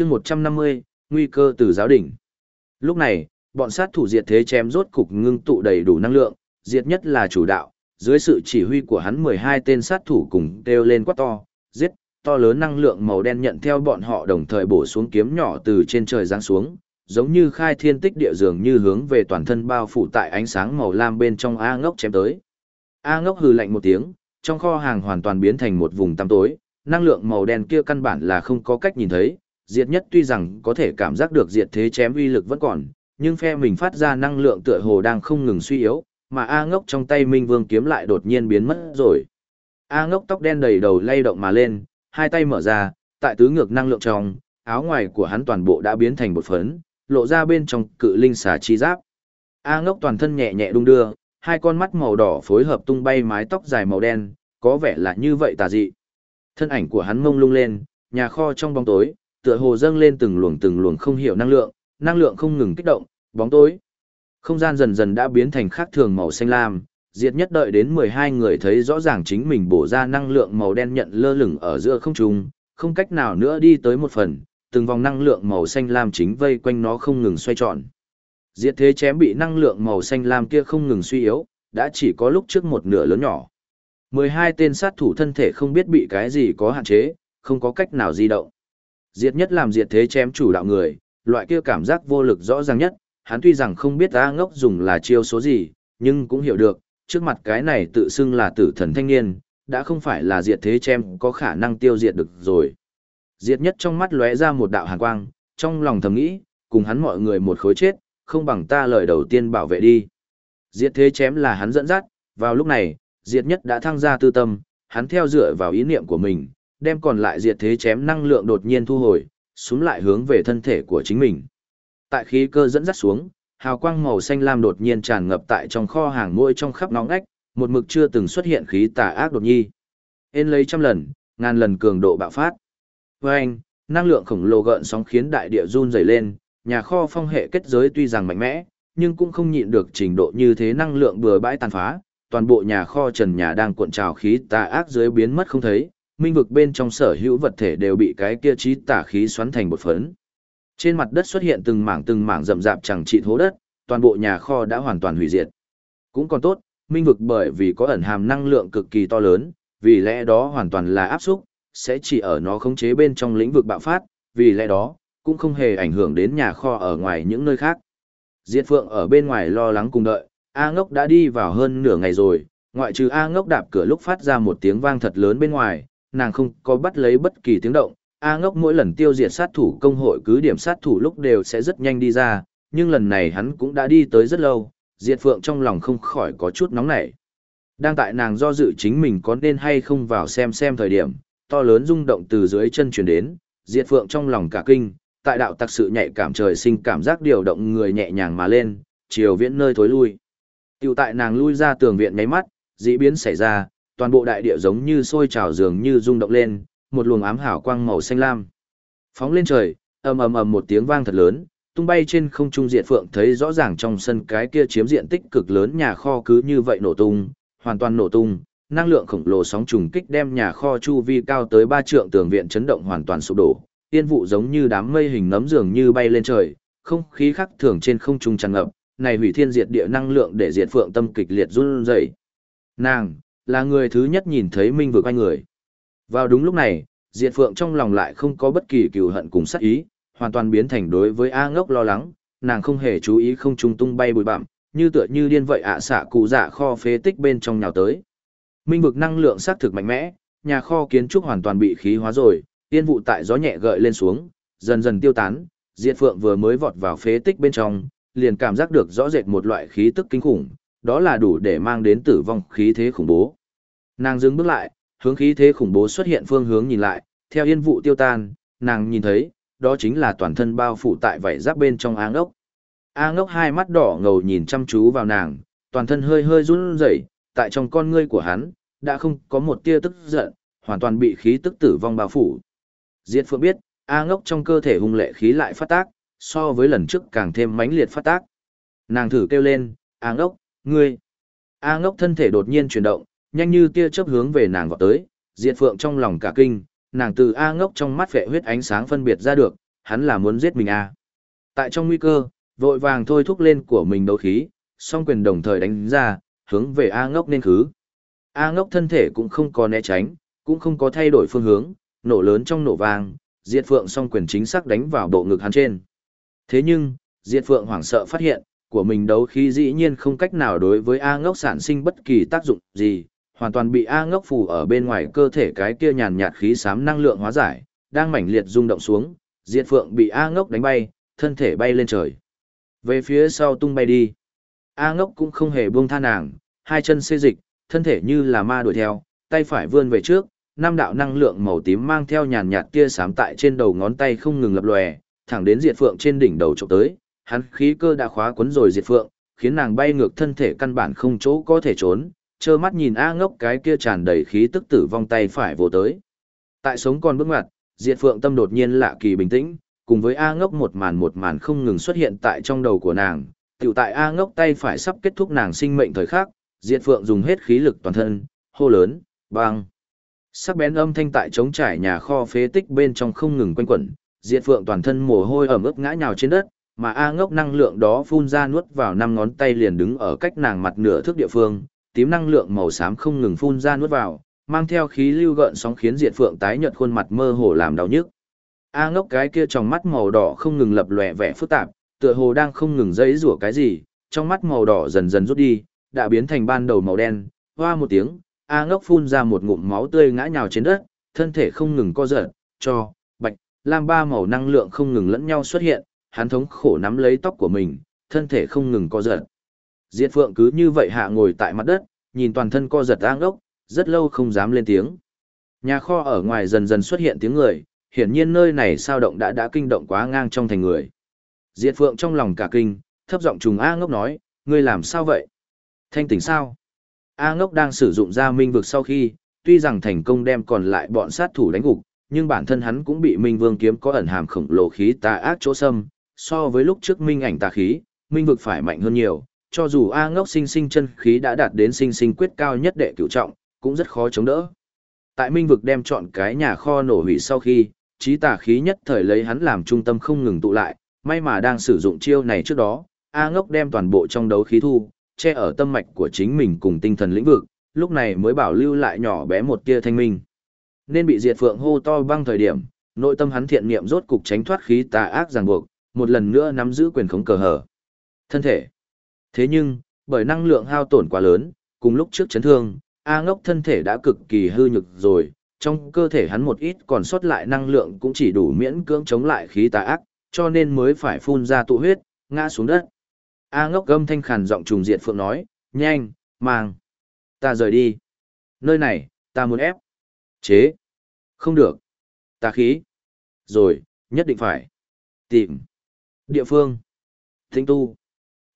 chương 150, nguy cơ từ giáo đỉnh. Lúc này, bọn sát thủ diệt thế chém rốt cục ngưng tụ đầy đủ năng lượng, diệt nhất là chủ đạo, dưới sự chỉ huy của hắn 12 tên sát thủ cùng kêu lên quát to, giết, to lớn năng lượng màu đen nhận theo bọn họ đồng thời bổ xuống kiếm nhỏ từ trên trời giáng xuống, giống như khai thiên tích địa dường như hướng về toàn thân bao phủ tại ánh sáng màu lam bên trong A ngốc chém tới. A ngốc hừ lạnh một tiếng, trong kho hàng hoàn toàn biến thành một vùng tăm tối, năng lượng màu đen kia căn bản là không có cách nhìn thấy, diệt nhất tuy rằng có thể cảm giác được diệt thế chém uy lực vẫn còn, nhưng phe mình phát ra năng lượng tựa hồ đang không ngừng suy yếu, mà A ngốc trong tay Minh Vương kiếm lại đột nhiên biến mất rồi. A ngốc tóc đen đầy đầu lay động mà lên, hai tay mở ra, tại tứ ngược năng lượng trong, áo ngoài của hắn toàn bộ đã biến thành bột phấn, lộ ra bên trong cự linh xà chi giáp. A ngốc toàn thân nhẹ nhẹ đung đưa, hai con mắt màu đỏ phối hợp tung bay mái tóc dài màu đen, có vẻ là như vậy tà dị. Thân ảnh của hắn mông lung lên, nhà kho trong bóng tối, tựa hồ dâng lên từng luồng từng luồng không hiểu năng lượng, năng lượng không ngừng kích động, bóng tối. Không gian dần dần đã biến thành khác thường màu xanh lam, diệt nhất đợi đến 12 người thấy rõ ràng chính mình bổ ra năng lượng màu đen nhận lơ lửng ở giữa không trung, không cách nào nữa đi tới một phần, từng vòng năng lượng màu xanh lam chính vây quanh nó không ngừng xoay tròn. Diệt thế chém bị năng lượng màu xanh lam kia không ngừng suy yếu, đã chỉ có lúc trước một nửa lớn nhỏ. 12 tên sát thủ thân thể không biết bị cái gì có hạn chế, không có cách nào di động. Diệt nhất làm diệt thế chém chủ đạo người, loại kia cảm giác vô lực rõ ràng nhất, hắn tuy rằng không biết A ngốc dùng là chiêu số gì, nhưng cũng hiểu được, trước mặt cái này tự xưng là tử thần thanh niên, đã không phải là diệt thế chém có khả năng tiêu diệt được rồi. Diệt nhất trong mắt lóe ra một đạo hàn quang, trong lòng thầm nghĩ, cùng hắn mọi người một khối chết, không bằng ta lời đầu tiên bảo vệ đi. Diệt thế chém là hắn dẫn dắt, vào lúc này, diệt nhất đã thăng ra tư tâm, hắn theo dựa vào ý niệm của mình, đem còn lại diệt thế chém năng lượng đột nhiên thu hồi, xuống lại hướng về thân thể của chính mình. Tại khí cơ dẫn dắt xuống, hào quang màu xanh lam đột nhiên tràn ngập tại trong kho hàng mỗi trong khắp nóng ngách, một mực chưa từng xuất hiện khí tà ác đột nhi. Ên lấy trăm lần, ngàn lần cường độ bạo phát. Với anh, năng lượng khổng lồ gợn sóng khiến đại địa run rẩy lên, nhà kho phong hệ kết giới tuy rằng mạnh mẽ, nhưng cũng không nhịn được trình độ như thế năng lượng bừa bãi tàn phá, toàn bộ nhà kho trần nhà đang cuộn trào khí tà ác dưới biến mất không thấy, minh vực bên trong sở hữu vật thể đều bị cái kia trí tả khí xoắn thành một phấn. Trên mặt đất xuất hiện từng mảng từng mảng rậm rạp chẳng trị hố đất, toàn bộ nhà kho đã hoàn toàn hủy diệt. Cũng còn tốt, minh vực bởi vì có ẩn hàm năng lượng cực kỳ to lớn, vì lẽ đó hoàn toàn là áp xúc, sẽ chỉ ở nó khống chế bên trong lĩnh vực bạo phát, vì lẽ đó, cũng không hề ảnh hưởng đến nhà kho ở ngoài những nơi khác. Diệt Phượng ở bên ngoài lo lắng cùng đợi, A Ngốc đã đi vào hơn nửa ngày rồi, ngoại trừ A Ngốc đạp cửa lúc phát ra một tiếng vang thật lớn bên ngoài, nàng không có bắt lấy bất kỳ tiếng động. A Ngốc mỗi lần tiêu diệt sát thủ công hội cứ điểm sát thủ lúc đều sẽ rất nhanh đi ra, nhưng lần này hắn cũng đã đi tới rất lâu, Diệt Phượng trong lòng không khỏi có chút nóng nảy. Đang tại nàng do dự chính mình có nên hay không vào xem xem thời điểm, to lớn rung động từ dưới chân truyền đến, Diệt Phượng trong lòng cả kinh, tại đạo tặc sự nhạy cảm trời sinh cảm giác điều động người nhẹ nhàng mà lên, chiều viễn nơi thối lui. Tiểu tại nàng lui ra tường viện nháy mắt, dị biến xảy ra, toàn bộ đại địa giống như sôi trào dường như rung động lên, một luồng ám hảo quang màu xanh lam. Phóng lên trời, ầm ầm ầm một tiếng vang thật lớn, tung bay trên không trung diệt phượng thấy rõ ràng trong sân cái kia chiếm diện tích cực lớn nhà kho cứ như vậy nổ tung, hoàn toàn nổ tung, năng lượng khổng lồ sóng trùng kích đem nhà kho chu vi cao tới ba trượng tường viện chấn động hoàn toàn sụp đổ, tiên vụ giống như đám mây hình nấm dường như bay lên trời, không khí khắc thường trên không trung tràn ngập, này hủy thiên diệt địa năng lượng để diệt phượng tâm kịch liệt run rẩy. Nàng là người thứ nhất nhìn thấy minh vực quanh người. Vào đúng lúc này, diệt phượng trong lòng lại không có bất kỳ cừu hận cùng sát ý, hoàn toàn biến thành đối với A ngốc lo lắng, nàng không hề chú ý không trung tung bay bụi bặm, như tựa như điên vậy ạ xạ cụ dạ kho phế tích bên trong nhào tới. Minh vực năng lượng sát thực mạnh mẽ, nhà kho kiến trúc hoàn toàn bị khí hóa rồi, tiên vụ tại gió nhẹ gợi lên xuống, dần dần tiêu tán, Diệt Phượng vừa mới vọt vào phế tích bên trong, liền cảm giác được rõ rệt một loại khí tức kinh khủng, đó là đủ để mang đến tử vong khí thế khủng bố. Nàng dừng bước lại, hướng khí thế khủng bố xuất hiện phương hướng nhìn lại, theo yên vụ tiêu tan, nàng nhìn thấy, đó chính là toàn thân bao phủ tại vảy giáp bên trong áng ốc. Áng ốc hai mắt đỏ ngầu nhìn chăm chú vào nàng, toàn thân hơi hơi run rẩy, tại trong con ngươi của hắn, đã không có một tia tức giận, hoàn toàn bị khí tức tử vong bao phủ. Diệt Phượng biết, A ngốc trong cơ thể hung lệ khí lại phát tác, so với lần trước càng thêm mãnh liệt phát tác. Nàng thử kêu lên, A ngốc, ngươi. A ngốc thân thể đột nhiên chuyển động, nhanh như tia chớp hướng về nàng vọt tới, Diệt Phượng trong lòng cả kinh, nàng từ A ngốc trong mắt vẻ huyết ánh sáng phân biệt ra được, hắn là muốn giết mình à. Tại trong nguy cơ, vội vàng thôi thúc lên của mình đấu khí, song quyền đồng thời đánh ra, hướng về A ngốc nên khứ. A ngốc thân thể cũng không có né tránh, cũng không có thay đổi phương hướng, nổ lớn trong nổ vàng, Diệt Phượng song quyền chính xác đánh vào bộ ngực hắn trên. Thế nhưng, Diệt Phượng hoảng sợ phát hiện, của mình đấu khí dĩ nhiên không cách nào đối với A ngốc sản sinh bất kỳ tác dụng gì, hoàn toàn bị A ngốc phủ ở bên ngoài cơ thể cái kia nhàn nhạt khí xám năng lượng hóa giải, đang mảnh liệt rung động xuống, Diệt Phượng bị A ngốc đánh bay, thân thể bay lên trời. Về phía sau tung bay đi. A ngốc cũng không hề buông tha nàng, hai chân xê dịch, thân thể như là ma đuổi theo, tay phải vươn về trước, năm đạo năng lượng màu tím mang theo nhàn nhạt tia xám tại trên đầu ngón tay không ngừng lập lòe, thẳng đến Diệt Phượng trên đỉnh đầu chụp tới, hắn khí cơ đã khóa quấn rồi Diệt Phượng, khiến nàng bay ngược thân thể căn bản không chỗ có thể trốn, trơ mắt nhìn A ngốc cái kia tràn đầy khí tức tử vong tay phải vồ tới. Tại sống còn bước ngoặt, Diệt Phượng tâm đột nhiên lạ kỳ bình tĩnh, cùng với A ngốc một màn một màn không ngừng xuất hiện tại trong đầu của nàng. Tiểu tại A ngốc tay phải sắp kết thúc nàng sinh mệnh thời khắc, Diệt Phượng dùng hết khí lực toàn thân, hô lớn, băng. Sắc bén âm thanh tại trống trải nhà kho phế tích bên trong không ngừng quanh quẩn, Diệt Phượng toàn thân mồ hôi ẩm ướt ngã nhào trên đất, mà A ngốc năng lượng đó phun ra nuốt vào năm ngón tay liền đứng ở cách nàng mặt nửa thước địa phương, tím năng lượng màu xám không ngừng phun ra nuốt vào, mang theo khí lưu gợn sóng khiến Diệt Phượng tái nhợt khuôn mặt mơ hồ làm đau nhức. A ngốc cái kia trong mắt màu đỏ không ngừng lập lòe vẻ phức tạp, tựa hồ đang không ngừng dãy rủa cái gì, trong mắt màu đỏ dần dần rút đi, đã biến thành ban đầu màu đen, hoa một tiếng, A ngốc phun ra một ngụm máu tươi ngã nhào trên đất, thân thể không ngừng co giật, cho, bạch, lam ba màu năng lượng không ngừng lẫn nhau xuất hiện, hắn thống khổ nắm lấy tóc của mình, thân thể không ngừng co giật. Diệt Phượng cứ như vậy hạ ngồi tại mặt đất, nhìn toàn thân co giật A ngốc, rất lâu không dám lên tiếng. Nhà kho ở ngoài dần dần xuất hiện tiếng người, hiển nhiên nơi này sao động đã đã kinh động quá ngang trong thành người. Diệt Phượng trong lòng cả kinh, thấp giọng trùng A ngốc nói, ngươi làm sao vậy? Thanh tỉnh sao? A ngốc đang sử dụng ra minh vực sau khi, tuy rằng thành công đem còn lại bọn sát thủ đánh gục, nhưng bản thân hắn cũng bị minh vương kiếm có ẩn hàm khổng lồ khí tà ác chỗ xâm, so với lúc trước minh ảnh tà khí, minh vực phải mạnh hơn nhiều, cho dù A ngốc sinh sinh chân khí đã đạt đến sinh sinh quyết cao nhất đệ cửu trọng, cũng rất khó chống đỡ. Tại minh vực đem chọn cái nhà kho nổ hủy sau khi, trí tà khí nhất thời lấy hắn làm trung tâm không ngừng tụ lại, may mà đang sử dụng chiêu này trước đó, A ngốc đem toàn bộ trong đấu khí thu, che ở tâm mạch của chính mình cùng tinh thần lĩnh vực, lúc này mới bảo lưu lại nhỏ bé một tia thanh minh. Nên bị diệt phượng hô to băng thời điểm, nội tâm hắn thiện niệm rốt cục tránh thoát khí tà ác ràng buộc, một lần nữa nắm giữ quyền khống cờ hở. Thân thể. Thế nhưng, bởi năng lượng hao tổn quá lớn, cùng lúc trước chấn thương, A ngốc thân thể đã cực kỳ hư nhược rồi, trong cơ thể hắn một ít còn sót lại năng lượng cũng chỉ đủ miễn cưỡng chống lại khí tà ác, cho nên mới phải phun ra tụ huyết, ngã xuống đất. A ngốc gâm thanh khàn giọng trùng diệt phượng nói, nhanh, mang. Ta rời đi. Nơi này, ta muốn ép. Chế. Không được. Ta khí. Rồi, nhất định phải. Tìm. Địa phương. Thinh tu.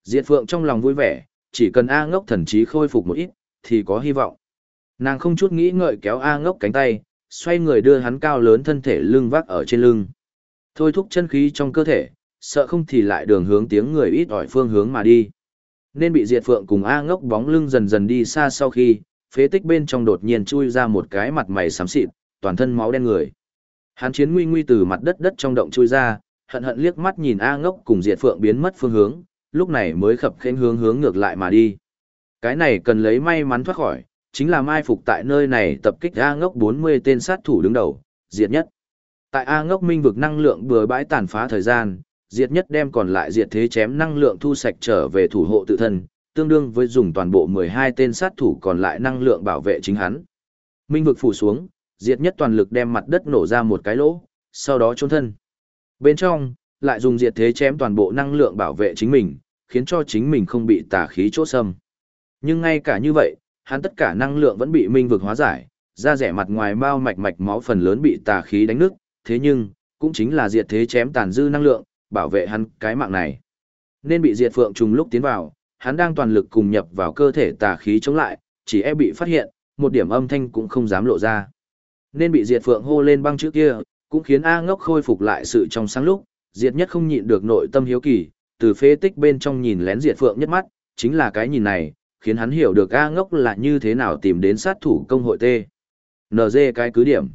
Diệt phượng trong lòng vui vẻ, chỉ cần A ngốc thần trí khôi phục một ít, thì có hy vọng. Nàng không chút nghĩ ngợi kéo A ngốc cánh tay, xoay người đưa hắn cao lớn thân thể lưng vác ở trên lưng. Thôi thúc chân khí trong cơ thể, sợ không thì lại đường hướng tiếng người ít ỏi phương hướng mà đi. Nên bị diệt phượng cùng A ngốc bóng lưng dần dần đi xa sau khi, phế tích bên trong đột nhiên chui ra một cái mặt mày xám xịt, toàn thân máu đen người. Hắn chiến nguy nguy từ mặt đất đất trong động chui ra, hận hận liếc mắt nhìn A ngốc cùng diệt phượng biến mất phương hướng, lúc này mới khập khênh hướng hướng ngược lại mà đi. Cái này cần lấy may mắn thoát khỏi, chính là mai phục tại nơi này tập kích A ngốc 40 tên sát thủ đứng đầu, diệt nhất. Tại A ngốc minh vực năng lượng bừa bãi tàn phá thời gian, diệt nhất đem còn lại diệt thế chém năng lượng thu sạch trở về thủ hộ tự thân, tương đương với dùng toàn bộ 12 tên sát thủ còn lại năng lượng bảo vệ chính hắn. Minh vực phủ xuống, diệt nhất toàn lực đem mặt đất nổ ra một cái lỗ, sau đó trốn thân. Bên trong, lại dùng diệt thế chém toàn bộ năng lượng bảo vệ chính mình, khiến cho chính mình không bị tà khí chỗ xâm. Nhưng ngay cả như vậy, hắn tất cả năng lượng vẫn bị minh vực hóa giải, da rẻ mặt ngoài bao mạch mạch máu phần lớn bị tà khí đánh nứt, thế nhưng, cũng chính là diệt thế chém tàn dư năng lượng, bảo vệ hắn cái mạng này. Nên bị diệt phượng trùng lúc tiến vào, hắn đang toàn lực cùng nhập vào cơ thể tà khí chống lại, chỉ e bị phát hiện, một điểm âm thanh cũng không dám lộ ra. Nên bị diệt phượng hô lên băng trước kia, cũng khiến A ngốc khôi phục lại sự trong sáng lúc, diệt nhất không nhịn được nội tâm hiếu kỳ, từ phế tích bên trong nhìn lén diệt phượng nhất mắt, chính là cái nhìn này, khiến hắn hiểu được A ngốc là như thế nào tìm đến sát thủ công hội T. NG cái cứ điểm.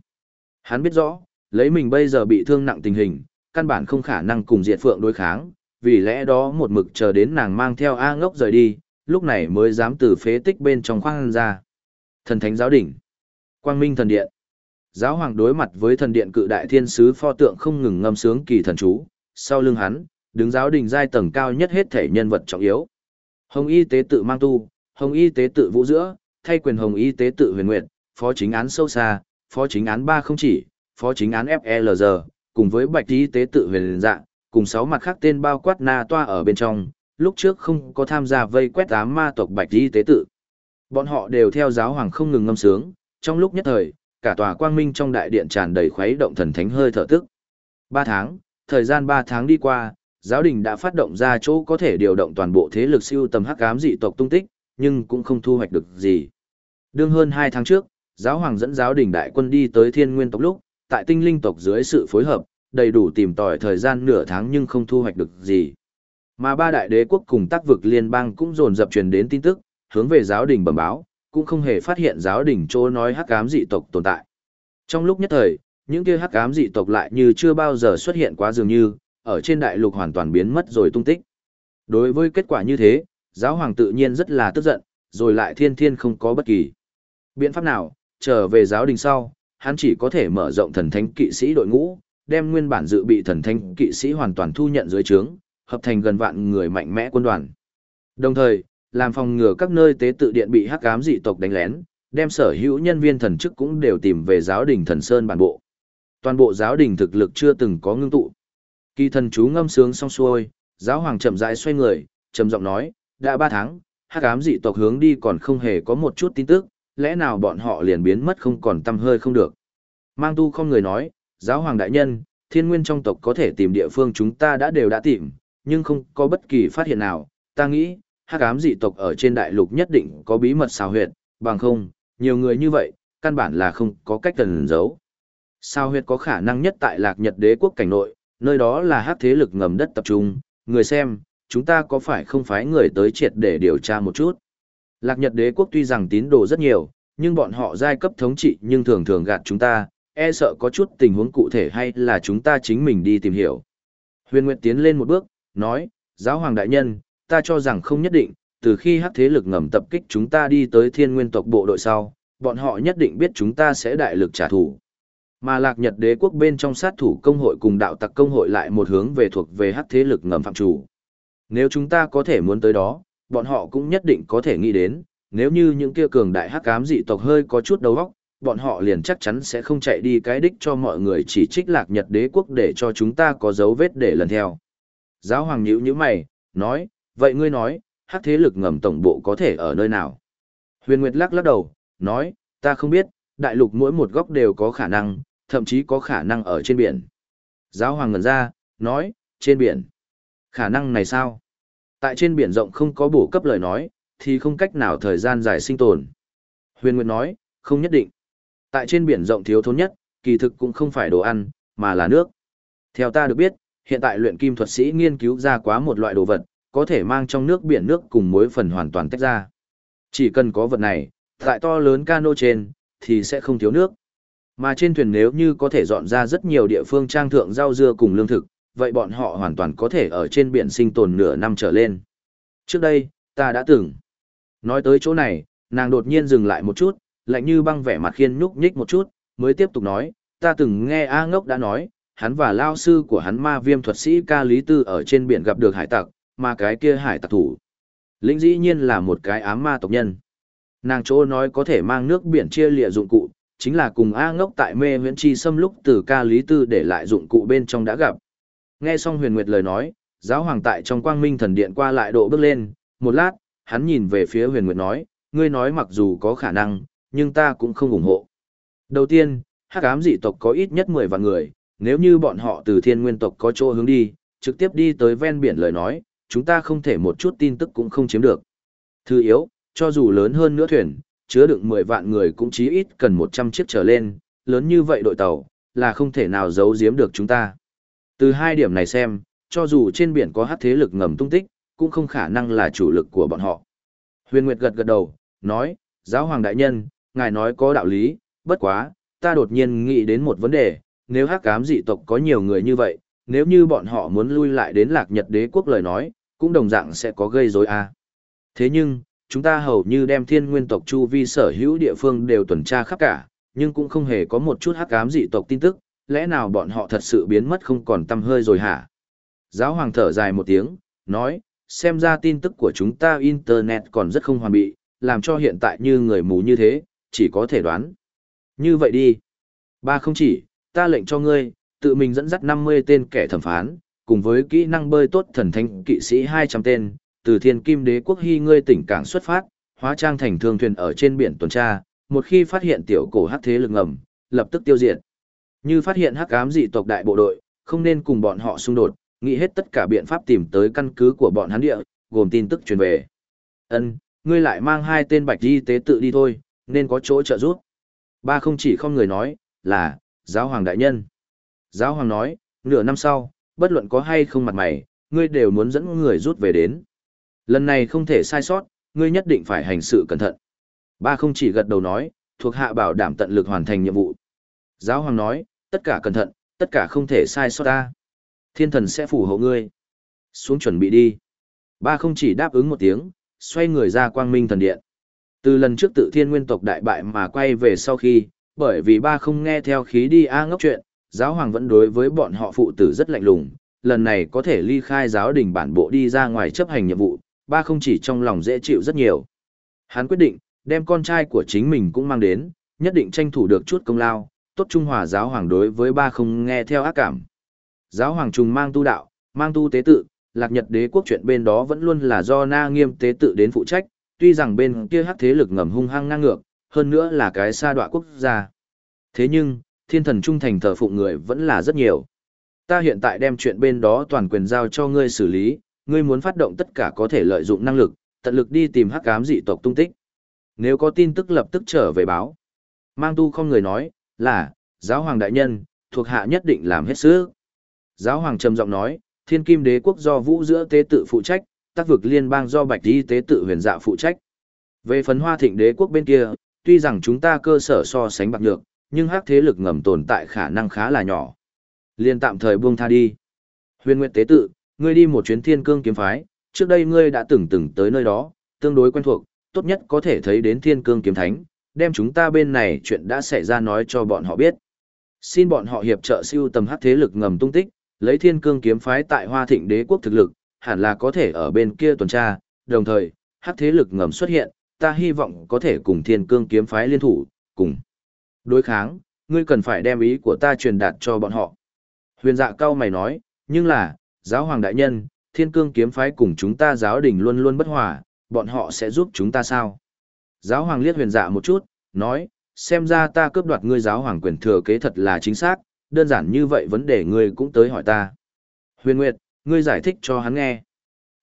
Hắn biết rõ, lấy mình bây giờ bị thương nặng tình hình, căn bản không khả năng cùng Diệt Phượng đối kháng, vì lẽ đó một mực chờ đến nàng mang theo A ngốc rời đi, lúc này mới dám từ phế tích bên trong khoang ra. Thần Thánh Giáo Đỉnh Quang Minh Thần Điện Giáo Hoàng đối mặt với thần điện cự đại thiên sứ pho tượng không ngừng ngâm sướng kỳ thần chú, sau lưng hắn, đứng giáo đình giai tầng cao nhất hết thể nhân vật trọng yếu. Hồng Y tế tự mang tu, Hồng Y tế tự vũ giữa, thay quyền Hồng Y tế tự huyền nguyệt, phó chính án sâu xa, phó chính án ba không chỉ, phó chính án FLG, cùng với bạch y tế tự huyền dạng, cùng sáu mặt khác tên bao quát na toa ở bên trong, lúc trước không có tham gia vây quét ám ma tộc bạch y tế tự. Bọn họ đều theo giáo hoàng không ngừng ngâm sướng, trong lúc nhất thời, cả tòa quang minh trong đại điện tràn đầy khuấy động thần thánh hơi thở tức. Ba tháng, thời gian ba tháng đi qua, giáo đình đã phát động ra chỗ có thể điều động toàn bộ thế lực siêu tầm hắc ám dị tộc tung tích, nhưng cũng không thu hoạch được gì. Đương hơn hai tháng trước, giáo hoàng dẫn giáo đình đại quân đi tới thiên nguyên tộc lúc, tại tinh linh tộc dưới sự phối hợp, đầy đủ tìm tòi thời gian nửa tháng nhưng không thu hoạch được gì. Mà ba đại đế quốc cùng tác vực liên bang cũng dồn dập truyền đến tin tức, hướng về giáo đình bẩm báo, cũng không hề phát hiện giáo đình chỗ nói hắc ám dị tộc tồn tại. Trong lúc nhất thời, những kia hắc ám dị tộc lại như chưa bao giờ xuất hiện quá dường như, ở trên đại lục hoàn toàn biến mất rồi tung tích. Đối với kết quả như thế, giáo hoàng tự nhiên rất là tức giận, rồi lại thiên thiên không có bất kỳ biện pháp nào, trở về giáo đình sau, hắn chỉ có thể mở rộng thần thánh kỵ sĩ đội ngũ, đem nguyên bản dự bị thần thánh kỵ sĩ hoàn toàn thu nhận dưới trướng, hợp thành gần vạn người mạnh mẽ quân đoàn. Đồng thời, làm phòng ngừa các nơi tế tự điện bị hắc ám dị tộc đánh lén, đem sở hữu nhân viên thần chức cũng đều tìm về giáo đình thần sơn bản bộ. Toàn bộ giáo đình thực lực chưa từng có ngưng tụ. Kỳ thần chú ngâm sướng xong xuôi, giáo hoàng chậm rãi xoay người, trầm giọng nói, đã ba tháng, hắc ám dị tộc hướng đi còn không hề có một chút tin tức, lẽ nào bọn họ liền biến mất không còn tâm hơi không được. Mang tu không người nói, giáo hoàng đại nhân, thiên nguyên trong tộc có thể tìm địa phương chúng ta đã đều đã tìm, nhưng không có bất kỳ phát hiện nào, ta nghĩ, hắc ám dị tộc ở trên đại lục nhất định có bí mật xào huyệt, bằng không, nhiều người như vậy, căn bản là không có cách cần giấu. Sao huyệt có khả năng nhất tại lạc nhật đế quốc cảnh nội, nơi đó là hắc thế lực ngầm đất tập trung, người xem, chúng ta có phải không phái người tới triệt để điều tra một chút. Lạc nhật đế quốc tuy rằng tín đồ rất nhiều, nhưng bọn họ giai cấp thống trị nhưng thường thường gạt chúng ta, e sợ có chút tình huống cụ thể hay là chúng ta chính mình đi tìm hiểu. Huyền Nguyệt tiến lên một bước, nói, giáo hoàng đại nhân, ta cho rằng không nhất định, từ khi hắc thế lực ngầm tập kích chúng ta đi tới thiên nguyên tộc bộ đội sau, bọn họ nhất định biết chúng ta sẽ đại lực trả thù. Mà lạc nhật đế quốc bên trong sát thủ công hội cùng đạo tặc công hội lại một hướng về thuộc về hắc thế lực ngầm phạm chủ. Nếu chúng ta có thể muốn tới đó, bọn họ cũng nhất định có thể nghĩ đến, nếu như những kia cường đại hắc ám dị tộc hơi có chút đầu óc, bọn họ liền chắc chắn sẽ không chạy đi cái đích cho mọi người chỉ trích lạc nhật đế quốc để cho chúng ta có dấu vết để lần theo. Giáo hoàng nhữ như mày, nói, vậy ngươi nói, hắc thế lực ngầm tổng bộ có thể ở nơi nào? Huyền Nguyệt lắc lắc đầu, nói, ta không biết, đại lục mỗi một góc đều có khả năng, thậm chí có khả năng ở trên biển. Giáo hoàng ngần ra, nói, trên biển. Khả năng này sao? Tại trên biển rộng không có bổ cấp lời nói, thì không cách nào thời gian dài sinh tồn. Huyền Nguyệt nói, không nhất định. Tại trên biển rộng thiếu thốn nhất, kỳ thực cũng không phải đồ ăn, mà là nước. Theo ta được biết, hiện tại luyện kim thuật sĩ nghiên cứu ra quá một loại đồ vật, có thể mang trong nước biển nước cùng muối phần hoàn toàn tách ra. Chỉ cần có vật này, tại to lớn cano trên, thì sẽ không thiếu nước. Mà trên thuyền nếu như có thể dọn ra rất nhiều địa phương trang thượng rau dưa cùng lương thực, vậy bọn họ hoàn toàn có thể ở trên biển sinh tồn nửa năm trở lên. Trước đây, ta đã từng. Nói tới chỗ này, nàng đột nhiên dừng lại một chút, lạnh như băng vẻ mặt khiên nhúc nhích một chút, mới tiếp tục nói, ta từng nghe A ngốc đã nói, hắn và lao sư của hắn ma viêm thuật sĩ ca lý tư ở trên biển gặp được hải tặc, mà cái kia hải tặc thủ. Lĩnh dĩ nhiên là một cái ám ma tộc nhân. Nàng chỗ nói có thể mang nước biển chia lịa dụng cụ, chính là cùng A ngốc tại mê huyễn chi xâm lúc từ ca lý tư để lại dụng cụ bên trong đã gặp. Nghe xong huyền nguyệt lời nói, giáo hoàng tại trong quang minh thần điện qua lại độ bước lên, một lát, hắn nhìn về phía huyền nguyệt nói, ngươi nói mặc dù có khả năng, nhưng ta cũng không ủng hộ. Đầu tiên, hắc ám dị tộc có ít nhất 10 vạn người, nếu như bọn họ từ thiên nguyên tộc có chỗ hướng đi, trực tiếp đi tới ven biển lời nói, chúng ta không thể một chút tin tức cũng không chiếm được. Thứ yếu, cho dù lớn hơn nữa thuyền, chứa đựng 10 vạn người cũng chí ít cần 100 chiếc trở lên, lớn như vậy đội tàu, là không thể nào giấu giếm được chúng ta. Từ hai điểm này xem, cho dù trên biển có hát thế lực ngầm tung tích, cũng không khả năng là chủ lực của bọn họ. Huyền Nguyệt gật gật đầu, nói, giáo hoàng đại nhân, ngài nói có đạo lý, bất quá, ta đột nhiên nghĩ đến một vấn đề, nếu hắc cám dị tộc có nhiều người như vậy, nếu như bọn họ muốn lui lại đến lạc nhật đế quốc lời nói, cũng đồng dạng sẽ có gây rối a. Thế nhưng, chúng ta hầu như đem thiên nguyên tộc chu vi sở hữu địa phương đều tuần tra khắp cả, nhưng cũng không hề có một chút hắc ám dị tộc tin tức, lẽ nào bọn họ thật sự biến mất không còn tâm hơi rồi hả? Giáo hoàng thở dài một tiếng, nói, xem ra tin tức của chúng ta Internet còn rất không hoàn bị, làm cho hiện tại như người mù như thế, chỉ có thể đoán. Như vậy đi. Ba không chỉ, ta lệnh cho ngươi, tự mình dẫn dắt 50 tên kẻ thẩm phán, cùng với kỹ năng bơi tốt thần thánh kỵ sĩ 200 tên, từ thiên kim đế quốc hy ngươi tỉnh cảng xuất phát, hóa trang thành thương thuyền ở trên biển tuần tra, một khi phát hiện tiểu cổ hắc thế lực ngầm, lập tức tiêu diệt. Như phát hiện hắc ám dị tộc đại bộ đội, không nên cùng bọn họ xung đột, nghĩ hết tất cả biện pháp tìm tới căn cứ của bọn hắn địa, gồm tin tức truyền về. Ân, ngươi lại mang hai tên bạch y tế tự đi thôi, nên có chỗ trợ giúp. Ba không chỉ không người nói, là, giáo hoàng đại nhân. Giáo hoàng nói, nửa năm sau, bất luận có hay không mặt mày, ngươi đều muốn dẫn người rút về đến. Lần này không thể sai sót, ngươi nhất định phải hành sự cẩn thận. Ba không chỉ gật đầu nói, thuộc hạ bảo đảm tận lực hoàn thành nhiệm vụ. Giáo hoàng nói, tất cả cẩn thận, tất cả không thể sai sót ta. Thiên thần sẽ phù hộ ngươi. Xuống chuẩn bị đi. Ba không chỉ đáp ứng một tiếng, xoay người ra quang minh thần điện. Từ lần trước tự thiên nguyên tộc đại bại mà quay về sau khi, bởi vì ba không nghe theo khí đi A ngốc chuyện, giáo hoàng vẫn đối với bọn họ phụ tử rất lạnh lùng, lần này có thể ly khai giáo đình bản bộ đi ra ngoài chấp hành nhiệm vụ, ba không chỉ trong lòng dễ chịu rất nhiều. Hắn quyết định, đem con trai của chính mình cũng mang đến, nhất định tranh thủ được chút công lao, tốt trung hòa giáo hoàng đối với ba không nghe theo ác cảm. Giáo hoàng trùng mang tu đạo, mang tu tế tự, lạc nhật đế quốc chuyện bên đó vẫn luôn là do na nghiêm tế tự đến phụ trách, tuy rằng bên kia hắc thế lực ngầm hung hăng ngang ngược, hơn nữa là cái sa đọa quốc gia. Thế nhưng, thiên thần trung thành thờ phụng người vẫn là rất nhiều. Ta hiện tại đem chuyện bên đó toàn quyền giao cho ngươi xử lý, ngươi muốn phát động tất cả có thể lợi dụng năng lực, tận lực đi tìm hắc ám dị tộc tung tích. Nếu có tin tức lập tức trở về báo. Mang tu không người nói, là, giáo hoàng đại nhân, thuộc hạ nhất định làm hết sức. Giáo hoàng trầm giọng nói, thiên kim đế quốc do vũ giữa tế tự phụ trách, tác vực liên bang do bạch y tế tự huyền dạ phụ trách. Về phần hoa thịnh đế quốc bên kia, tuy rằng chúng ta cơ sở so sánh bạc nhược, nhưng hắc thế lực ngầm tồn tại khả năng khá là nhỏ. Liên tạm thời buông tha đi. Huyền Nguyệt tế tự, ngươi đi một chuyến thiên cương kiếm phái, trước đây ngươi đã từng từng tới nơi đó, tương đối quen thuộc, tốt nhất có thể thấy đến thiên cương kiếm thánh, đem chúng ta bên này chuyện đã xảy ra nói cho bọn họ biết. Xin bọn họ hiệp trợ siêu tầm hắc thế lực ngầm tung tích, lấy thiên cương kiếm phái tại hoa thịnh đế quốc thực lực, hẳn là có thể ở bên kia tuần tra, đồng thời, hắc thế lực ngầm xuất hiện, ta hy vọng có thể cùng thiên cương kiếm phái liên thủ, cùng đối kháng, ngươi cần phải đem ý của ta truyền đạt cho bọn họ. Huyền dạ cao mày nói, nhưng là, giáo hoàng đại nhân, thiên cương kiếm phái cùng chúng ta giáo đình luôn luôn bất hòa, bọn họ sẽ giúp chúng ta sao? Giáo hoàng liếc huyền dạ một chút, nói, xem ra ta cướp đoạt ngươi giáo hoàng quyền thừa kế thật là chính xác, đơn giản như vậy vấn đề ngươi cũng tới hỏi ta. Huyền Nguyệt, ngươi giải thích cho hắn nghe.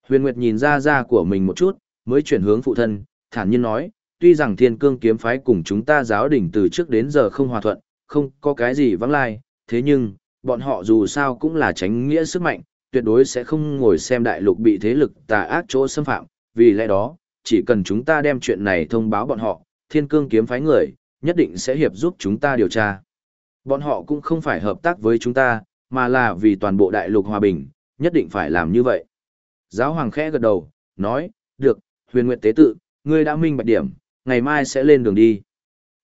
Huyền Nguyệt nhìn ra ra của mình một chút, mới chuyển hướng phụ thân, thản nhiên nói, tuy rằng thiên cương kiếm phái cùng chúng ta giáo đình từ trước đến giờ không hòa thuận, không có cái gì vắng lai, thế nhưng, bọn họ dù sao cũng là tránh nghĩa sức mạnh, tuyệt đối sẽ không ngồi xem đại lục bị thế lực tà ác chỗ xâm phạm, vì lẽ đó, chỉ cần chúng ta đem chuyện này thông báo bọn họ, thiên cương kiếm phái người, nhất định sẽ hiệp giúp chúng ta điều tra. Bọn họ cũng không phải hợp tác với chúng ta, mà là vì toàn bộ đại lục hòa bình, nhất định phải làm như vậy. Giáo hoàng khẽ gật đầu, nói, được, huyền nguyện tế tự, ngươi đã minh bạch điểm, ngày mai sẽ lên đường đi.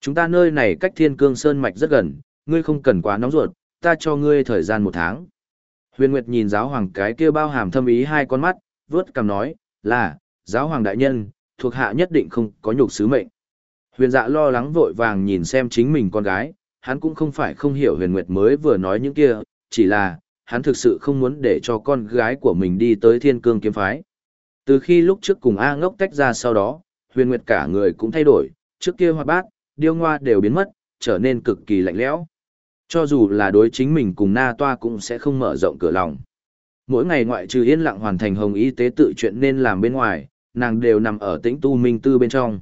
Chúng ta nơi này cách thiên cương sơn mạch rất gần, ngươi không cần quá nóng ruột, ta cho ngươi thời gian một tháng. Huyền Nguyệt nhìn giáo hoàng cái kia bao hàm thâm ý hai con mắt, vớt cằm nói, là, giáo hoàng đại nhân, thuộc hạ nhất định không có nhục sứ mệnh. Huyền dạ lo lắng vội vàng nhìn xem chính mình con gái, hắn cũng không phải không hiểu huyền nguyệt mới vừa nói những kia, chỉ là, hắn thực sự không muốn để cho con gái của mình đi tới thiên cương kiếm phái. Từ khi lúc trước cùng A ngốc tách ra sau đó, huyền nguyệt cả người cũng thay đổi, trước kia hoa bát, điêu ngoa đều biến mất, trở nên cực kỳ lạnh lẽo. Cho dù là đối chính mình cùng na toa cũng sẽ không mở rộng cửa lòng. Mỗi ngày ngoại trừ yên lặng hoàn thành hồng y tế tự chuyện nên làm bên ngoài, nàng đều nằm ở tĩnh tu minh tư bên trong.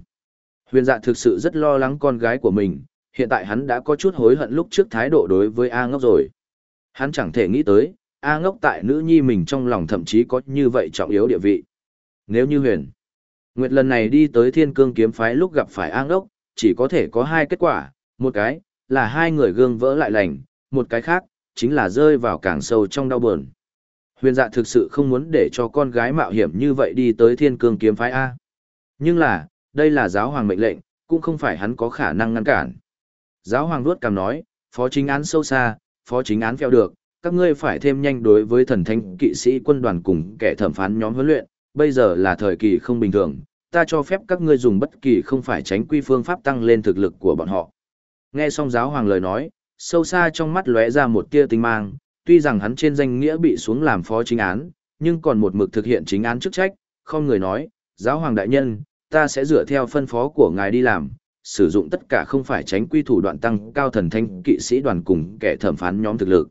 Huyền dạ thực sự rất lo lắng con gái của mình, hiện tại hắn đã có chút hối hận lúc trước thái độ đối với A ngốc rồi. Hắn chẳng thể nghĩ tới, A ngốc tại nữ nhi mình trong lòng thậm chí có như vậy trọng yếu địa vị. Nếu như huyền, Nguyệt lần này đi tới thiên cương kiếm phái lúc gặp phải A ngốc, chỉ có thể có hai kết quả, một cái, là hai người gương vỡ lại lành, một cái khác, chính là rơi vào càng sâu trong đau buồn. Huyền dạ thực sự không muốn để cho con gái mạo hiểm như vậy đi tới thiên cương kiếm phái A. Nhưng là, đây là giáo hoàng mệnh lệnh, cũng không phải hắn có khả năng ngăn cản. Giáo hoàng vuốt cằm nói, phó chính án sâu xa, phó chính án phèo được, các ngươi phải thêm nhanh đối với thần thánh kỵ sĩ quân đoàn cùng kẻ thẩm phán nhóm huấn luyện, bây giờ là thời kỳ không bình thường, ta cho phép các ngươi dùng bất kỳ không phải tránh quy phương pháp tăng lên thực lực của bọn họ. Nghe xong giáo hoàng lời nói, sâu xa trong mắt lóe ra một tia tinh mang, tuy rằng hắn trên danh nghĩa bị xuống làm phó chính án, nhưng còn một mực thực hiện chính án chức trách, không người nói, giáo hoàng đại nhân, ta sẽ dựa theo phân phó của ngài đi làm, sử dụng tất cả không phải tránh quy thủ đoạn tăng cao thần thanh kỵ sĩ đoàn cùng kẻ thẩm phán nhóm thực lực.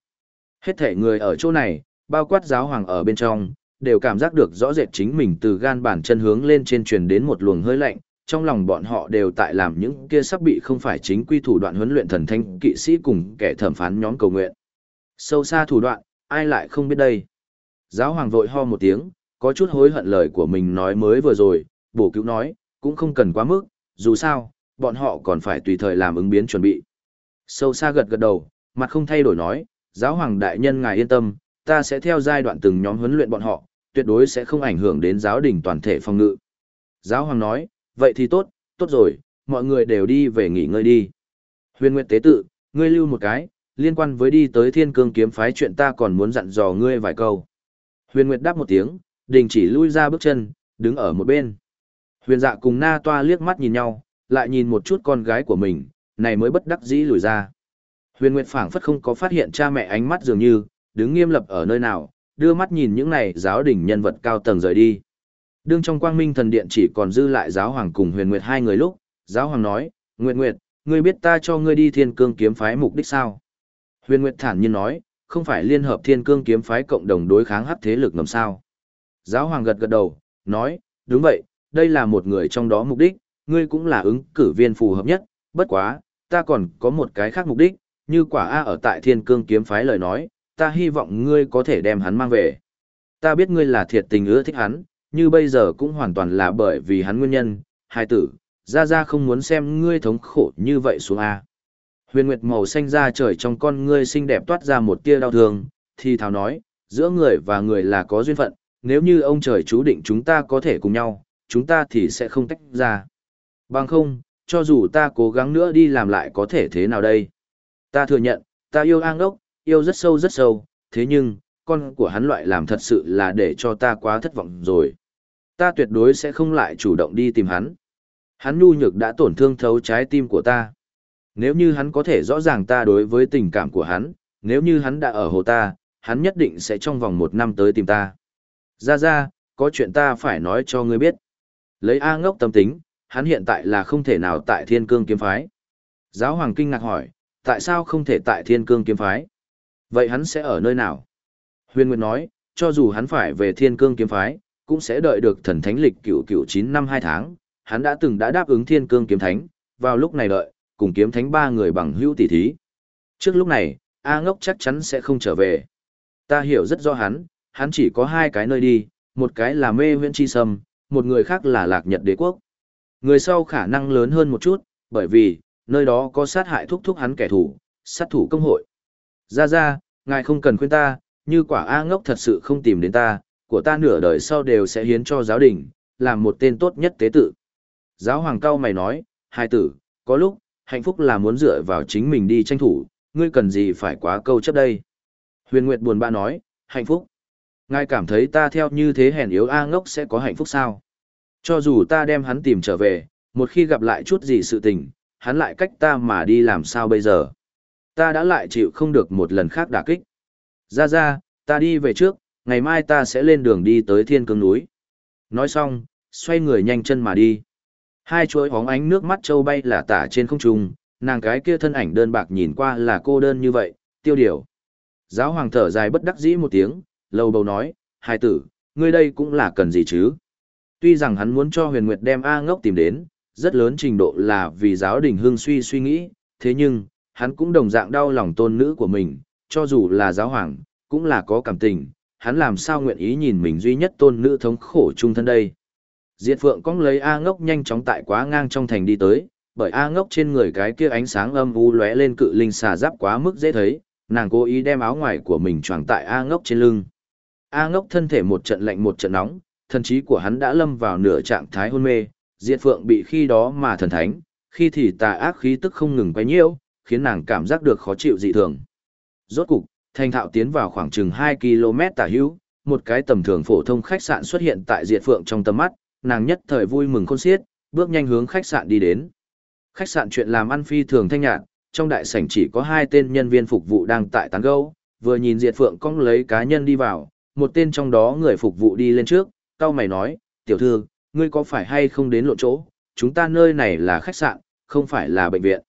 Hết thể người ở chỗ này, bao quát giáo hoàng ở bên trong, đều cảm giác được rõ rệt chính mình từ gan bản chân hướng lên trên truyền đến một luồng hơi lạnh, trong lòng bọn họ đều tại làm những kia sắp bị không phải chính quy thủ đoạn huấn luyện thần thanh kỵ sĩ cùng kẻ thẩm phán nhóm cầu nguyện. Sâu xa thủ đoạn, ai lại không biết đây. Giáo hoàng vội ho một tiếng, có chút hối hận lời của mình nói mới vừa rồi, bổ cứu nói, cũng không cần quá mức, dù sao, bọn họ còn phải tùy thời làm ứng biến chuẩn bị. Sâu xa gật gật đầu, mặt không thay đổi nói, giáo hoàng đại nhân ngài yên tâm, ta sẽ theo giai đoạn từng nhóm huấn luyện bọn họ, tuyệt đối sẽ không ảnh hưởng đến giáo đình toàn thể phòng ngự. Giáo hoàng nói, vậy thì tốt, tốt rồi, mọi người đều đi về nghỉ ngơi đi. Huyền Nguyệt Tế Tự, ngươi lưu một cái, liên quan với đi tới thiên cương kiếm phái chuyện ta còn muốn dặn dò ngươi vài câu. Huyền Nguyệt đáp một tiếng, đình chỉ lui ra bước chân, đứng ở một bên. Huyền dạ cùng na toa liếc mắt nhìn nhau, lại nhìn một chút con gái của mình, này mới bất đắc dĩ lùi ra. Huyền Nguyệt phảng phất không có phát hiện cha mẹ ánh mắt dường như, đứng nghiêm lập ở nơi nào, đưa mắt nhìn những này giáo đình nhân vật cao tầng rời đi. Đương trong quang minh thần điện chỉ còn dư lại giáo hoàng cùng huyền nguyệt hai người lúc, giáo hoàng nói, Nguyệt Nguyệt, ngươi biết ta cho ngươi đi thiên cương kiếm phái mục đích sao? Huyền Nguyệt thản nhiên nói, không phải liên hợp thiên cương kiếm phái cộng đồng đối kháng hắc thế lực ngầm sao? Giáo hoàng gật gật đầu, nói, đúng vậy, đây là một người trong đó mục đích, ngươi cũng là ứng cử viên phù hợp nhất, bất quá, ta còn có một cái khác mục đích, như quả A ở tại thiên cương kiếm phái lời nói, ta hy vọng ngươi có thể đem hắn mang về. Ta biết ngươi là thiệt tình ưa thích hắn, như bây giờ cũng hoàn toàn là bởi vì hắn nguyên nhân, hai tử, ra ra không muốn xem ngươi thống khổ như vậy xuống A. Huyền Nguyệt màu xanh ra trời trong con ngươi xinh đẹp toát ra một tia đau thương, thì thào nói, giữa người và người là có duyên phận, nếu như ông trời chú định chúng ta có thể cùng nhau, chúng ta thì sẽ không tách ra. Bằng không, cho dù ta cố gắng nữa đi làm lại có thể thế nào đây? Ta thừa nhận, ta yêu an Đốc, yêu rất sâu rất sâu, thế nhưng, con của hắn loại làm thật sự là để cho ta quá thất vọng rồi. Ta tuyệt đối sẽ không lại chủ động đi tìm hắn. Hắn nhu nhược đã tổn thương thấu trái tim của ta. Nếu như hắn có thể rõ ràng ta đối với tình cảm của hắn, nếu như hắn đã ở hồ ta, hắn nhất định sẽ trong vòng một năm tới tìm ta. Ra ra, có chuyện ta phải nói cho ngươi biết. Lấy A ngốc tâm tính, hắn hiện tại là không thể nào tại thiên cương kiếm phái. Giáo hoàng kinh ngạc hỏi, tại sao không thể tại thiên cương kiếm phái? Vậy hắn sẽ ở nơi nào? Huyền Nguyệt nói, cho dù hắn phải về thiên cương kiếm phái, cũng sẽ đợi được thần thánh lịch cựu cựu 9 năm 2 tháng. Hắn đã từng đã đáp ứng thiên cương kiếm thánh, vào lúc này đợi, cùng kiếm thánh ba người bằng hữu tỷ thí. Trước lúc này, A ngốc chắc chắn sẽ không trở về. Ta hiểu rất rõ hắn, hắn chỉ có hai cái nơi đi, một cái là mê huyện chi sâm, một người khác là lạc nhật đế quốc. Người sau khả năng lớn hơn một chút, bởi vì, nơi đó có sát hại thúc thúc hắn kẻ thù, sát thủ công hội. Ra ra, ngài không cần khuyên ta, như quả A ngốc thật sự không tìm đến ta, của ta nửa đời sau đều sẽ hiến cho giáo đình, làm một tên tốt nhất tế tự. Giáo hoàng cao mày nói, hai tử, có lúc, hạnh phúc là muốn dựa vào chính mình đi tranh thủ, ngươi cần gì phải quá câu chấp đây. Huyền Nguyệt buồn bã nói, hạnh phúc. Ngài cảm thấy ta theo như thế hèn yếu A ngốc sẽ có hạnh phúc sao? Cho dù ta đem hắn tìm trở về, một khi gặp lại chút gì sự tình, hắn lại cách ta mà đi làm sao bây giờ? Ta đã lại chịu không được một lần khác đả kích. Ra ra, ta đi về trước, ngày mai ta sẽ lên đường đi tới thiên cương núi. Nói xong, xoay người nhanh chân mà đi. Hai chuỗi hóng ánh nước mắt châu bay là tả trên không trung, nàng cái kia thân ảnh đơn bạc nhìn qua là cô đơn như vậy, tiêu điều. Giáo hoàng thở dài bất đắc dĩ một tiếng, lâu bầu nói, hai tử, ngươi đây cũng là cần gì chứ? Tuy rằng hắn muốn cho huyền nguyệt đem A ngốc tìm đến, rất lớn trình độ là vì giáo đình hương suy suy nghĩ, thế nhưng, hắn cũng đồng dạng đau lòng tôn nữ của mình, cho dù là giáo hoàng, cũng là có cảm tình, hắn làm sao nguyện ý nhìn mình duy nhất tôn nữ thống khổ chung thân đây. Diệt Phượng cong lấy A ngốc nhanh chóng tại quá ngang trong thành đi tới, bởi A ngốc trên người cái kia ánh sáng âm u lóe lên cự linh xà giáp quá mức dễ thấy, nàng cố ý đem áo ngoài của mình choàng tại A ngốc trên lưng. A ngốc thân thể một trận lạnh một trận nóng, thần trí của hắn đã lâm vào nửa trạng thái hôn mê, Diệt Phượng bị khi đó mà thần thánh, khi thì tà ác khí tức không ngừng quấy nhiễu, khiến nàng cảm giác được khó chịu dị thường. Rốt cục, Thanh Thạo tiến vào khoảng chừng 2 km tả hữu, một cái tầm thường phổ thông khách sạn xuất hiện tại Diệt Phượng trong tầm mắt, nàng nhất thời vui mừng khôn xiết, bước nhanh hướng khách sạn đi đến. Khách sạn chuyện làm ăn phi thường thanh nhạt, trong đại sảnh chỉ có hai tên nhân viên phục vụ đang tại tán gẫu, vừa nhìn Diệt Phượng cong lấy cá nhân đi vào, một tên trong đó người phục vụ đi lên trước, cau mày nói, tiểu thư, ngươi có phải hay không đến lộ chỗ, chúng ta nơi này là khách sạn, không phải là bệnh viện.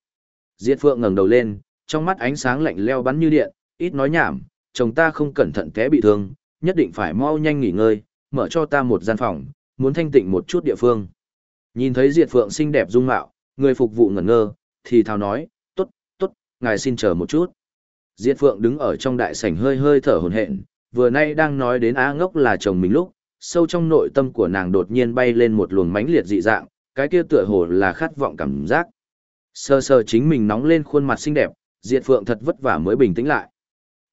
Diệt Phượng ngẩng đầu lên, trong mắt ánh sáng lạnh lẽo bắn như điện, ít nói nhảm, chồng ta không cẩn thận té bị thương, nhất định phải mau nhanh nghỉ ngơi, mở cho ta một gian phòng, muốn thanh tịnh một chút địa phương. Nhìn thấy Diệt Phượng xinh đẹp dung mạo, người phục vụ ngẩn ngơ, thì thào nói, tốt, tốt, ngài xin chờ một chút. Diệt Phượng đứng ở trong đại sảnh hơi hơi thở hồn hện, vừa nay đang nói đến Á ngốc là chồng mình lúc, sâu trong nội tâm của nàng đột nhiên bay lên một luồng mãnh liệt dị dạng, cái kia tựa hồ là khát vọng cảm giác. Sơ sơ chính mình nóng lên khuôn mặt xinh đẹp, Diệt Phượng thật vất vả mới bình tĩnh lại.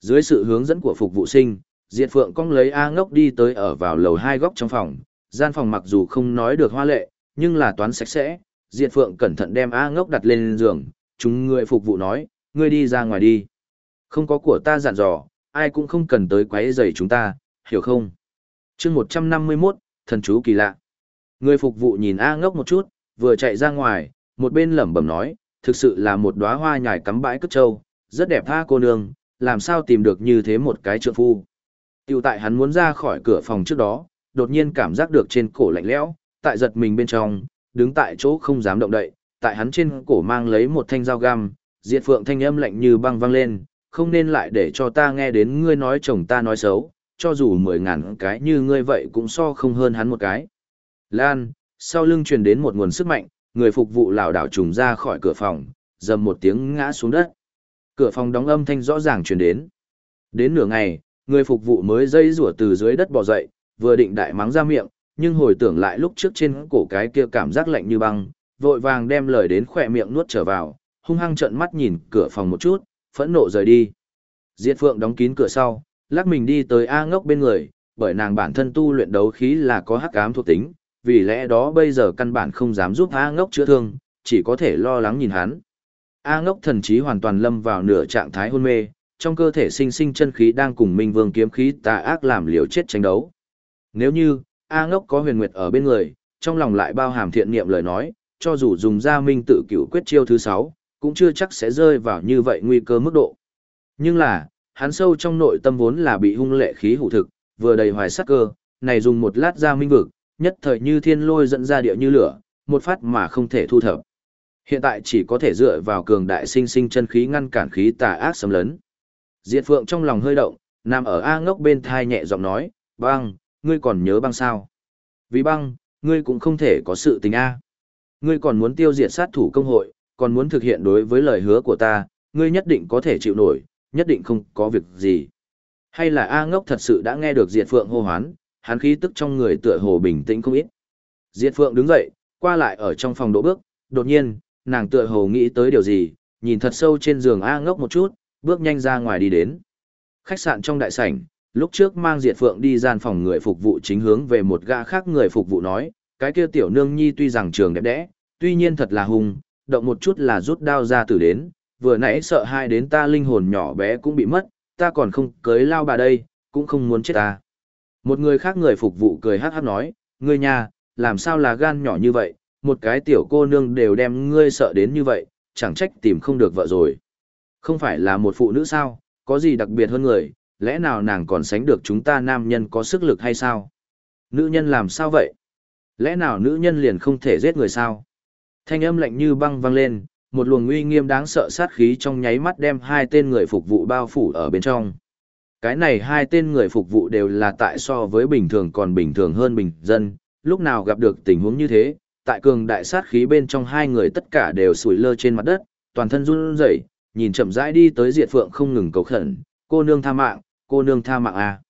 Dưới sự hướng dẫn của phục vụ sinh, Diệt Phượng cong lấy A ngốc đi tới ở vào lầu hai góc trong phòng, gian phòng mặc dù không nói được hoa lệ, nhưng là toán sạch sẽ. Diệt Phượng cẩn thận đem A ngốc đặt lên giường, chúng người phục vụ nói, ngươi đi ra ngoài đi. Không có của ta dặn dò, ai cũng không cần tới quấy rầy chúng ta, hiểu không? chương 151, thần chú kỳ lạ. Người phục vụ nhìn A ngốc một chút, vừa chạy ra ngoài, một bên lẩm bẩm nói, thực sự là một đóa hoa nhài cắm bãi cất trâu, rất đẹp tha cô nương, làm sao tìm được như thế một cái trượng phu. Tiểu tại hắn muốn ra khỏi cửa phòng trước đó, đột nhiên cảm giác được trên cổ lạnh lẽo, tại giật mình bên trong, đứng tại chỗ không dám động đậy, tại hắn trên cổ mang lấy một thanh dao găm, diệt phượng thanh âm lạnh như băng vang lên, không nên lại để cho ta nghe đến ngươi nói chồng ta nói xấu, cho dù mười ngàn cái như ngươi vậy cũng so không hơn hắn một cái. Lan, sau lưng truyền đến một nguồn sức mạnh, người phục vụ lảo đảo trùng ra khỏi cửa phòng, dầm một tiếng ngã xuống đất. Cửa phòng đóng âm thanh rõ ràng truyền đến. Đến nửa ngày, người phục vụ mới dây rủa từ dưới đất bò dậy, vừa định đại mắng ra miệng, nhưng hồi tưởng lại lúc trước trên cổ cái kia cảm giác lạnh như băng, vội vàng đem lời đến khỏe miệng nuốt trở vào, hung hăng trợn mắt nhìn cửa phòng một chút, phẫn nộ rời đi. Diệt Phượng đóng kín cửa sau, lắc mình đi tới A Ngốc bên người, bởi nàng bản thân tu luyện đấu khí là có hắc ám thuộc tính, vì lẽ đó bây giờ căn bản không dám giúp A Ngốc chữa thương, chỉ có thể lo lắng nhìn hắn. A Ngốc thần trí hoàn toàn lâm vào nửa trạng thái hôn mê, trong cơ thể sinh sinh chân khí đang cùng Minh Vương kiếm khí tà ác làm liều chết tranh đấu. Nếu như A Ngốc có huyền nguyệt ở bên người, trong lòng lại bao hàm thiện niệm lời nói, cho dù dùng ra minh tự cửu quyết chiêu thứ 6, cũng chưa chắc sẽ rơi vào như vậy nguy cơ mức độ. Nhưng là, hắn sâu trong nội tâm vốn là bị hung lệ khí hủ thực, vừa đầy hoài sắc cơ, này dùng một lát ra minh vực, nhất thời như thiên lôi dẫn ra địa như lửa, một phát mà không thể thu thập. Hiện tại chỉ có thể dựa vào cường đại sinh sinh chân khí ngăn cản khí tà ác xâm lấn. Diệt Phượng trong lòng hơi động, nằm ở A ngốc bên thai nhẹ giọng nói, băng, ngươi còn nhớ băng sao? Vì băng, ngươi cũng không thể có sự tình A. Ngươi còn muốn tiêu diệt sát thủ công hội, còn muốn thực hiện đối với lời hứa của ta, ngươi nhất định có thể chịu nổi, nhất định không có việc gì. Hay là A ngốc thật sự đã nghe được Diệt Phượng hô hoán, hắn khí tức trong người tựa hồ bình tĩnh không ít. Diệt Phượng đứng dậy, qua lại ở trong phòng đỗ bước, đột nhiên, nàng tựa hồ nghĩ tới điều gì, nhìn thật sâu trên giường A ngốc một chút, bước nhanh ra ngoài đi đến. Khách sạn trong đại sảnh, lúc trước mang Diệt Phượng đi gian phòng người phục vụ chính hướng về một gã khác người phục vụ nói, cái kia tiểu nương nhi tuy rằng trường đẹp đẽ, tuy nhiên thật là hung, động một chút là rút đao ra tử đến, vừa nãy sợ hai đến ta linh hồn nhỏ bé cũng bị mất, ta còn không cưới lao bà đây, cũng không muốn chết ta. Một người khác người phục vụ cười hát hát nói, ngươi nhà, làm sao là gan nhỏ như vậy, một cái tiểu cô nương đều đem ngươi sợ đến như vậy, chẳng trách tìm không được vợ rồi. Không phải là một phụ nữ sao, có gì đặc biệt hơn người, lẽ nào nàng còn sánh được chúng ta nam nhân có sức lực hay sao? Nữ nhân làm sao vậy? Lẽ nào nữ nhân liền không thể giết người sao? Thanh âm lạnh như băng vang lên, một luồng uy nghiêm đáng sợ sát khí trong nháy mắt đem hai tên người phục vụ bao phủ ở bên trong. Cái này hai tên người phục vụ đều là tại so với bình thường còn bình thường hơn bình dân, lúc nào gặp được tình huống như thế, tại cường đại sát khí bên trong hai người tất cả đều sủi lơ trên mặt đất, toàn thân run rẩy, nhìn chậm rãi đi tới Diệt Phượng không ngừng cầu khẩn, "Cô nương tha mạng, cô nương tha mạng à?"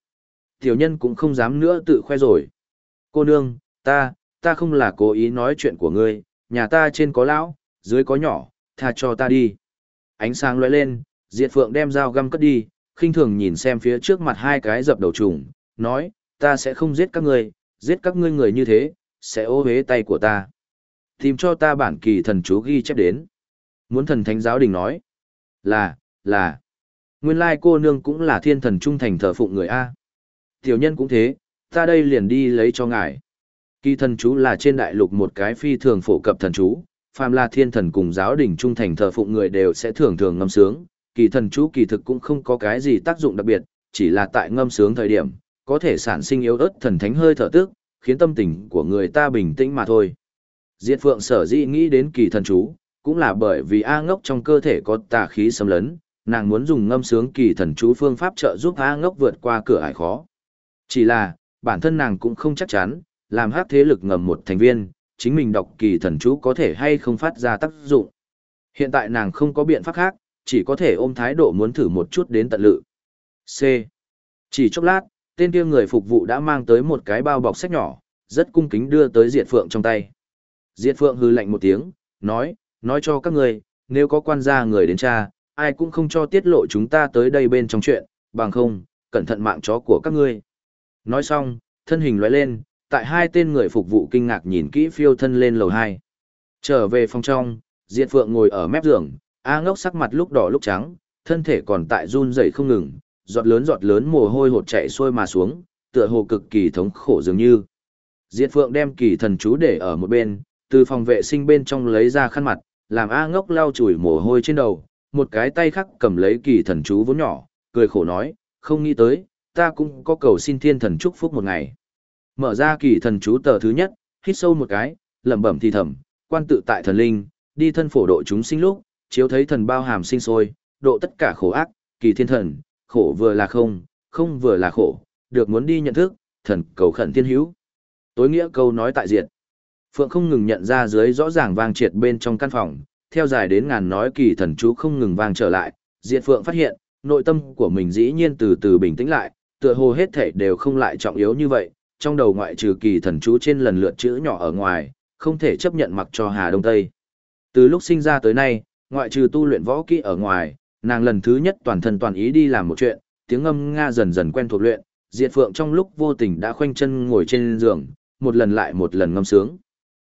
Tiểu nhân cũng không dám nữa tự khoe rồi. "Cô nương, ta, ta không là cố ý nói chuyện của ngươi, nhà ta trên có lão, dưới có nhỏ, tha cho ta đi." Ánh sáng lóe lên, Diệt Phượng đem dao găm cất đi, khinh thường nhìn xem phía trước mặt hai cái dập đầu trùng, nói, ta sẽ không giết các ngươi, giết các ngươi người như thế, sẽ ô huế tay của ta. Tìm cho ta bản kỳ thần chú ghi chép đến. Muốn thần thánh giáo đình nói, là, là, nguyên lai cô nương cũng là thiên thần trung thành thờ phụng người A. Tiểu nhân cũng thế, ta đây liền đi lấy cho ngài. Kỳ thần chú là trên đại lục một cái phi thường phổ cập thần chú, phàm là thiên thần cùng giáo đình trung thành thờ phụng người đều sẽ thường thường ngâm sướng. Kỳ thần chú kỳ thực cũng không có cái gì tác dụng đặc biệt, chỉ là tại ngâm sướng thời điểm, có thể sản sinh yếu ớt thần thánh hơi thở tức, khiến tâm tình của người ta bình tĩnh mà thôi. Diệt Phượng sở dĩ nghĩ đến kỳ thần chú, cũng là bởi vì A ngốc trong cơ thể có tà khí xâm lấn, nàng muốn dùng ngâm sướng kỳ thần chú phương pháp trợ giúp A ngốc vượt qua cửa ải khó. Chỉ là, bản thân nàng cũng không chắc chắn, làm hát thế lực ngầm một thành viên, chính mình đọc kỳ thần chú có thể hay không phát ra tác dụng. Hiện tại nàng không có biện pháp khác, chỉ có thể ôm thái độ muốn thử một chút đến tận lự. C. Chỉ chốc lát, tên kia người phục vụ đã mang tới một cái bao bọc sách nhỏ, rất cung kính đưa tới Diệt Phượng trong tay. Diệt Phượng hư lạnh một tiếng, nói, nói cho các người, nếu có quan gia người đến tra, ai cũng không cho tiết lộ chúng ta tới đây bên trong chuyện, bằng không, cẩn thận mạng chó của các ngươi. Nói xong, thân hình lóe lên, tại hai tên người phục vụ kinh ngạc nhìn kỹ phiêu thân lên lầu hai. Trở về phòng trong, Diệt Phượng ngồi ở mép giường, A ngốc sắc mặt lúc đỏ lúc trắng, thân thể còn tại run rẩy không ngừng, giọt lớn giọt lớn mồ hôi hột chạy xuôi mà xuống, tựa hồ cực kỳ thống khổ dường như. Diệt Phượng đem kỳ thần chú để ở một bên, từ phòng vệ sinh bên trong lấy ra khăn mặt, làm A ngốc lau chùi mồ hôi trên đầu, một cái tay khác cầm lấy kỳ thần chú vốn nhỏ, cười khổ nói, không nghĩ tới, ta cũng có cầu xin thiên thần chúc phúc một ngày. Mở ra kỳ thần chú tờ thứ nhất, hít sâu một cái, lẩm bẩm thì thầm, quan tự tại thần linh, đi thân phổ độ chúng sinh lúc, chiếu thấy thần bao hàm sinh sôi, độ tất cả khổ ác, kỳ thiên thần, khổ vừa là không, không vừa là khổ, được muốn đi nhận thức, thần cầu khẩn thiên hữu. Tối nghĩa câu nói tại diện. Phượng không ngừng nhận ra dưới rõ ràng vang triệt bên trong căn phòng, theo dài đến ngàn nói kỳ thần chú không ngừng vang trở lại, Diệt Phượng phát hiện, nội tâm của mình dĩ nhiên từ từ bình tĩnh lại, tựa hồ hết thể đều không lại trọng yếu như vậy, trong đầu ngoại trừ kỳ thần chú trên lần lượt chữ nhỏ ở ngoài, không thể chấp nhận mặc cho Hà Đông Tây. Từ lúc sinh ra tới nay, ngoại trừ tu luyện võ kỹ ở ngoài, nàng lần thứ nhất toàn thân toàn ý đi làm một chuyện, tiếng âm Nga dần dần quen thuộc luyện, Diệt Phượng trong lúc vô tình đã khoanh chân ngồi trên giường, một lần lại một lần ngâm sướng.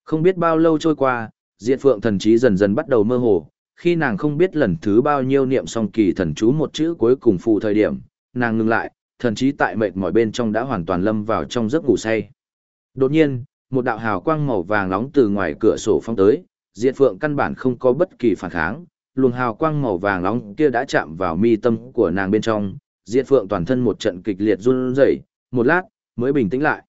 Không biết bao lâu trôi qua, Diệt Phượng thần trí dần dần bắt đầu mơ hồ, khi nàng không biết lần thứ bao nhiêu niệm xong kỳ thần chú một chữ cuối cùng phù thời điểm, nàng ngừng lại, thần trí tại mệt mỏi bên trong đã hoàn toàn lâm vào trong giấc ngủ say. Đột nhiên, một đạo hào quang màu vàng nóng từ ngoài cửa sổ phong tới, Diệt Phượng căn bản không có bất kỳ phản kháng, luồng hào quang màu vàng nóng kia đã chạm vào mi tâm của nàng bên trong, Diệt Phượng toàn thân một trận kịch liệt run rẩy, một lát mới bình tĩnh lại.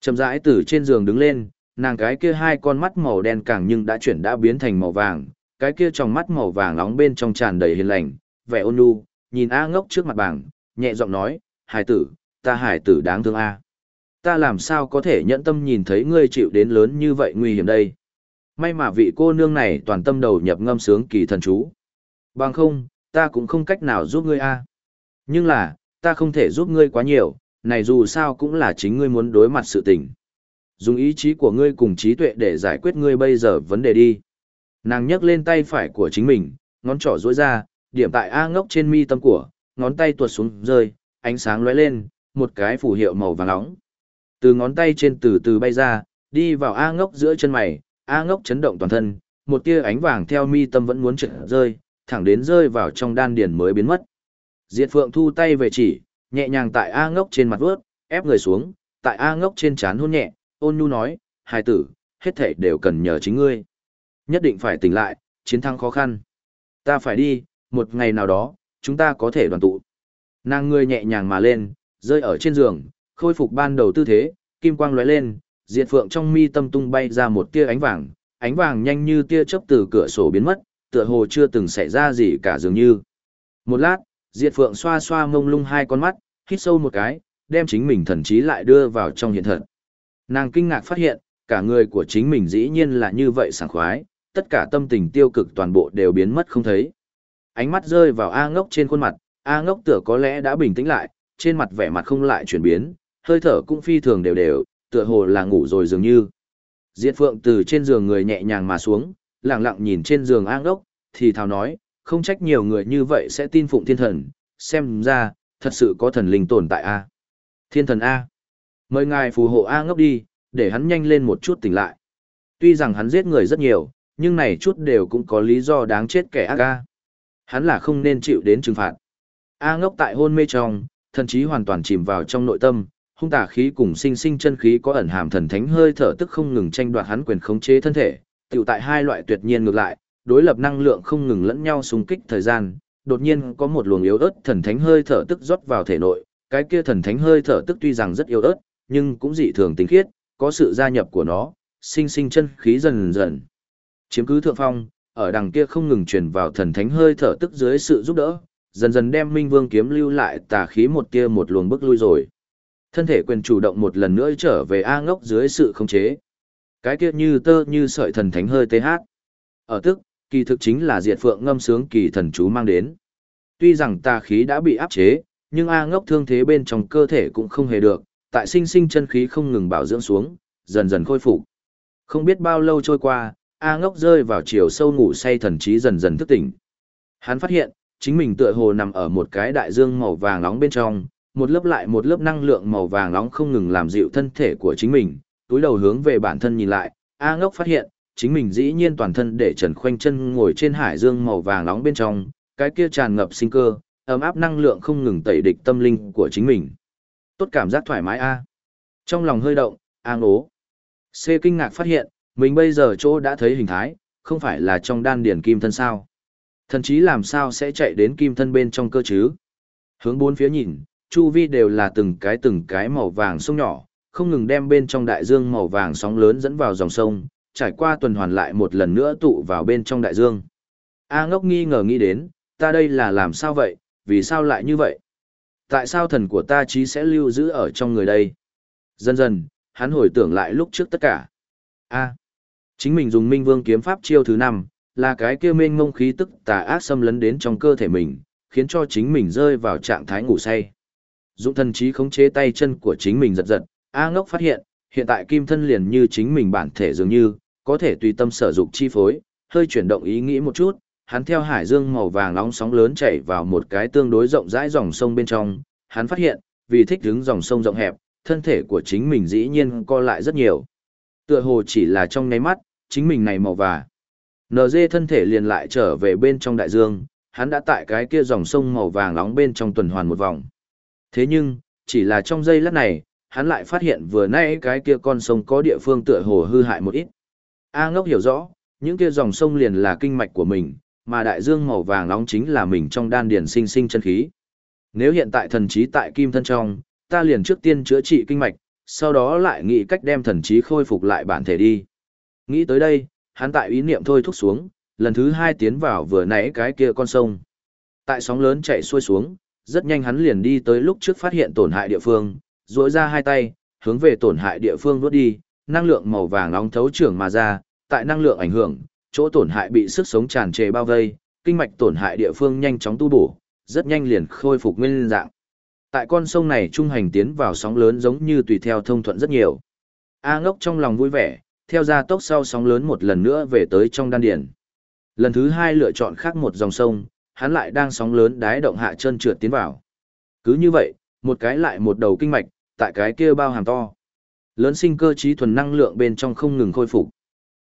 Chậm rãi từ trên giường đứng lên, nàng cái kia hai con mắt màu đen càng nhưng đã chuyển đã biến thành màu vàng, cái kia trong mắt màu vàng nóng bên trong tràn đầy hiền lành, vẻ ôn nhu, nhìn A ngốc trước mặt bảng, nhẹ giọng nói, hải tử, ta hải tử đáng thương A. Ta làm sao có thể nhẫn tâm nhìn thấy ngươi chịu đến lớn như vậy nguy hiểm đây. May mà vị cô nương này toàn tâm đầu nhập ngâm sướng kỳ thần chú. Bằng không, ta cũng không cách nào giúp ngươi A. Nhưng là, ta không thể giúp ngươi quá nhiều, này dù sao cũng là chính ngươi muốn đối mặt sự tình. Dùng ý chí của ngươi cùng trí tuệ để giải quyết ngươi bây giờ vấn đề đi. Nàng nhấc lên tay phải của chính mình, ngón trỏ duỗi ra, điểm tại A ngốc trên mi tâm của, ngón tay tuột xuống rơi, ánh sáng lóe lên, một cái phù hiệu màu vàng nóng. Từ ngón tay trên từ từ bay ra, đi vào A ngốc giữa chân mày, A ngốc chấn động toàn thân, một tia ánh vàng theo mi tâm vẫn muốn trượt rơi, thẳng đến rơi vào trong đan điền mới biến mất. Diệt Phượng thu tay về chỉ, nhẹ nhàng tại A ngốc trên mặt vớt, ép người xuống, tại A ngốc trên chán hôn nhẹ, ôn nhu nói, hai tử, hết thảy đều cần nhờ chính ngươi. Nhất định phải tỉnh lại, chiến thắng khó khăn. Ta phải đi, một ngày nào đó, chúng ta có thể đoàn tụ. Nàng ngươi nhẹ nhàng mà lên, rơi ở trên giường, khôi phục ban đầu tư thế, kim quang lóe lên, diệt phượng trong mi tâm tung bay ra một tia ánh vàng, ánh vàng nhanh như tia chớp từ cửa sổ biến mất, tựa hồ chưa từng xảy ra gì cả dường như. Một lát, diệt phượng xoa xoa mông lung hai con mắt, hít sâu một cái, đem chính mình thần trí lại đưa vào trong hiện thật. Nàng kinh ngạc phát hiện, cả người của chính mình dĩ nhiên là như vậy sảng khoái, tất cả tâm tình tiêu cực toàn bộ đều biến mất không thấy. Ánh mắt rơi vào A ngốc trên khuôn mặt, A ngốc tựa có lẽ đã bình tĩnh lại, trên mặt vẻ mặt không lại chuyển biến, hơi thở cũng phi thường đều đều, tựa hồ là ngủ rồi dường như. Diệt Phượng từ trên giường người nhẹ nhàng mà xuống, lặng lặng nhìn trên giường an ngốc, thì thào nói, không trách nhiều người như vậy sẽ tin phụng thiên thần, xem ra, thật sự có thần linh tồn tại A. Thiên thần A. Mời ngài phù hộ A ngốc đi, để hắn nhanh lên một chút tỉnh lại. Tuy rằng hắn giết người rất nhiều, nhưng này chút đều cũng có lý do đáng chết kẻ ác A. Hắn là không nên chịu đến trừng phạt. A ngốc tại hôn mê trong, thần trí hoàn toàn chìm vào trong nội tâm, hung tà khí cùng sinh sinh chân khí có ẩn hàm thần thánh hơi thở tức không ngừng tranh đoạt hắn quyền khống chế thân thể, tiểu tại hai loại tuyệt nhiên ngược lại, đối lập năng lượng không ngừng lẫn nhau xung kích thời gian, đột nhiên có một luồng yếu ớt thần thánh hơi thở tức rót vào thể nội, cái kia thần thánh hơi thở tức tuy rằng rất yếu ớt, nhưng cũng dị thường tinh khiết, có sự gia nhập của nó, sinh sinh chân khí dần dần chiếm cứ thượng phong, ở đằng kia không ngừng truyền vào thần thánh hơi thở tức dưới sự giúp đỡ, dần dần đem Minh Vương kiếm lưu lại tà khí một kia một luồng bước lui rồi. Thân thể quyền chủ động một lần nữa trở về A ngốc dưới sự khống chế. Cái kia như tơ như sợi thần thánh hơi tê hát. Ở tức, kỳ thực chính là diệt phượng ngâm sướng kỳ thần chú mang đến. Tuy rằng tà khí đã bị áp chế, nhưng A ngốc thương thế bên trong cơ thể cũng không hề được, tại sinh sinh chân khí không ngừng bảo dưỡng xuống, dần dần khôi phục. Không biết bao lâu trôi qua, A ngốc rơi vào chiều sâu ngủ say thần trí dần dần thức tỉnh. Hắn phát hiện, chính mình tựa hồ nằm ở một cái đại dương màu vàng nóng bên trong, một lớp lại một lớp năng lượng màu vàng nóng không ngừng làm dịu thân thể của chính mình, túi đầu hướng về bản thân nhìn lại, A ngốc phát hiện, chính mình dĩ nhiên toàn thân để trần khoanh chân ngồi trên hải dương màu vàng nóng bên trong, cái kia tràn ngập sinh cơ, ấm áp năng lượng không ngừng tẩy địch tâm linh của chính mình. Tốt cảm giác thoải mái A. Trong lòng hơi động, A ngố. C kinh ngạc phát hiện, mình bây giờ chỗ đã thấy hình thái, không phải là trong đan điển kim thân sao. Thần chí làm sao sẽ chạy đến kim thân bên trong cơ chứ? Hướng bốn phía nhìn, chu vi đều là từng cái từng cái màu vàng sông nhỏ, không ngừng đem bên trong đại dương màu vàng sóng lớn dẫn vào dòng sông, trải qua tuần hoàn lại một lần nữa tụ vào bên trong đại dương. A ngốc nghi ngờ nghĩ đến, ta đây là làm sao vậy, vì sao lại như vậy? Tại sao thần của ta chí sẽ lưu giữ ở trong người đây? Dần dần, hắn hồi tưởng lại lúc trước tất cả. A. chính mình dùng minh vương kiếm pháp chiêu thứ năm là cái kia mênh mông khí tức tà ác xâm lấn đến trong cơ thể mình, khiến cho chính mình rơi vào trạng thái ngủ say. Dụng thần trí khống chế tay chân của chính mình giật giật, A ngốc phát hiện, hiện tại kim thân liền như chính mình bản thể dường như, có thể tùy tâm sở dụng chi phối, hơi chuyển động ý nghĩ một chút, hắn theo hải dương màu vàng nóng sóng lớn chảy vào một cái tương đối rộng rãi dòng sông bên trong, hắn phát hiện, vì thích đứng dòng sông rộng hẹp, thân thể của chính mình dĩ nhiên co lại rất nhiều. Tựa hồ chỉ là trong nháy mắt, chính mình này màu và. NG thân thể liền lại trở về bên trong đại dương, hắn đã tại cái kia dòng sông màu vàng nóng bên trong tuần hoàn một vòng. Thế nhưng, chỉ là trong giây lát này, hắn lại phát hiện vừa nãy cái kia con sông có địa phương tựa hồ hư hại một ít. A ngốc hiểu rõ, những kia dòng sông liền là kinh mạch của mình, mà đại dương màu vàng nóng chính là mình trong đan điền sinh sinh chân khí. Nếu hiện tại thần trí tại kim thân trong, ta liền trước tiên chữa trị kinh mạch, sau đó lại nghĩ cách đem thần trí khôi phục lại bản thể đi. Nghĩ tới đây, hắn tại ý niệm thôi thúc xuống, lần thứ hai tiến vào vừa nãy cái kia con sông. Tại sóng lớn chạy xuôi xuống, rất nhanh hắn liền đi tới lúc trước phát hiện tổn hại địa phương, duỗi ra hai tay, hướng về tổn hại địa phương nuốt đi, năng lượng màu vàng nóng thấu trưởng mà ra, tại năng lượng ảnh hưởng, chỗ tổn hại bị sức sống tràn trề bao vây, kinh mạch tổn hại địa phương nhanh chóng tu bổ, rất nhanh liền khôi phục nguyên dạng. Tại con sông này trung hành tiến vào sóng lớn giống như tùy theo thông thuận rất nhiều. A ngốc trong lòng vui vẻ, theo ra tốc sau sóng lớn một lần nữa về tới trong đan điển. Lần thứ hai lựa chọn khác một dòng sông, hắn lại đang sóng lớn đái động hạ chân trượt tiến vào. Cứ như vậy, một cái lại một đầu kinh mạch, tại cái kia bao hàm to. Lớn sinh cơ trí thuần năng lượng bên trong không ngừng khôi phục.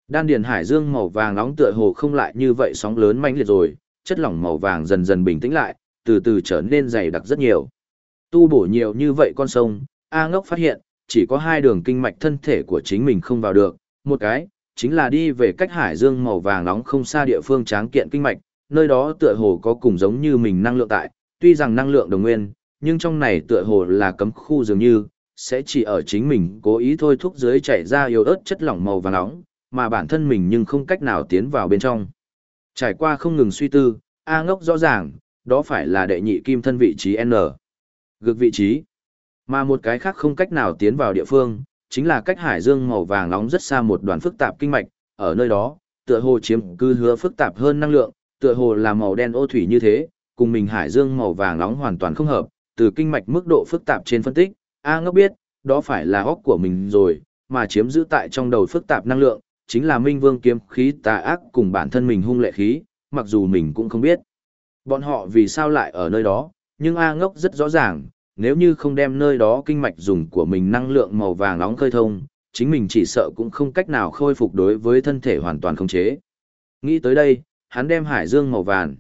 Đan điền hải dương màu vàng nóng tựa hồ không lại như vậy sóng lớn mãnh liệt rồi, chất lỏng màu vàng dần dần bình tĩnh lại, từ từ trở nên dày đặc rất nhiều. Tu bổ nhiều như vậy con sông, A ngốc phát hiện, chỉ có hai đường kinh mạch thân thể của chính mình không vào được, một cái, chính là đi về cách hải dương màu vàng nóng không xa địa phương tráng kiện kinh mạch, nơi đó tựa hồ có cùng giống như mình năng lượng tại, tuy rằng năng lượng đồng nguyên, nhưng trong này tựa hồ là cấm khu dường như, sẽ chỉ ở chính mình cố ý thôi thúc dưới chảy ra yếu ớt chất lỏng màu vàng nóng, mà bản thân mình nhưng không cách nào tiến vào bên trong. Trải qua không ngừng suy tư, A ngốc rõ ràng, đó phải là đệ nhị kim thân vị trí N. Gực vị trí. Mà một cái khác không cách nào tiến vào địa phương, chính là cách hải dương màu vàng nóng rất xa một đoàn phức tạp kinh mạch, ở nơi đó, tựa hồ chiếm cư hứa phức tạp hơn năng lượng, tựa hồ là màu đen ô thủy như thế, cùng mình hải dương màu vàng nóng hoàn toàn không hợp, từ kinh mạch mức độ phức tạp trên phân tích, A ngốc biết, đó phải là óc của mình rồi, mà chiếm giữ tại trong đầu phức tạp năng lượng, chính là minh vương kiếm khí tà ác cùng bản thân mình hung lệ khí, mặc dù mình cũng không biết. Bọn họ vì sao lại ở nơi đó, nhưng A ngốc rất rõ ràng, nếu như không đem nơi đó kinh mạch dùng của mình năng lượng màu vàng nóng khơi thông, chính mình chỉ sợ cũng không cách nào khôi phục đối với thân thể hoàn toàn không chế. Nghĩ tới đây, hắn đem hải dương màu vàng.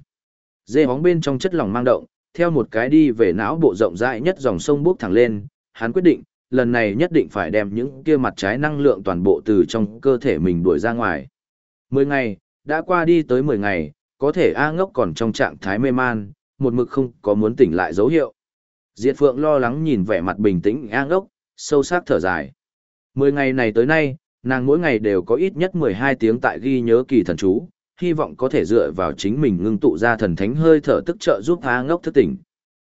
Dê hóng bên trong chất lỏng mang động, theo một cái đi về não bộ rộng rãi nhất dòng sông bước thẳng lên, hắn quyết định, lần này nhất định phải đem những kia mặt trái năng lượng toàn bộ từ trong cơ thể mình đuổi ra ngoài. Mười ngày, đã qua đi tới mười ngày, có thể A ngốc còn trong trạng thái mê man, một mực không có muốn tỉnh lại dấu hiệu. Diệt Phượng lo lắng nhìn vẻ mặt bình tĩnh A ngốc, sâu sắc thở dài. Mười ngày này tới nay, nàng mỗi ngày đều có ít nhất mười hai tiếng tại ghi nhớ kỳ thần chú, hy vọng có thể dựa vào chính mình ngưng tụ ra thần thánh hơi thở tức trợ giúp A ngốc thức tỉnh.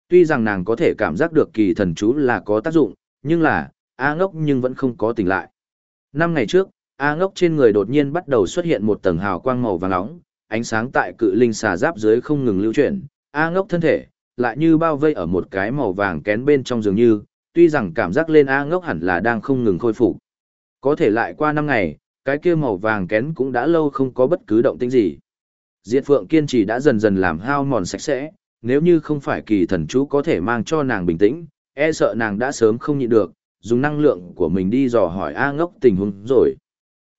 Tuy rằng nàng có thể cảm giác được kỳ thần chú là có tác dụng, nhưng là, A ngốc nhưng vẫn không có tỉnh lại. Năm ngày trước, A ngốc trên người đột nhiên bắt đầu xuất hiện một tầng hào quang màu vàng nóng, ánh sáng tại cự linh xà giáp dưới không ngừng lưu chuyển. A ngốc thân thể, lại như bao vây ở một cái màu vàng kén bên trong dường như, tuy rằng cảm giác lên A ngốc hẳn là đang không ngừng khôi phục. Có thể lại qua năm ngày, cái kia màu vàng kén cũng đã lâu không có bất cứ động tĩnh gì. Diệt Phượng kiên trì đã dần dần làm hao mòn sạch sẽ, nếu như không phải kỳ thần chú có thể mang cho nàng bình tĩnh, e sợ nàng đã sớm không nhịn được, dùng năng lượng của mình đi dò hỏi A ngốc tình huống rồi.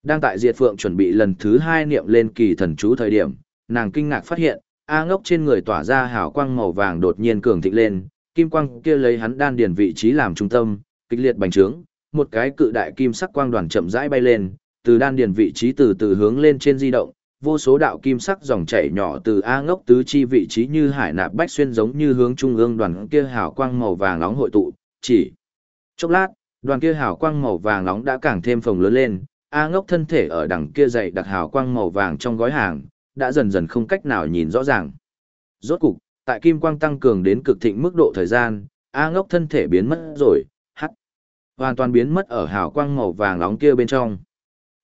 Đang tại Diệt Phượng chuẩn bị lần thứ hai niệm lên kỳ thần chú thời điểm, nàng kinh ngạc phát hiện, A ngốc trên người tỏa ra hào quang màu vàng đột nhiên cường thịnh lên, kim quang kia lấy hắn đan điền vị trí làm trung tâm, kịch liệt bành trướng, một cái cự đại kim sắc quang đoàn chậm rãi bay lên, từ đan điền vị trí từ từ hướng lên trên di động, vô số đạo kim sắc dòng chảy nhỏ từ A ngốc tứ chi vị trí như hải nạp bách xuyên giống như hướng trung ương đoàn kia hào quang màu vàng nóng hội tụ, chỉ chốc lát, đoàn kia hào quang màu vàng nóng đã càng thêm phồng lớn lên, A ngốc thân thể ở đằng kia dày đặc hào quang màu vàng trong gói hàng, đã dần dần không cách nào nhìn rõ ràng. Rốt cục, tại kim quang tăng cường đến cực thịnh mức độ thời gian, A ngốc thân thể biến mất rồi, hắt. Hoàn toàn biến mất ở hào quang màu vàng nóng kia bên trong.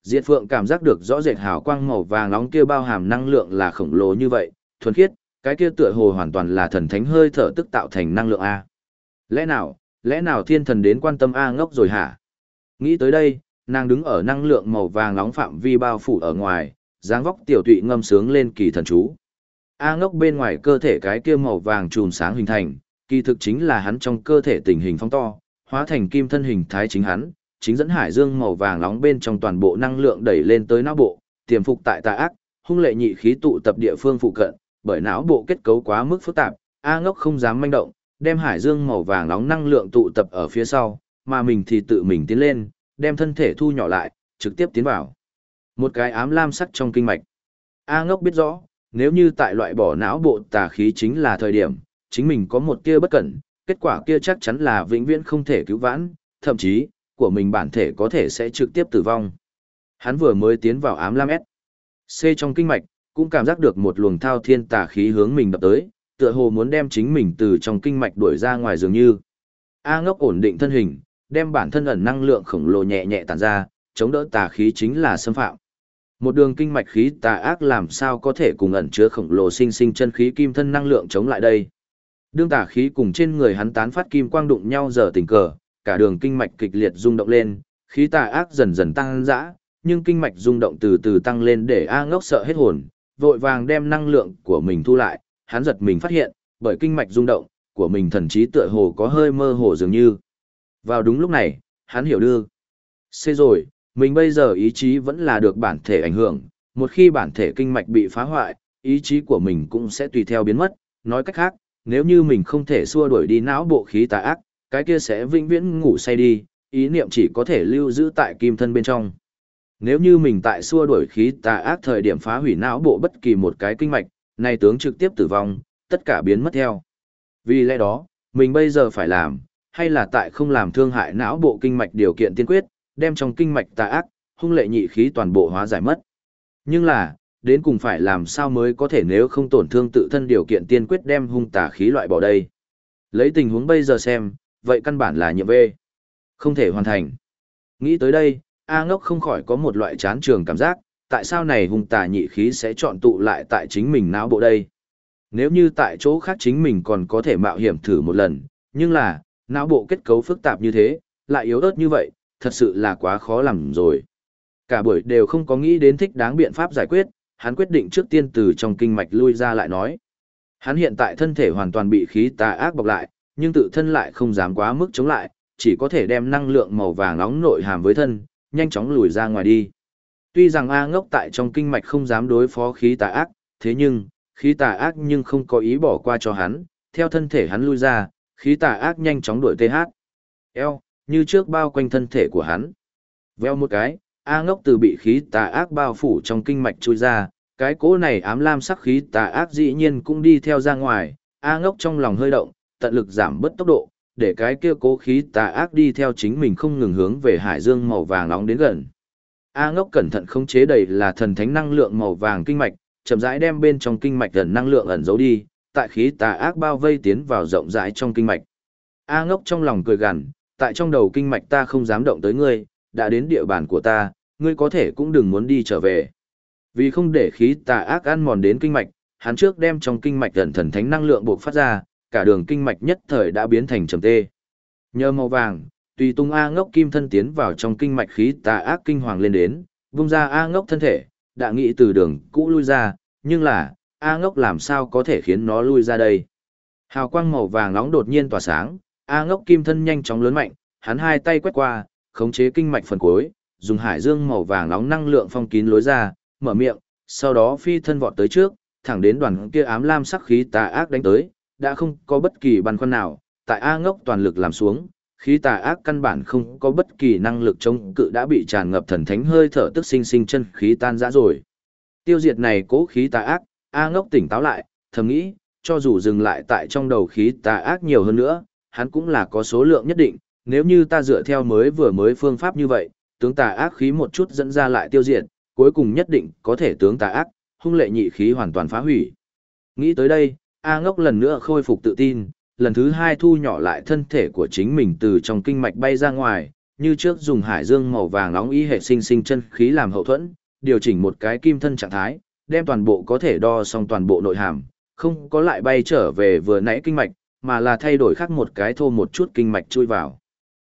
Diệt Phượng cảm giác được rõ rệt hào quang màu vàng nóng kia bao hàm năng lượng là khổng lồ như vậy, thuần khiết, cái kia tựa hồ hoàn toàn là thần thánh hơi thở tức tạo thành năng lượng A. Lẽ nào, lẽ nào thiên thần đến quan tâm A ngốc rồi hả? Nghĩ tới đây, nàng đứng ở năng lượng màu vàng nóng phạm vi bao phủ ở ngoài, dáng vóc tiểu tụy ngâm sướng lên kỳ thần chú. A ngốc bên ngoài cơ thể cái kia màu vàng trùm sáng hình thành, kỳ thực chính là hắn trong cơ thể tình hình phong to, hóa thành kim thân hình thái chính hắn, chính dẫn hải dương màu vàng nóng bên trong toàn bộ năng lượng đẩy lên tới não bộ, tiềm phục tại tà ác, hung lệ nhị khí tụ tập địa phương phụ cận, bởi não bộ kết cấu quá mức phức tạp, A ngốc không dám manh động, đem hải dương màu vàng nóng năng lượng tụ tập ở phía sau, mà mình thì tự mình tiến lên, đem thân thể thu nhỏ lại, trực tiếp tiến vào. Một cái ám lam sắc trong kinh mạch. A ngốc biết rõ, nếu như tại loại bỏ não bộ tà khí chính là thời điểm, chính mình có một tia bất cẩn, kết quả kia chắc chắn là vĩnh viễn không thể cứu vãn, thậm chí, của mình bản thể có thể sẽ trực tiếp tử vong. Hắn vừa mới tiến vào ám lam S. C trong kinh mạch, cũng cảm giác được một luồng thao thiên tà khí hướng mình đập tới, tựa hồ muốn đem chính mình từ trong kinh mạch đuổi ra ngoài dường như. A ngốc ổn định thân hình, đem bản thân ẩn năng lượng khổng lồ nhẹ nhẹ tản ra, chống đỡ tà khí chính là xâm phạm. Một đường kinh mạch khí tà ác làm sao có thể cùng ẩn chứa khổng lồ sinh sinh chân khí kim thân năng lượng chống lại đây. Đương tà khí cùng trên người hắn tán phát kim quang đụng nhau giờ tình cờ, cả đường kinh mạch kịch liệt rung động lên, khí tà ác dần dần tăng dã, nhưng kinh mạch rung động từ từ tăng lên để A ngốc sợ hết hồn, vội vàng đem năng lượng của mình thu lại, hắn giật mình phát hiện, bởi kinh mạch rung động, của mình thần trí tựa hồ có hơi mơ hồ dường như. Vào đúng lúc này, hắn hiểu được. Xê rồi, mình bây giờ ý chí vẫn là được bản thể ảnh hưởng, một khi bản thể kinh mạch bị phá hoại, ý chí của mình cũng sẽ tùy theo biến mất, nói cách khác, nếu như mình không thể xua đuổi đi não bộ khí tà ác, cái kia sẽ vĩnh viễn ngủ say đi, ý niệm chỉ có thể lưu giữ tại kim thân bên trong. Nếu như mình tại xua đuổi khí tà ác thời điểm phá hủy não bộ bất kỳ một cái kinh mạch, này tướng trực tiếp tử vong, tất cả biến mất theo. Vì lẽ đó, mình bây giờ phải làm, hay là tại không làm thương hại não bộ kinh mạch điều kiện tiên quyết, đem trong kinh mạch tà ác, hung lệ nhị khí toàn bộ hóa giải mất. Nhưng là, đến cùng phải làm sao mới có thể nếu không tổn thương tự thân điều kiện tiên quyết đem hung tà khí loại bỏ đây. Lấy tình huống bây giờ xem, vậy căn bản là nhiệm vê. Không thể hoàn thành. Nghĩ tới đây, A ngốc không khỏi có một loại chán trường cảm giác, tại sao này hung tà nhị khí sẽ chọn tụ lại tại chính mình não bộ đây. Nếu như tại chỗ khác chính mình còn có thể mạo hiểm thử một lần, nhưng là, não bộ kết cấu phức tạp như thế, lại yếu ớt như vậy, thật sự là quá khó làm rồi. Cả buổi đều không có nghĩ đến thích đáng biện pháp giải quyết, hắn quyết định trước tiên từ trong kinh mạch lui ra lại nói. Hắn hiện tại thân thể hoàn toàn bị khí tà ác bọc lại, nhưng tự thân lại không dám quá mức chống lại, chỉ có thể đem năng lượng màu vàng nóng nội hàm với thân, nhanh chóng lùi ra ngoài đi. Tuy rằng A ngốc tại trong kinh mạch không dám đối phó khí tà ác, thế nhưng, khí tà ác nhưng không có ý bỏ qua cho hắn, theo thân thể hắn lui ra, khí tà ác nhanh chóng đuổi TH. Eo, như trước bao quanh thân thể của hắn. Veo một cái, A ngốc từ bị khí tà ác bao phủ trong kinh mạch chui ra, cái cỗ này ám lam sắc khí tà ác dĩ nhiên cũng đi theo ra ngoài, A ngốc trong lòng hơi động, tận lực giảm bớt tốc độ, để cái kia cố khí tà ác đi theo chính mình không ngừng hướng về hải dương màu vàng nóng đến gần. A ngốc cẩn thận khống chế đầy là thần thánh năng lượng màu vàng kinh mạch, chậm rãi đem bên trong kinh mạch gần năng lượng ẩn giấu đi, tại khí tà ác bao vây tiến vào rộng rãi trong kinh mạch. A ngốc trong lòng cười gằn, tại trong đầu kinh mạch ta không dám động tới ngươi, đã đến địa bàn của ta, ngươi có thể cũng đừng muốn đi trở về. Vì không để khí tà ác ăn mòn đến kinh mạch, hắn trước đem trong kinh mạch gần thần thánh năng lượng buộc phát ra, cả đường kinh mạch nhất thời đã biến thành trầm tê. Nhờ màu vàng, tùy tung A ngốc kim thân tiến vào trong kinh mạch khí tà ác kinh hoàng lên đến, vung ra A ngốc thân thể, đã nghĩ từ đường cũ lui ra, nhưng là, A ngốc làm sao có thể khiến nó lui ra đây. Hào quang màu vàng nóng đột nhiên tỏa sáng, A ngốc kim thân nhanh chóng lớn mạnh, hắn hai tay quét qua, khống chế kinh mạch phần cuối, dùng hải dương màu vàng nóng năng lượng phong kín lối ra, mở miệng, sau đó phi thân vọt tới trước, thẳng đến đoàn kia ám lam sắc khí tà ác đánh tới, đã không có bất kỳ băn khoăn nào, tại A ngốc toàn lực làm xuống, khí tà ác căn bản không có bất kỳ năng lực chống cự đã bị tràn ngập thần thánh hơi thở tức sinh sinh chân khí tan rã rồi. Tiêu diệt này cố khí tà ác, A ngốc tỉnh táo lại, thầm nghĩ, cho dù dừng lại tại trong đầu khí tà ác nhiều hơn nữa, hắn cũng là có số lượng nhất định, nếu như ta dựa theo mới vừa mới phương pháp như vậy, tướng tà ác khí một chút dẫn ra lại tiêu diệt, cuối cùng nhất định có thể tướng tà ác, hung lệ nhị khí hoàn toàn phá hủy. Nghĩ tới đây, A ngốc lần nữa khôi phục tự tin, lần thứ hai thu nhỏ lại thân thể của chính mình từ trong kinh mạch bay ra ngoài, như trước dùng hải dương màu vàng nóng ý hệ sinh sinh chân khí làm hậu thuẫn, điều chỉnh một cái kim thân trạng thái, đem toàn bộ có thể đo xong toàn bộ nội hàm, không có lại bay trở về vừa nãy kinh mạch, mà là thay đổi khác một cái thô một chút kinh mạch chui vào.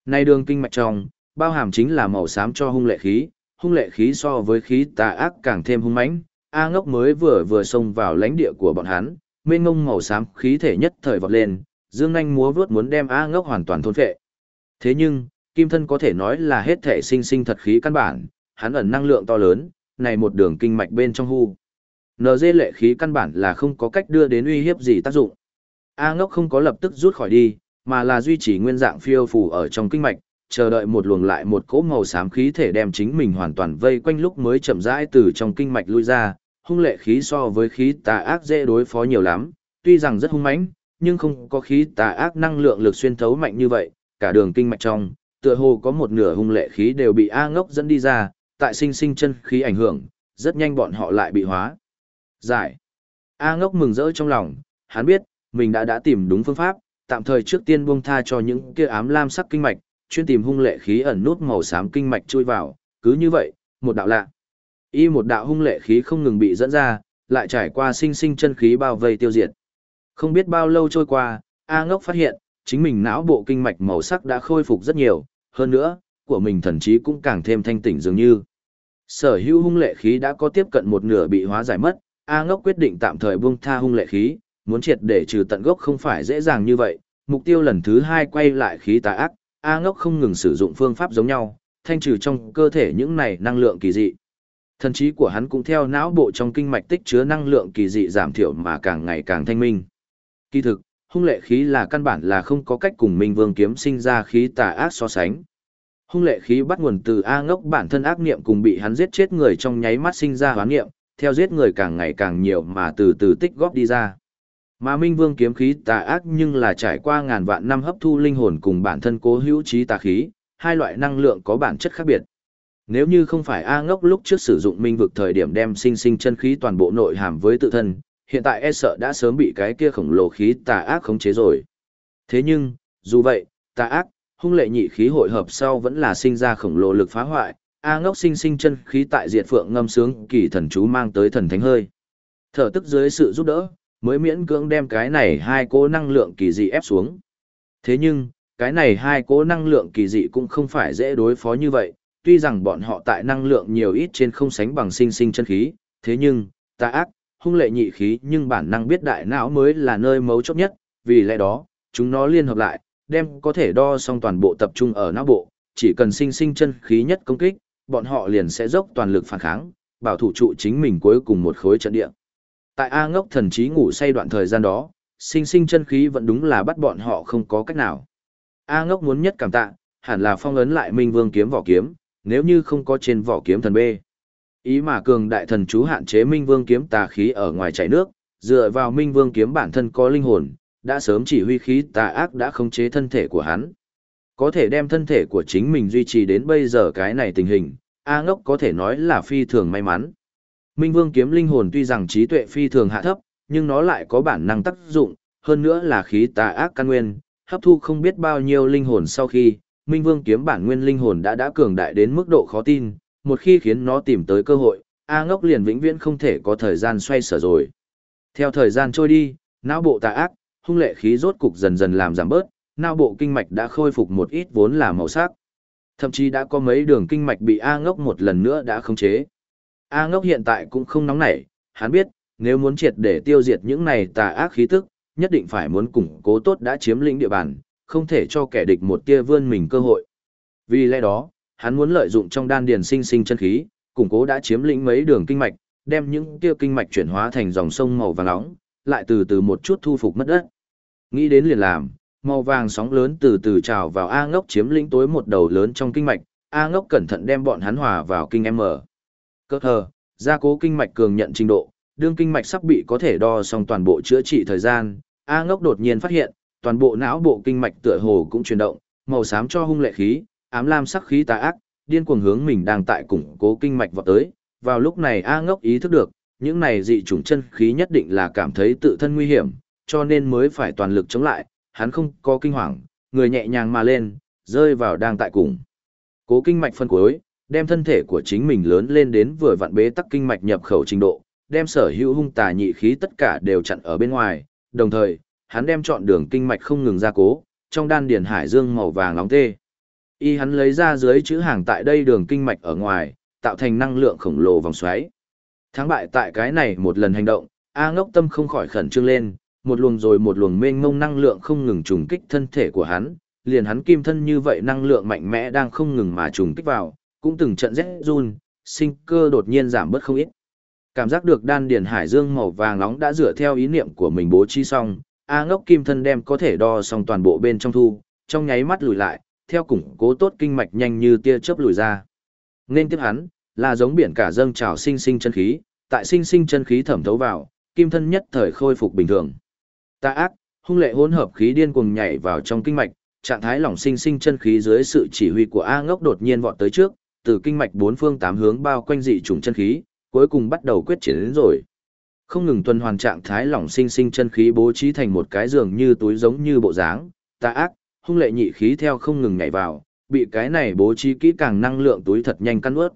Nay đường kinh mạch trong, bao hàm chính là màu xám cho hung lệ khí, hung lệ khí so với khí tà ác càng thêm hung mãnh. A ngốc mới vừa vừa xông vào lãnh địa của bọn hắn, mênh ngông màu xám khí thể nhất thời vọt lên, dương nhanh múa vuốt muốn đem A ngốc hoàn toàn thôn phệ. Thế nhưng, kim thân có thể nói là hết thể sinh sinh thật khí căn bản, hắn ẩn năng lượng to lớn, này một đường kinh mạch bên trong hu. NG lệ khí căn bản là không có cách đưa đến uy hiếp gì tác dụng. A ngốc không có lập tức rút khỏi đi, mà là duy trì nguyên dạng phiêu phù ở trong kinh mạch, chờ đợi một luồng lại một cỗ màu xám khí thể đem chính mình hoàn toàn vây quanh lúc mới chậm rãi từ trong kinh mạch lui ra, hung lệ khí so với khí tà ác dễ đối phó nhiều lắm, tuy rằng rất hung mãnh, nhưng không có khí tà ác năng lượng lực xuyên thấu mạnh như vậy, cả đường kinh mạch trong, tựa hồ có một nửa hung lệ khí đều bị A ngốc dẫn đi ra, tại sinh sinh chân khí ảnh hưởng, rất nhanh bọn họ lại bị hóa. Giải. A ngốc mừng rỡ trong lòng, hắn biết, mình đã đã tìm đúng phương pháp, tạm thời trước tiên buông tha cho những kia ám lam sắc kinh mạch, chuyên tìm hung lệ khí ẩn nút màu xám kinh mạch chui vào, cứ như vậy, một đạo lạ. Y một đạo hung lệ khí không ngừng bị dẫn ra, lại trải qua sinh sinh chân khí bao vây tiêu diệt. Không biết bao lâu trôi qua, A ngốc phát hiện, chính mình não bộ kinh mạch màu sắc đã khôi phục rất nhiều, hơn nữa, của mình thần trí cũng càng thêm thanh tỉnh dường như. Sở hữu hung lệ khí đã có tiếp cận một nửa bị hóa giải mất, A ngốc quyết định tạm thời buông tha hung lệ khí, muốn triệt để trừ tận gốc không phải dễ dàng như vậy, mục tiêu lần thứ hai quay lại khí tà ác, A ngốc không ngừng sử dụng phương pháp giống nhau, thanh trừ trong cơ thể những này năng lượng kỳ dị. Thần trí của hắn cũng theo não bộ trong kinh mạch tích chứa năng lượng kỳ dị giảm thiểu mà càng ngày càng thanh minh. Kỳ thực, hung lệ khí là căn bản là không có cách cùng Minh Vương kiếm sinh ra khí tà ác so sánh. Hung lệ khí bắt nguồn từ A ngốc bản thân ác niệm cùng bị hắn giết chết người trong nháy mắt sinh ra hoán niệm, theo giết người càng ngày càng nhiều mà từ từ tích góp đi ra. Mà Minh Vương kiếm khí tà ác nhưng là trải qua ngàn vạn năm hấp thu linh hồn cùng bản thân cố hữu trí tà khí, hai loại năng lượng có bản chất khác biệt. Nếu như không phải A ngốc lúc trước sử dụng minh vực thời điểm đem sinh sinh chân khí toàn bộ nội hàm với tự thân, hiện tại e sợ đã sớm bị cái kia khổng lồ khí tà ác khống chế rồi. Thế nhưng, dù vậy, tà ác, hung lệ nhị khí hội hợp sau vẫn là sinh ra khổng lồ lực phá hoại, A ngốc sinh sinh chân khí tại diệt phượng ngâm sướng kỳ thần chú mang tới thần thánh hơi. Thở tức dưới sự giúp đỡ, mới miễn cưỡng đem cái này hai cố năng lượng kỳ dị ép xuống. Thế nhưng, cái này hai cố năng lượng kỳ dị cũng không phải dễ đối phó như vậy, tuy rằng bọn họ tại năng lượng nhiều ít trên không sánh bằng sinh sinh chân khí, thế nhưng, tà ác, hung lệ nhị khí nhưng bản năng biết đại não mới là nơi mấu chốt nhất, vì lẽ đó, chúng nó liên hợp lại, đem có thể đo xong toàn bộ tập trung ở não bộ, chỉ cần sinh sinh chân khí nhất công kích, bọn họ liền sẽ dốc toàn lực phản kháng, bảo thủ trụ chính mình cuối cùng một khối trận địa. Tại A ngốc thần trí ngủ say đoạn thời gian đó, sinh sinh chân khí vẫn đúng là bắt bọn họ không có cách nào. A ngốc muốn nhất cảm tạ, hẳn là phong ấn lại Minh Vương kiếm vỏ kiếm, nếu như không có trên vỏ kiếm thần B. Ý mà cường đại thần chú hạn chế Minh Vương kiếm tà khí ở ngoài chảy nước, dựa vào Minh Vương kiếm bản thân có linh hồn, đã sớm chỉ huy khí tà ác đã khống chế thân thể của hắn. Có thể đem thân thể của chính mình duy trì đến bây giờ cái này tình hình, A ngốc có thể nói là phi thường may mắn. Minh Vương kiếm linh hồn tuy rằng trí tuệ phi thường hạ thấp, nhưng nó lại có bản năng tác dụng, hơn nữa là khí tà ác căn nguyên, hấp thu không biết bao nhiêu linh hồn sau khi, Minh Vương kiếm bản nguyên linh hồn đã đã cường đại đến mức độ khó tin, một khi khiến nó tìm tới cơ hội, A ngốc liền vĩnh viễn không thể có thời gian xoay sở rồi. Theo thời gian trôi đi, não bộ tà ác, hung lệ khí rốt cục dần dần làm giảm bớt, não bộ kinh mạch đã khôi phục một ít vốn là màu sắc. Thậm chí đã có mấy đường kinh mạch bị A ngốc một lần nữa đã khống chế. A ngốc hiện tại cũng không nóng nảy, hắn biết, nếu muốn triệt để tiêu diệt những này tà ác khí tức, nhất định phải muốn củng cố tốt đã chiếm lĩnh địa bàn, không thể cho kẻ địch một tia vươn mình cơ hội. Vì lẽ đó, hắn muốn lợi dụng trong đan điền sinh sinh chân khí, củng cố đã chiếm lĩnh mấy đường kinh mạch, đem những tia kinh mạch chuyển hóa thành dòng sông màu vàng nóng, lại từ từ một chút thu phục mất đất. Nghĩ đến liền làm, màu vàng sóng lớn từ từ trào vào A ngốc chiếm lĩnh tối một đầu lớn trong kinh mạch, A ngốc cẩn thận đem bọn hắn hòa vào kinh M. Cơ hờ, gia cố kinh mạch cường nhận trình độ, đương kinh mạch sắp bị có thể đo xong toàn bộ chữa trị thời gian, A ngốc đột nhiên phát hiện, toàn bộ não bộ kinh mạch tựa hồ cũng chuyển động, màu xám cho hung lệ khí, ám lam sắc khí tà ác, điên cuồng hướng mình đang tại củng cố kinh mạch vọt tới. Vào lúc này A ngốc ý thức được, những này dị chủng chân khí nhất định là cảm thấy tự thân nguy hiểm, cho nên mới phải toàn lực chống lại, hắn không có kinh hoàng, người nhẹ nhàng mà lên, rơi vào đang tại cùng. Cố kinh mạch phân cuối, đem thân thể của chính mình lớn lên đến vừa vặn bế tắc kinh mạch nhập khẩu trình độ, đem sở hữu hung tà nhị khí tất cả đều chặn ở bên ngoài, đồng thời, hắn đem chọn đường kinh mạch không ngừng ra cố, trong đan điền hải dương màu vàng nóng tê. Y hắn lấy ra dưới chữ hàng tại đây đường kinh mạch ở ngoài, tạo thành năng lượng khổng lồ vòng xoáy. Thắng bại tại cái này một lần hành động, A ngốc tâm không khỏi khẩn trương lên, một luồng rồi một luồng mênh mông năng lượng không ngừng trùng kích thân thể của hắn, liền hắn kim thân như vậy năng lượng mạnh mẽ đang không ngừng mà trùng kích vào, cũng từng trận rét run, sinh cơ đột nhiên giảm bớt không ít. Cảm giác được đan điền hải dương màu vàng nóng đã dựa theo ý niệm của mình bố trí xong, A ngốc kim thân đem có thể đo xong toàn bộ bên trong thu, trong nháy mắt lùi lại, theo củng cố tốt kinh mạch nhanh như tia chớp lùi ra. Nên tiếp hắn, là giống biển cả dâng trào sinh sinh chân khí, tại sinh sinh chân khí thẩm thấu vào, kim thân nhất thời khôi phục bình thường. Ta ác, hung lệ hỗn hợp khí điên cuồng nhảy vào trong kinh mạch, trạng thái lỏng sinh sinh chân khí dưới sự chỉ huy của A Ngốc đột nhiên vọt tới trước, từ kinh mạch bốn phương tám hướng bao quanh dị trùng chân khí, cuối cùng bắt đầu quyết chiến đến rồi. Không ngừng tuần hoàn trạng thái lỏng sinh sinh chân khí bố trí thành một cái giường như túi giống như bộ dáng, tà ác, hung lệ nhị khí theo không ngừng nhảy vào, bị cái này bố trí kỹ càng năng lượng túi thật nhanh căn ướt.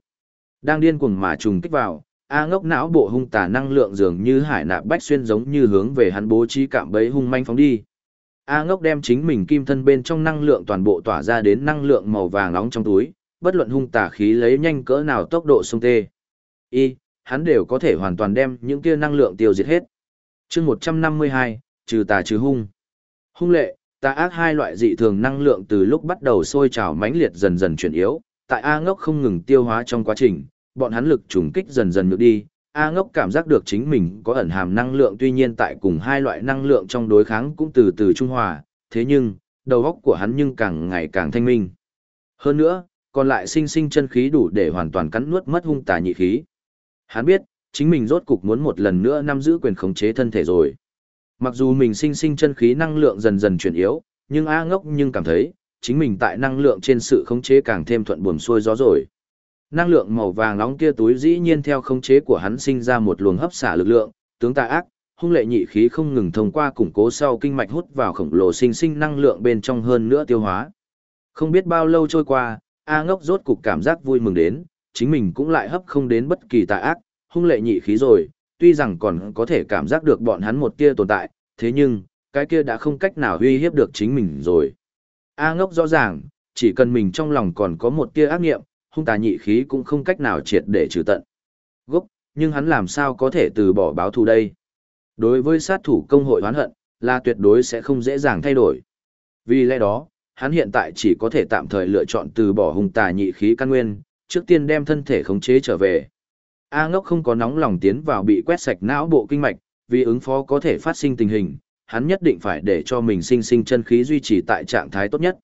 Đang điên cuồng mà trùng kích vào, A ngốc não bộ hung tà năng lượng dường như hải nạp bách xuyên giống như hướng về hắn bố trí cạm bẫy hung manh phóng đi. A ngốc đem chính mình kim thân bên trong năng lượng toàn bộ tỏa ra đến năng lượng màu vàng nóng trong túi, bất luận hung tà khí lấy nhanh cỡ nào tốc độ xung tê. Y, hắn đều có thể hoàn toàn đem những kia năng lượng tiêu diệt hết. chương 152, trừ tà trừ hung. Hung lệ, tà ác hai loại dị thường năng lượng từ lúc bắt đầu sôi trào mãnh liệt dần dần chuyển yếu, tại A ngốc không ngừng tiêu hóa trong quá trình, bọn hắn lực trùng kích dần dần nhược đi. A ngốc cảm giác được chính mình có ẩn hàm năng lượng tuy nhiên tại cùng hai loại năng lượng trong đối kháng cũng từ từ trung hòa, thế nhưng, đầu óc của hắn nhưng càng ngày càng thanh minh. Hơn nữa, còn lại sinh sinh chân khí đủ để hoàn toàn cắn nuốt mất hung tà nhị khí. Hắn biết, chính mình rốt cục muốn một lần nữa nắm giữ quyền khống chế thân thể rồi. Mặc dù mình sinh sinh chân khí năng lượng dần dần chuyển yếu, nhưng A ngốc nhưng cảm thấy, chính mình tại năng lượng trên sự khống chế càng thêm thuận buồm xuôi gió rồi. Năng lượng màu vàng nóng kia túi dĩ nhiên theo khống chế của hắn sinh ra một luồng hấp xả lực lượng, tướng tà ác, hung lệ nhị khí không ngừng thông qua củng cố sau kinh mạch hút vào khổng lồ sinh sinh năng lượng bên trong hơn nữa tiêu hóa. Không biết bao lâu trôi qua, A ngốc rốt cục cảm giác vui mừng đến, chính mình cũng lại hấp không đến bất kỳ tà ác, hung lệ nhị khí rồi, tuy rằng còn có thể cảm giác được bọn hắn một tia tồn tại, thế nhưng, cái kia đã không cách nào uy hiếp được chính mình rồi. A ngốc rõ ràng, chỉ cần mình trong lòng còn có một tia ác nghiệm, hung tà nhị khí cũng không cách nào triệt để trừ tận. Gốc, nhưng hắn làm sao có thể từ bỏ báo thù đây? Đối với sát thủ công hội hoán hận, là tuyệt đối sẽ không dễ dàng thay đổi. Vì lẽ đó, hắn hiện tại chỉ có thể tạm thời lựa chọn từ bỏ hung tà nhị khí căn nguyên, trước tiên đem thân thể khống chế trở về. A ngốc không có nóng lòng tiến vào bị quét sạch não bộ kinh mạch, vì ứng phó có thể phát sinh tình hình, hắn nhất định phải để cho mình sinh sinh chân khí duy trì tại trạng thái tốt nhất.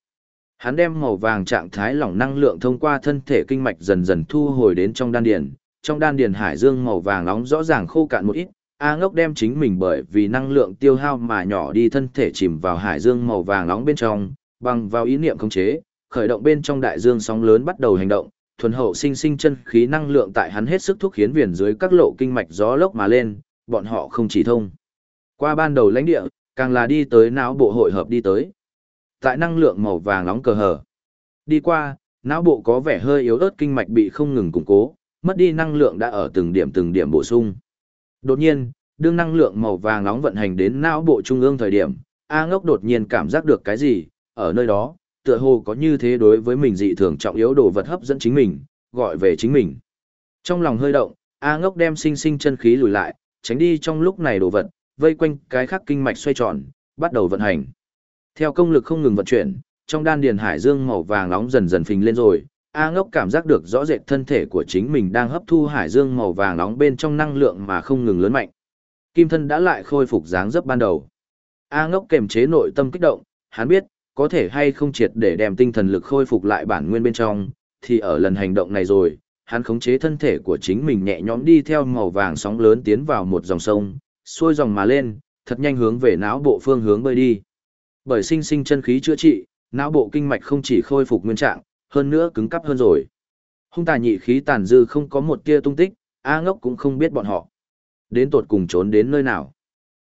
Hắn đem màu vàng trạng thái lỏng năng lượng thông qua thân thể kinh mạch dần dần thu hồi đến trong đan điền, trong đan điền hải dương màu vàng nóng rõ ràng khô cạn một ít, A ngốc đem chính mình bởi vì năng lượng tiêu hao mà nhỏ đi thân thể chìm vào hải dương màu vàng nóng bên trong, bằng vào ý niệm khống chế, khởi động bên trong đại dương sóng lớn bắt đầu hành động, thuần hậu sinh sinh chân khí năng lượng tại hắn hết sức thúc khiến viền dưới các lộ kinh mạch gió lốc mà lên, bọn họ không chỉ thông. Qua ban đầu lãnh địa, càng là đi tới não bộ hội hợp đi tới. Tại năng lượng màu vàng nóng cờ hở. Đi qua, não bộ có vẻ hơi yếu ớt kinh mạch bị không ngừng củng cố, mất đi năng lượng đã ở từng điểm từng điểm bổ sung. Đột nhiên, đương năng lượng màu vàng nóng vận hành đến não bộ trung ương thời điểm, A ngốc đột nhiên cảm giác được cái gì, ở nơi đó, tựa hồ có như thế đối với mình dị thường trọng yếu đồ vật hấp dẫn chính mình, gọi về chính mình. Trong lòng hơi động, A ngốc đem sinh sinh chân khí lùi lại, tránh đi trong lúc này đồ vật, vây quanh cái khắc kinh mạch xoay tròn, bắt đầu vận hành. Theo công lực không ngừng vận chuyển, trong đan điền hải dương màu vàng nóng dần dần phình lên rồi, A ngốc cảm giác được rõ rệt thân thể của chính mình đang hấp thu hải dương màu vàng nóng bên trong năng lượng mà không ngừng lớn mạnh. Kim thân đã lại khôi phục dáng dấp ban đầu. A ngốc kềm chế nội tâm kích động, hắn biết, có thể hay không triệt để đem tinh thần lực khôi phục lại bản nguyên bên trong, thì ở lần hành động này rồi, hắn khống chế thân thể của chính mình nhẹ nhõm đi theo màu vàng sóng lớn tiến vào một dòng sông, xuôi dòng mà lên, thật nhanh hướng về não bộ phương hướng bơi đi. Bởi sinh sinh chân khí chữa trị, não bộ kinh mạch không chỉ khôi phục nguyên trạng, hơn nữa cứng cắp hơn rồi. Hung tà nhị khí tàn dư không có một tia tung tích, A ngốc cũng không biết bọn họ. Đến tột cùng trốn đến nơi nào.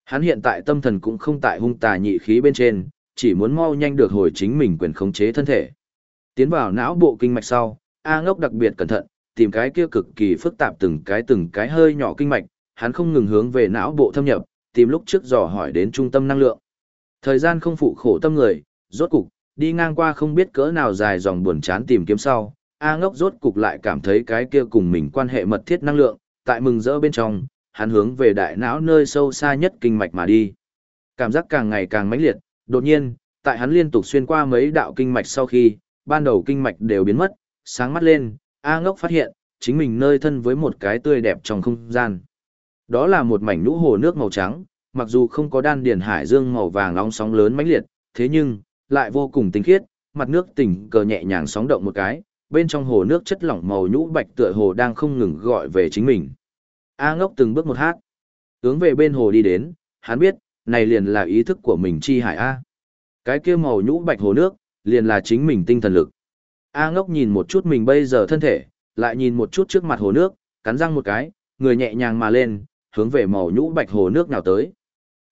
Hắn hiện tại tâm thần cũng không tại hung tà nhị khí bên trên, chỉ muốn mau nhanh được hồi chính mình quyền khống chế thân thể. Tiến vào não bộ kinh mạch sau, A ngốc đặc biệt cẩn thận, tìm cái kia cực kỳ phức tạp từng cái từng cái hơi nhỏ kinh mạch, hắn không ngừng hướng về não bộ thâm nhập, tìm lúc trước dò hỏi đến trung tâm năng lượng. Thời gian không phụ khổ tâm người, rốt cục, đi ngang qua không biết cỡ nào dài dòng buồn chán tìm kiếm sau, A ngốc rốt cục lại cảm thấy cái kia cùng mình quan hệ mật thiết năng lượng, tại mừng rỡ bên trong, hắn hướng về đại não nơi sâu xa nhất kinh mạch mà đi. Cảm giác càng ngày càng mãnh liệt, đột nhiên, tại hắn liên tục xuyên qua mấy đạo kinh mạch sau khi, ban đầu kinh mạch đều biến mất, sáng mắt lên, A ngốc phát hiện, chính mình nơi thân với một cái tươi đẹp trong không gian. Đó là một mảnh nhũ hồ nước màu trắng, mặc dù không có đan điển hải dương màu vàng nóng sóng lớn mãnh liệt, thế nhưng lại vô cùng tinh khiết, mặt nước tỉnh cờ nhẹ nhàng sóng động một cái, bên trong hồ nước chất lỏng màu nhũ bạch tựa hồ đang không ngừng gọi về chính mình. A ngốc từng bước một hát, hướng về bên hồ đi đến, hắn biết, này liền là ý thức của mình chi hải A. Cái kia màu nhũ bạch hồ nước, liền là chính mình tinh thần lực. A ngốc nhìn một chút mình bây giờ thân thể, lại nhìn một chút trước mặt hồ nước, cắn răng một cái, người nhẹ nhàng mà lên, hướng về màu nhũ bạch hồ nước nào tới.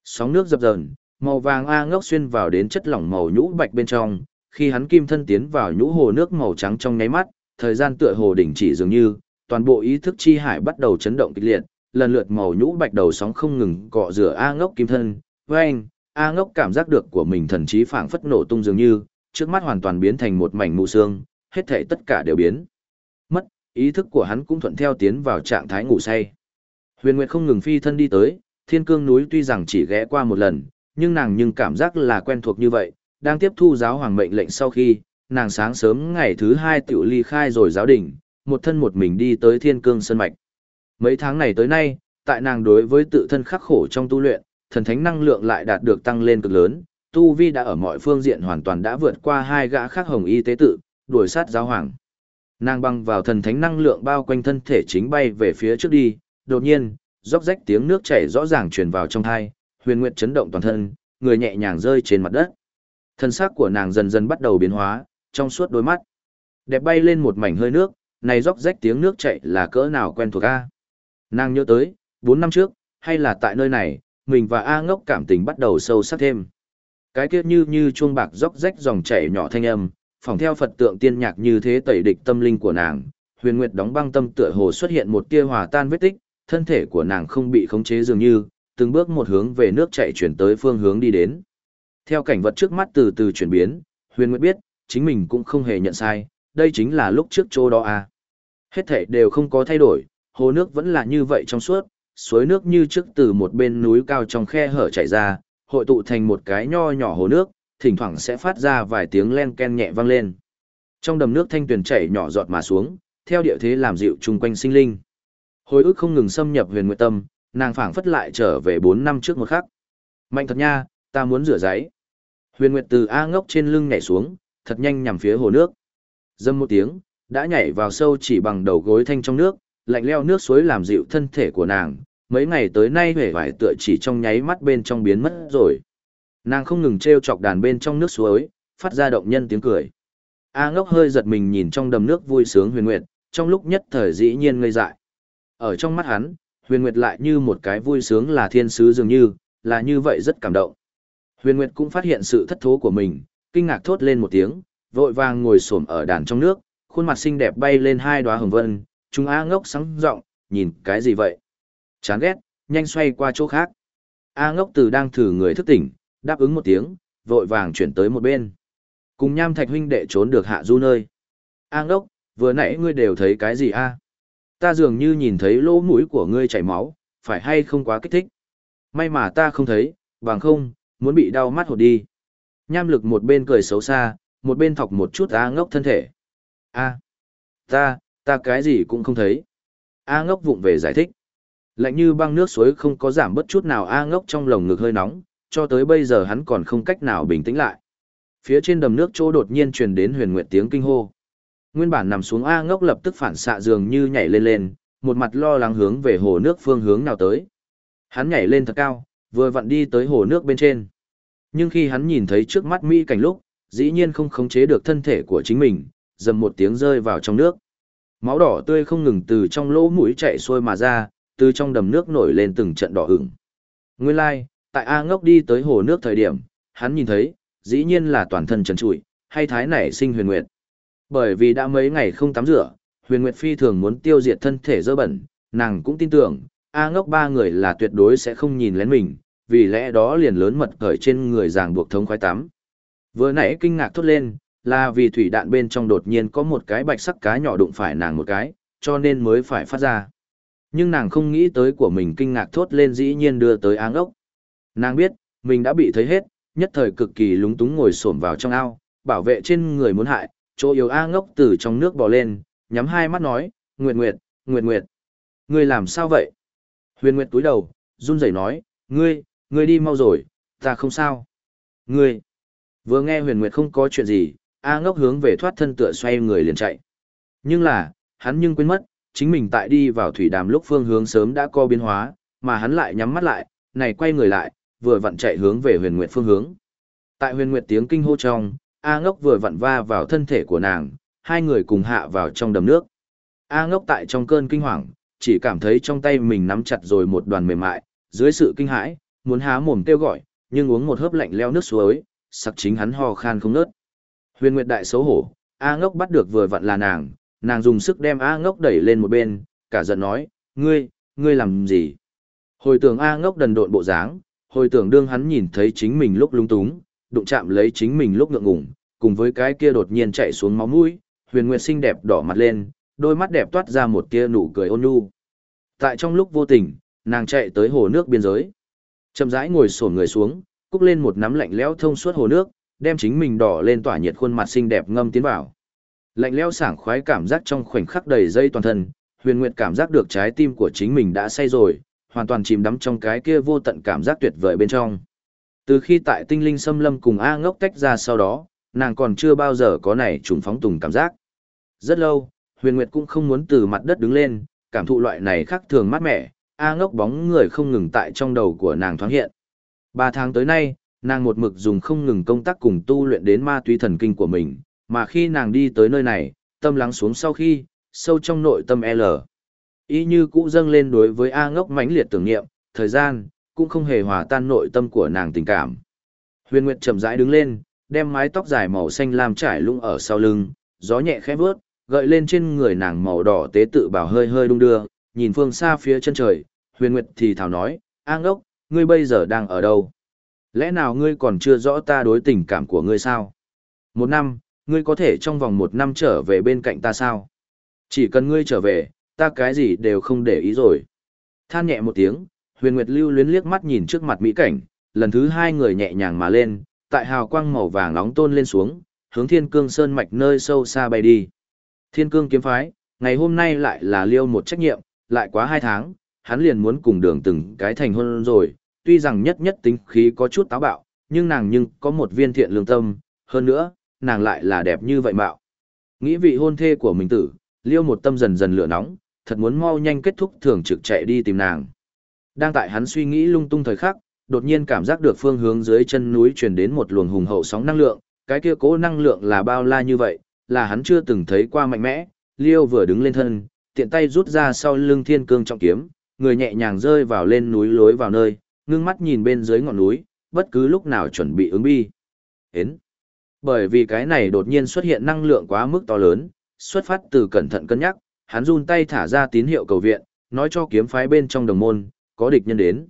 Sóng nước dập dờn, màu vàng A ngốc xuyên vào đến chất lỏng màu nhũ bạch bên trong, khi hắn kim thân tiến vào nhũ hồ nước màu trắng trong nháy mắt, thời gian tựa hồ đỉnh chỉ dường như, toàn bộ ý thức chi hải bắt đầu chấn động kịch liệt, lần lượt màu nhũ bạch đầu sóng không ngừng cọ rửa A ngốc kim thân, anh, A ngốc cảm giác được của mình thần trí phảng phất nổ tung dường như, trước mắt hoàn toàn biến thành một mảnh mù sương, hết thảy tất cả đều biến. Mất, ý thức của hắn cũng thuận theo tiến vào trạng thái ngủ say. Huyền Nguyệt không ngừng phi thân đi tới, thiên cương núi tuy rằng chỉ ghé qua một lần, nhưng nàng nhưng cảm giác là quen thuộc như vậy, đang tiếp thu giáo hoàng mệnh lệnh sau khi, nàng sáng sớm ngày thứ hai tiểu ly khai rồi giáo đình một thân một mình đi tới thiên cương sân mạch. Mấy tháng này tới nay, tại nàng đối với tự thân khắc khổ trong tu luyện, thần thánh năng lượng lại đạt được tăng lên cực lớn, tu vi đã ở mọi phương diện hoàn toàn đã vượt qua hai gã khác hồng y tế tự, đuổi sát giáo hoàng. Nàng băng vào thần thánh năng lượng bao quanh thân thể chính bay về phía trước đi, đột nhiên, róc rách tiếng nước chảy rõ ràng truyền vào trong thai, huyền nguyệt chấn động toàn thân, người nhẹ nhàng rơi trên mặt đất. Thân xác của nàng dần dần bắt đầu biến hóa, trong suốt đôi mắt. Đẹp bay lên một mảnh hơi nước, này róc rách tiếng nước chảy là cỡ nào quen thuộc a. Nàng nhớ tới, 4 năm trước, hay là tại nơi này, mình và A ngốc cảm tình bắt đầu sâu sắc thêm. Cái kia như như chuông bạc róc rách dòng chảy nhỏ thanh âm, phòng theo Phật tượng tiên nhạc như thế tẩy địch tâm linh của nàng, huyền nguyệt đóng băng tâm tựa hồ xuất hiện một tia hòa tan vết tích, thân thể của nàng không bị khống chế dường như, từng bước một hướng về nước chảy chuyển tới phương hướng đi đến. Theo cảnh vật trước mắt từ từ chuyển biến, huyền nguyệt biết, chính mình cũng không hề nhận sai, đây chính là lúc trước chỗ đó à. Hết thể đều không có thay đổi, hồ nước vẫn là như vậy trong suốt, suối nước như trước từ một bên núi cao trong khe hở chảy ra, hội tụ thành một cái nho nhỏ hồ nước, thỉnh thoảng sẽ phát ra vài tiếng len ken nhẹ vang lên. Trong đầm nước thanh tuyền chảy nhỏ giọt mà xuống, theo địa thế làm dịu chung quanh sinh linh. Hồi ức không ngừng xâm nhập huyền nguyệt tâm, nàng phảng phất lại trở về 4 năm trước một khắc. Mạnh thật nha, ta muốn rửa giấy. Huyền nguyệt từ A ngốc trên lưng nhảy xuống, thật nhanh nhằm phía hồ nước. Dâm một tiếng, đã nhảy vào sâu chỉ bằng đầu gối thanh trong nước, lạnh leo nước suối làm dịu thân thể của nàng, mấy ngày tới nay hề vải tựa chỉ trong nháy mắt bên trong biến mất rồi. Nàng không ngừng treo chọc đàn bên trong nước suối, phát ra động nhân tiếng cười. A ngốc hơi giật mình nhìn trong đầm nước vui sướng huyền nguyệt, trong lúc nhất thời dĩ nhiên ngây dại. Ở trong mắt hắn, huyền nguyệt lại như một cái vui sướng là thiên sứ dường như, là như vậy rất cảm động. Huyền nguyệt cũng phát hiện sự thất thố của mình, kinh ngạc thốt lên một tiếng, vội vàng ngồi xổm ở đàn trong nước, khuôn mặt xinh đẹp bay lên hai đóa hồng vân, chúng A ngốc sáng rộng, nhìn cái gì vậy? Chán ghét, nhanh xoay qua chỗ khác. A ngốc từ đang thử người thức tỉnh, đáp ứng một tiếng, vội vàng chuyển tới một bên. Cùng nham thạch huynh đệ trốn được hạ du nơi. A ngốc, vừa nãy ngươi đều thấy cái gì a? Ta dường như nhìn thấy lỗ mũi của ngươi chảy máu, phải hay không quá kích thích? May mà ta không thấy, bằng không, muốn bị đau mắt hột đi. Nham lực một bên cười xấu xa, một bên thọc một chút A ngốc thân thể. A, ta, ta cái gì cũng không thấy. A ngốc vụng về giải thích. Lạnh như băng nước suối không có giảm bất chút nào A ngốc trong lồng ngực hơi nóng, cho tới bây giờ hắn còn không cách nào bình tĩnh lại. Phía trên đầm nước chỗ đột nhiên truyền đến huyền nguyệt tiếng kinh hô. Nguyên bản nằm xuống A ngốc lập tức phản xạ dường như nhảy lên lên, một mặt lo lắng hướng về hồ nước phương hướng nào tới. Hắn nhảy lên thật cao, vừa vặn đi tới hồ nước bên trên. Nhưng khi hắn nhìn thấy trước mắt Mỹ cảnh lúc, dĩ nhiên không khống chế được thân thể của chính mình, dầm một tiếng rơi vào trong nước. Máu đỏ tươi không ngừng từ trong lỗ mũi chạy xuôi mà ra, từ trong đầm nước nổi lên từng trận đỏ ửng. Nguyên lai, like, tại A ngốc đi tới hồ nước thời điểm, hắn nhìn thấy, dĩ nhiên là toàn thân trần trụi, hay thái nảy sinh huyền nguyệt. Bởi vì đã mấy ngày không tắm rửa, huyền nguyệt phi thường muốn tiêu diệt thân thể dơ bẩn, nàng cũng tin tưởng, A ngốc ba người là tuyệt đối sẽ không nhìn lén mình, vì lẽ đó liền lớn mật cởi trên người ràng buộc thống khoái tắm. Vừa nãy kinh ngạc thốt lên, là vì thủy đạn bên trong đột nhiên có một cái bạch sắc cá nhỏ đụng phải nàng một cái, cho nên mới phải phát ra. Nhưng nàng không nghĩ tới của mình kinh ngạc thốt lên dĩ nhiên đưa tới áng ốc. Nàng biết, mình đã bị thấy hết, nhất thời cực kỳ lúng túng ngồi xổm vào trong ao, bảo vệ trên người muốn hại, chỗ yếu A ngốc từ trong nước bò lên, nhắm hai mắt nói, Nguyệt Nguyệt, Nguyệt Nguyệt. Ngươi làm sao vậy? Huyền Nguyệt túi đầu, run rẩy nói, ngươi, ngươi đi mau rồi, ta không sao. Ngươi. Vừa nghe Huyền Nguyệt không có chuyện gì, A ngốc hướng về thoát thân tựa xoay người liền chạy. Nhưng là, hắn nhưng quên mất, chính mình tại đi vào thủy đàm lúc phương hướng sớm đã co biến hóa, mà hắn lại nhắm mắt lại, này quay người lại, vừa vặn chạy hướng về huyền nguyệt phương hướng. Tại huyền nguyệt tiếng kinh hô trong, A ngốc vừa vặn va vào thân thể của nàng, hai người cùng hạ vào trong đầm nước. A ngốc tại trong cơn kinh hoàng, chỉ cảm thấy trong tay mình nắm chặt rồi một đoàn mềm mại, dưới sự kinh hãi, muốn há mồm kêu gọi, nhưng uống một hớp lạnh leo nước suối, sặc chính hắn ho khan không nớt. Huyền Nguyệt đại xấu hổ, A ngốc bắt được vừa vặn là nàng, nàng dùng sức đem A ngốc đẩy lên một bên, cả giận nói, ngươi, ngươi làm gì? Hồi tưởng A ngốc đần độn bộ dáng, hồi tưởng đương hắn nhìn thấy chính mình lúc lung túng, đụng chạm lấy chính mình lúc ngượng ngùng, cùng với cái kia đột nhiên chạy xuống máu mũi, huyền nguyệt xinh đẹp đỏ mặt lên, đôi mắt đẹp toát ra một tia nụ cười ôn nhu. Tại trong lúc vô tình, nàng chạy tới hồ nước biên giới. Chậm rãi ngồi xổm người xuống, cúc lên một nắm lạnh lẽo thông suốt hồ nước, đem chính mình đỏ lên tỏa nhiệt khuôn mặt xinh đẹp ngâm tiến vào. Lạnh lẽo sảng khoái cảm giác trong khoảnh khắc đầy dây toàn thân, Huyền Nguyệt cảm giác được trái tim của chính mình đã say rồi, hoàn toàn chìm đắm trong cái kia vô tận cảm giác tuyệt vời bên trong. Từ khi tại tinh linh xâm lâm cùng A ngốc tách ra sau đó, nàng còn chưa bao giờ có này trùng phóng tùng cảm giác. Rất lâu, huyền nguyệt cũng không muốn từ mặt đất đứng lên, cảm thụ loại này khác thường mát mẻ, A ngốc bóng người không ngừng tại trong đầu của nàng thoáng hiện. Ba tháng tới nay, nàng một mực dùng không ngừng công tác cùng tu luyện đến ma túy thần kinh của mình, mà khi nàng đi tới nơi này, tâm lắng xuống sau khi, sâu trong nội tâm L. ý như cũ dâng lên đối với A ngốc mãnh liệt tưởng niệm, thời gian, cũng không hề hòa tan nội tâm của nàng tình cảm. Huyền Nguyệt chậm rãi đứng lên, đem mái tóc dài màu xanh lam trải lung ở sau lưng, gió nhẹ khẽ vướt, gợi lên trên người nàng màu đỏ tế tự bảo hơi hơi đung đưa, nhìn phương xa phía chân trời, Huyền Nguyệt thì thào nói, A ngốc, ngươi bây giờ đang ở đâu? Lẽ nào ngươi còn chưa rõ ta đối tình cảm của ngươi sao? Một năm, ngươi có thể trong vòng một năm trở về bên cạnh ta sao? Chỉ cần ngươi trở về, Ta cái gì đều không để ý rồi. Than nhẹ một tiếng, huyền nguyệt lưu luyến liếc mắt nhìn trước mặt mỹ cảnh, lần thứ hai người nhẹ nhàng mà lên, tại hào quang màu vàng nóng tôn lên xuống, hướng thiên cương sơn mạch nơi sâu xa bay đi. Thiên cương kiếm phái, ngày hôm nay lại là liêu một trách nhiệm, lại quá hai tháng, hắn liền muốn cùng đường từng cái thành hôn rồi, tuy rằng nhất nhất tính khí có chút táo bạo, nhưng nàng nhưng có một viên thiện lương tâm, hơn nữa, nàng lại là đẹp như vậy mạo. Nghĩ vị hôn thê của mình tử, liêu một tâm dần dần lửa nóng, thật muốn mau nhanh kết thúc thường trực chạy đi tìm nàng. Đang tại hắn suy nghĩ lung tung thời khắc, đột nhiên cảm giác được phương hướng dưới chân núi truyền đến một luồng hùng hậu sóng năng lượng, cái kia cố năng lượng là bao la như vậy, là hắn chưa từng thấy qua mạnh mẽ, liêu vừa đứng lên thân, tiện tay rút ra sau lưng thiên cương trọng kiếm, người nhẹ nhàng rơi vào lên núi lối vào nơi, ngưng mắt nhìn bên dưới ngọn núi, bất cứ lúc nào chuẩn bị ứng bi. Hến! Bởi vì cái này đột nhiên xuất hiện năng lượng quá mức to lớn, xuất phát từ cẩn thận cân nhắc, hắn run tay thả ra tín hiệu cầu viện, nói cho kiếm phái bên trong đồng môn, có địch nhân đến.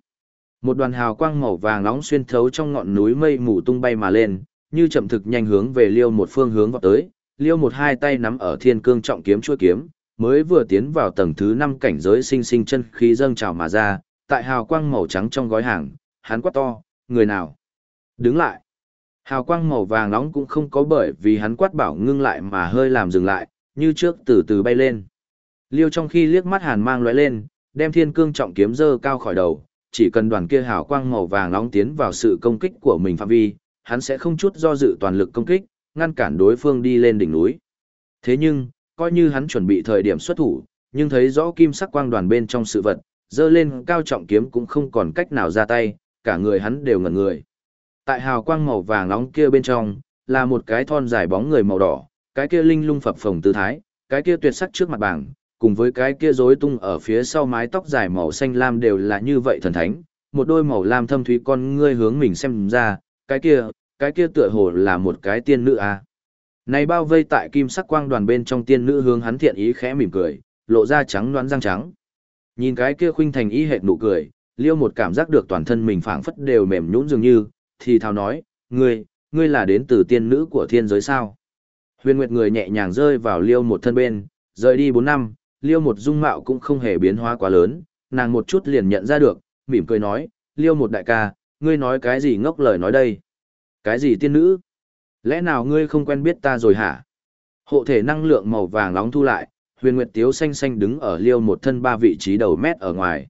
Một đoàn hào quang màu vàng nóng xuyên thấu trong ngọn núi mây mù tung bay mà lên, như chậm thực nhanh hướng về Liêu một phương hướng vọt tới, Liêu một hai tay nắm ở thiên cương trọng kiếm chuôi kiếm, mới vừa tiến vào tầng thứ năm cảnh giới sinh sinh chân khí dâng trào mà ra, tại hào quang màu trắng trong gói hàng, hắn quát to, người nào? Đứng lại. Hào quang màu vàng nóng cũng không có bởi vì hắn quát bảo ngưng lại mà hơi làm dừng lại, như trước từ từ bay lên. Liêu trong khi liếc mắt hàn mang lóe lên, đem thiên cương trọng kiếm dơ cao khỏi đầu, chỉ cần đoàn kia hào quang màu vàng nóng tiến vào sự công kích của mình phạm vi, hắn sẽ không chút do dự toàn lực công kích, ngăn cản đối phương đi lên đỉnh núi. Thế nhưng, coi như hắn chuẩn bị thời điểm xuất thủ, nhưng thấy rõ kim sắc quang đoàn bên trong sự vật, dơ lên cao trọng kiếm cũng không còn cách nào ra tay, cả người hắn đều ngẩn người. Tại hào quang màu vàng nóng kia bên trong, là một cái thon dài bóng người màu đỏ, cái kia linh lung phập phồng tư thái, cái kia tuyệt sắc trước mặt bảng, cùng với cái kia rối tung ở phía sau mái tóc dài màu xanh lam đều là như vậy thần thánh, một đôi màu lam thâm thúy con ngươi hướng mình xem ra, cái kia, cái kia tựa hồ là một cái tiên nữ à. Này bao vây tại kim sắc quang đoàn bên trong tiên nữ hướng hắn thiện ý khẽ mỉm cười, lộ ra trắng đoán răng trắng. Nhìn cái kia khuynh thành ý hệt nụ cười, liêu một cảm giác được toàn thân mình phảng phất đều mềm nhũn dường như, thì thào nói, ngươi, ngươi là đến từ tiên nữ của thiên giới sao. Huyền Nguyệt người nhẹ nhàng rơi vào liêu một thân bên, rời đi bốn năm, liêu một dung mạo cũng không hề biến hóa quá lớn, nàng một chút liền nhận ra được, mỉm cười nói, liêu một đại ca, ngươi nói cái gì ngốc lời nói đây? Cái gì tiên nữ? Lẽ nào ngươi không quen biết ta rồi hả? Hộ thể năng lượng màu vàng nóng thu lại, huyền nguyệt tiếu xanh xanh đứng ở liêu một thân ba vị trí đầu mét ở ngoài.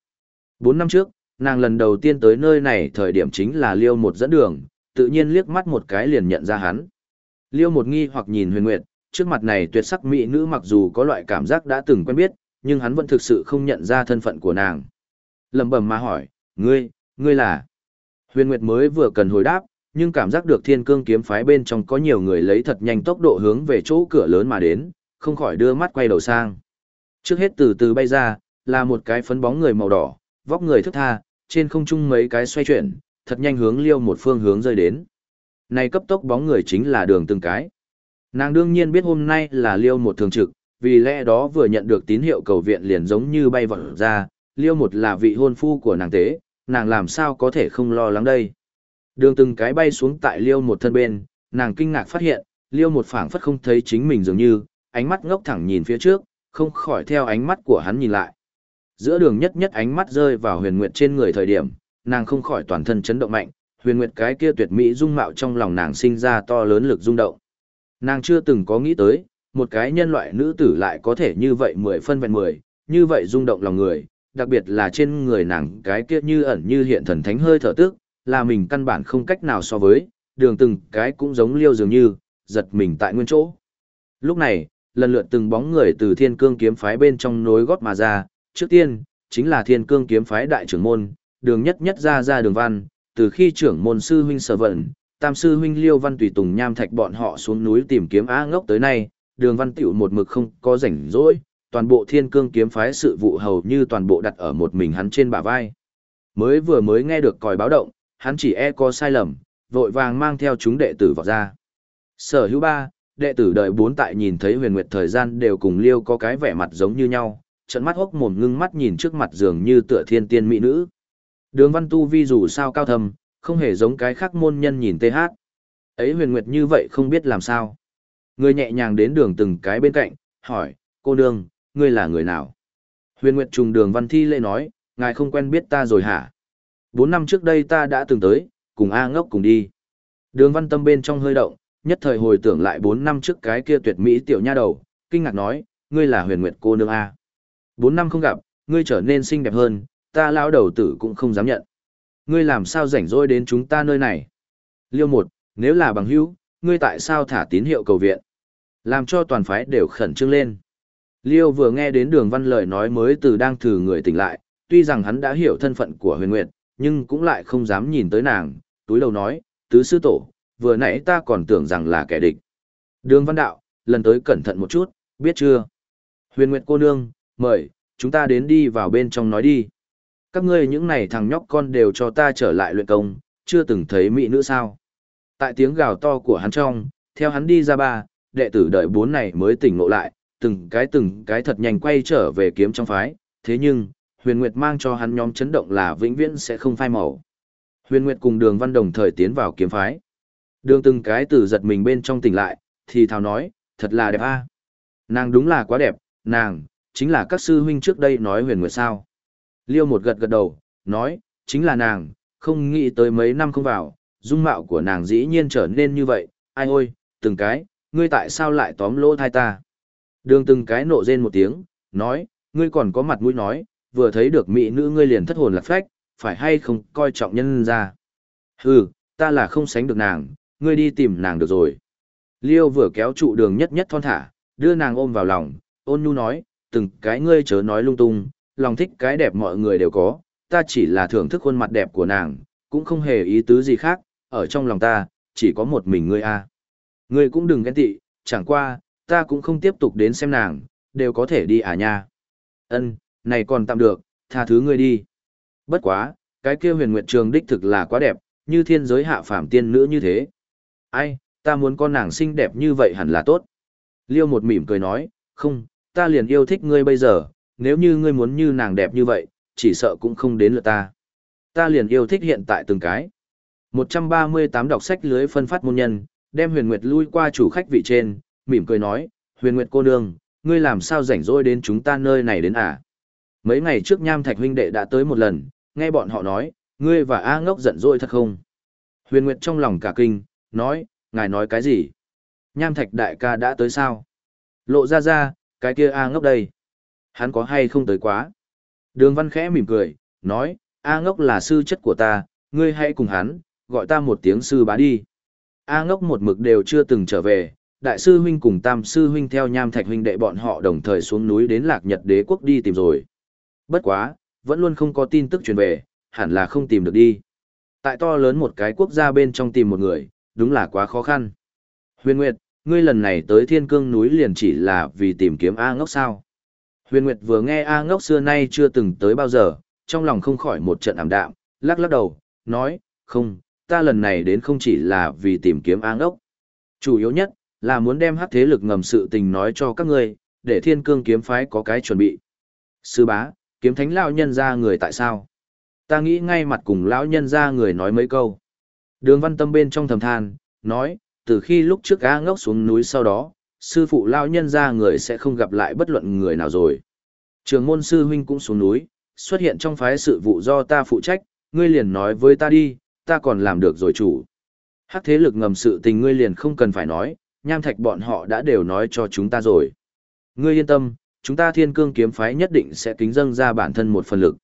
Bốn năm trước, nàng lần đầu tiên tới nơi này thời điểm chính là liêu một dẫn đường, tự nhiên liếc mắt một cái liền nhận ra hắn. Liêu một nghi hoặc nhìn huyền nguyệt, trước mặt này tuyệt sắc mỹ nữ mặc dù có loại cảm giác đã từng quen biết, nhưng hắn vẫn thực sự không nhận ra thân phận của nàng. Lầm bầm mà hỏi, ngươi, ngươi là... Huyền Nguyệt mới vừa cần hồi đáp, nhưng cảm giác được thiên cương kiếm phái bên trong có nhiều người lấy thật nhanh tốc độ hướng về chỗ cửa lớn mà đến, không khỏi đưa mắt quay đầu sang. Trước hết từ từ bay ra, là một cái phấn bóng người màu đỏ, vóc người thức tha, trên không trung mấy cái xoay chuyển, thật nhanh hướng liêu một phương hướng rơi đến. Này cấp tốc bóng người chính là đường từng cái. Nàng đương nhiên biết hôm nay là liêu một thường trực, vì lẽ đó vừa nhận được tín hiệu cầu viện liền giống như bay vọt ra, liêu một là vị hôn phu của nàng tế, nàng làm sao có thể không lo lắng đây. Đường từng cái bay xuống tại liêu một thân bên, nàng kinh ngạc phát hiện, liêu một phảng phất không thấy chính mình dường như, ánh mắt ngốc thẳng nhìn phía trước, không khỏi theo ánh mắt của hắn nhìn lại. Giữa đường nhất nhất ánh mắt rơi vào huyền nguyệt trên người thời điểm, nàng không khỏi toàn thân chấn động mạnh, huyền nguyệt cái kia tuyệt mỹ dung mạo trong lòng nàng sinh ra to lớn lực rung động. Nàng chưa từng có nghĩ tới, một cái nhân loại nữ tử lại có thể như vậy mười phân vẹn mười, như vậy rung động lòng người, đặc biệt là trên người nàng cái kia như ẩn như hiện thần thánh hơi thở tức, là mình căn bản không cách nào so với, đường từng cái cũng giống liêu dường như, giật mình tại nguyên chỗ. Lúc này, lần lượt từng bóng người từ thiên cương kiếm phái bên trong nối gót mà ra, trước tiên, chính là thiên cương kiếm phái đại trưởng môn, đường nhất nhất ra ra đường văn, từ khi trưởng môn sư huynh sở vận, tam sư huynh liêu văn tùy tùng nham thạch bọn họ xuống núi tìm kiếm á ngốc tới nay, đường văn tiểu một mực không có rảnh rỗi, toàn bộ thiên cương kiếm phái sự vụ hầu như toàn bộ đặt ở một mình hắn trên bả vai. Mới vừa mới nghe được còi báo động, hắn chỉ e có sai lầm, vội vàng mang theo chúng đệ tử vào ra. Sở hữu ba, đệ tử đợi bốn tại nhìn thấy huyền nguyệt thời gian đều cùng liêu có cái vẻ mặt giống như nhau, trận mắt hốc mồm ngưng mắt nhìn trước mặt dường như tựa thiên tiên mỹ nữ. Đường văn tu vi dù sao cao thầm, không hề giống cái khác môn nhân nhìn tê hát. Ấy huyền nguyệt như vậy không biết làm sao. Người nhẹ nhàng đến đường từng cái bên cạnh, hỏi, cô nương, ngươi là người nào? Huyền Nguyệt trùng đường văn thi lễ nói, ngài không quen biết ta rồi hả? Bốn năm trước đây ta đã từng tới, cùng A ngốc cùng đi. Đường văn tâm bên trong hơi động, nhất thời hồi tưởng lại bốn năm trước cái kia tuyệt mỹ tiểu nha đầu, kinh ngạc nói, ngươi là huyền nguyệt cô nương A. Bốn năm không gặp, ngươi trở nên xinh đẹp hơn, ta lão đầu tử cũng không dám nhận. Ngươi làm sao rảnh rỗi đến chúng ta nơi này? Liêu một, nếu là bằng hữu, ngươi tại sao thả tín hiệu cầu viện? Làm cho toàn phái đều khẩn trương lên. Liêu vừa nghe đến đường văn lời nói mới từ đang thử người tỉnh lại, tuy rằng hắn đã hiểu thân phận của huyền nguyệt, nhưng cũng lại không dám nhìn tới nàng, túi đầu nói, tứ sư tổ, vừa nãy ta còn tưởng rằng là kẻ địch. Đường văn đạo, lần tới cẩn thận một chút, biết chưa? Huyền Nguyệt cô nương, mời, chúng ta đến đi vào bên trong nói đi. Các ngươi những này thằng nhóc con đều cho ta trở lại luyện công, chưa từng thấy mỹ nữ sao. Tại tiếng gào to của hắn trong, theo hắn đi ra ba, đệ tử đợi bốn này mới tỉnh ngộ lại, từng cái từng cái thật nhanh quay trở về kiếm trong phái, thế nhưng, huyền nguyệt mang cho hắn nhóm chấn động là vĩnh viễn sẽ không phai màu. Huyền nguyệt cùng đường văn đồng thời tiến vào kiếm phái. Đường từng cái từ giật mình bên trong tỉnh lại, thì thào nói, thật là đẹp a Nàng đúng là quá đẹp, nàng, chính là các sư huynh trước đây nói huyền nguyệt sao. Liêu một gật gật đầu, nói, chính là nàng, không nghĩ tới mấy năm không vào, dung mạo của nàng dĩ nhiên trở nên như vậy, ai ôi, từng cái, ngươi tại sao lại tóm lỗ thai ta. Đường từng cái nộ rên một tiếng, nói, ngươi còn có mặt mũi nói, vừa thấy được mỹ nữ ngươi liền thất hồn lạc phách, phải hay không coi trọng nhân ra. Hừ, ta là không sánh được nàng, ngươi đi tìm nàng được rồi. Liêu vừa kéo trụ đường nhất nhất thon thả, đưa nàng ôm vào lòng, ôn nhu nói, từng cái ngươi chớ nói lung tung, lòng thích cái đẹp mọi người đều có, ta chỉ là thưởng thức khuôn mặt đẹp của nàng, cũng không hề ý tứ gì khác, ở trong lòng ta, chỉ có một mình ngươi a. Ngươi cũng đừng ghen tị, chẳng qua, ta cũng không tiếp tục đến xem nàng, đều có thể đi à nha. Ân, này còn tạm được, tha thứ ngươi đi. Bất quá, cái kia huyền nguyệt trường đích thực là quá đẹp, như thiên giới hạ phàm tiên nữ như thế. Ai, ta muốn con nàng xinh đẹp như vậy hẳn là tốt. Liêu một mỉm cười nói, không, ta liền yêu thích ngươi bây giờ, nếu như ngươi muốn như nàng đẹp như vậy, chỉ sợ cũng không đến lượt ta. Ta liền yêu thích hiện tại từng cái. 138 đọc sách lưới phân phát môn nhân, đem huyền nguyệt lui qua chủ khách vị trên, mỉm cười nói, huyền nguyệt cô nương, ngươi làm sao rảnh rỗi đến chúng ta nơi này đến à? Mấy ngày trước nham thạch huynh đệ đã tới một lần, nghe bọn họ nói, ngươi và A ngốc giận dỗi thật không? Huyền nguyệt trong lòng cả kinh, nói, ngài nói cái gì? Nham thạch đại ca đã tới sao? Lộ ra ra, cái kia A ngốc đây. Hắn có hay không tới quá? Đường văn khẽ mỉm cười, nói, A ngốc là sư chất của ta, ngươi hãy cùng hắn, gọi ta một tiếng sư bá đi. A ngốc một mực đều chưa từng trở về, đại sư huynh cùng tam sư huynh theo nham thạch huynh đệ bọn họ đồng thời xuống núi đến lạc nhật đế quốc đi tìm rồi. Bất quá, vẫn luôn không có tin tức truyền về, hẳn là không tìm được đi. Tại to lớn một cái quốc gia bên trong tìm một người, đúng là quá khó khăn. Huyền Nguyệt, ngươi lần này tới thiên cương núi liền chỉ là vì tìm kiếm A ngốc sao. Huyền Nguyệt vừa nghe A ngốc xưa nay chưa từng tới bao giờ, trong lòng không khỏi một trận ảm đạm, lắc lắc đầu, nói, không, ta lần này đến không chỉ là vì tìm kiếm A ngốc. Chủ yếu nhất, là muốn đem hắc thế lực ngầm sự tình nói cho các ngươi, để thiên cương kiếm phái có cái chuẩn bị. Sư bá, kiếm thánh lão nhân ra người tại sao? Ta nghĩ ngay mặt cùng lão nhân ra người nói mấy câu. Đường văn tâm bên trong thầm than, nói, từ khi lúc trước A ngốc xuống núi sau đó, sư phụ lão nhân ra người sẽ không gặp lại bất luận người nào rồi. Trường môn sư huynh cũng xuống núi, xuất hiện trong phái sự vụ do ta phụ trách, ngươi liền nói với ta đi, ta còn làm được rồi chủ. Hắc thế lực ngầm sự tình ngươi liền không cần phải nói, nham thạch bọn họ đã đều nói cho chúng ta rồi. Ngươi yên tâm, chúng ta thiên cương kiếm phái nhất định sẽ kính dâng ra bản thân một phần lực.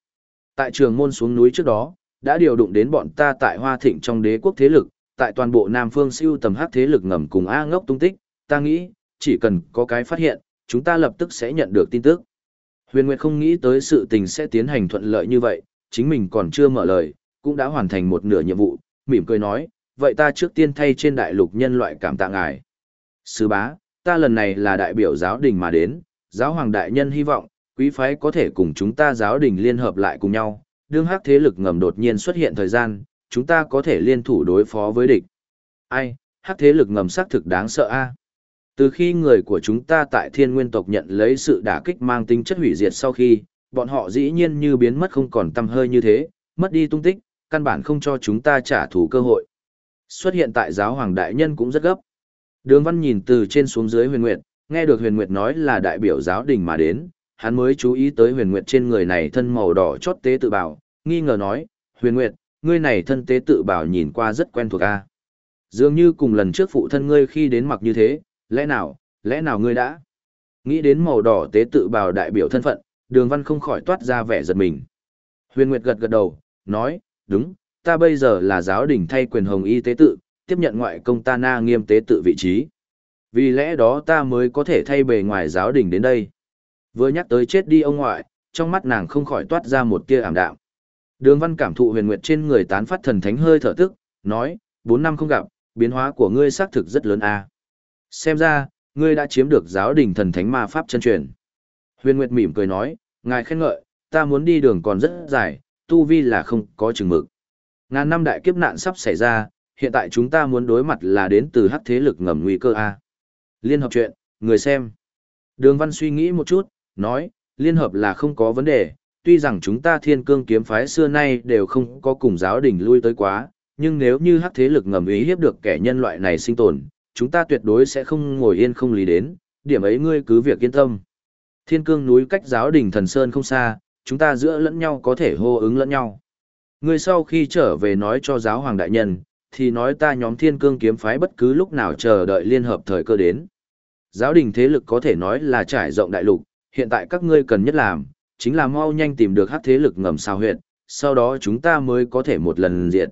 Tại trường môn xuống núi trước đó, đã điều động đến bọn ta tại Hoa Thịnh trong đế quốc thế lực, tại toàn bộ Nam Phương siêu tầm hắc thế lực ngầm cùng A ngốc tung tích, ta nghĩ, chỉ cần có cái phát hiện, chúng ta lập tức sẽ nhận được tin tức. Huyền Nguyệt không nghĩ tới sự tình sẽ tiến hành thuận lợi như vậy, chính mình còn chưa mở lời, cũng đã hoàn thành một nửa nhiệm vụ, mỉm cười nói, vậy ta trước tiên thay trên đại lục nhân loại cảm tạ ngài. Sư bá, ta lần này là đại biểu giáo đình mà đến, giáo hoàng đại nhân hy vọng, quý phái có thể cùng chúng ta giáo đình liên hợp lại cùng nhau, đương hắc thế lực ngầm đột nhiên xuất hiện thời gian, chúng ta có thể liên thủ đối phó với địch. Ai, hắc thế lực ngầm xác thực đáng sợ a. Từ khi người của chúng ta tại thiên nguyên tộc nhận lấy sự đả kích mang tính chất hủy diệt sau khi, bọn họ dĩ nhiên như biến mất không còn tâm hơi như thế, mất đi tung tích, căn bản không cho chúng ta trả thù cơ hội. Xuất hiện tại giáo hoàng đại nhân cũng rất gấp. Đường văn nhìn từ trên xuống dưới huyền nguyệt, nghe được huyền nguyệt nói là đại biểu giáo đình mà đến, hắn mới chú ý tới huyền nguyệt trên người này thân màu đỏ chót tế tự bảo, nghi ngờ nói, huyền nguyệt, ngươi này thân tế tự bảo nhìn qua rất quen thuộc a. Dường như cùng lần trước phụ thân ngươi khi đến mặc như thế, lẽ nào, lẽ nào ngươi đã? Nghĩ đến màu đỏ tế tự bảo đại biểu thân phận, đường văn không khỏi toát ra vẻ giật mình. Huyền Nguyệt gật gật đầu, nói, đúng, ta bây giờ là giáo đình thay quyền hồng y tế tự, tiếp nhận ngoại công ta na nghiêm tế tự vị trí. Vì lẽ đó ta mới có thể thay bề ngoài giáo đình đến đây. Vừa nhắc tới chết đi ông ngoại, trong mắt nàng không khỏi toát ra một tia ảm đạm. Đường văn cảm thụ huyền nguyệt trên người tán phát thần thánh hơi thở tức, nói, bốn năm không gặp, biến hóa của ngươi xác thực rất lớn a. Xem ra, ngươi đã chiếm được giáo đình thần thánh ma pháp chân truyền. Huyền Nguyệt mỉm cười nói, ngài khen ngợi, ta muốn đi đường còn rất dài, tu vi là không có chừng mực. Ngàn năm đại kiếp nạn sắp xảy ra, hiện tại chúng ta muốn đối mặt là đến từ hắc thế lực ngầm nguy cơ A. Liên hợp chuyện, người xem. Đường văn suy nghĩ một chút, nói, liên hợp là không có vấn đề, tuy rằng chúng ta thiên cương kiếm phái xưa nay đều không có cùng giáo đình lui tới quá, nhưng nếu như hắc thế lực ngầm ý hiếp được kẻ nhân loại này sinh tồn, chúng ta tuyệt đối sẽ không ngồi yên không lý đến, điểm ấy ngươi cứ việc yên tâm. Thiên cương núi cách giáo đình thần sơn không xa, chúng ta giữa lẫn nhau có thể hô ứng lẫn nhau. Ngươi sau khi trở về nói cho giáo hoàng đại nhân, thì nói ta nhóm thiên cương kiếm phái bất cứ lúc nào chờ đợi liên hợp thời cơ đến. Giáo đình thế lực có thể nói là trải rộng đại lục, hiện tại các ngươi cần nhất làm, chính là mau nhanh tìm được hắc thế lực ngầm sao huyệt, sau đó chúng ta mới có thể một lần diện.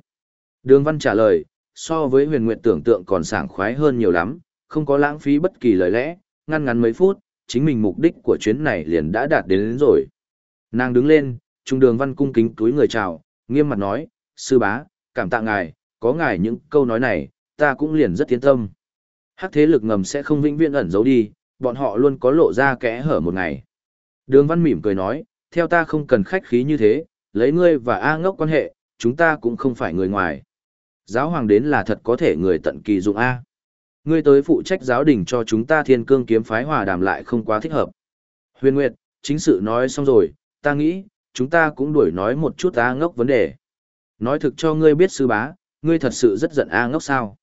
Đường văn trả lời, so với huyền nguyện tưởng tượng còn sảng khoái hơn nhiều lắm, không có lãng phí bất kỳ lời lẽ, ngăn ngắn mấy phút, chính mình mục đích của chuyến này liền đã đạt đến, đến rồi. Nàng đứng lên, trung đường văn cung kính túi người chào, nghiêm mặt nói, sư bá, cảm tạ ngài, có ngài những câu nói này, ta cũng liền rất tiến tâm. Hắc thế lực ngầm sẽ không vĩnh viễn ẩn giấu đi, bọn họ luôn có lộ ra kẽ hở một ngày. Đường văn mỉm cười nói, theo ta không cần khách khí như thế, lấy ngươi và A ngốc quan hệ, chúng ta cũng không phải người ngoài. Giáo hoàng đến là thật có thể người tận kỳ dụng A. Ngươi tới phụ trách giáo đình cho chúng ta thiên cương kiếm phái hòa đàm lại không quá thích hợp. Huyền Nguyệt, chính sự nói xong rồi, ta nghĩ, chúng ta cũng đuổi nói một chút A ngốc vấn đề. Nói thực cho ngươi biết sư bá, ngươi thật sự rất giận A ngốc sao.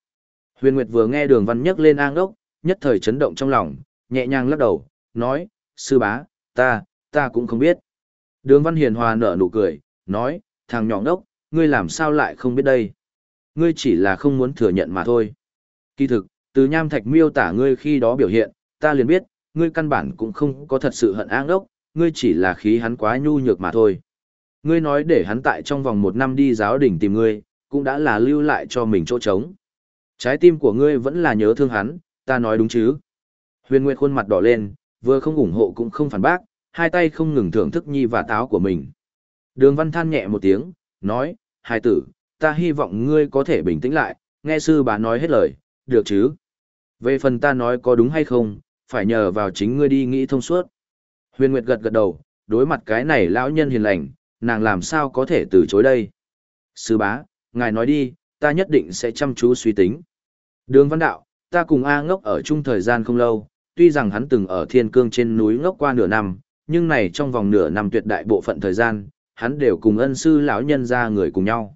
Huyền Nguyệt vừa nghe đường văn nhắc lên A ngốc, nhất thời chấn động trong lòng, nhẹ nhàng lắc đầu, nói, sư bá, ta, ta cũng không biết. Đường văn hiền hòa nở nụ cười, nói, thằng nhỏ ngốc, ngươi làm sao lại không biết đây. Ngươi chỉ là không muốn thừa nhận mà thôi. Kỳ thực, từ nham thạch miêu tả ngươi khi đó biểu hiện, ta liền biết, ngươi căn bản cũng không có thật sự hận áng ngốc, ngươi chỉ là khí hắn quá nhu nhược mà thôi. Ngươi nói để hắn tại trong vòng một năm đi giáo đỉnh tìm ngươi, cũng đã là lưu lại cho mình chỗ trống. Trái tim của ngươi vẫn là nhớ thương hắn, ta nói đúng chứ. Huyền Nguyệt khuôn mặt đỏ lên, vừa không ủng hộ cũng không phản bác, hai tay không ngừng thưởng thức nhi và táo của mình. Đường văn than nhẹ một tiếng, nói, hai tử, ta hy vọng ngươi có thể bình tĩnh lại, nghe sư bà nói hết lời, được chứ. Về phần ta nói có đúng hay không, phải nhờ vào chính ngươi đi nghĩ thông suốt. Huyền Nguyệt gật gật đầu, đối mặt cái này lão nhân hiền lành, nàng làm sao có thể từ chối đây. Sư bá, ngài nói đi, ta nhất định sẽ chăm chú suy tính. Đường văn đạo, ta cùng A ngốc ở chung thời gian không lâu, tuy rằng hắn từng ở thiên cương trên núi ngốc qua nửa năm, nhưng này trong vòng nửa năm tuyệt đại bộ phận thời gian, hắn đều cùng ân sư lão nhân ra người cùng nhau.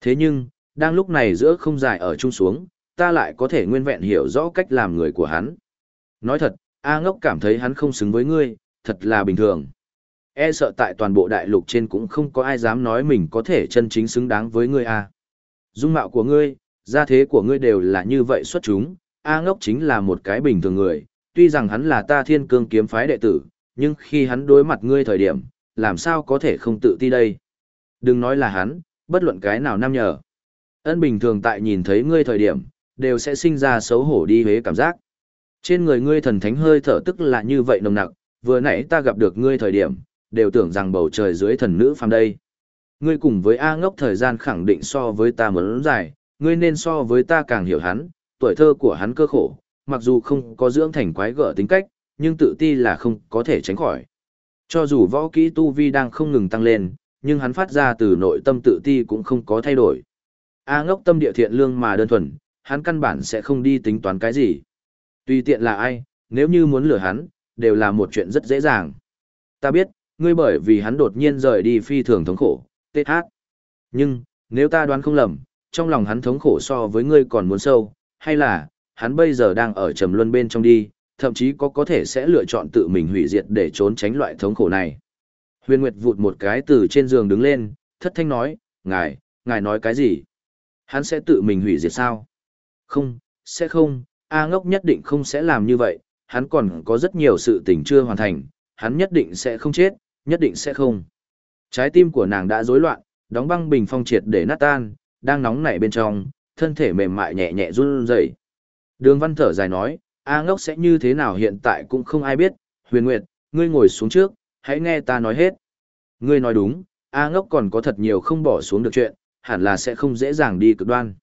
Thế nhưng, đang lúc này giữa không dài ở chung xuống, ta lại có thể nguyên vẹn hiểu rõ cách làm người của hắn. Nói thật, A ngốc cảm thấy hắn không xứng với ngươi, thật là bình thường. E sợ tại toàn bộ đại lục trên cũng không có ai dám nói mình có thể chân chính xứng đáng với ngươi A. Dung mạo của ngươi, gia thế của ngươi đều là như vậy xuất chúng, A ngốc chính là một cái bình thường người, tuy rằng hắn là ta thiên cương kiếm phái đệ tử, nhưng khi hắn đối mặt ngươi thời điểm, làm sao có thể không tự ti đây. Đừng nói là hắn, bất luận cái nào nam nhờ. Ân bình thường tại nhìn thấy ngươi thời điểm, đều sẽ sinh ra xấu hổ đi huế cảm giác. Trên người ngươi thần thánh hơi thở tức là như vậy nồng nặc, vừa nãy ta gặp được ngươi thời điểm, đều tưởng rằng bầu trời dưới thần nữ phàm đây. Ngươi cùng với A ngốc thời gian khẳng định so với ta muốn dài, ngươi nên so với ta càng hiểu hắn, tuổi thơ của hắn cơ khổ, mặc dù không có dưỡng thành quái gở tính cách, nhưng tự ti là không có thể tránh khỏi. Cho dù võ kỹ tu vi đang không ngừng tăng lên, nhưng hắn phát ra từ nội tâm tự ti cũng không có thay đổi. A ngốc tâm địa thiện lương mà đơn thuần, hắn căn bản sẽ không đi tính toán cái gì. Tùy tiện là ai, nếu như muốn lừa hắn, đều là một chuyện rất dễ dàng. Ta biết, ngươi bởi vì hắn đột nhiên rời đi phi thường thống khổ, tết hát. Nhưng, nếu ta đoán không lầm, trong lòng hắn thống khổ so với ngươi còn muốn sâu, hay là, hắn bây giờ đang ở trầm luân bên trong đi, thậm chí có có thể sẽ lựa chọn tự mình hủy diệt để trốn tránh loại thống khổ này. Huyền Nguyệt vụt một cái từ trên giường đứng lên, thất thanh nói, ngài, ngài nói cái gì? Hắn sẽ tự mình hủy diệt sao? Không, sẽ không, A ngốc nhất định không sẽ làm như vậy, hắn còn có rất nhiều sự tình chưa hoàn thành, hắn nhất định sẽ không chết, nhất định sẽ không. Trái tim của nàng đã rối loạn, đóng băng bình phong triệt để nát tan, đang nóng nảy bên trong, thân thể mềm mại nhẹ nhẹ run rẩy. Đường Văn thở dài nói, A ngốc sẽ như thế nào hiện tại cũng không ai biết, huyền nguyệt, ngươi ngồi xuống trước, hãy nghe ta nói hết. Ngươi nói đúng, A ngốc còn có thật nhiều không bỏ xuống được chuyện, hẳn là sẽ không dễ dàng đi cực đoan.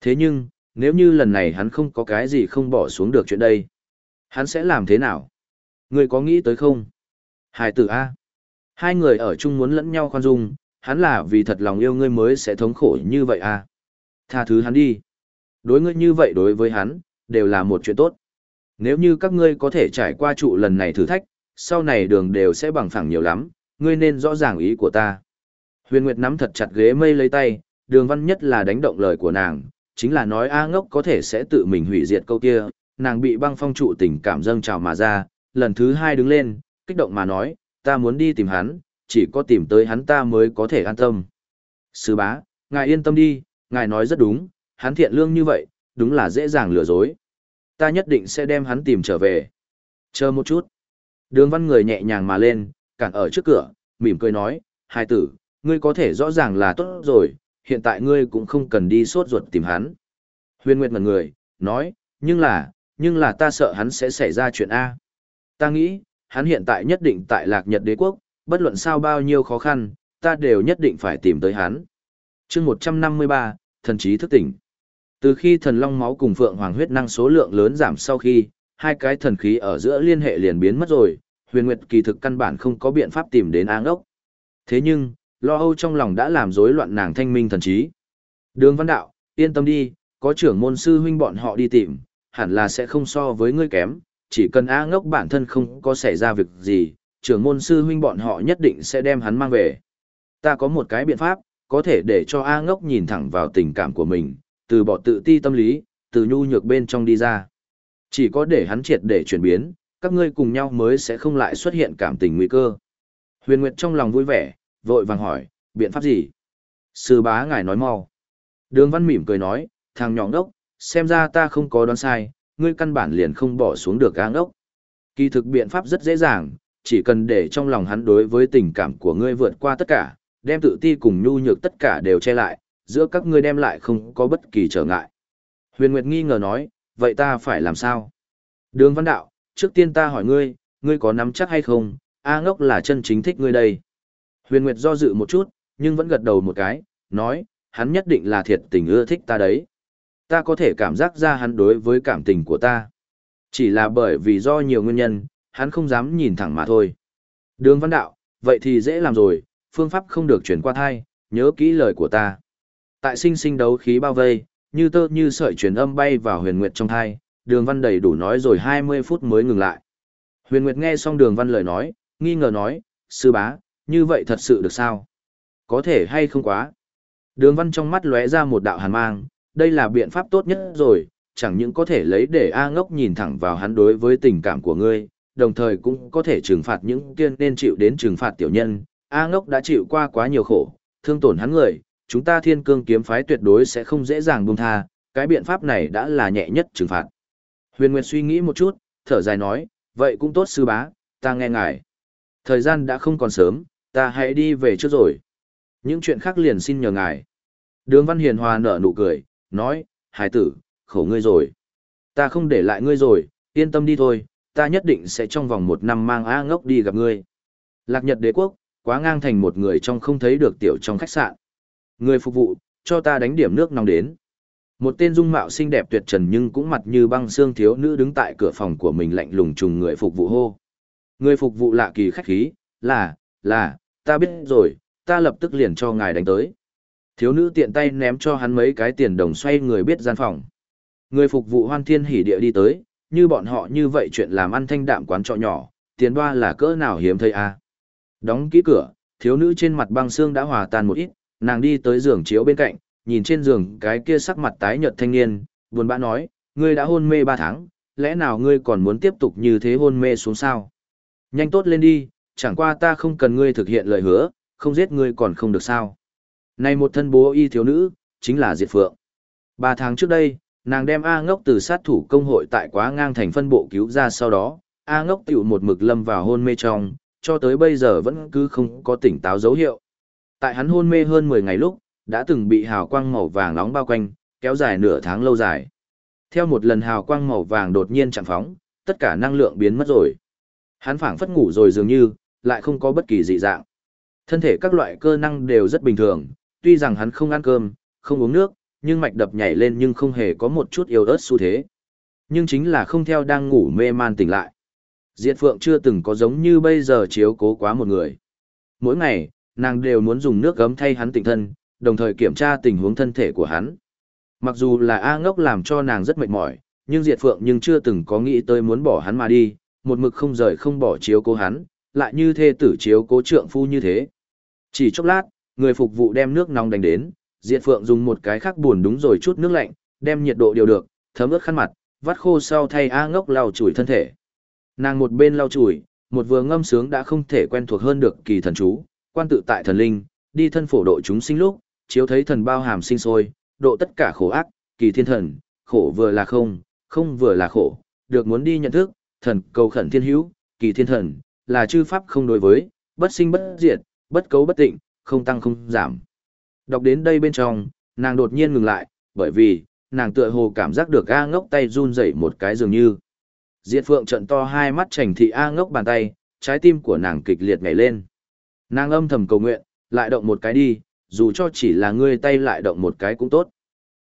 Thế nhưng, nếu như lần này hắn không có cái gì không bỏ xuống được chuyện đây, hắn sẽ làm thế nào? Ngươi có nghĩ tới không? Hải tử A. Hai người ở chung muốn lẫn nhau khoan dung, hắn là vì thật lòng yêu ngươi mới sẽ thống khổ như vậy A. Tha thứ hắn đi. Đối ngươi như vậy đối với hắn, đều là một chuyện tốt. Nếu như các ngươi có thể trải qua trụ lần này thử thách, sau này đường đều sẽ bằng phẳng nhiều lắm, ngươi nên rõ ràng ý của ta. Huyền Nguyệt nắm thật chặt ghế mây lấy tay, đường văn nhất là đánh động lời của nàng, chính là nói A ngốc có thể sẽ tự mình hủy diệt câu kia, nàng bị băng phong trụ tình cảm dâng trào mà ra, lần thứ hai đứng lên, kích động mà nói, ta muốn đi tìm hắn, chỉ có tìm tới hắn ta mới có thể an tâm. Sư bá, ngài yên tâm đi, ngài nói rất đúng, hắn thiện lương như vậy, đúng là dễ dàng lừa dối. Ta nhất định sẽ đem hắn tìm trở về. Chờ một chút. Đường văn người nhẹ nhàng mà lên, cản ở trước cửa, mỉm cười nói, hai tử, ngươi có thể rõ ràng là tốt rồi, hiện tại ngươi cũng không cần đi sốt ruột tìm hắn. Huyền Nguyệt ngần người, nói, nhưng là, nhưng là ta sợ hắn sẽ xảy ra chuyện A. Ta nghĩ, hắn hiện tại nhất định tại lạc nhật đế quốc, bất luận sao bao nhiêu khó khăn, ta đều nhất định phải tìm tới hắn. chương 153, thần trí thức tỉnh. Từ khi thần long máu cùng phượng hoàng huyết năng số lượng lớn giảm sau khi, hai cái thần khí ở giữa liên hệ liền biến mất rồi, huyền nguyệt kỳ thực căn bản không có biện pháp tìm đến áng ốc. Thế nhưng, lo âu trong lòng đã làm rối loạn nàng thanh minh thần trí. Đường văn đạo, yên tâm đi, có trưởng môn sư huynh bọn họ đi tìm, hẳn là sẽ không so với ngươi kém, chỉ cần A ngốc bản thân không có xảy ra việc gì, trưởng môn sư huynh bọn họ nhất định sẽ đem hắn mang về. Ta có một cái biện pháp, có thể để cho A ngốc nhìn thẳng vào tình cảm của mình, từ bỏ tự ti tâm lý, từ nhu nhược bên trong đi ra. Chỉ có để hắn triệt để chuyển biến, các ngươi cùng nhau mới sẽ không lại xuất hiện cảm tình nguy cơ. Huyền Nguyệt trong lòng vui vẻ, vội vàng hỏi, biện pháp gì? Sư bá ngài nói mau. Đường văn mỉm cười nói, thằng nhỏ ngốc, xem ra ta không có đoán sai, ngươi căn bản liền không bỏ xuống được áng ngốc. Kỳ thực biện pháp rất dễ dàng, chỉ cần để trong lòng hắn đối với tình cảm của ngươi vượt qua tất cả, đem tự ti cùng nhu nhược tất cả đều che lại, giữa các ngươi đem lại không có bất kỳ trở ngại. Huyền Nguyệt nghi ngờ nói, vậy ta phải làm sao? Đường văn đạo, trước tiên ta hỏi ngươi, ngươi có nắm chắc hay không, A ngốc là chân chính thích ngươi đây. Huyền Nguyệt do dự một chút, nhưng vẫn gật đầu một cái, nói, hắn nhất định là thiệt tình ưa thích ta đấy. Ta có thể cảm giác ra hắn đối với cảm tình của ta. Chỉ là bởi vì do nhiều nguyên nhân, hắn không dám nhìn thẳng mà thôi. Đường văn đạo, vậy thì dễ làm rồi, phương pháp không được chuyển qua thai, nhớ kỹ lời của ta. Tại sinh sinh đấu khí bao vây, như tơ như sợi truyền âm bay vào huyền nguyệt trong thai, đường văn đầy đủ nói rồi 20 phút mới ngừng lại. Huyền nguyệt nghe xong đường văn lời nói, nghi ngờ nói, sư bá, như vậy thật sự được sao? Có thể hay không quá? Đường văn trong mắt lóe ra một đạo hàn mang, đây là biện pháp tốt nhất rồi, chẳng những có thể lấy để A ngốc nhìn thẳng vào hắn đối với tình cảm của ngươi, đồng thời cũng có thể trừng phạt những tiên nên chịu đến trừng phạt tiểu nhân. A ngốc đã chịu qua quá nhiều khổ, thương tổn hắn người, chúng ta thiên cương kiếm phái tuyệt đối sẽ không dễ dàng buông tha, cái biện pháp này đã là nhẹ nhất trừng phạt. Huyền Nguyệt suy nghĩ một chút, thở dài nói, vậy cũng tốt sư bá, ta nghe ngài. Thời gian đã không còn sớm, ta hãy đi về trước rồi. Những chuyện khác liền xin nhờ ngài. Đường Văn Hiền Hòa nở nụ cười, nói, hải tử, khổ ngươi rồi. Ta không để lại ngươi rồi, yên tâm đi thôi, ta nhất định sẽ trong vòng một năm mang A ngốc đi gặp ngươi. Lạc Nhật đế quốc, quá ngang thành một người trong không thấy được tiểu trong khách sạn. Người phục vụ, cho ta đánh điểm nước nóng đến. Một tên dung mạo xinh đẹp tuyệt trần nhưng cũng mặt như băng xương thiếu nữ đứng tại cửa phòng của mình lạnh lùng trùng người phục vụ hô. Người phục vụ lạ kỳ khách khí, là, là, ta biết rồi, ta lập tức liền cho ngài đánh tới. Thiếu nữ tiện tay ném cho hắn mấy cái tiền đồng xoay người biết gian phòng. Người phục vụ hoan thiên hỉ địa đi tới, như bọn họ như vậy chuyện làm ăn thanh đạm quán trọ nhỏ, tiền đoa là cỡ nào hiếm thấy a. À. Đóng kỹ cửa, thiếu nữ trên mặt băng xương đã hòa tan một ít, nàng đi tới giường chiếu bên cạnh, nhìn trên giường cái kia sắc mặt tái nhợt thanh niên, buồn bã nói, ngươi đã hôn mê ba tháng, lẽ nào ngươi còn muốn tiếp tục như thế hôn mê xuống sao? Nhanh tốt lên đi, chẳng qua ta không cần ngươi thực hiện lời hứa, không giết ngươi còn không được sao. Này một thân bố y thiếu nữ, chính là Diệt Phượng. Ba tháng trước đây, nàng đem A ngốc từ sát thủ công hội tại quá ngang thành phân bộ cứu ra sau đó, A ngốc tiểu một mực lâm vào hôn mê trong, cho tới bây giờ vẫn cứ không có tỉnh táo dấu hiệu. Tại hắn hôn mê hơn 10 ngày lúc, đã từng bị hào quang màu vàng nóng bao quanh, kéo dài nửa tháng lâu dài. Theo một lần hào quang màu vàng đột nhiên chạm phóng, tất cả năng lượng biến mất rồi. Hắn phảng phất ngủ rồi dường như, lại không có bất kỳ dị dạng. Thân thể các loại cơ năng đều rất bình thường, tuy rằng hắn không ăn cơm, không uống nước, nhưng mạch đập nhảy lên nhưng không hề có một chút yếu ớt xu thế. Nhưng chính là không theo đang ngủ mê man tỉnh lại. Diệt Phượng chưa từng có giống như bây giờ chiếu cố quá một người. Mỗi ngày, nàng đều muốn dùng nước gấm thay hắn tỉnh thân, đồng thời kiểm tra tình huống thân thể của hắn. Mặc dù là A ngốc làm cho nàng rất mệt mỏi, nhưng Diệt Phượng nhưng chưa từng có nghĩ tới muốn bỏ hắn mà đi, một mực không rời không bỏ chiếu cố hắn, lại như thê tử chiếu cố trượng phu như thế. Chỉ chốc lát, người phục vụ đem nước nóng đánh đến, Diệt Phượng dùng một cái khác buồn đúng rồi chút nước lạnh, đem nhiệt độ điều được, thấm ướt khăn mặt, vắt khô sau thay A ngốc lau chùi thân thể. Nàng một bên lau chùi, một vừa ngâm sướng đã không thể quen thuộc hơn được kỳ thần chú, quan tự tại thần linh, đi thân phổ độ chúng sinh lúc, chiếu thấy thần bao hàm sinh sôi, độ tất cả khổ ác, kỳ thiên thần, khổ vừa là không, không vừa là khổ, được muốn đi nhận thức, thần cầu khẩn thiên hữu, kỳ thiên thần, là chư pháp không đối với, bất sinh bất diệt, bất cấu bất tịnh, không tăng không giảm. Đọc đến đây bên trong, nàng đột nhiên ngừng lại, bởi vì, nàng tựa hồ cảm giác được A ngốc tay run rẩy một cái dường như. Diệt Phượng trận to hai mắt chảnh thị A ngốc bàn tay, trái tim của nàng kịch liệt nhảy lên. Nàng âm thầm cầu nguyện, lại động một cái đi, dù cho chỉ là ngươi tay lại động một cái cũng tốt.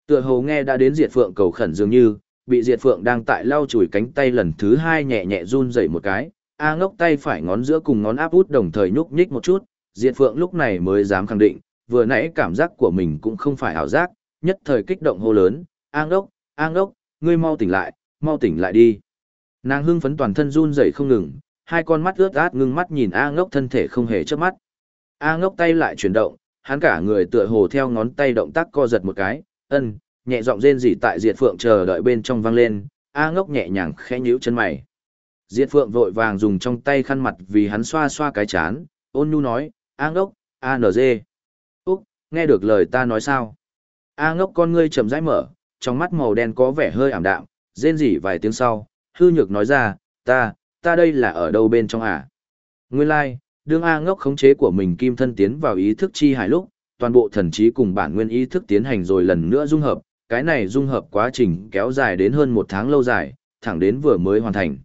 Tựa hồ nghe đã đến Diệt Phượng cầu khẩn dường như, bị Diệt Phượng đang tại lau chùi cánh tay lần thứ hai nhẹ nhẹ run rẩy một cái, A ngốc tay phải ngón giữa cùng ngón áp út đồng thời nhúc nhích một chút, Diệt Phượng lúc này mới dám khẳng định, vừa nãy cảm giác của mình cũng không phải ảo giác, nhất thời kích động hô lớn, A ngốc, A ngốc, ngươi mau tỉnh lại, mau tỉnh lại đi. Nàng hưng phấn toàn thân run rẩy không ngừng, hai con mắt ướt át ngưng mắt nhìn A ngốc thân thể không hề chớp mắt. A ngốc tay lại chuyển động, hắn cả người tựa hồ theo ngón tay động tác co giật một cái, ân, nhẹ giọng rên rỉ tại Diệt Phượng chờ đợi bên trong vang lên, A ngốc nhẹ nhàng khẽ nhíu chân mày. Diệt Phượng vội vàng dùng trong tay khăn mặt vì hắn xoa xoa cái chán, ôn nhu nói, A ngốc, A N G. Úc, nghe được lời ta nói sao? A ngốc con ngươi chậm rãi mở, trong mắt màu đen có vẻ hơi ảm đạm, rên rỉ vài tiếng sau, hư nhược nói ra, ta, ta đây là ở đâu bên trong à? Nguyên lai, like, đương A ngốc khống chế của mình kim thân tiến vào ý thức chi hải lúc, toàn bộ thần trí cùng bản nguyên ý thức tiến hành rồi lần nữa dung hợp, cái này dung hợp quá trình kéo dài đến hơn một tháng lâu dài, thẳng đến vừa mới hoàn thành.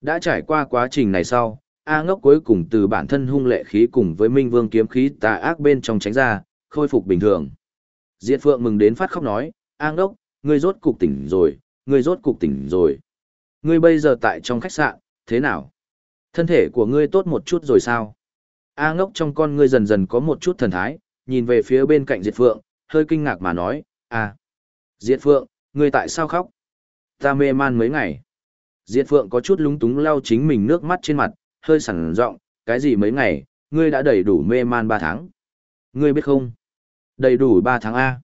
Đã trải qua quá trình này sau, A ngốc cuối cùng từ bản thân hung lệ khí cùng với minh vương kiếm khí tà ác bên trong tránh ra, khôi phục bình thường. Diệt Phượng mừng đến phát khóc nói, A ngốc, ngươi rốt cục tỉnh rồi, ngươi rốt cục tỉnh rồi. Ngươi bây giờ tại trong khách sạn, thế nào? Thân thể của ngươi tốt một chút rồi sao? A ngốc trong con ngươi dần dần có một chút thần thái, nhìn về phía bên cạnh Diệt Phượng, hơi kinh ngạc mà nói, à. Diệt Phượng, ngươi tại sao khóc? Ta mê man mấy ngày. Diệt Phượng có chút lúng túng lau chính mình nước mắt trên mặt, hơi sẵn giọng cái gì mấy ngày, ngươi đã đầy đủ mê man ba tháng. Ngươi biết không? Đầy đủ ba tháng A.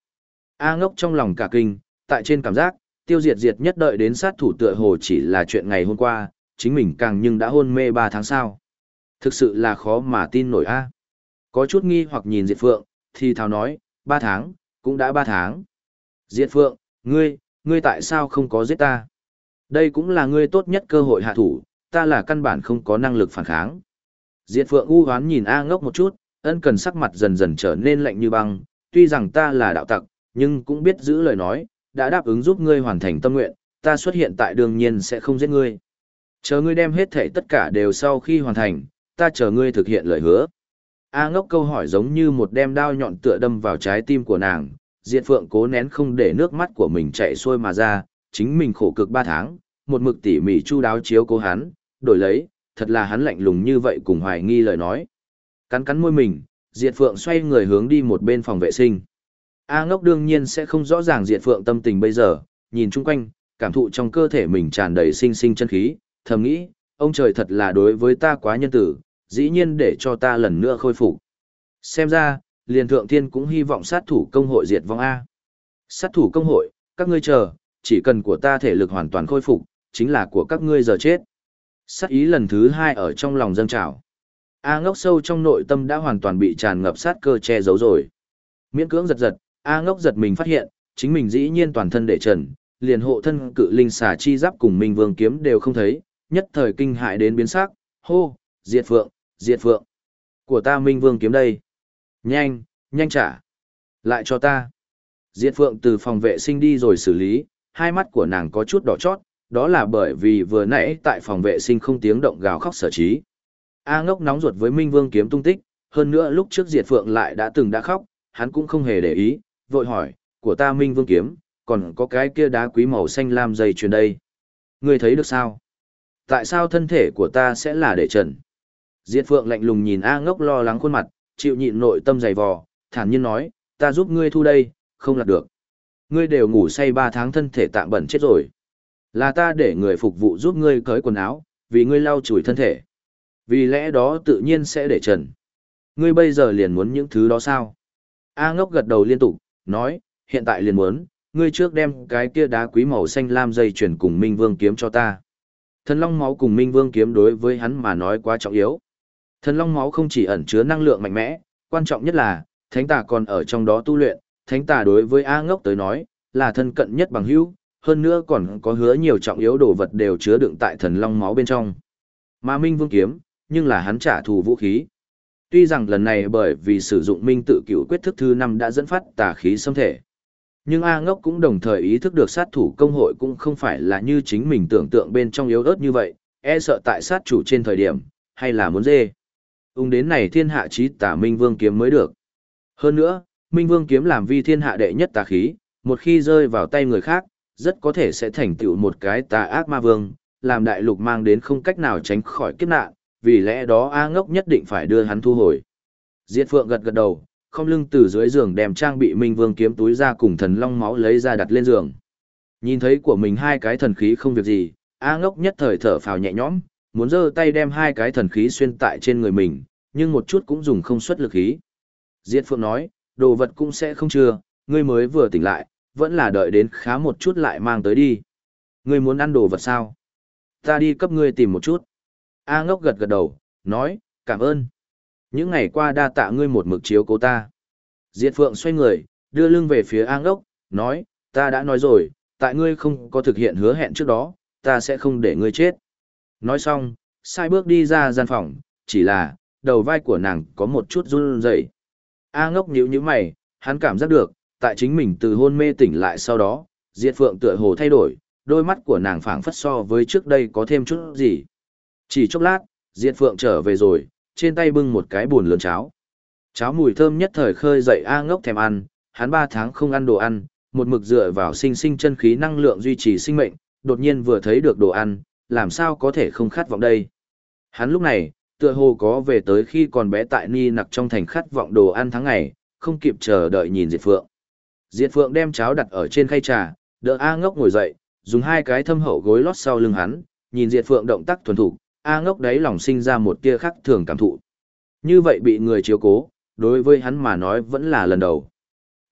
A ngốc trong lòng cả kinh, tại trên cảm giác, tiêu diệt diệt nhất đợi đến sát thủ tựa hồ chỉ là chuyện ngày hôm qua, chính mình càng nhưng đã hôn mê ba tháng sau. Thực sự là khó mà tin nổi A. À. Có chút nghi hoặc nhìn Diệt Phượng, thì thào nói, ba tháng, cũng đã ba tháng. Diệt Phượng, ngươi, ngươi tại sao không có giết ta? Đây cũng là ngươi tốt nhất cơ hội hạ thủ, ta là căn bản không có năng lực phản kháng. Diệt Phượng u hoán nhìn A ngốc một chút, ân cần sắc mặt dần dần trở nên lạnh như băng, tuy rằng ta là đạo tặc, nhưng cũng biết giữ lời nói, đã đáp ứng giúp ngươi hoàn thành tâm nguyện, ta xuất hiện tại đương nhiên sẽ không giết ngươi. Chờ ngươi đem hết thảy tất cả đều sau khi hoàn thành, ta chờ ngươi thực hiện lời hứa. A ngốc câu hỏi giống như một đem đao nhọn tựa đâm vào trái tim của nàng, Diệt Phượng cố nén không để nước mắt của mình chạy xuôi mà ra, chính mình khổ cực ba tháng, một mực tỉ mỉ chu đáo chiếu cố hắn, đổi lấy, thật là hắn lạnh lùng như vậy cùng hoài nghi lời nói. Cắn cắn môi mình, Diệt Phượng xoay người hướng đi một bên phòng vệ sinh. A ngốc đương nhiên sẽ không rõ ràng Diệt Phượng tâm tình bây giờ, nhìn chung quanh, cảm thụ trong cơ thể mình tràn đầy sinh sinh chân khí, thầm nghĩ, ông trời thật là đối với ta quá nhân tử, dĩ nhiên để cho ta lần nữa khôi phục. Xem ra, liền thượng thiên cũng hy vọng sát thủ công hội diệt vong A. Sát thủ công hội, các ngươi chờ, chỉ cần của ta thể lực hoàn toàn khôi phục, chính là của các ngươi giờ chết. Sát ý lần thứ hai ở trong lòng dâng trào. A ngốc sâu trong nội tâm đã hoàn toàn bị tràn ngập sát cơ che giấu rồi. Miễn cưỡng giật giật, A ngốc giật mình phát hiện, chính mình dĩ nhiên toàn thân để trần, liền hộ thân cự linh xà chi giáp cùng Minh Vương kiếm đều không thấy, nhất thời kinh hại đến biến sắc, hô, diệt phượng, diệt phượng. Của ta Minh Vương kiếm đây. Nhanh, nhanh trả. Lại cho ta. Diệt phượng từ phòng vệ sinh đi rồi xử lý, hai mắt của nàng có chút đỏ chót, đó là bởi vì vừa nãy tại phòng vệ sinh không tiếng động gào khóc sở trí. A ngốc nóng ruột với Minh Vương kiếm tung tích, hơn nữa lúc trước Diệt Phượng lại đã từng đã khóc, hắn cũng không hề để ý, vội hỏi, của ta Minh Vương kiếm, còn có cái kia đá quý màu xanh lam dày truyền đây. Ngươi thấy được sao? Tại sao thân thể của ta sẽ là để trần? Diệt Phượng lạnh lùng nhìn A ngốc lo lắng khuôn mặt, chịu nhịn nội tâm dày vò, thản nhiên nói, ta giúp ngươi thu đây, không lạc được. Ngươi đều ngủ say ba tháng thân thể tạm bẩn chết rồi. Là ta để người phục vụ giúp ngươi cởi quần áo, vì ngươi lau chùi thân thể. Vì lẽ đó tự nhiên sẽ để trần. Ngươi bây giờ liền muốn những thứ đó sao? A ngốc gật đầu liên tục, nói, hiện tại liền muốn, ngươi trước đem cái kia đá quý màu xanh lam dây chuyển cùng Minh Vương kiếm cho ta. Thần Long máu cùng Minh Vương kiếm đối với hắn mà nói quá trọng yếu. Thần Long máu không chỉ ẩn chứa năng lượng mạnh mẽ, quan trọng nhất là, thánh tà còn ở trong đó tu luyện, thánh tà đối với A ngốc tới nói, là thân cận nhất bằng hữu, hơn nữa còn có hứa nhiều trọng yếu đồ vật đều chứa đựng tại thần long máu bên trong. Mà Minh Vương kiếm, nhưng là hắn trả thù vũ khí. Tuy rằng lần này bởi vì sử dụng Minh tự cửu quyết thức thứ năm đã dẫn phát tà khí xâm thể. Nhưng A ngốc cũng đồng thời ý thức được sát thủ công hội cũng không phải là như chính mình tưởng tượng bên trong yếu ớt như vậy, e sợ tại sát chủ trên thời điểm, hay là muốn dê. Ung đến này thiên hạ chí tả Minh Vương kiếm mới được. Hơn nữa, Minh Vương kiếm làm vi thiên hạ đệ nhất tà khí, một khi rơi vào tay người khác, rất có thể sẽ thành tựu một cái tà ác ma vương, làm đại lục mang đến không cách nào tránh khỏi kiếp nạn, vì lẽ đó A ngốc nhất định phải đưa hắn thu hồi. Diệt Phượng gật gật đầu, không lưng từ dưới giường đem trang bị Minh Vương kiếm túi ra cùng thần long máu lấy ra đặt lên giường. Nhìn thấy của mình hai cái thần khí không việc gì, A ngốc nhất thời thở phào nhẹ nhõm, muốn giơ tay đem hai cái thần khí xuyên tại trên người mình, nhưng một chút cũng dùng không xuất lực khí. Diệt Phượng nói, đồ vật cũng sẽ không chưa, ngươi mới vừa tỉnh lại, vẫn là đợi đến khá một chút lại mang tới đi. Ngươi muốn ăn đồ vật sao? Ta đi cấp ngươi tìm một chút. A ngốc gật gật đầu, nói, cảm ơn. Những ngày qua đa tạ ngươi một mực chiếu cố ta. Diệt Phượng xoay người, đưa lưng về phía An ngốc, nói, ta đã nói rồi, tại ngươi không có thực hiện hứa hẹn trước đó, ta sẽ không để ngươi chết. Nói xong, sai bước đi ra gian phòng, chỉ là, đầu vai của nàng có một chút run rẩy. A ngốc nhíu nhíu mày, hắn cảm giác được, tại chính mình từ hôn mê tỉnh lại sau đó, Diệt Phượng tựa hồ thay đổi, đôi mắt của nàng phảng phất so với trước đây có thêm chút gì. Chỉ chốc lát, Diệt Phượng trở về rồi, trên tay bưng một cái buồn lớn cháo. Cháo mùi thơm nhất thời khơi dậy A ngốc thèm ăn, hắn ba tháng không ăn đồ ăn, một mực dựa vào sinh sinh chân khí năng lượng duy trì sinh mệnh, đột nhiên vừa thấy được đồ ăn, làm sao có thể không khát vọng đây. Hắn lúc này, tựa hồ có về tới khi còn bé tại Ni nặc trong thành khát vọng đồ ăn tháng ngày, không kịp chờ đợi nhìn Diệt Phượng. Diệt Phượng đem cháo đặt ở trên khay trà, đỡ A Ngốc ngồi dậy, dùng hai cái thâm hậu gối lót sau lưng hắn, nhìn Diệt Phượng động tác thuần thục, A Ngốc đấy lòng sinh ra một tia khác thường cảm thụ. Như vậy bị người chiếu cố, đối với hắn mà nói vẫn là lần đầu.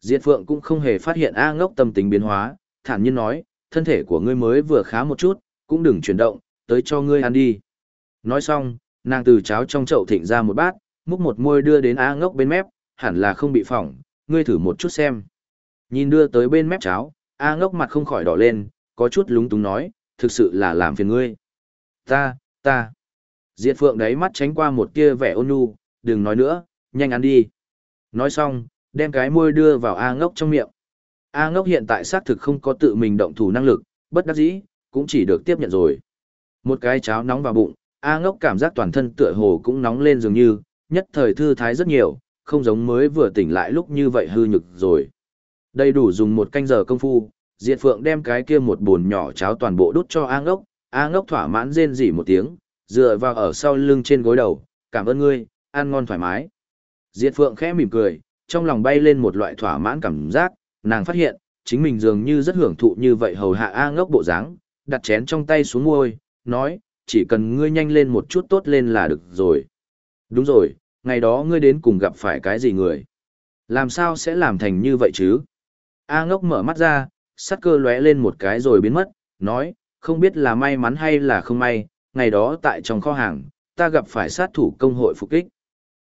Diệt Phượng cũng không hề phát hiện A Ngốc tâm tính biến hóa, thản nhiên nói, thân thể của ngươi mới vừa khá một chút, cũng đừng chuyển động, tới cho ngươi ăn đi. Nói xong, nàng từ cháo trong chậu thịnh ra một bát, múc một môi đưa đến A Ngốc bên mép, hẳn là không bị phỏng, ngươi thử một chút xem. Nhìn đưa tới bên mép cháo, A ngốc mặt không khỏi đỏ lên, có chút lúng túng nói, thực sự là làm phiền ngươi. Ta, ta. Diệt phượng đấy mắt tránh qua một tia vẻ ôn nhu, đừng nói nữa, nhanh ăn đi. Nói xong, đem cái môi đưa vào A ngốc trong miệng. A ngốc hiện tại xác thực không có tự mình động thủ năng lực, bất đắc dĩ, cũng chỉ được tiếp nhận rồi. Một cái cháo nóng vào bụng, A ngốc cảm giác toàn thân tựa hồ cũng nóng lên dường như, nhất thời thư thái rất nhiều, không giống mới vừa tỉnh lại lúc như vậy hư nhực rồi. Đầy đủ dùng một canh giờ công phu, Diệt Phượng đem cái kia một bồn nhỏ cháo toàn bộ đút cho A Ngốc, A Ngốc thỏa mãn rên rỉ một tiếng, dựa vào ở sau lưng trên gối đầu, cảm ơn ngươi, ăn ngon thoải mái. Diệt Phượng khẽ mỉm cười, trong lòng bay lên một loại thỏa mãn cảm giác, nàng phát hiện, chính mình dường như rất hưởng thụ như vậy hầu hạ A Ngốc bộ dáng, đặt chén trong tay xuống môi, nói, chỉ cần ngươi nhanh lên một chút tốt lên là được rồi. Đúng rồi, ngày đó ngươi đến cùng gặp phải cái gì người? Làm sao sẽ làm thành như vậy chứ? A ngốc mở mắt ra, sắc cơ lóe lên một cái rồi biến mất, nói, không biết là may mắn hay là không may, ngày đó tại trong kho hàng, ta gặp phải sát thủ công hội phục kích.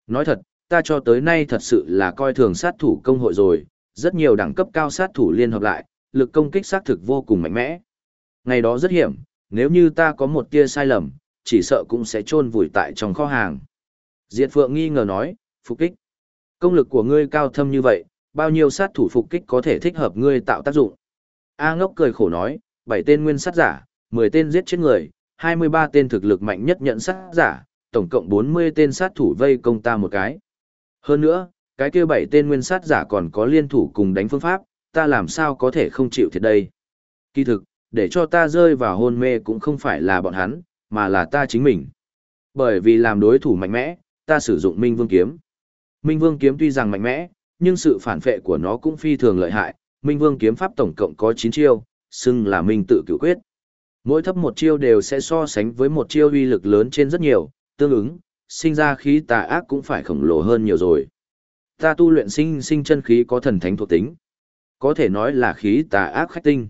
Nói thật, ta cho tới nay thật sự là coi thường sát thủ công hội rồi, rất nhiều đẳng cấp cao sát thủ liên hợp lại, lực công kích xác thực vô cùng mạnh mẽ. Ngày đó rất hiểm, nếu như ta có một tia sai lầm, chỉ sợ cũng sẽ chôn vùi tại trong kho hàng. Diệt Phượng nghi ngờ nói, phục kích. Công lực của ngươi cao thâm như vậy, bao nhiêu sát thủ phục kích có thể thích hợp ngươi tạo tác dụng. A ngốc cười khổ nói, bảy tên nguyên sát giả, 10 tên giết chết người, 23 tên thực lực mạnh nhất nhận sát giả, tổng cộng 40 tên sát thủ vây công ta một cái. Hơn nữa, cái kia bảy tên nguyên sát giả còn có liên thủ cùng đánh phương pháp, ta làm sao có thể không chịu thiệt đây. Kỳ thực, để cho ta rơi vào hôn mê cũng không phải là bọn hắn, mà là ta chính mình. Bởi vì làm đối thủ mạnh mẽ, ta sử dụng Minh Vương Kiếm. Minh Vương Kiếm tuy rằng mạnh mẽ, nhưng sự phản phệ của nó cũng phi thường lợi hại. Minh Vương Kiếm pháp tổng cộng có 9 chiêu, xưng là Minh tự cửu quyết. Mỗi thấp một chiêu đều sẽ so sánh với một chiêu uy lực lớn trên rất nhiều, tương ứng, sinh ra khí tà ác cũng phải khổng lồ hơn nhiều rồi. Ta tu luyện sinh sinh chân khí có thần thánh thuộc tính. Có thể nói là khí tà ác khách tinh.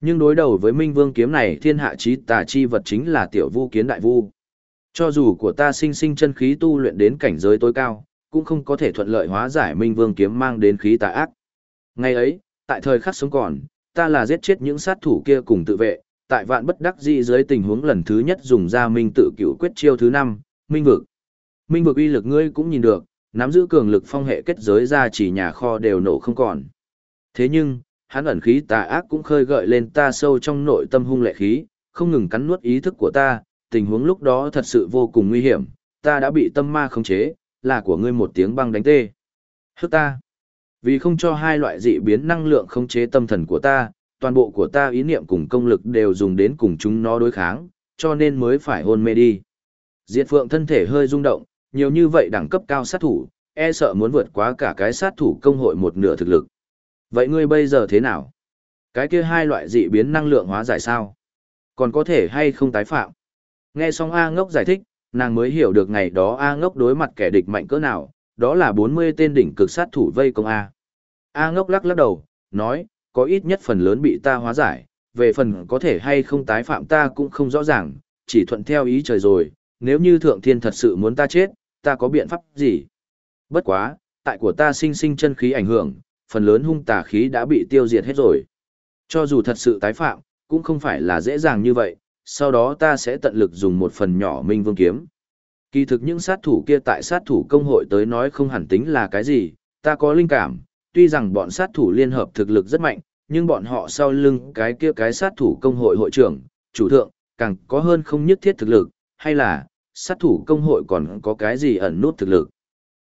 Nhưng đối đầu với Minh Vương kiếm này thiên hạ chí tà chi vật chính là tiểu vu kiến đại vu. Cho dù của ta sinh sinh chân khí tu luyện đến cảnh giới tối cao, cũng không có thể thuận lợi hóa giải Minh Vương kiếm mang đến khí tà ác. Ngày ấy, tại thời khắc sống còn, ta là giết chết những sát thủ kia cùng tự vệ, tại vạn bất đắc dĩ dưới tình huống lần thứ nhất dùng ra Minh tự cựu quyết chiêu thứ năm, Minh vực. Minh vực uy lực ngươi cũng nhìn được, nắm giữ cường lực phong hệ kết giới ra chỉ nhà kho đều nổ không còn. Thế nhưng, hắn ẩn khí tà ác cũng khơi gợi lên ta sâu trong nội tâm hung lệ khí, không ngừng cắn nuốt ý thức của ta, tình huống lúc đó thật sự vô cùng nguy hiểm, ta đã bị tâm ma khống chế, là của ngươi một tiếng băng đánh tê. Hức ta. Vì không cho hai loại dị biến năng lượng khống chế tâm thần của ta, toàn bộ của ta ý niệm cùng công lực đều dùng đến cùng chúng nó đối kháng, cho nên mới phải hôn mê đi. Diệt Phượng thân thể hơi rung động, nhiều như vậy đẳng cấp cao sát thủ, e sợ muốn vượt quá cả cái sát thủ công hội một nửa thực lực. Vậy ngươi bây giờ thế nào? Cái kia hai loại dị biến năng lượng hóa giải sao? Còn có thể hay không tái phạm? Nghe xong A ngốc giải thích, nàng mới hiểu được ngày đó A ngốc đối mặt kẻ địch mạnh cỡ nào, đó là 40 tên đỉnh cực sát thủ vây công A. A ngốc lắc lắc đầu, nói, có ít nhất phần lớn bị ta hóa giải, về phần có thể hay không tái phạm ta cũng không rõ ràng, chỉ thuận theo ý trời rồi, nếu như thượng thiên thật sự muốn ta chết, ta có biện pháp gì? Bất quá, tại của ta sinh sinh chân khí ảnh hưởng, phần lớn hung tà khí đã bị tiêu diệt hết rồi. Cho dù thật sự tái phạm, cũng không phải là dễ dàng như vậy, sau đó ta sẽ tận lực dùng một phần nhỏ minh vương kiếm. Kỳ thực những sát thủ kia tại sát thủ công hội tới nói không hẳn tính là cái gì, ta có linh cảm, tuy rằng bọn sát thủ liên hợp thực lực rất mạnh, nhưng bọn họ sau lưng cái kia cái sát thủ công hội hội trưởng, chủ thượng, càng có hơn không nhất thiết thực lực, hay là, sát thủ công hội còn có cái gì ẩn nút thực lực.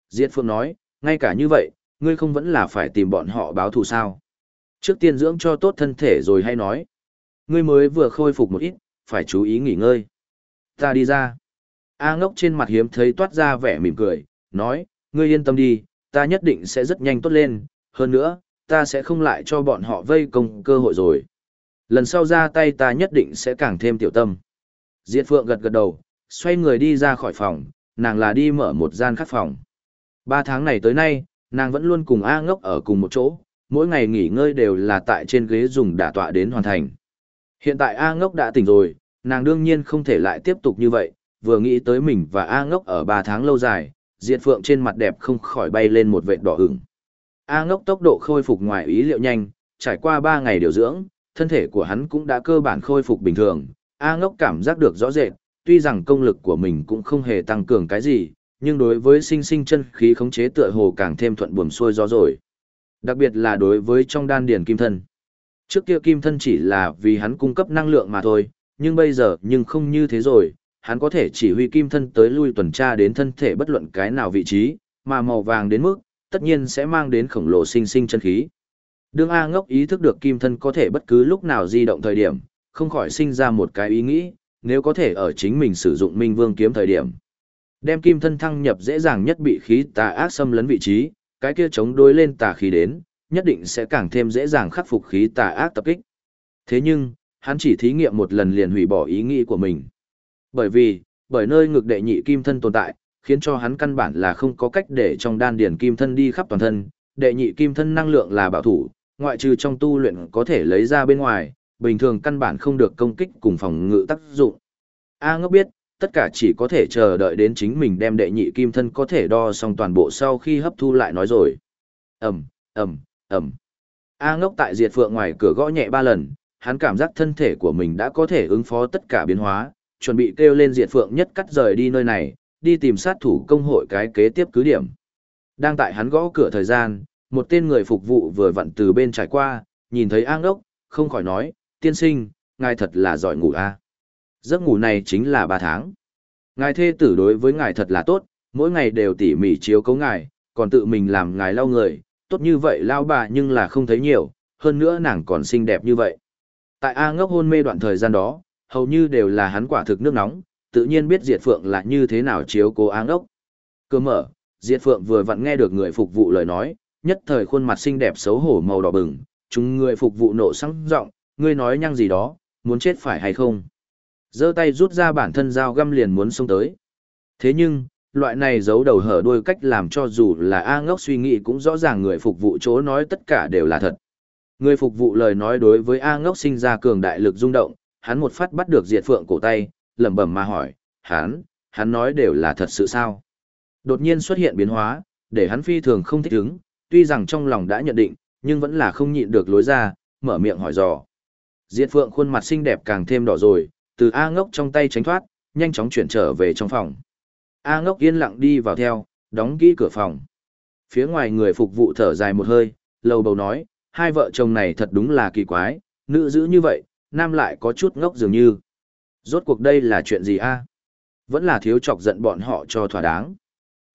Diệt Phương nói, ngay cả như vậy, ngươi không vẫn là phải tìm bọn họ báo thù sao. Trước tiên dưỡng cho tốt thân thể rồi hay nói. Ngươi mới vừa khôi phục một ít, phải chú ý nghỉ ngơi. Ta đi ra. A ngốc trên mặt hiếm thấy toát ra vẻ mỉm cười, nói, ngươi yên tâm đi, ta nhất định sẽ rất nhanh tốt lên, hơn nữa, ta sẽ không lại cho bọn họ vây công cơ hội rồi. Lần sau ra tay ta nhất định sẽ càng thêm tiểu tâm. Diệt Phượng gật gật đầu, xoay người đi ra khỏi phòng, nàng là đi mở một gian khác phòng. Ba tháng này tới nay, nàng vẫn luôn cùng A ngốc ở cùng một chỗ, mỗi ngày nghỉ ngơi đều là tại trên ghế dùng đả tọa đến hoàn thành. Hiện tại A ngốc đã tỉnh rồi, nàng đương nhiên không thể lại tiếp tục như vậy, vừa nghĩ tới mình và A ngốc ở ba tháng lâu dài, Diệt Phượng trên mặt đẹp không khỏi bay lên một vệt đỏ ửng. A ngốc tốc độ khôi phục ngoài ý liệu nhanh, trải qua 3 ngày điều dưỡng, thân thể của hắn cũng đã cơ bản khôi phục bình thường. A ngốc cảm giác được rõ rệt, tuy rằng công lực của mình cũng không hề tăng cường cái gì, nhưng đối với sinh sinh chân khí khống chế tựa hồ càng thêm thuận buồm xuôi gió rồi. Đặc biệt là đối với trong đan điền kim thân. Trước kia kim thân chỉ là vì hắn cung cấp năng lượng mà thôi, nhưng bây giờ nhưng không như thế rồi, hắn có thể chỉ huy kim thân tới lui tuần tra đến thân thể bất luận cái nào vị trí, mà màu vàng đến mức, tất nhiên sẽ mang đến khổng lồ sinh sinh chân khí. Đương A ngốc ý thức được kim thân có thể bất cứ lúc nào di động thời điểm, không khỏi sinh ra một cái ý nghĩ, nếu có thể ở chính mình sử dụng minh vương kiếm thời điểm. Đem kim thân thăng nhập dễ dàng nhất bị khí tà ác xâm lấn vị trí, cái kia chống đối lên tà khí đến, nhất định sẽ càng thêm dễ dàng khắc phục khí tà ác tập kích. Thế nhưng, hắn chỉ thí nghiệm một lần liền hủy bỏ ý nghĩ của mình. Bởi vì, bởi nơi ngực đệ nhị kim thân tồn tại, khiến cho hắn căn bản là không có cách để trong đan điển kim thân đi khắp toàn thân, đệ nhị kim thân năng lượng là bảo thủ, ngoại trừ trong tu luyện có thể lấy ra bên ngoài, bình thường căn bản không được công kích cùng phòng ngự tác dụng. A ngốc biết, tất cả chỉ có thể chờ đợi đến chính mình đem đệ nhị kim thân có thể đo xong toàn bộ sau khi hấp thu lại nói rồi. Ẩm, Ẩm, Ẩm. A ngốc tại diệt phượng ngoài cửa gõ nhẹ ba lần, hắn cảm giác thân thể của mình đã có thể ứng phó tất cả biến hóa, chuẩn bị kêu lên diệt phượng nhất cắt rời đi nơi này, đi tìm sát thủ công hội cái kế tiếp cứ điểm. Đang tại hắn gõ cửa thời gian, một tên người phục vụ vừa vặn từ bên trải qua, nhìn thấy an đốc, không khỏi nói, tiên sinh, ngài thật là giỏi ngủ a. Giấc ngủ này chính là ba tháng. Ngài thê tử đối với ngài thật là tốt, mỗi ngày đều tỉ mỉ chiếu cấu ngài, còn tự mình làm ngài lau người, tốt như vậy lao bà nhưng là không thấy nhiều, hơn nữa nàng còn xinh đẹp như vậy. Tại A ngốc hôn mê đoạn thời gian đó, hầu như đều là hắn quả thực nước nóng, tự nhiên biết Diệt Phượng là như thế nào chiếu cố áng ốc. Cơ mở, Diệt Phượng vừa vặn nghe được người phục vụ lời nói, nhất thời khuôn mặt xinh đẹp xấu hổ màu đỏ bừng, chúng người phục vụ nộ sáng giọng, ngươi nói nhăng gì đó, muốn chết phải hay không? giơ tay rút ra bản thân dao găm liền muốn xông tới. Thế nhưng, loại này giấu đầu hở đuôi cách làm cho dù là A ngốc suy nghĩ cũng rõ ràng người phục vụ chỗ nói tất cả đều là thật. Người phục vụ lời nói đối với A ngốc sinh ra cường đại lực rung động, hắn một phát bắt được diệt phượng cổ tay, lẩm bẩm mà hỏi, hắn, hắn nói đều là thật sự sao? Đột nhiên xuất hiện biến hóa, để hắn phi thường không thích ứng, tuy rằng trong lòng đã nhận định, nhưng vẫn là không nhịn được lối ra, mở miệng hỏi dò. Diệt phượng khuôn mặt xinh đẹp càng thêm đỏ rồi, từ A ngốc trong tay tránh thoát, nhanh chóng chuyển trở về trong phòng. A ngốc yên lặng đi vào theo, đóng kỹ cửa phòng. Phía ngoài người phục vụ thở dài một hơi, lầu bầu nói, hai vợ chồng này thật đúng là kỳ quái, nữ giữ như vậy, nam lại có chút ngốc dường như. Rốt cuộc đây là chuyện gì a? Vẫn là thiếu chọc giận bọn họ cho thỏa đáng.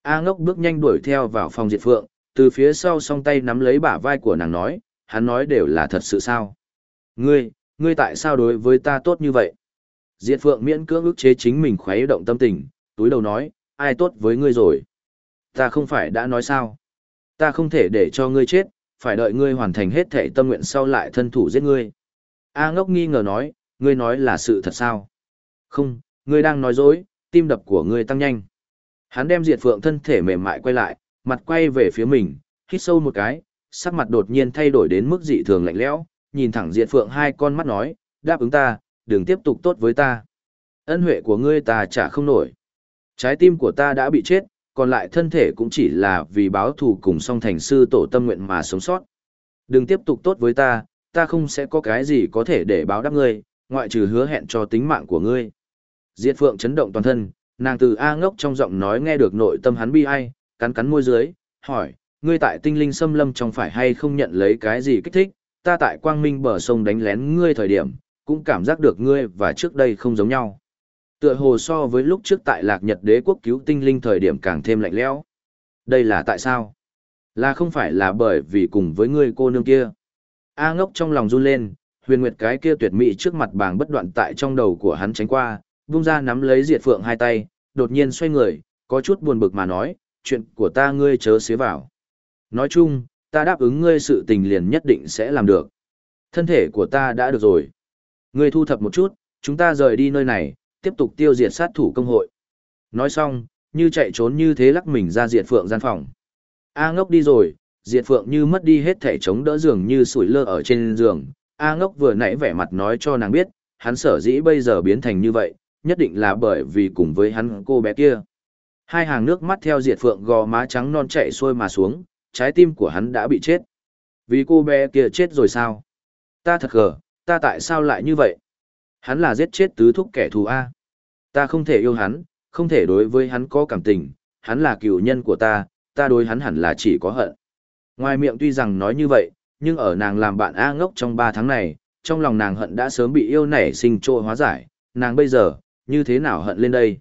A ngốc bước nhanh đuổi theo vào phòng diệt phượng, từ phía sau song tay nắm lấy bả vai của nàng nói, hắn nói đều là thật sự sao. Ngươi, ngươi tại sao đối với ta tốt như vậy? Diệt phượng miễn cưỡng ức chế chính mình khuấy động tâm tình, túi đầu nói, ai tốt với ngươi rồi? Ta không phải đã nói sao? Ta không thể để cho ngươi chết, phải đợi ngươi hoàn thành hết thể tâm nguyện sau lại thân thủ giết ngươi. A ngốc nghi ngờ nói, ngươi nói là sự thật sao? Không, ngươi đang nói dối, tim đập của ngươi tăng nhanh. Hắn đem diệt phượng thân thể mềm mại quay lại, mặt quay về phía mình, hít sâu một cái, sắc mặt đột nhiên thay đổi đến mức dị thường lạnh lẽo, nhìn thẳng diệt phượng hai con mắt nói, đáp ứng ta, đừng tiếp tục tốt với ta. Ân huệ của ngươi ta trả không nổi. Trái tim của ta đã bị chết, còn lại thân thể cũng chỉ là vì báo thù cùng song thành sư tổ tâm nguyện mà sống sót. Đừng tiếp tục tốt với ta, ta không sẽ có cái gì có thể để báo đáp ngươi, ngoại trừ hứa hẹn cho tính mạng của ngươi. Diệt Phượng chấn động toàn thân, nàng từ A ngốc trong giọng nói nghe được nội tâm hắn bi ai, cắn cắn môi dưới, hỏi, ngươi tại tinh linh xâm lâm trong phải hay không nhận lấy cái gì kích thích, ta tại quang minh bờ sông đánh lén ngươi thời điểm, cũng cảm giác được ngươi và trước đây không giống nhau. Tựa hồ so với lúc trước tại lạc nhật đế quốc cứu tinh linh thời điểm càng thêm lạnh lẽo. Đây là tại sao? Là không phải là bởi vì cùng với ngươi cô nương kia. A ngốc trong lòng run lên, huyền nguyệt cái kia tuyệt mỹ trước mặt bàng bất đoạn tại trong đầu của hắn tránh qua, vung ra nắm lấy diệt phượng hai tay, đột nhiên xoay người, có chút buồn bực mà nói, chuyện của ta ngươi chớ xế vào. Nói chung, ta đáp ứng ngươi sự tình liền nhất định sẽ làm được. Thân thể của ta đã được rồi. Ngươi thu thập một chút, chúng ta rời đi nơi này, tiếp tục tiêu diệt sát thủ công hội. Nói xong, như chạy trốn như thế lắc mình ra diệt phượng gian phòng. A ngốc đi rồi, diệt phượng như mất đi hết thể chống đỡ giường như sủi lơ ở trên giường. A ngốc vừa nãy vẻ mặt nói cho nàng biết, hắn sở dĩ bây giờ biến thành như vậy, nhất định là bởi vì cùng với hắn cô bé kia. Hai hàng nước mắt theo diệt phượng gò má trắng non chạy xuôi mà xuống, trái tim của hắn đã bị chết. Vì cô bé kia chết rồi sao? Ta thật gờ, ta tại sao lại như vậy? Hắn là giết chết tứ thúc kẻ thù A. Ta không thể yêu hắn, không thể đối với hắn có cảm tình, hắn là cựu nhân của ta, ta đối hắn hẳn là chỉ có hận. Ngoài miệng tuy rằng nói như vậy, nhưng ở nàng làm bạn A ngốc trong 3 tháng này, trong lòng nàng hận đã sớm bị yêu nảy sinh trôi hóa giải, nàng bây giờ, như thế nào hận lên đây?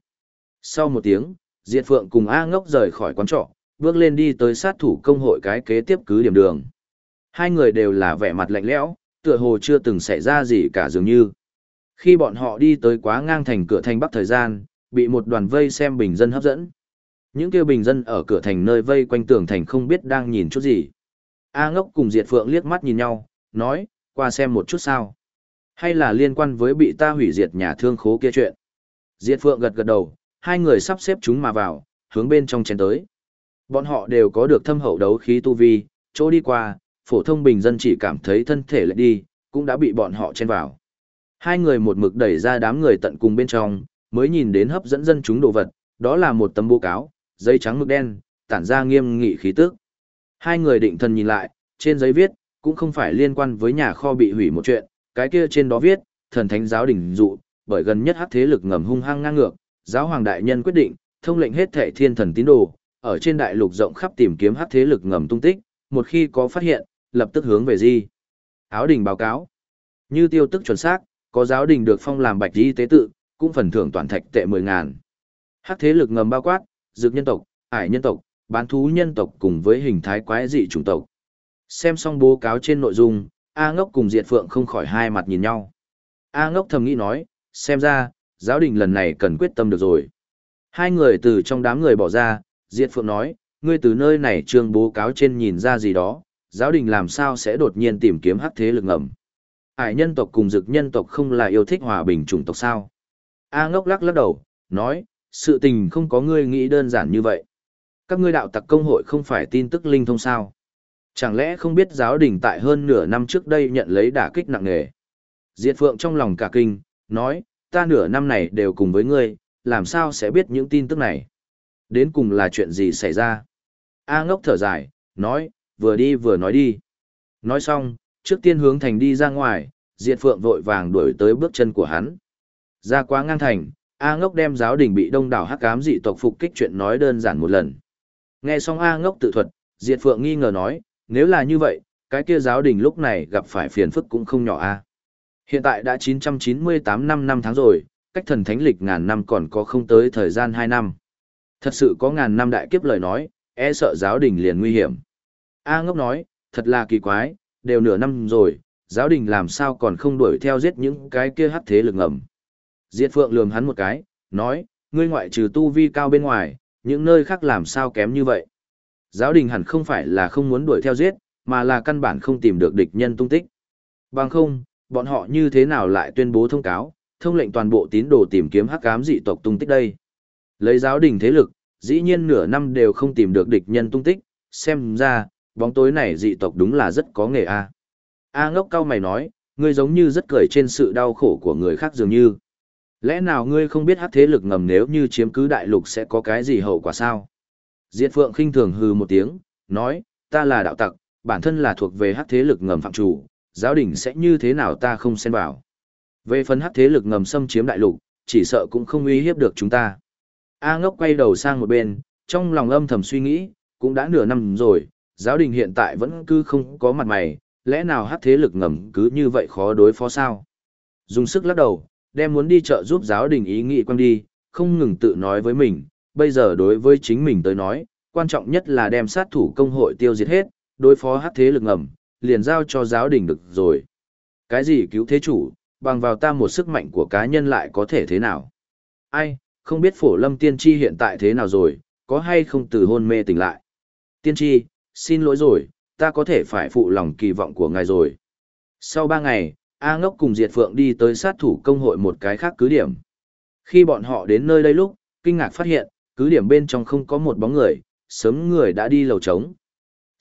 Sau một tiếng, Diệt Phượng cùng A ngốc rời khỏi quán trọ, bước lên đi tới sát thủ công hội cái kế tiếp cứ điểm đường. Hai người đều là vẻ mặt lạnh lẽo, tựa hồ chưa từng xảy ra gì cả dường như. Khi bọn họ đi tới quá ngang thành cửa thành bắc thời gian, bị một đoàn vây xem bình dân hấp dẫn. Những kêu bình dân ở cửa thành nơi vây quanh tường thành không biết đang nhìn chút gì. A ngốc cùng Diệt Phượng liếc mắt nhìn nhau, nói, qua xem một chút sao. Hay là liên quan với bị ta hủy diệt nhà thương khố kia chuyện. Diệt Phượng gật gật đầu, hai người sắp xếp chúng mà vào, hướng bên trong chén tới. Bọn họ đều có được thâm hậu đấu khí tu vi, chỗ đi qua, phổ thông bình dân chỉ cảm thấy thân thể lại đi, cũng đã bị bọn họ chen vào. Hai người một mực đẩy ra đám người tận cùng bên trong, mới nhìn đến hấp dẫn dân chúng đồ vật, đó là một tấm bố cáo, giấy trắng mực đen, tản ra nghiêm nghị khí tức. Hai người định thần nhìn lại, trên giấy viết, cũng không phải liên quan với nhà kho bị hủy một chuyện, cái kia trên đó viết, thần thánh giáo đỉnh dụ, bởi gần nhất hắc thế lực ngầm hung hăng ngang ngược, giáo hoàng đại nhân quyết định, thông lệnh hết thệ thiên thần tín đồ, ở trên đại lục rộng khắp tìm kiếm hắc thế lực ngầm tung tích, một khi có phát hiện, lập tức hướng về gì. Áo đình báo cáo. Như tiêu tức chuẩn xác, có giáo đình được phong làm bạch y tế tự, cũng phần thưởng toàn thạch tệ mười ngàn. Hắc thế lực ngầm bao quát, dược nhân tộc, ải nhân tộc, bán thú nhân tộc cùng với hình thái quái dị chủng tộc. Xem xong báo cáo trên nội dung, A ngốc cùng Diệt Phượng không khỏi hai mặt nhìn nhau. A ngốc thầm nghĩ nói, xem ra, giáo đình lần này cần quyết tâm được rồi. Hai người từ trong đám người bỏ ra, Diệt Phượng nói, ngươi từ nơi này trương bố cáo trên nhìn ra gì đó, giáo đình làm sao sẽ đột nhiên tìm kiếm hắc thế lực ngầm. Ải nhân tộc cùng dực nhân tộc không là yêu thích hòa bình chủng tộc sao. A ngốc lắc lắc đầu, nói, sự tình không có ngươi nghĩ đơn giản như vậy. Các ngươi đạo tặc công hội không phải tin tức linh thông sao. Chẳng lẽ không biết giáo đình tại hơn nửa năm trước đây nhận lấy đả kích nặng nề. Diệt Phượng trong lòng cả kinh, nói, ta nửa năm này đều cùng với ngươi, làm sao sẽ biết những tin tức này. Đến cùng là chuyện gì xảy ra. A ngốc thở dài, nói, vừa đi vừa nói đi. Nói xong, trước tiên hướng thành đi ra ngoài, Diệt Phượng vội vàng đuổi tới bước chân của hắn. Ra quá ngang thành, A ngốc đem giáo đình bị đông đảo hắc ám dị tộc phục kích chuyện nói đơn giản một lần. Nghe xong A ngốc tự thuật, Diệt Phượng nghi ngờ nói, nếu là như vậy, cái kia giáo đình lúc này gặp phải phiền phức cũng không nhỏ a. Hiện tại đã 998 năm năm tháng rồi, cách thần thánh lịch ngàn năm còn có không tới thời gian 2 năm. Thật sự có ngàn năm đại kiếp lời nói, e sợ giáo đình liền nguy hiểm. A ngốc nói, thật là kỳ quái, đều nửa năm rồi, giáo đình làm sao còn không đuổi theo giết những cái kia hắc thế lực ngầm. Diệt Phượng lườm hắn một cái, nói, ngươi ngoại trừ tu vi cao bên ngoài, những nơi khác làm sao kém như vậy. Giáo đình hẳn không phải là không muốn đuổi theo giết, mà là căn bản không tìm được địch nhân tung tích. Bằng không, bọn họ như thế nào lại tuyên bố thông cáo, thông lệnh toàn bộ tín đồ tìm kiếm hắc ám dị tộc tung tích đây. Lấy giáo đình thế lực, dĩ nhiên nửa năm đều không tìm được địch nhân tung tích, xem ra, bóng tối này dị tộc đúng là rất có nghề a. A ngốc cao mày nói, ngươi giống như rất cười trên sự đau khổ của người khác dường như. Lẽ nào ngươi không biết hắc thế lực ngầm nếu như chiếm cứ đại lục sẽ có cái gì hậu quả sao? Diệt Phượng khinh thường hừ một tiếng, nói, ta là đạo tặc, bản thân là thuộc về hắc thế lực ngầm phạm chủ, giáo đình sẽ như thế nào ta không xen vào. Về phần hắc thế lực ngầm xâm chiếm đại lục, chỉ sợ cũng không uy hiếp được chúng ta. A ngốc quay đầu sang một bên, trong lòng âm thầm suy nghĩ, cũng đã nửa năm rồi, giáo đình hiện tại vẫn cứ không có mặt mày, lẽ nào hắc thế lực ngầm cứ như vậy khó đối phó sao? Dùng sức lắc đầu, đem muốn đi chợ giúp giáo đình ý nghĩ quăng đi, không ngừng tự nói với mình, bây giờ đối với chính mình tới nói, quan trọng nhất là đem sát thủ công hội tiêu diệt hết, đối phó hắc thế lực ngầm, liền giao cho giáo đình được rồi. Cái gì cứu thế chủ, bằng vào ta một sức mạnh của cá nhân lại có thể thế nào? Ai, không biết phổ lâm tiên tri hiện tại thế nào rồi, có hay không từ hôn mê tỉnh lại? Tiên tri, xin lỗi rồi, ta có thể phải phụ lòng kỳ vọng của ngài rồi. Sau ba ngày, A ngốc cùng Diệt Phượng đi tới sát thủ công hội một cái khác cứ điểm. Khi bọn họ đến nơi đây lúc, kinh ngạc phát hiện, cứ điểm bên trong không có một bóng người, sớm người đã đi lầu trống.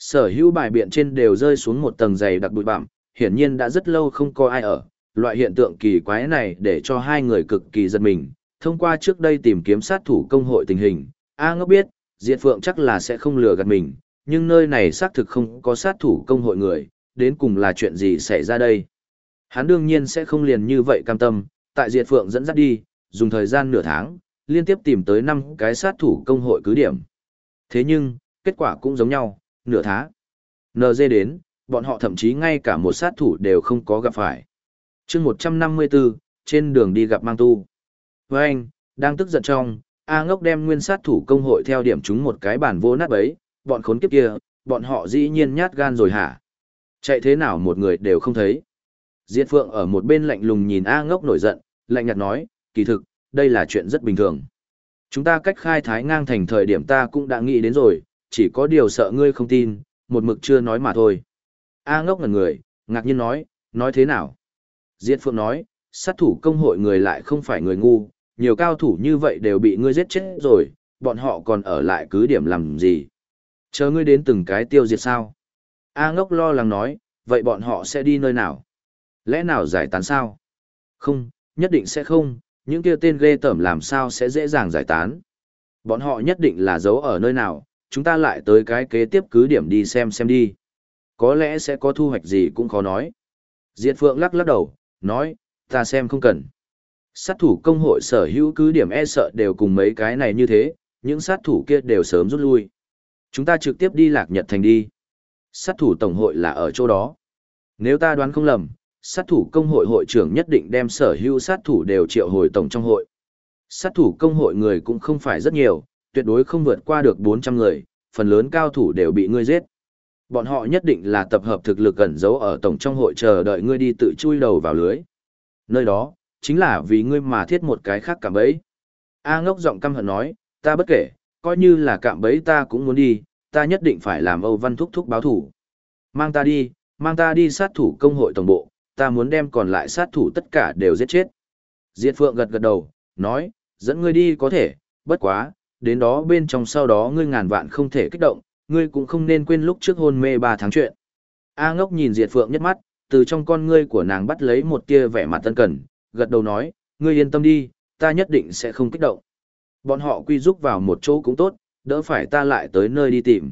Sở hữu bài biện trên đều rơi xuống một tầng dày đặc bụi bặm, hiển nhiên đã rất lâu không có ai ở. Loại hiện tượng kỳ quái này để cho hai người cực kỳ giật mình, thông qua trước đây tìm kiếm sát thủ công hội tình hình, A ngốc biết, Diệt Phượng chắc là sẽ không lừa gạt mình, nhưng nơi này xác thực không có sát thủ công hội người, đến cùng là chuyện gì xảy ra đây. Hắn đương nhiên sẽ không liền như vậy cam tâm, tại Diệt Phượng dẫn dắt đi, dùng thời gian nửa tháng, liên tiếp tìm tới 5 cái sát thủ công hội cứ điểm. Thế nhưng, kết quả cũng giống nhau, nửa tháng. NG đến, bọn họ thậm chí ngay cả một sát thủ đều không có gặp phải. chương 154, trên đường đi gặp mang tu. Với anh, đang tức giận trong, A ngốc đem nguyên sát thủ công hội theo điểm chúng một cái bản vô nát bấy, bọn khốn kiếp kia, bọn họ dĩ nhiên nhát gan rồi hả? Chạy thế nào một người đều không thấy. Diệt Phượng ở một bên lạnh lùng nhìn A ngốc nổi giận, lạnh nhạt nói, kỳ thực, đây là chuyện rất bình thường. Chúng ta cách khai thái ngang thành thời điểm ta cũng đã nghĩ đến rồi, chỉ có điều sợ ngươi không tin, một mực chưa nói mà thôi. A ngốc ngẩn người, ngạc nhiên nói, nói thế nào? Diệt Phượng nói, sát thủ công hội người lại không phải người ngu, nhiều cao thủ như vậy đều bị ngươi giết chết rồi, bọn họ còn ở lại cứ điểm làm gì? Chờ ngươi đến từng cái tiêu diệt sao? A ngốc lo lắng nói, vậy bọn họ sẽ đi nơi nào? Lẽ nào giải tán sao? Không, nhất định sẽ không, những kia tên ghê tởm làm sao sẽ dễ dàng giải tán. Bọn họ nhất định là giấu ở nơi nào, chúng ta lại tới cái kế tiếp cứ điểm đi xem xem đi. Có lẽ sẽ có thu hoạch gì cũng khó nói. Diệt Phượng lắc lắc đầu, nói, ta xem không cần. Sát thủ công hội sở hữu cứ điểm e sợ đều cùng mấy cái này như thế, những sát thủ kia đều sớm rút lui. Chúng ta trực tiếp đi lạc nhật thành đi. Sát thủ tổng hội là ở chỗ đó. Nếu ta đoán không lầm, sát thủ công hội hội trưởng nhất định đem sở hữu sát thủ đều triệu hồi tổng trong hội. Sát thủ công hội người cũng không phải rất nhiều, tuyệt đối không vượt qua được 400 người, phần lớn cao thủ đều bị ngươi giết. Bọn họ nhất định là tập hợp thực lực ẩn giấu ở tổng trong hội chờ đợi ngươi đi tự chui đầu vào lưới. Nơi đó, chính là vì ngươi mà thiết một cái khác cảm bẫy. A ngốc giọng căm hận nói, ta bất kể, coi như là cạm bẫy ta cũng muốn đi, ta nhất định phải làm Âu Văn thúc thúc báo thủ. Mang ta đi, mang ta đi sát thủ công hội tổng bộ, ta muốn đem còn lại sát thủ tất cả đều giết chết. Diệt Phượng gật gật đầu, nói, dẫn ngươi đi có thể, bất quá, đến đó bên trong sau đó ngươi ngàn vạn không thể kích động, ngươi cũng không nên quên lúc trước hôn mê 3 tháng chuyện. A ngốc nhìn Diệt Phượng nhất mắt, từ trong con ngươi của nàng bắt lấy một tia vẻ mặt tân cần, gật đầu nói, ngươi yên tâm đi, ta nhất định sẽ không kích động. Bọn họ quy rúc vào một chỗ cũng tốt, đỡ phải ta lại tới nơi đi tìm.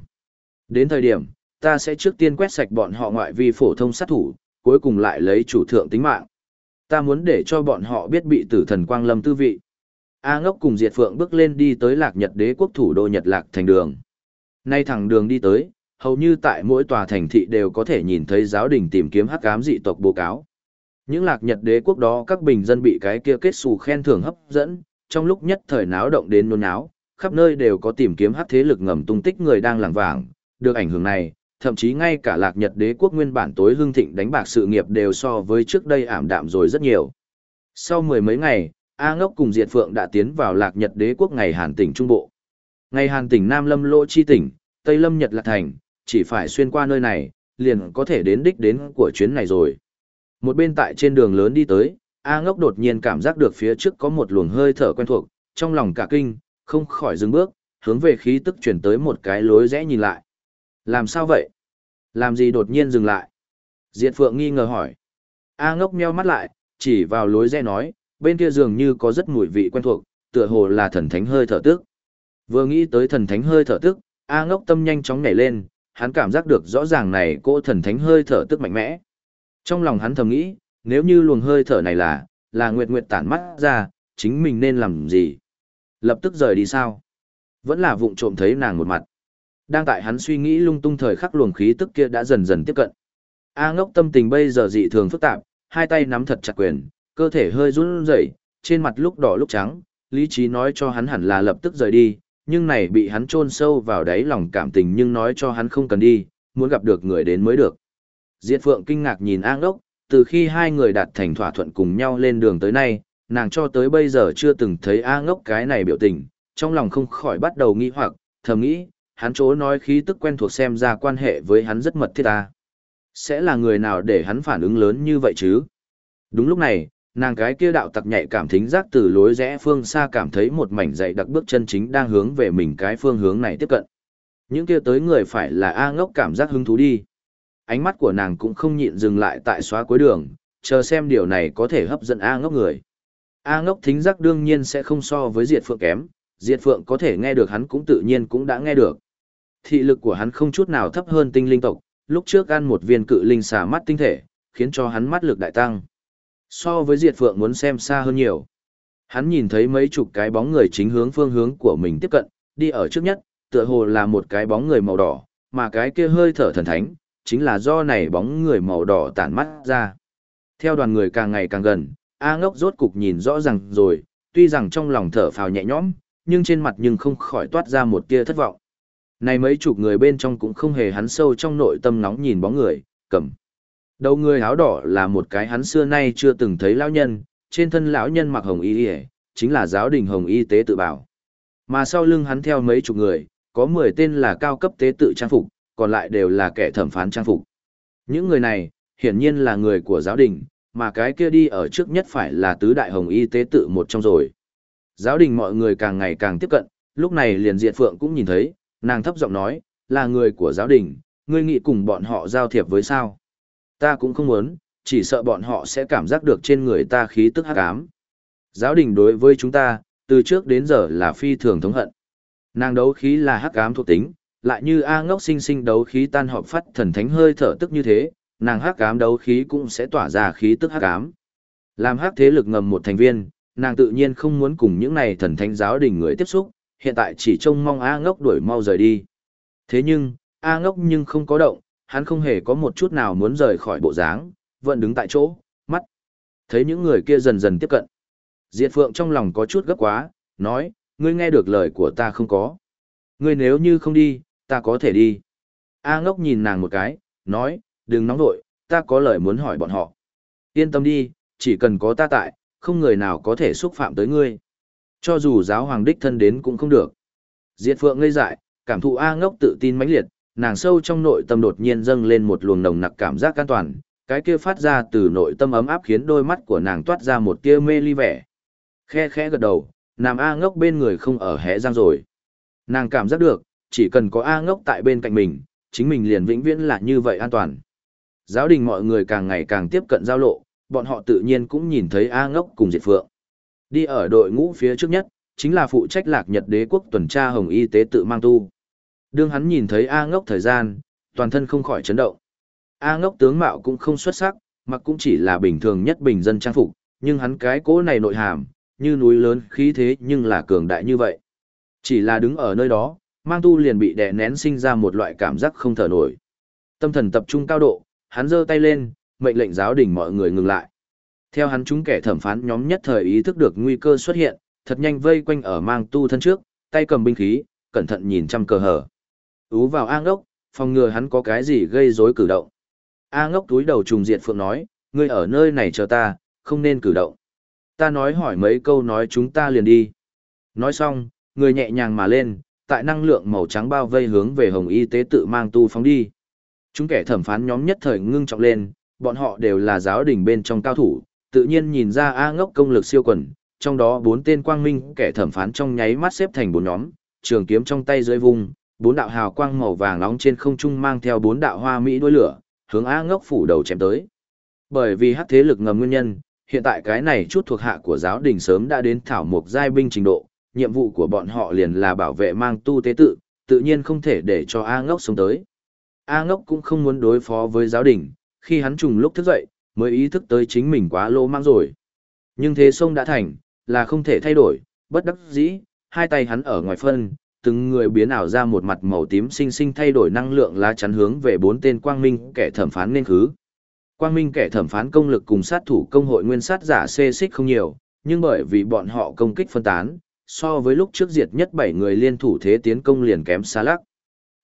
Đến thời điểm, ta sẽ trước tiên quét sạch bọn họ ngoại vi phổ thông sát thủ, cuối cùng lại lấy chủ thượng tính mạng. Ta muốn để cho bọn họ biết bị tử thần quang lâm tư vị. A ngốc cùng Diệt Phượng bước lên đi tới lạc nhật đế quốc thủ đô Nhật Lạc thành đường. Nay thẳng đường đi tới, hầu như tại mỗi tòa thành thị đều có thể nhìn thấy giáo đình tìm kiếm hắc ám dị tộc bố cáo. Những lạc nhật đế quốc đó các bình dân bị cái kia kết xù khen thưởng hấp dẫn, trong lúc nhất thời náo động đến nôn náo, khắp nơi đều có tìm kiếm hắc thế lực ngầm tung tích người đang làng vàng, được ảnh hưởng này, thậm chí ngay cả lạc nhật đế quốc nguyên bản tối hưng thịnh đánh bạc sự nghiệp đều so với trước đây ảm đạm rồi rất nhiều. Sau mười mấy ngày, A ngốc cùng Diệt Phượng đã tiến vào lạc nhật đế quốc ngày Hàn tỉnh Trung Bộ. Ngày Hàn tỉnh Nam Lâm Lỗ Chi tỉnh, Tây Lâm Nhật Lạc Thành, chỉ phải xuyên qua nơi này, liền có thể đến đích đến của chuyến này rồi. Một bên tại trên đường lớn đi tới, A ngốc đột nhiên cảm giác được phía trước có một luồng hơi thở quen thuộc, trong lòng cả kinh, không khỏi dừng bước, hướng về khí tức chuyển tới một cái lối rẽ nhìn lại. Làm sao vậy? Làm gì đột nhiên dừng lại? Diệt Phượng nghi ngờ hỏi. A ngốc meo mắt lại, chỉ vào lối rẽ nói, bên kia dường như có rất mùi vị quen thuộc, tựa hồ là thần thánh hơi thở tức. Vừa nghĩ tới thần thánh hơi thở tức, A ngốc tâm nhanh chóng nhảy lên, hắn cảm giác được rõ ràng này cô thần thánh hơi thở tức mạnh mẽ. Trong lòng hắn thầm nghĩ, nếu như luồng hơi thở này là, là Nguyệt Nguyệt tản mắt ra, chính mình nên làm gì? Lập tức rời đi sao? Vẫn là vụng trộm thấy nàng một mặt. Đang tại hắn suy nghĩ lung tung thời khắc luồng khí tức kia đã dần dần tiếp cận. A ngốc tâm tình bây giờ dị thường phức tạp, hai tay nắm thật chặt quyền, cơ thể hơi run rẩy, trên mặt lúc đỏ lúc trắng, lý trí nói cho hắn hẳn là lập tức rời đi, nhưng này bị hắn chôn sâu vào đáy lòng cảm tình nhưng nói cho hắn không cần đi, muốn gặp được người đến mới được. Diệt Phượng kinh ngạc nhìn An Đốc, từ khi hai người đạt thành thỏa thuận cùng nhau lên đường tới nay, nàng cho tới bây giờ chưa từng thấy A ngốc cái này biểu tình, trong lòng không khỏi bắt đầu nghi hoặc, thầm nghĩ, hắn chỗ nói khí tức quen thuộc xem ra quan hệ với hắn rất mật thiết ta. Sẽ là người nào để hắn phản ứng lớn như vậy chứ? Đúng lúc này, nàng cái kia đạo tặc nhạy cảm thính giác từ lối rẽ phương xa cảm thấy một mảnh dày đặc bước chân chính đang hướng về mình cái phương hướng này tiếp cận. Những kia tới người phải là A ngốc cảm giác hứng thú đi. Ánh mắt của nàng cũng không nhịn dừng lại tại xóa cuối đường, chờ xem điều này có thể hấp dẫn A ngốc người. A ngốc thính giác đương nhiên sẽ không so với Diệt Phượng kém, Diệt Phượng có thể nghe được hắn cũng tự nhiên cũng đã nghe được. Thị lực của hắn không chút nào thấp hơn tinh linh tộc, lúc trước ăn một viên cự linh xà mắt tinh thể, khiến cho hắn mắt lực đại tăng. So với Diệt Phượng muốn xem xa hơn nhiều. Hắn nhìn thấy mấy chục cái bóng người chính hướng phương hướng của mình tiếp cận, đi ở trước nhất, tựa hồ là một cái bóng người màu đỏ, mà cái kia hơi thở thần thánh, chính là do này bóng người màu đỏ tản mắt ra. Theo đoàn người càng ngày càng gần, A ngốc rốt cục nhìn rõ ràng rồi, tuy rằng trong lòng thở phào nhẹ nhõm, nhưng trên mặt nhưng không khỏi toát ra một tia thất vọng. Này mấy chục người bên trong cũng không hề hắn sâu trong nội tâm nóng nhìn bóng người, cầm. Đầu người áo đỏ là một cái hắn xưa nay chưa từng thấy lão nhân, trên thân lão nhân mặc hồng y y, chính là giáo đình hồng y tế tự bảo. Mà sau lưng hắn theo mấy chục người, có 10 tên là cao cấp tế tự trang phục, còn lại đều là kẻ thẩm phán trang phục. Những người này, hiển nhiên là người của giáo đình, mà cái kia đi ở trước nhất phải là tứ đại hồng y tế tự một trong rồi. Giáo đình mọi người càng ngày càng tiếp cận, lúc này liền diệt phượng cũng nhìn thấy, nàng thấp giọng nói, là người của giáo đình, ngươi nghĩ cùng bọn họ giao thiệp với sao? Ta cũng không muốn, chỉ sợ bọn họ sẽ cảm giác được trên người ta khí tức hắc ám. Giáo đình đối với chúng ta, từ trước đến giờ là phi thường thống hận. Nàng đấu khí là hắc ám thuộc tính, lại như A ngốc sinh sinh đấu khí tan họp phát thần thánh hơi thở tức như thế, nàng hắc ám đấu khí cũng sẽ tỏa ra khí tức hắc ám. Làm hắc thế lực ngầm một thành viên, nàng tự nhiên không muốn cùng những này thần thánh giáo đình người tiếp xúc, hiện tại chỉ trông mong A ngốc đuổi mau rời đi. Thế nhưng, A ngốc nhưng không có động, hắn không hề có một chút nào muốn rời khỏi bộ dáng, vẫn đứng tại chỗ, mắt. Thấy những người kia dần dần tiếp cận. Diệt Phượng trong lòng có chút gấp quá, nói, ngươi nghe được lời của ta không có. Ngươi nếu như không đi, ta có thể đi. A ngốc nhìn nàng một cái, nói, đừng nóng nội, ta có lời muốn hỏi bọn họ. Yên tâm đi, chỉ cần có ta tại, không người nào có thể xúc phạm tới ngươi. Cho dù giáo hoàng đích thân đến cũng không được. Diệt Phượng ngây dại, cảm thụ A ngốc tự tin mãnh liệt, nàng sâu trong nội tâm đột nhiên dâng lên một luồng nồng nặc cảm giác an toàn, cái kia phát ra từ nội tâm ấm áp khiến đôi mắt của nàng toát ra một tia mê ly vẻ. Khe khẽ gật đầu, nàng A ngốc bên người không ở hẽ răng rồi. Nàng cảm giác được, chỉ cần có A ngốc tại bên cạnh mình, chính mình liền vĩnh viễn là như vậy an toàn. Giáo đình mọi người càng ngày càng tiếp cận giao lộ, bọn họ tự nhiên cũng nhìn thấy A ngốc cùng Diệt Phượng. Đi ở đội ngũ phía trước nhất, chính là phụ trách lạc nhật đế quốc tuần tra hồng y tế tự mang tu. Đương hắn nhìn thấy A ngốc thời gian, toàn thân không khỏi chấn động. A ngốc tướng mạo cũng không xuất sắc, mặc cũng chỉ là bình thường nhất bình dân trang phục, nhưng hắn cái cỗ này nội hàm, như núi lớn khí thế nhưng là cường đại như vậy. Chỉ là đứng ở nơi đó, mang tu liền bị đè nén sinh ra một loại cảm giác không thở nổi. Tâm thần tập trung cao độ, hắn giơ tay lên, mệnh lệnh giáo đình mọi người ngừng lại. Theo hắn chúng kẻ thẩm phán nhóm nhất thời ý thức được nguy cơ xuất hiện, thật nhanh vây quanh ở mang tu thân trước, tay cầm binh khí, cẩn thận nhìn chăm cờ hở. Ú vào A ngốc, phòng ngừa hắn có cái gì gây rối cử động. A ngốc túi đầu trùng diệt phượng nói, ngươi ở nơi này chờ ta, không nên cử động. Ta nói hỏi mấy câu nói chúng ta liền đi. Nói xong, người nhẹ nhàng mà lên, tại năng lượng màu trắng bao vây hướng về hồng y tế tự mang tu phóng đi. Chúng kẻ thẩm phán nhóm nhất thời ngưng trọng lên, bọn họ đều là giáo đình bên trong cao thủ, tự nhiên nhìn ra A ngốc công lực siêu quần, trong đó bốn tên quang minh kẻ thẩm phán trong nháy mắt xếp thành bốn nhóm, trường kiếm trong tay dưới vùng, bốn đạo hào quang màu vàng nóng trên không trung mang theo bốn đạo hoa mỹ đuôi lửa, hướng A ngốc phủ đầu chém tới. Bởi vì hắc thế lực ngầm nguyên nhân, hiện tại cái này chút thuộc hạ của giáo đình sớm đã đến thảo mục giai binh trình độ, nhiệm vụ của bọn họ liền là bảo vệ mang tu tế tự, tự nhiên không thể để cho A ngốc sống tới. A ngốc cũng không muốn đối phó với giáo đình, khi hắn trùng lúc thức dậy, mới ý thức tới chính mình quá lô mang rồi. Nhưng thế sông đã thành, là không thể thay đổi, bất đắc dĩ, hai tay hắn ở ngoài phân, từng người biến ảo ra một mặt màu tím xinh xinh thay đổi năng lượng lá chắn hướng về bốn tên quang minh kẻ thẩm phán nên khứ. Quang minh kẻ thẩm phán công lực cùng sát thủ công hội nguyên sát giả xê xích không nhiều, nhưng bởi vì bọn họ công kích phân tán, so với lúc trước diệt nhất bảy người liên thủ thế tiến công liền kém xa lắc.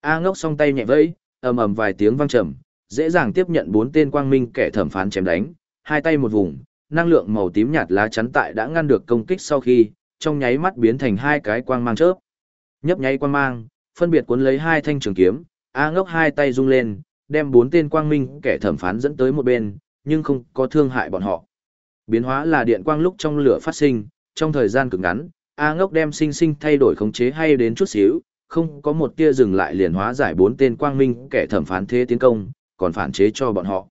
A ngốc song tay nhẹ vẫy, ầm ầm vài tiếng vang trầm, dễ dàng tiếp nhận bốn tên quang minh kẻ thẩm phán chém đánh, hai tay một vùng, năng lượng màu tím nhạt lá chắn tại đã ngăn được công kích sau khi, trong nháy mắt biến thành hai cái quang mang chớp. Nhấp nháy quang mang, phân biệt cuốn lấy hai thanh trường kiếm, A ngốc hai tay rung lên, đem bốn tên quang minh kẻ thẩm phán dẫn tới một bên, nhưng không có thương hại bọn họ. Biến hóa là điện quang lúc trong lửa phát sinh, trong thời gian cực ngắn, A ngốc đem sinh sinh thay đổi khống chế hay đến chút xíu, không có một tia dừng lại liền hóa giải bốn tên quang minh kẻ thẩm phán thế tiến công, còn phản chế cho bọn họ.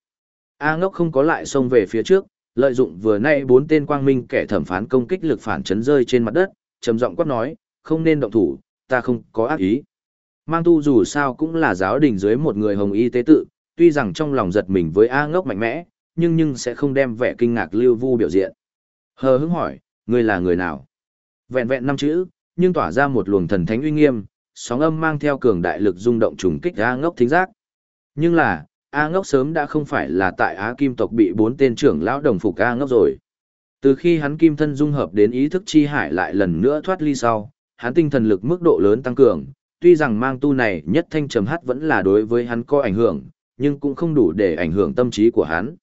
A ngốc không có lại xông về phía trước, lợi dụng vừa nay bốn tên quang minh kẻ thẩm phán công kích lực phản chấn rơi trên mặt đất, trầm giọng quát nói, không nên động thủ, ta không có ác ý. Mang tu dù sao cũng là giáo đình dưới một người hồng y tế tự, tuy rằng trong lòng giật mình với A ngốc mạnh mẽ, nhưng nhưng sẽ không đem vẻ kinh ngạc lưu vu biểu diện. Hờ hững hỏi, ngươi là người nào? Vẹn vẹn năm chữ, nhưng tỏa ra một luồng thần thánh uy nghiêm, sóng âm mang theo cường đại lực rung động trùng kích A ngốc thính giác. Nhưng là, A ngốc sớm đã không phải là tại Á Kim tộc bị bốn tên trưởng lão đồng phục A ngốc rồi. Từ khi hắn kim thân dung hợp đến ý thức chi hải lại lần nữa thoát ly sau, hắn tinh thần lực mức độ lớn tăng cường, tuy rằng mang tu này nhất thanh trầm hát vẫn là đối với hắn có ảnh hưởng, nhưng cũng không đủ để ảnh hưởng tâm trí của hắn.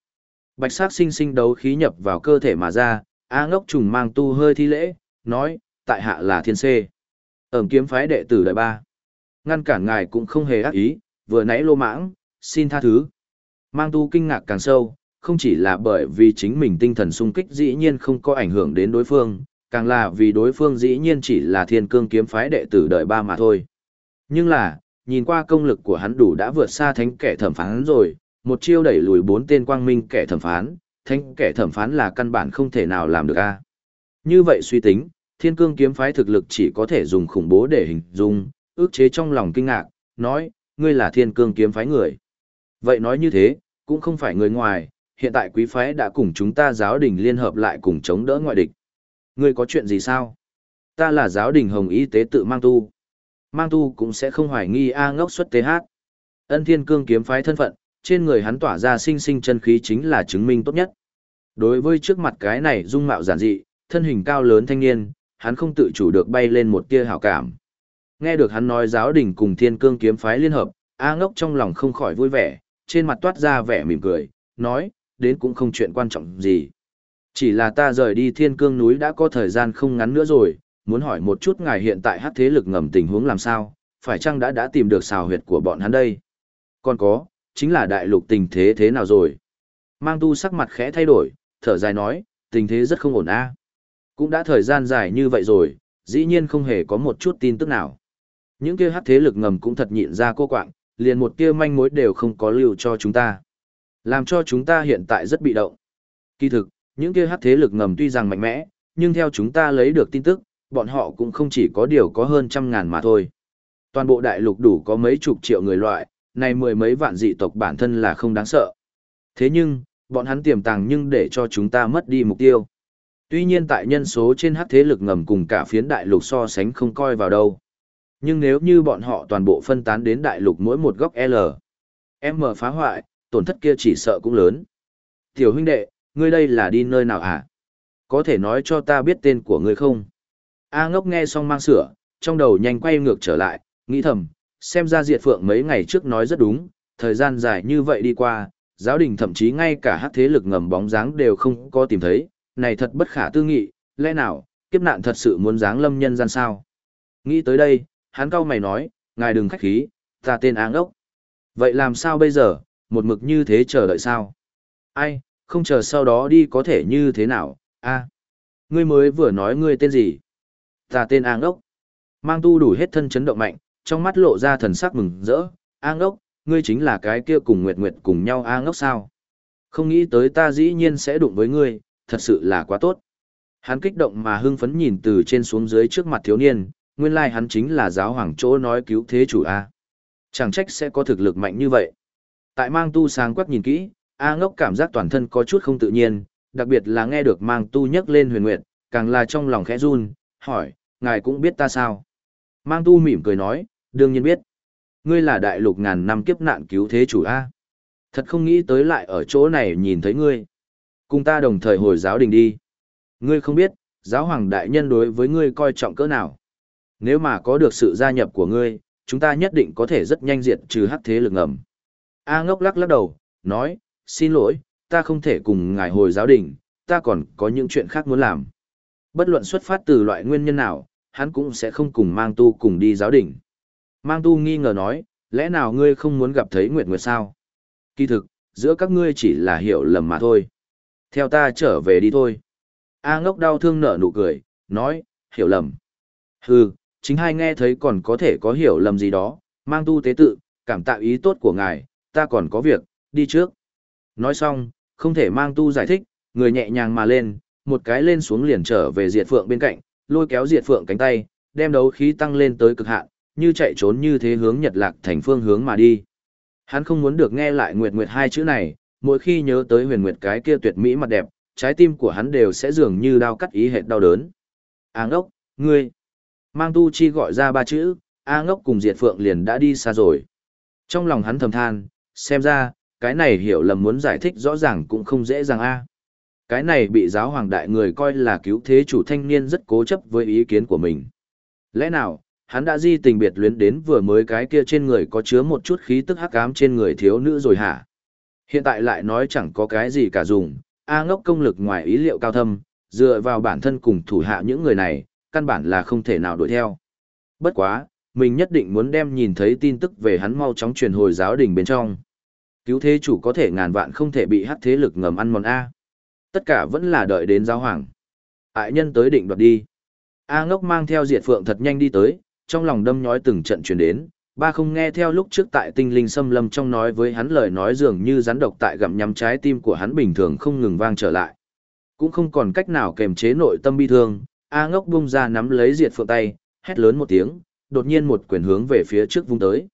Bạch sắc sinh sinh đấu khí nhập vào cơ thể mà ra, A ngốc trùng mang tu hơi thi lễ, nói, tại hạ là thiên xê. Ẩm kiếm phái đệ tử đời ba. Ngăn cản ngài cũng không hề ác ý, vừa nãy lô mãng, xin tha thứ. Mang tu kinh ngạc càng sâu, không chỉ là bởi vì chính mình tinh thần sung kích dĩ nhiên không có ảnh hưởng đến đối phương, càng là vì đối phương dĩ nhiên chỉ là thiên cương kiếm phái đệ tử đời ba mà thôi. Nhưng là, nhìn qua công lực của hắn đủ đã vượt xa thánh kẻ thẩm phán rồi, một chiêu đẩy lùi bốn tên quang minh kẻ thẩm phán, thánh kẻ thẩm phán là căn bản không thể nào làm được a. Như vậy suy tính, thiên cương kiếm phái thực lực chỉ có thể dùng khủng bố để hình dung, ước chế trong lòng kinh ngạc, nói, ngươi là thiên cương kiếm phái người. Vậy nói như thế, cũng không phải người ngoài, hiện tại quý phái đã cùng chúng ta giáo đình liên hợp lại cùng chống đỡ ngoại địch. Ngươi có chuyện gì sao? Ta là giáo đình hồng y tế tự mang tu. Mang tu cũng sẽ không hoài nghi A ngốc xuất tế hát. Ân thiên cương kiếm phái thân phận, trên người hắn tỏa ra sinh sinh chân khí chính là chứng minh tốt nhất. Đối với trước mặt cái này dung mạo giản dị, thân hình cao lớn thanh niên, hắn không tự chủ được bay lên một tia hảo cảm. Nghe được hắn nói giáo đình cùng thiên cương kiếm phái liên hợp, A ngốc trong lòng không khỏi vui vẻ, trên mặt toát ra vẻ mỉm cười, nói, đến cũng không chuyện quan trọng gì. Chỉ là ta rời đi thiên cương núi đã có thời gian không ngắn nữa rồi, muốn hỏi một chút ngài hiện tại hát thế lực ngầm tình huống làm sao, phải chăng đã đã tìm được xào huyệt của bọn hắn đây? Còn có, chính là đại lục tình thế thế nào rồi? Mang tu sắc mặt khẽ thay đổi, thở dài nói, tình thế rất không ổn a. Cũng đã thời gian dài như vậy rồi, dĩ nhiên không hề có một chút tin tức nào. Những kia hát thế lực ngầm cũng thật nhịn ra cô quạng, liền một kia manh mối đều không có lưu cho chúng ta. Làm cho chúng ta hiện tại rất bị động. Kỳ thực, những kia hát thế lực ngầm tuy rằng mạnh mẽ, nhưng theo chúng ta lấy được tin tức, bọn họ cũng không chỉ có điều có hơn trăm ngàn mà thôi. Toàn bộ đại lục đủ có mấy chục triệu người loại, này mười mấy vạn dị tộc bản thân là không đáng sợ. Thế nhưng, bọn hắn tiềm tàng nhưng để cho chúng ta mất đi mục tiêu. Tuy nhiên tại nhân số trên hát thế lực ngầm cùng cả phiến đại lục so sánh không coi vào đâu. Nhưng nếu như bọn họ toàn bộ phân tán đến đại lục mỗi một góc L, M phá hoại, tổn thất kia chỉ sợ cũng lớn. Tiểu huynh đệ, ngươi đây là đi nơi nào hả? Có thể nói cho ta biết tên của ngươi không? A ngốc nghe xong mang sửa, trong đầu nhanh quay ngược trở lại, nghĩ thầm, xem ra diệt phượng mấy ngày trước nói rất đúng, thời gian dài như vậy đi qua, giáo đình thậm chí ngay cả hát thế lực ngầm bóng dáng đều không có tìm thấy, này thật bất khả tư nghị, lẽ nào, kiếp nạn thật sự muốn dáng lâm nhân gian sao? Nghĩ tới đây, hắn cau mày nói, ngài đừng khách khí, ta tên áng ngốc. Vậy làm sao bây giờ, một mực như thế chờ đợi sao? Ai, không chờ sau đó đi có thể như thế nào, a à, Ngươi mới vừa nói ngươi tên gì? Ta tên An Đốc. Mang tu đủ hết thân chấn động mạnh, trong mắt lộ ra thần sắc mừng rỡ, An Đốc, ngươi chính là cái kia cùng Nguyệt Nguyệt cùng nhau An Đốc sao? Không nghĩ tới ta dĩ nhiên sẽ đụng với ngươi, thật sự là quá tốt. Hắn kích động mà hưng phấn nhìn từ trên xuống dưới trước mặt thiếu niên, nguyên lai hắn chính là giáo hoàng chỗ nói cứu thế chủ A. Chẳng trách sẽ có thực lực mạnh như vậy. Tại mang tu sáng quắc nhìn kỹ, A ngốc cảm giác toàn thân có chút không tự nhiên, đặc biệt là nghe được mang tu nhắc lên huyền nguyệt, càng là trong lòng khẽ run, hỏi, ngài cũng biết ta sao? Mang tu mỉm cười nói, đương nhiên biết. Ngươi là đại lục ngàn năm kiếp nạn cứu thế chủ A. Thật không nghĩ tới lại ở chỗ này nhìn thấy ngươi. Cùng ta đồng thời hồi giáo đình đi. Ngươi không biết, giáo hoàng đại nhân đối với ngươi coi trọng cỡ nào. Nếu mà có được sự gia nhập của ngươi, chúng ta nhất định có thể rất nhanh diệt trừ hắc thế lực ngầm. A ngốc lắc lắc đầu, nói, xin lỗi, ta không thể cùng ngài hồi giáo đình, ta còn có những chuyện khác muốn làm. Bất luận xuất phát từ loại nguyên nhân nào, hắn cũng sẽ không cùng mang tu cùng đi giáo đình. Mang tu nghi ngờ nói, lẽ nào ngươi không muốn gặp thấy Nguyệt Nguyệt sao? Kỳ thực, giữa các ngươi chỉ là hiểu lầm mà thôi. Theo ta trở về đi thôi. A ngốc đau thương nở nụ cười, nói, hiểu lầm. Hừ, chính hai nghe thấy còn có thể có hiểu lầm gì đó, mang tu tế tự, cảm tạ ý tốt của ngài, ta còn có việc, đi trước. Nói xong, không thể mang tu giải thích, người nhẹ nhàng mà lên, một cái lên xuống liền trở về diệt phượng bên cạnh, lôi kéo diệt phượng cánh tay, đem đấu khí tăng lên tới cực hạn, như chạy trốn như thế hướng nhật lạc thành phương hướng mà đi. Hắn không muốn được nghe lại nguyệt nguyệt hai chữ này, mỗi khi nhớ tới huyền nguyệt cái kia tuyệt mỹ mặt đẹp, trái tim của hắn đều sẽ dường như đau cắt ý hệt đau đớn. A ngốc, ngươi. Mang tu chi gọi ra ba chữ, A ngốc cùng diệt phượng liền đã đi xa rồi. Trong lòng hắn thầm than, xem ra, cái này hiểu lầm muốn giải thích rõ ràng cũng không dễ dàng A. Cái này bị giáo hoàng đại người coi là cứu thế chủ thanh niên rất cố chấp với ý kiến của mình. Lẽ nào, hắn đã di tình biệt luyến đến vừa mới cái kia trên người có chứa một chút khí tức hắc ám trên người thiếu nữ rồi hả? Hiện tại lại nói chẳng có cái gì cả dùng, A ngốc công lực ngoài ý liệu cao thâm, dựa vào bản thân cùng thủ hạ những người này, căn bản là không thể nào đuổi theo. Bất quá, mình nhất định muốn đem nhìn thấy tin tức về hắn mau chóng truyền hồi giáo đình bên trong. Cứu thế chủ có thể ngàn vạn không thể bị hắc thế lực ngầm ăn mòn A. Tất cả vẫn là đợi đến giáo hoàng. ái nhân tới định đoạt đi. A ngốc mang theo diệt phượng thật nhanh đi tới, trong lòng đâm nhói từng trận truyền đến, ba không nghe theo lúc trước tại tinh linh xâm lâm trong nói với hắn lời nói dường như rắn độc tại gặm nhắm trái tim của hắn bình thường không ngừng vang trở lại. Cũng không còn cách nào kềm chế nội tâm bi thương, A ngốc bung ra nắm lấy diệt phượng tay, hét lớn một tiếng, đột nhiên một quyền hướng về phía trước vung tới.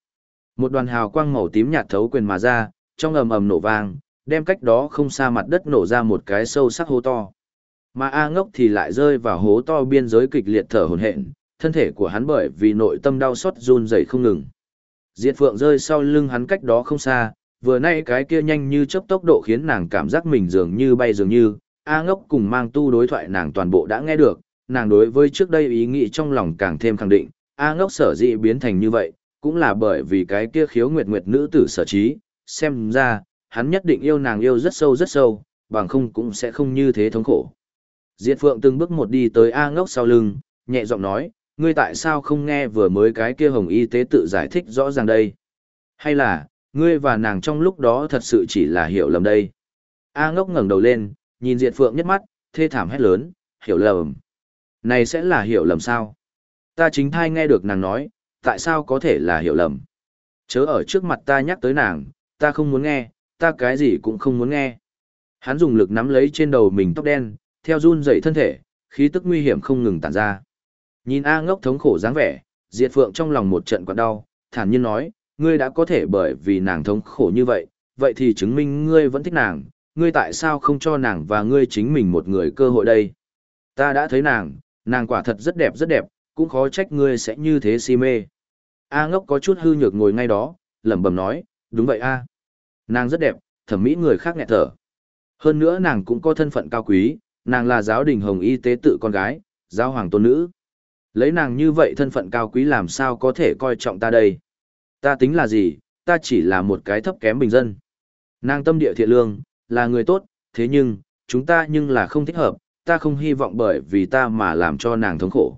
Một đoàn hào quang màu tím nhạt thấu quyền mà ra, trong ầm ầm nổ vang, đem cách đó không xa mặt đất nổ ra một cái sâu sắc hố to. Mà A ngốc thì lại rơi vào hố to biên giới kịch liệt thở hổn hển, thân thể của hắn bởi vì nội tâm đau xót run rẩy không ngừng. Diệt Phượng rơi sau lưng hắn cách đó không xa, vừa nay cái kia nhanh như chớp tốc độ khiến nàng cảm giác mình dường như bay dường như, A ngốc cùng mang tu đối thoại nàng toàn bộ đã nghe được, nàng đối với trước đây ý nghĩ trong lòng càng thêm khẳng định, A ngốc sở dĩ biến thành như vậy, cũng là bởi vì cái kia khiếu nguyệt nguyệt nữ tử sở trí, xem ra, hắn nhất định yêu nàng yêu rất sâu rất sâu, bằng không cũng sẽ không như thế thống khổ. Diệt Phượng từng bước một đi tới A ngốc sau lưng, nhẹ giọng nói, ngươi tại sao không nghe vừa mới cái kia hồng y tế tự giải thích rõ ràng đây? Hay là, ngươi và nàng trong lúc đó thật sự chỉ là hiểu lầm đây? A ngốc ngẩng đầu lên, nhìn Diệt Phượng nhất mắt, thê thảm hét lớn, hiểu lầm. Này sẽ là hiểu lầm sao? Ta chính thai nghe được nàng nói, tại sao có thể là hiểu lầm? Chớ ở trước mặt ta nhắc tới nàng, ta không muốn nghe, ta cái gì cũng không muốn nghe. Hắn dùng lực nắm lấy trên đầu mình tóc đen, theo run dậy thân thể, khí tức nguy hiểm không ngừng tản ra. Nhìn A ngốc thống khổ dáng vẻ, Diệt Phượng trong lòng một trận quặn đau, thản nhiên nói, ngươi đã có thể bởi vì nàng thống khổ như vậy, vậy thì chứng minh ngươi vẫn thích nàng, ngươi tại sao không cho nàng và ngươi chính mình một người cơ hội đây? Ta đã thấy nàng, nàng quả thật rất đẹp rất đẹp, cũng khó trách ngươi sẽ như thế si mê. A ngốc có chút hư nhược ngồi ngay đó, lẩm bẩm nói, đúng vậy a, Nàng rất đẹp, thẩm mỹ người khác nghẹt thở. Hơn nữa nàng cũng có thân phận cao quý, nàng là giáo đình hồng y tế tự con gái, giáo hoàng tôn nữ. Lấy nàng như vậy thân phận cao quý làm sao có thể coi trọng ta đây? Ta tính là gì, ta chỉ là một cái thấp kém bình dân. Nàng tâm địa thiện lương, là người tốt, thế nhưng, chúng ta nhưng là không thích hợp, ta không hy vọng bởi vì ta mà làm cho nàng thống khổ.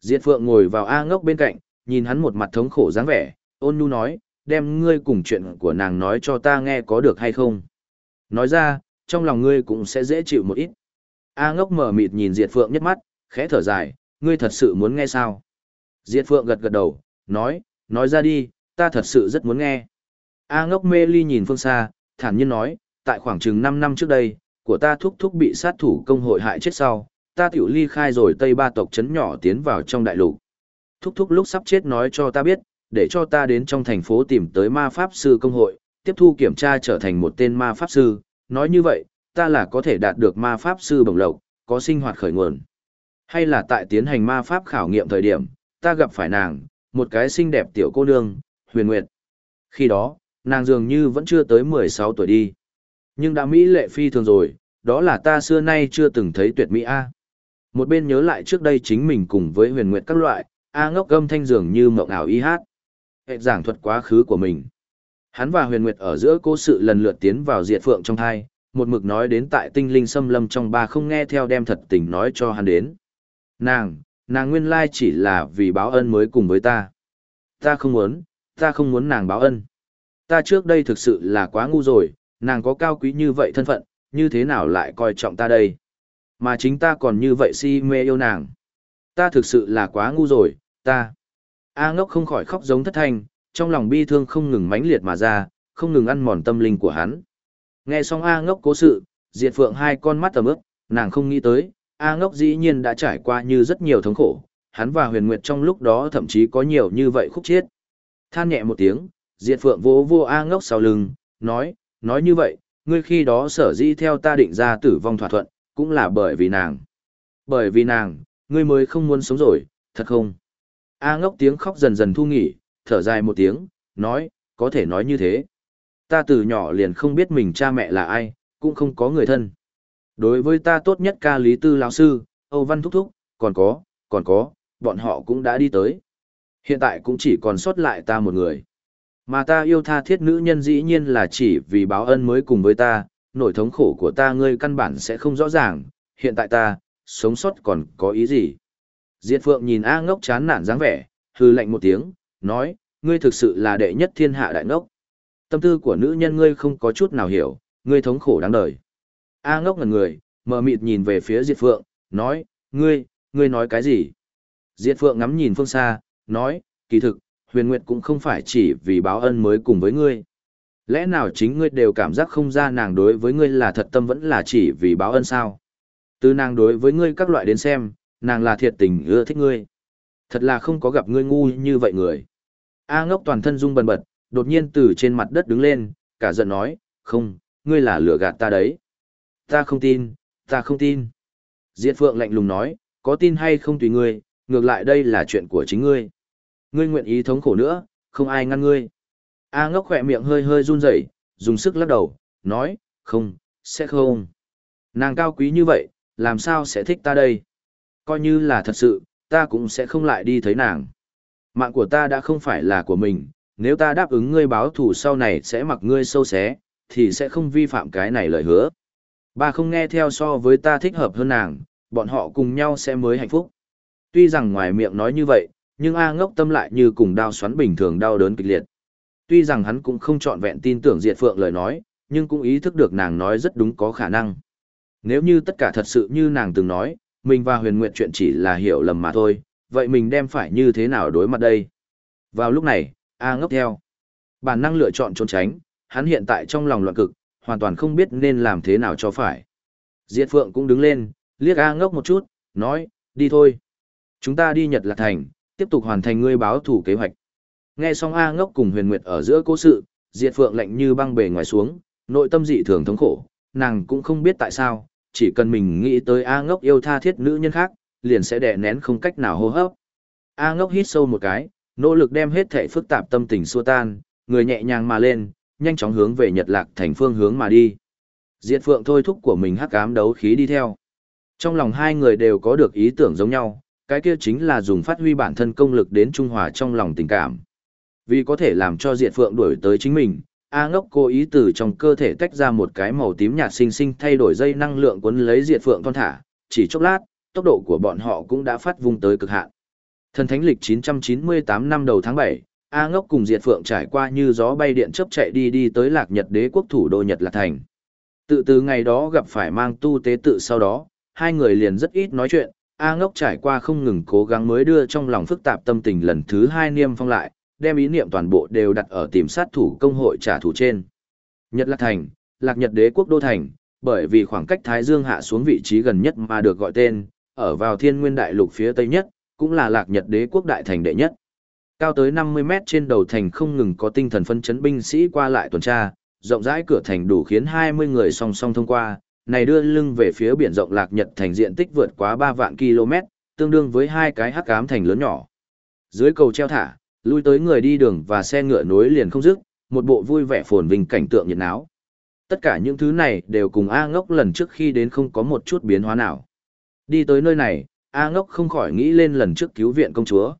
Diệt Phượng ngồi vào A ngốc bên cạnh, nhìn hắn một mặt thống khổ dáng vẻ, ôn nhu nói, đem ngươi cùng chuyện của nàng nói cho ta nghe có được hay không. Nói ra, trong lòng ngươi cũng sẽ dễ chịu một ít. A ngốc mở mịt nhìn Diệt Phượng nhất mắt, khẽ thở dài, ngươi thật sự muốn nghe sao? Diệt Phượng gật gật đầu, nói, nói ra đi, ta thật sự rất muốn nghe. A ngốc mê ly nhìn phương xa, thản nhiên nói, tại khoảng chừng 5 năm trước đây, của ta thúc thúc bị sát thủ công hội hại chết sau, ta tiểu ly khai rồi Tây Ba tộc chấn nhỏ tiến vào trong đại lục. Thúc thúc lúc sắp chết nói cho ta biết, để cho ta đến trong thành phố tìm tới ma pháp sư công hội, tiếp thu kiểm tra trở thành một tên ma pháp sư, nói như vậy, ta là có thể đạt được ma pháp sư bổng lộc, có sinh hoạt khởi nguồn. Hay là tại tiến hành ma pháp khảo nghiệm thời điểm, ta gặp phải nàng, một cái xinh đẹp tiểu cô nương, huyền nguyệt. Khi đó, nàng dường như vẫn chưa tới 16 tuổi đi. Nhưng đã Mỹ lệ phi thường rồi, đó là ta xưa nay chưa từng thấy tuyệt Mỹ A. Một bên nhớ lại trước đây chính mình cùng với huyền nguyệt các loại, A ngốc gâm thanh dường như mộng ảo y hát. Hệ giảng thuật quá khứ của mình. Hắn và huyền nguyệt ở giữa cố sự lần lượt tiến vào diệt phượng trong thai, một mực nói đến tại tinh linh xâm lâm trong ba không nghe theo đem thật tình nói cho hắn đến. Nàng, nàng nguyên lai chỉ là vì báo ân mới cùng với ta. Ta không muốn, ta không muốn nàng báo ân. Ta trước đây thực sự là quá ngu rồi, nàng có cao quý như vậy thân phận, như thế nào lại coi trọng ta đây? Mà chính ta còn như vậy si mê yêu nàng. Ta thực sự là quá ngu rồi, ta. A ngốc không khỏi khóc giống thất thanh, trong lòng bi thương không ngừng mãnh liệt mà ra, không ngừng ăn mòn tâm linh của hắn. Nghe xong A ngốc cố sự, diệt phượng hai con mắt tầm ướp, nàng không nghĩ tới, A ngốc dĩ nhiên đã trải qua như rất nhiều thống khổ, hắn và huyền nguyệt trong lúc đó thậm chí có nhiều như vậy khúc chết. Than nhẹ một tiếng, diệt phượng vỗ vô A ngốc sau lưng, nói, nói như vậy, ngươi khi đó sở dĩ theo ta định ra tử vong thỏa thuận, cũng là bởi vì nàng. Bởi vì nàng, ngươi mới không muốn sống rồi, thật không? A ngốc tiếng khóc dần dần thu nghỉ, thở dài một tiếng, nói, có thể nói như thế. Ta từ nhỏ liền không biết mình cha mẹ là ai, cũng không có người thân. Đối với ta tốt nhất ca lý tư lão sư, Âu Văn Thúc Thúc, còn có, còn có, bọn họ cũng đã đi tới. Hiện tại cũng chỉ còn sót lại ta một người. Mà ta yêu tha thiết nữ nhân dĩ nhiên là chỉ vì báo ân mới cùng với ta, nỗi thống khổ của ta ngươi căn bản sẽ không rõ ràng, hiện tại ta, sống sót còn có ý gì. Diệt Phượng nhìn A ngốc chán nản dáng vẻ, hư lạnh một tiếng, nói, ngươi thực sự là đệ nhất thiên hạ đại ngốc. Tâm tư của nữ nhân ngươi không có chút nào hiểu, ngươi thống khổ đáng đời. A ngốc ngần người, mờ mịt nhìn về phía Diệt Phượng, nói, ngươi, ngươi nói cái gì? Diệt Phượng ngắm nhìn phương xa, nói, kỳ thực, huyền nguyệt cũng không phải chỉ vì báo ân mới cùng với ngươi. Lẽ nào chính ngươi đều cảm giác không ra nàng đối với ngươi là thật tâm vẫn là chỉ vì báo ân sao? Từ nàng đối với ngươi các loại đến xem, nàng là thiệt tình ưa thích ngươi. Thật là không có gặp ngươi ngu như vậy người. A ngốc toàn thân rung bần bật, đột nhiên từ trên mặt đất đứng lên, cả giận nói, không, ngươi là lừa gạt ta đấy. Ta không tin, ta không tin. Diệt Phượng lạnh lùng nói, có tin hay không tùy ngươi, ngược lại đây là chuyện của chính ngươi. Ngươi nguyện ý thống khổ nữa, không ai ngăn ngươi. A ngốc khỏe miệng hơi hơi run rẩy, dùng sức lắc đầu, nói, không, sẽ không. Nàng cao quý như vậy, làm sao sẽ thích ta đây? Coi như là thật sự, ta cũng sẽ không lại đi thấy nàng. Mạng của ta đã không phải là của mình, nếu ta đáp ứng ngươi báo thù sau này sẽ mặc ngươi sâu xé, thì sẽ không vi phạm cái này lời hứa. Ba không nghe theo so với ta thích hợp hơn nàng, bọn họ cùng nhau sẽ mới hạnh phúc. Tuy rằng ngoài miệng nói như vậy, nhưng A ngốc tâm lại như cùng đau xoắn bình thường đau đớn kịch liệt. Tuy rằng hắn cũng không trọn vẹn tin tưởng Diệt Phượng lời nói, nhưng cũng ý thức được nàng nói rất đúng có khả năng. Nếu như tất cả thật sự như nàng từng nói, mình và huyền nguyện chuyện chỉ là hiểu lầm mà thôi, vậy mình đem phải như thế nào đối mặt đây? Vào lúc này, A ngốc theo. Bản năng lựa chọn trốn tránh, hắn hiện tại trong lòng loạn cực, hoàn toàn không biết nên làm thế nào cho phải. Diệt Phượng cũng đứng lên, liếc A ngốc một chút, nói, đi thôi. Chúng ta đi Nhật Lạc Thành, tiếp tục hoàn thành ngươi báo thủ kế hoạch. Nghe xong A ngốc cùng huyền nguyệt ở giữa cố sự, Diệt Phượng lạnh như băng bề ngoài xuống, nội tâm dị thường thống khổ, nàng cũng không biết tại sao, chỉ cần mình nghĩ tới A ngốc yêu tha thiết nữ nhân khác, liền sẽ đè nén không cách nào hô hấp. A ngốc hít sâu một cái, nỗ lực đem hết thể phức tạp tâm tình xua tan, người nhẹ nhàng mà lên, nhanh chóng hướng về Nhật Lạc thành phương hướng mà đi. Diệt Phượng thôi thúc của mình hắc ám đấu khí đi theo. Trong lòng hai người đều có được ý tưởng giống nhau, cái kia chính là dùng phát huy bản thân công lực đến trung hòa trong lòng tình cảm. Vì có thể làm cho Diệt Phượng đuổi tới chính mình, A ngốc cố ý từ trong cơ thể tách ra một cái màu tím nhạt xinh xinh thay đổi dây năng lượng cuốn lấy Diệt Phượng thon thả, chỉ chốc lát, tốc độ của bọn họ cũng đã phát vung tới cực hạn. Thần thánh lịch 998 năm đầu tháng 7, A ngốc cùng Diệt Phượng trải qua như gió bay điện chớp chạy đi đi tới Lạc Nhật đế quốc thủ đô Nhật Lạc Thành. Tự từ ngày đó gặp phải mang tu tế tự sau đó, hai người liền rất ít nói chuyện, A ngốc trải qua không ngừng cố gắng mới đưa trong lòng phức tạp tâm tình lần thứ hai niêm phong lại, đem ý niệm toàn bộ đều đặt ở tìm sát thủ công hội trả thù trên. Nhật Lạc Thành, Lạc Nhật đế quốc đô thành, bởi vì khoảng cách Thái Dương hạ xuống vị trí gần nhất mà được gọi tên, ở vào thiên nguyên đại lục phía tây nhất, cũng là Lạc Nhật đế quốc đại thành đệ nhất. Cao tới 50 mét trên đầu thành không ngừng có tinh thần phân chấn binh sĩ qua lại tuần tra, rộng rãi cửa thành đủ khiến 20 người song song thông qua, này đưa lưng về phía biển rộng Lạc Nhật thành diện tích vượt quá 3 vạn km, tương đương với hai cái hắc ám thành lớn nhỏ. Dưới cầu treo thả, lui tới người đi đường và xe ngựa nối liền không dứt, một bộ vui vẻ phồn vinh cảnh tượng nhiệt náo. Tất cả những thứ này đều cùng A Ngốc lần trước khi đến không có một chút biến hóa nào. Đi tới nơi này, A Ngốc không khỏi nghĩ lên lần trước cứu viện công chúa.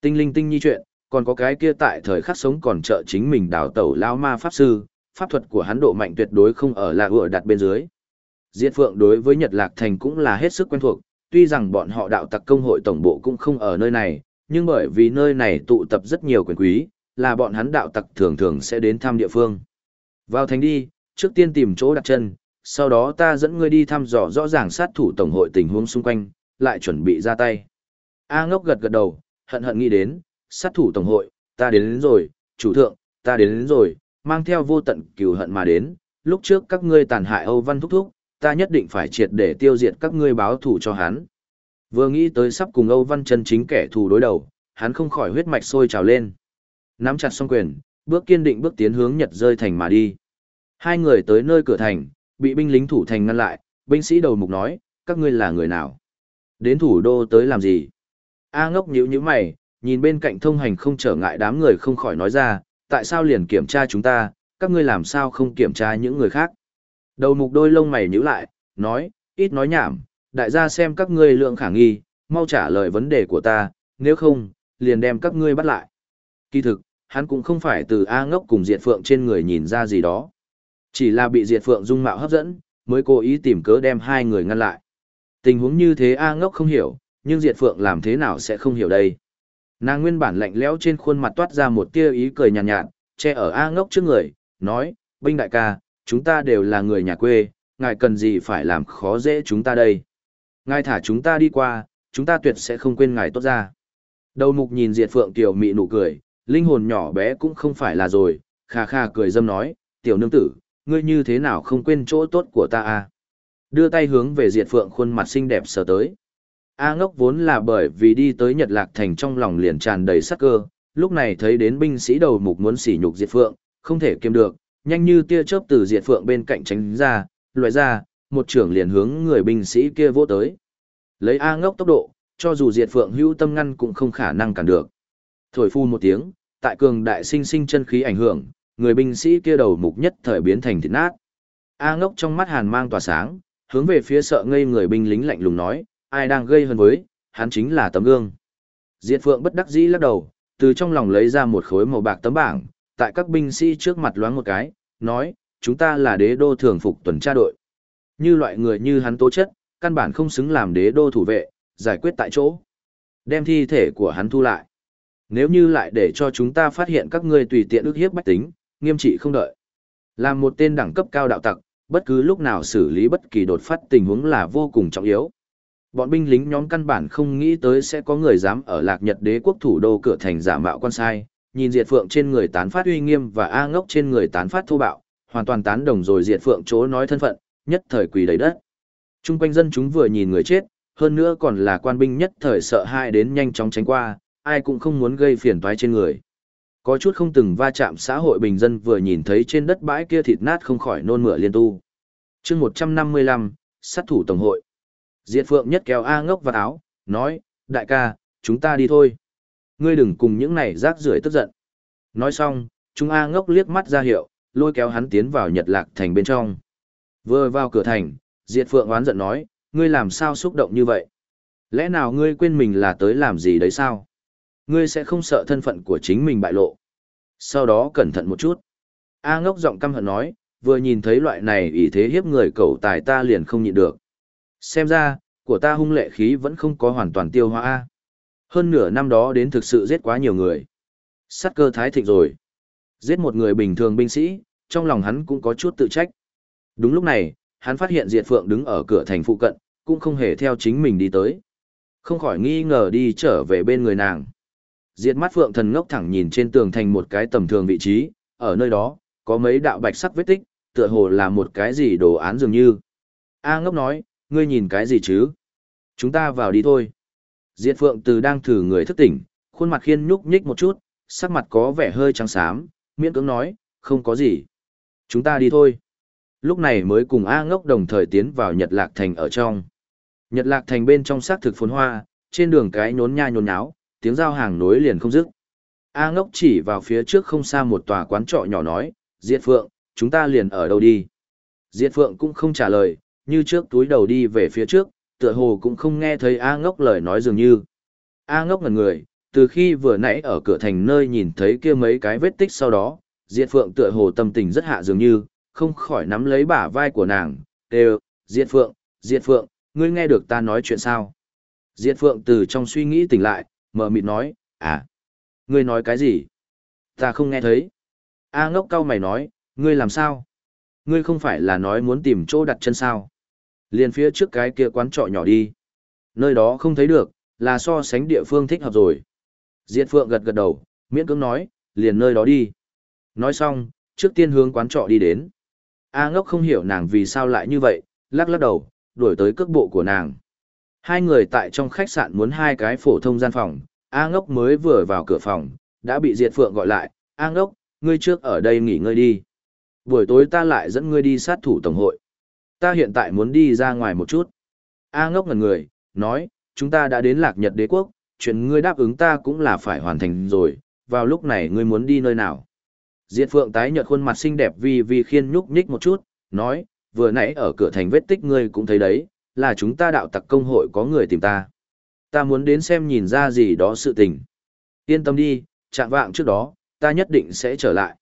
Tinh linh tinh nhi chuyện, còn có cái kia tại thời khắc sống còn trợ chính mình đào tẩu lao ma pháp sư, pháp thuật của hắn độ mạnh tuyệt đối không ở là ựa đặt bên dưới. Diệt Phượng đối với Nhật Lạc Thành cũng là hết sức quen thuộc, tuy rằng bọn họ đạo tặc công hội tổng bộ cũng không ở nơi này, nhưng bởi vì nơi này tụ tập rất nhiều quyền quý, là bọn hắn đạo tặc thường thường sẽ đến thăm địa phương. Vào thành đi, trước tiên tìm chỗ đặt chân, sau đó ta dẫn ngươi đi thăm dò rõ ràng sát thủ tổng hội tình huống xung quanh, lại chuẩn bị ra tay. A ngốc gật gật đầu, hận hận nghĩ đến, sát thủ tổng hội, ta đến, đến rồi, chủ thượng, ta đến, đến rồi, mang theo vô tận cừu hận mà đến, lúc trước các ngươi tàn hại Âu Văn Thúc Thúc, ta nhất định phải triệt để tiêu diệt các ngươi báo thù cho hắn. Vừa nghĩ tới sắp cùng Âu Văn chân chính kẻ thù đối đầu, hắn không khỏi huyết mạch sôi trào lên. Nắm chặt song quyền, bước kiên định bước tiến hướng Nhật rơi thành mà đi. Hai người tới nơi cửa thành, bị binh lính thủ thành ngăn lại, binh sĩ đầu mục nói, các ngươi là người nào? Đến thủ đô tới làm gì? A ngốc nhíu nhíu mày, nhìn bên cạnh thông hành không trở ngại đám người không khỏi nói ra, tại sao liền kiểm tra chúng ta, các ngươi làm sao không kiểm tra những người khác? Đầu mục đôi lông mày nhíu lại, nói, ít nói nhảm, đại gia xem các ngươi lượng khả nghi, mau trả lời vấn đề của ta, nếu không, liền đem các ngươi bắt lại. Kỳ thực, hắn cũng không phải từ A ngốc cùng Diệt Phượng trên người nhìn ra gì đó. Chỉ là bị Diệt Phượng dung mạo hấp dẫn, mới cố ý tìm cớ đem hai người ngăn lại. Tình huống như thế A ngốc không hiểu, nhưng Diệt Phượng làm thế nào sẽ không hiểu đây. Nàng nguyên bản lạnh lẽo trên khuôn mặt toát ra một tia ý cười nhàn nhạt, nhạt, che ở A ngốc trước người, nói, binh đại ca, chúng ta đều là người nhà quê, ngài cần gì phải làm khó dễ chúng ta đây. Ngài thả chúng ta đi qua, chúng ta tuyệt sẽ không quên ngài tốt ra. Đầu mục nhìn Diệt Phượng tiểu mị nụ cười, Linh hồn nhỏ bé cũng không phải là rồi, kha kha cười dâm nói, tiểu nương tử, ngươi như thế nào không quên chỗ tốt của ta à? Đưa tay hướng về Diệt Phượng khuôn mặt xinh đẹp sờ tới. A ngốc vốn là bởi vì đi tới Nhật Lạc Thành trong lòng liền tràn đầy sắc cơ, lúc này thấy đến binh sĩ đầu mục muốn sỉ nhục Diệt Phượng, không thể kiềm được, nhanh như tia chớp từ Diệt Phượng bên cạnh tránh ra, loại ra, một trưởng liền hướng người binh sĩ kia vỗ tới. Lấy A ngốc tốc độ, cho dù Diệt Phượng hữu tâm ngăn cũng không khả năng cản được. Thổi phu một tiếng, tại cường đại sinh sinh chân khí ảnh hưởng, người binh sĩ kia đầu mục nhất thời biến thành thịt nát. A ngốc trong mắt hàn mang tỏa sáng, hướng về phía sợ ngây người binh lính lạnh lùng nói, ai đang gây hơn với, hắn chính là tấm gương. Diệt Phượng bất đắc dĩ lắc đầu, từ trong lòng lấy ra một khối màu bạc tấm bảng, tại các binh sĩ trước mặt loáng một cái, nói, chúng ta là đế đô thường phục tuần tra đội. Như loại người như hắn tố chất, căn bản không xứng làm đế đô thủ vệ, giải quyết tại chỗ. Đem thi thể của hắn thu lại. Nếu như lại để cho chúng ta phát hiện các ngươi tùy tiện ức hiếp bách tính, nghiêm trị không đợi. Làm một tên đẳng cấp cao đạo tặc, bất cứ lúc nào xử lý bất kỳ đột phát tình huống là vô cùng trọng yếu. Bọn binh lính nhóm căn bản không nghĩ tới sẽ có người dám ở Lạc Nhật Đế quốc thủ đô cửa thành giả mạo quan sai, nhìn Diệt Phượng trên người tán phát uy nghiêm và A Ngốc trên người tán phát thô bạo, hoàn toàn tán đồng rồi Diệt Phượng chỗ nói thân phận, nhất thời quỳ đầy đất. Trung quanh dân chúng vừa nhìn người chết, hơn nữa còn là quan binh nhất thời sợ hãi đến nhanh chóng tránh qua, ai cũng không muốn gây phiền toái trên người. Có chút không từng va chạm xã hội bình dân vừa nhìn thấy trên đất bãi kia thịt nát không khỏi nôn mửa liên tu. chương 155, sát thủ tổng hội. Diệt Phượng nhất kéo A ngốc vào áo, nói, đại ca, chúng ta đi thôi. Ngươi đừng cùng những này rác rưởi tức giận. Nói xong, chúng A ngốc liếc mắt ra hiệu, lôi kéo hắn tiến vào Nhật Lạc Thành bên trong. Vừa vào cửa thành, Diệt Phượng oán giận nói, ngươi làm sao xúc động như vậy? Lẽ nào ngươi quên mình là tới làm gì đấy sao? Ngươi sẽ không sợ thân phận của chính mình bại lộ. Sau đó cẩn thận một chút. A ngốc giọng căm hận nói, vừa nhìn thấy loại này ý thế hiếp người cầu tài ta liền không nhịn được. Xem ra, của ta hung lệ khí vẫn không có hoàn toàn tiêu hóa A. Hơn nửa năm đó đến thực sự giết quá nhiều người. Sát cơ thái thịnh rồi. Giết một người bình thường binh sĩ, trong lòng hắn cũng có chút tự trách. Đúng lúc này, hắn phát hiện Diệt Phượng đứng ở cửa thành phụ cận, cũng không hề theo chính mình đi tới. Không khỏi nghi ngờ đi trở về bên người nàng. Diệt mắt Phượng thần ngốc thẳng nhìn trên tường thành một cái tầm thường vị trí, ở nơi đó, có mấy đạo bạch sắc vết tích, tựa hồ là một cái gì đồ án dường như. A ngốc nói, ngươi nhìn cái gì chứ? Chúng ta vào đi thôi. Diệt Phượng từ đang thử người thức tỉnh, khuôn mặt khiên nhúc nhích một chút, sắc mặt có vẻ hơi trắng xám, miễn cưỡng nói, không có gì. Chúng ta đi thôi. Lúc này mới cùng A ngốc đồng thời tiến vào Nhật Lạc Thành ở trong. Nhật Lạc Thành bên trong xác thực phồn hoa, trên đường cái nhốn nha nhốn nháo, tiếng giao hàng nối liền không dứt. A ngốc chỉ vào phía trước không xa một tòa quán trọ nhỏ nói, Diệt Phượng, chúng ta liền ở đâu đi? Diệt Phượng cũng không trả lời, như trước túi đầu đi về phía trước, tựa hồ cũng không nghe thấy A ngốc lời nói dường như. A ngốc ngần người, từ khi vừa nãy ở cửa thành nơi nhìn thấy kia mấy cái vết tích sau đó, Diệt Phượng tựa hồ tâm tình rất hạ dường như, không khỏi nắm lấy bả vai của nàng, đều, Diệt Phượng, Diệt Phượng, ngươi nghe được ta nói chuyện sao? Diệt Phượng từ trong suy nghĩ tỉnh lại, mờ mịt nói, à, ngươi nói cái gì? Ta không nghe thấy. A ngốc cao mày nói, ngươi làm sao? Ngươi không phải là nói muốn tìm chỗ đặt chân sao? Liên phía trước cái kia quán trọ nhỏ đi. Nơi đó không thấy được, là so sánh địa phương thích hợp rồi. Diệt Phượng gật gật đầu, miễn cưỡng nói, liền nơi đó đi. Nói xong, trước tiên hướng quán trọ đi đến. A ngốc không hiểu nàng vì sao lại như vậy, lắc lắc đầu, đuổi tới cước bộ của nàng. Hai người tại trong khách sạn muốn hai cái phổ thông gian phòng, A ngốc mới vừa vào cửa phòng, đã bị Diệt Phượng gọi lại, A ngốc, ngươi trước ở đây nghỉ ngơi đi. Buổi tối ta lại dẫn ngươi đi sát thủ tổng hội. Ta hiện tại muốn đi ra ngoài một chút. A ngốc ngần người, nói, chúng ta đã đến lạc nhật đế quốc, chuyện ngươi đáp ứng ta cũng là phải hoàn thành rồi, vào lúc này ngươi muốn đi nơi nào. Diệt Phượng tái nhợt khuôn mặt xinh đẹp vì vì khiên nhúc nhích một chút, nói, vừa nãy ở cửa thành vết tích ngươi cũng thấy đấy, là chúng ta đạo tặc công hội có người tìm ta. Ta muốn đến xem nhìn ra gì đó sự tình. Yên tâm đi, chạm vạng trước đó, ta nhất định sẽ trở lại.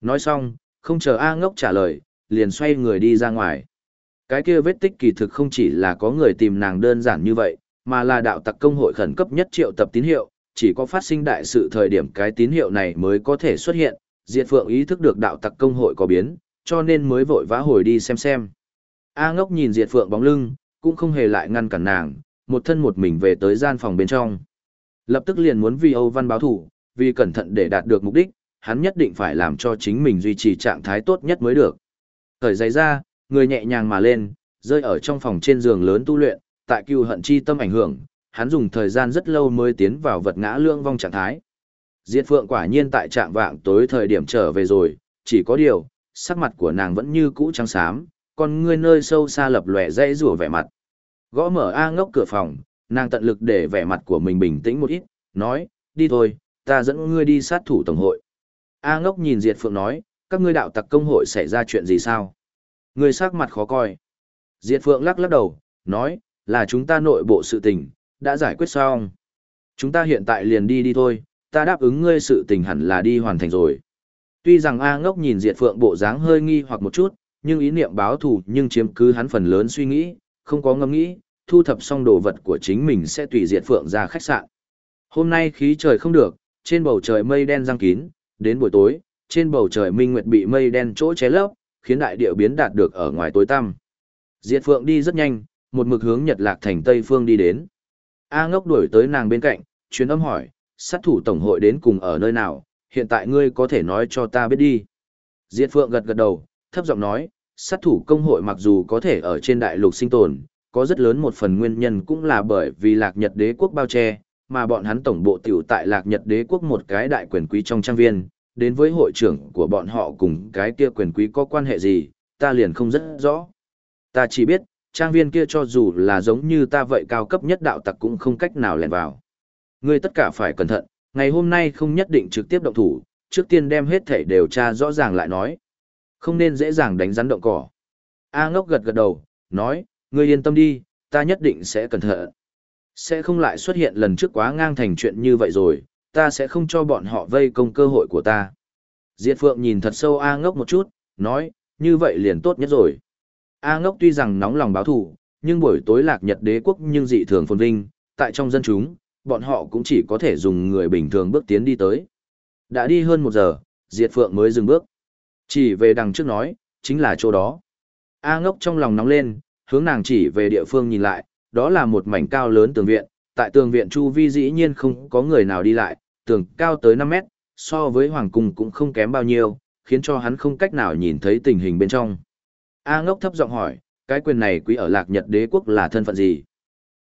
Nói xong, không chờ A ngốc trả lời, liền xoay người đi ra ngoài. Cái kia vết tích kỳ thực không chỉ là có người tìm nàng đơn giản như vậy, mà là đạo tặc công hội khẩn cấp nhất triệu tập tín hiệu, chỉ có phát sinh đại sự thời điểm cái tín hiệu này mới có thể xuất hiện, Diệt Phượng ý thức được đạo tặc công hội có biến, cho nên mới vội vã hồi đi xem xem. A ngốc nhìn Diệt Phượng bóng lưng, cũng không hề lại ngăn cản nàng, một thân một mình về tới gian phòng bên trong. Lập tức liền muốn vì Âu Văn báo thủ, vì cẩn thận để đạt được mục đích, hắn nhất định phải làm cho chính mình duy trì trạng thái tốt nhất mới được. Thời giấy ra, người nhẹ nhàng mà lên, rơi ở trong phòng trên giường lớn tu luyện, tại cưu hận chi tâm ảnh hưởng, hắn dùng thời gian rất lâu mới tiến vào vật ngã lương vong trạng thái. Diệt Phượng quả nhiên tại trạng vạng tối thời điểm trở về rồi, chỉ có điều, sắc mặt của nàng vẫn như cũ trắng xám, còn ngươi nơi sâu xa lập lòe dây rủa vẻ mặt. Gõ mở A ngốc cửa phòng, nàng tận lực để vẻ mặt của mình bình tĩnh một ít, nói, đi thôi, ta dẫn ngươi đi sát thủ tổng hội. A ngốc nhìn Diệt Phượng nói, các ngươi đạo tặc công hội xảy ra chuyện gì sao? Ngươi sắc mặt khó coi. Diệt Phượng lắc lắc đầu, nói, là chúng ta nội bộ sự tình, đã giải quyết xong. Chúng ta hiện tại liền đi đi thôi, ta đáp ứng ngươi sự tình hẳn là đi hoàn thành rồi. Tuy rằng A ngốc nhìn Diệt Phượng bộ dáng hơi nghi hoặc một chút, nhưng ý niệm báo thù nhưng chiếm cứ hắn phần lớn suy nghĩ, không có ngâm nghĩ, thu thập xong đồ vật của chính mình sẽ tùy Diệt Phượng ra khách sạn. Hôm nay khí trời không được, trên bầu trời mây đen giăng kín, đến buổi tối, trên bầu trời minh nguyệt bị mây đen chỗ ché lấp, khiến đại địa biến đạt được ở ngoài tối tăm. Diệt Phượng đi rất nhanh, một mực hướng Nhật Lạc thành Tây phương đi đến. A Ngốc đuổi tới nàng bên cạnh, truyền âm hỏi, sát thủ tổng hội đến cùng ở nơi nào, hiện tại ngươi có thể nói cho ta biết đi. Diệt Phượng gật gật đầu, thấp giọng nói, sát thủ công hội mặc dù có thể ở trên đại lục sinh tồn, có rất lớn một phần nguyên nhân cũng là bởi vì lạc nhật đế quốc bao che, mà bọn hắn tổng bộ tiểu tại lạc nhật đế quốc một cái đại quyền quý trong trang viên, đến với hội trưởng của bọn họ cùng cái kia quyền quý có quan hệ gì, ta liền không rất rõ. Ta chỉ biết, trang viên kia cho dù là giống như ta vậy cao cấp nhất đạo tặc cũng không cách nào lèn vào. Ngươi tất cả phải cẩn thận, ngày hôm nay không nhất định trực tiếp động thủ, trước tiên đem hết thể điều tra rõ ràng lại nói. Không nên dễ dàng đánh rắn động cỏ. A ngốc gật gật đầu, nói, ngươi yên tâm đi, ta nhất định sẽ cẩn thận. Sẽ không lại xuất hiện lần trước quá ngang thành chuyện như vậy rồi, ta sẽ không cho bọn họ vây công cơ hội của ta. Diệt Phượng nhìn thật sâu A ngốc một chút, nói, như vậy liền tốt nhất rồi. A ngốc tuy rằng nóng lòng báo thù, nhưng buổi tối lạc nhật đế quốc nhưng dị thường phồn vinh, tại trong dân chúng, bọn họ cũng chỉ có thể dùng người bình thường bước tiến đi tới. Đã đi hơn một giờ, Diệt Phượng mới dừng bước. Chỉ về đằng trước nói, chính là chỗ đó. A ngốc trong lòng nóng lên, hướng nàng chỉ về địa phương nhìn lại, đó là một mảnh cao lớn tường viện, tại tường viện chu vi dĩ nhiên không có người nào đi lại, tường cao tới 5 mét, so với hoàng cung cũng không kém bao nhiêu, khiến cho hắn không cách nào nhìn thấy tình hình bên trong. A ngốc thấp giọng hỏi, cái quyền này quý ở lạc nhật đế quốc là thân phận gì?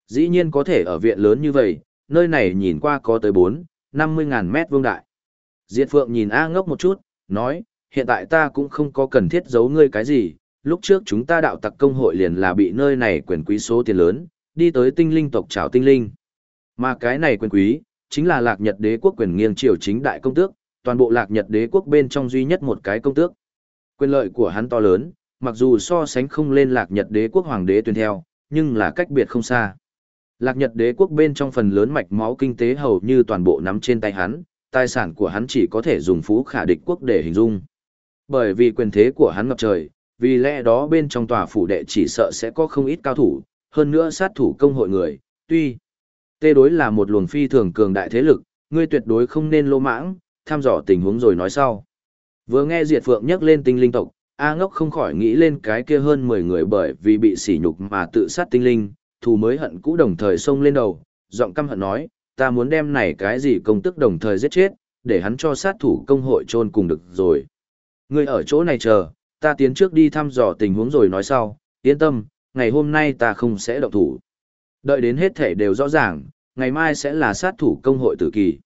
Dĩ nhiên có thể ở viện lớn như vậy, nơi này nhìn qua có tới 4, 50 ngàn mét vuông đại. Diệt Phượng nhìn A ngốc một chút, nói, hiện tại ta cũng không có cần thiết giấu ngươi cái gì, lúc trước chúng ta đạo tặc công hội liền là bị nơi này quyền quý số tiền lớn, đi tới tinh linh tộc trảo tinh linh. Mà cái này quyền quý, chính là lạc nhật đế quốc quyền nghiêng triều chính đại công tước, toàn bộ lạc nhật đế quốc bên trong duy nhất một cái công tước. Quyền lợi của hắn to lớn, mặc dù so sánh không lên lạc nhật đế quốc hoàng đế tuyên theo, nhưng là cách biệt không xa. Lạc nhật đế quốc bên trong phần lớn mạch máu kinh tế hầu như toàn bộ nắm trên tay hắn, tài sản của hắn chỉ có thể dùng phú khả địch quốc để hình dung. Bởi vì quyền thế của hắn ngập trời, vì lẽ đó bên trong tòa phủ đệ chỉ sợ sẽ có không ít cao thủ, hơn nữa sát thủ công hội người, tuy tê đối là một luồng phi thường cường đại thế lực, ngươi tuyệt đối không nên lô mãng, tham dò tình huống rồi nói sau. Vừa nghe Diệt Phượng nhắc lên tinh linh tộc, A ngốc không khỏi nghĩ lên cái kia hơn 10 người bởi vì bị sỉ nhục mà tự sát tinh linh, thù mới hận cũ đồng thời xông lên đầu, giọng căm hận nói, ta muốn đem này cái gì công tức đồng thời giết chết, để hắn cho sát thủ công hội chôn cùng được rồi. Ngươi ở chỗ này chờ, ta tiến trước đi thăm dò tình huống rồi nói sau, yên tâm, ngày hôm nay ta không sẽ động thủ. Đợi đến hết thể đều rõ ràng, ngày mai sẽ là sát thủ công hội tử kỳ.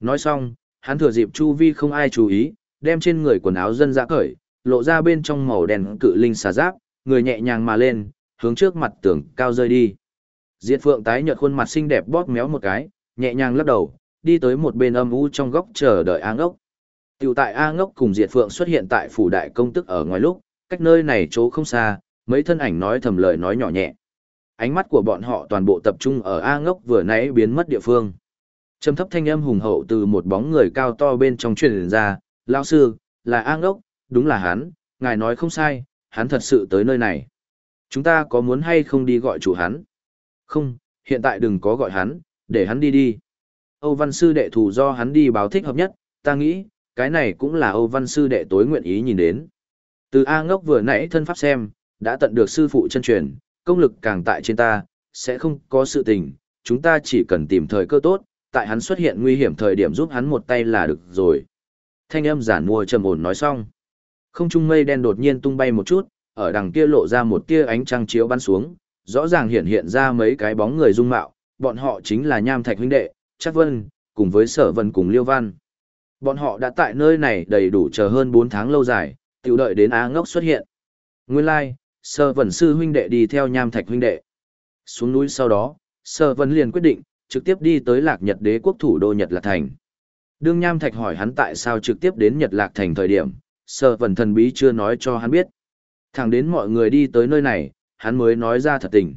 Nói xong, hắn thừa dịp chu vi không ai chú ý, đem trên người quần áo dân dã cởi, lộ ra bên trong màu đen cự linh xà giáp, người nhẹ nhàng mà lên, hướng trước mặt tường cao rơi đi. Diệt Phượng tái nhợt khuôn mặt xinh đẹp bóp méo một cái, nhẹ nhàng lắc đầu, đi tới một bên âm u trong góc chờ đợi A Ngốc. Tiểu tại A Ngốc cùng Diệt Phượng xuất hiện tại phủ đại công tức ở ngoài lúc, cách nơi này chỗ không xa, mấy thân ảnh nói thầm lời nói nhỏ nhẹ. Ánh mắt của bọn họ toàn bộ tập trung ở A Ngốc vừa nãy biến mất địa phương. Trầm thấp thanh âm hùng hậu từ một bóng người cao to bên trong truyền ra, lão sư, là A Ngốc, đúng là hắn, ngài nói không sai, hắn thật sự tới nơi này. Chúng ta có muốn hay không đi gọi chủ hắn? Không, hiện tại đừng có gọi hắn, để hắn đi đi. Âu Văn Sư đệ thủ do hắn đi báo thích hợp nhất, ta nghĩ, cái này cũng là Âu Văn Sư đệ tối nguyện ý nhìn đến. Từ A ngốc vừa nãy thân pháp xem, đã tận được sư phụ chân truyền, công lực càng tại trên ta, sẽ không có sự tình, chúng ta chỉ cần tìm thời cơ tốt, tại hắn xuất hiện nguy hiểm thời điểm giúp hắn một tay là được rồi. Thanh âm giản mua trầm ổn nói xong. Không trung mây đen đột nhiên tung bay một chút, ở đằng kia lộ ra một tia ánh trăng chiếu bắn xuống, rõ ràng hiện hiện ra mấy cái bóng người dung mạo, bọn họ chính là Nham Thạch huynh đệ, Trác Vân, cùng với Sở Vân cùng Liêu Văn. Bọn họ đã tại nơi này đầy đủ chờ hơn 4 tháng lâu dài, tiểu đợi đến Á Ngốc xuất hiện. Nguyên lai, like, Sở Vân sư huynh đệ đi theo Nham Thạch huynh đệ. Xuống núi sau đó, Sở Vân liền quyết định trực tiếp đi tới Lạc Nhật Đế quốc thủ đô Nhật Lạc thành. Đương Nham Thạch hỏi hắn tại sao trực tiếp đến Nhật Lạc thành thời điểm, Sở Vân thần bí chưa nói cho hắn biết. Thẳng đến mọi người đi tới nơi này, hắn mới nói ra thật tình.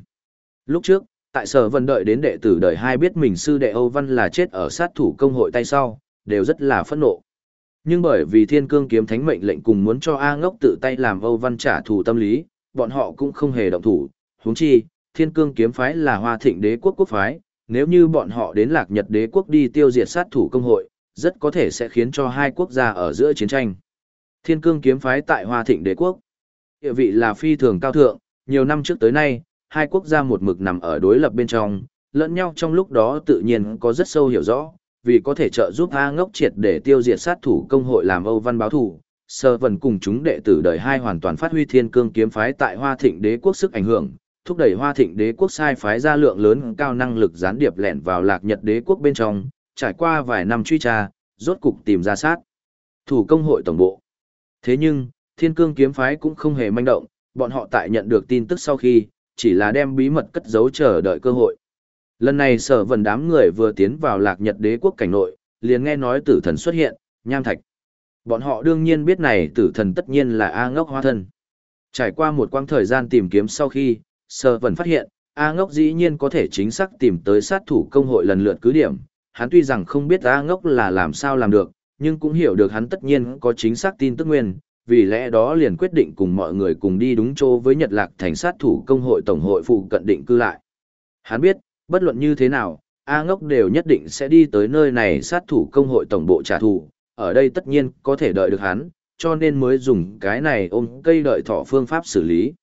Lúc trước, tại sở vân đợi đến đệ tử đời hai biết mình sư đệ Âu Văn là chết ở sát thủ công hội tay sau, đều rất là phẫn nộ. Nhưng bởi vì thiên cương kiếm thánh mệnh lệnh cùng muốn cho A ngốc tự tay làm Âu Văn trả thù tâm lý, bọn họ cũng không hề động thủ. huống chi, thiên cương kiếm phái là hoa thịnh đế quốc quốc phái, nếu như bọn họ đến lạc nhật đế quốc đi tiêu diệt sát thủ công hội, rất có thể sẽ khiến cho hai quốc gia ở giữa chiến tranh. Thiên cương kiếm phái tại hoa thịnh đế quốc, địa vị là phi thường cao thượng, nhiều năm trước tới nay, hai quốc gia một mực nằm ở đối lập bên trong, lẫn nhau trong lúc đó tự nhiên có rất sâu hiểu rõ, vì có thể trợ giúp A ngốc triệt để tiêu diệt sát thủ công hội làm Âu Văn báo thủ. Sơ vần cùng chúng đệ tử đời hai hoàn toàn phát huy thiên cương kiếm phái tại Hoa Thịnh đế quốc sức ảnh hưởng, thúc đẩy Hoa Thịnh đế quốc sai phái ra lượng lớn cao năng lực gián điệp lẻn vào Lạc Nhật đế quốc bên trong, trải qua vài năm truy tra, rốt cục tìm ra sát thủ công hội tổng bộ. Thế nhưng, thiên cương kiếm phái cũng không hề manh động, bọn họ tại nhận được tin tức sau khi, chỉ là đem bí mật cất giấu chờ đợi cơ hội. Lần này sở vần đám người vừa tiến vào lạc nhật đế quốc cảnh nội, liền nghe nói tử thần xuất hiện, nham thạch. Bọn họ đương nhiên biết này tử thần tất nhiên là A ngốc hoa thân. Trải qua một quãng thời gian tìm kiếm sau khi, sở vần phát hiện, A ngốc dĩ nhiên có thể chính xác tìm tới sát thủ công hội lần lượt cứ điểm. Hắn tuy rằng không biết A ngốc là làm sao làm được, nhưng cũng hiểu được hắn tất nhiên có chính xác tin tức nguyên, vì lẽ đó liền quyết định cùng mọi người cùng đi đúng chỗ với Nhật Lạc thành sát thủ công hội tổng hội phụ cận định cư lại. Hắn biết, bất luận như thế nào, A ngốc đều nhất định sẽ đi tới nơi này sát thủ công hội tổng bộ trả thù, ở đây tất nhiên có thể đợi được hắn, cho nên mới dùng cái này ôm cây đợi thỏ phương pháp xử lý.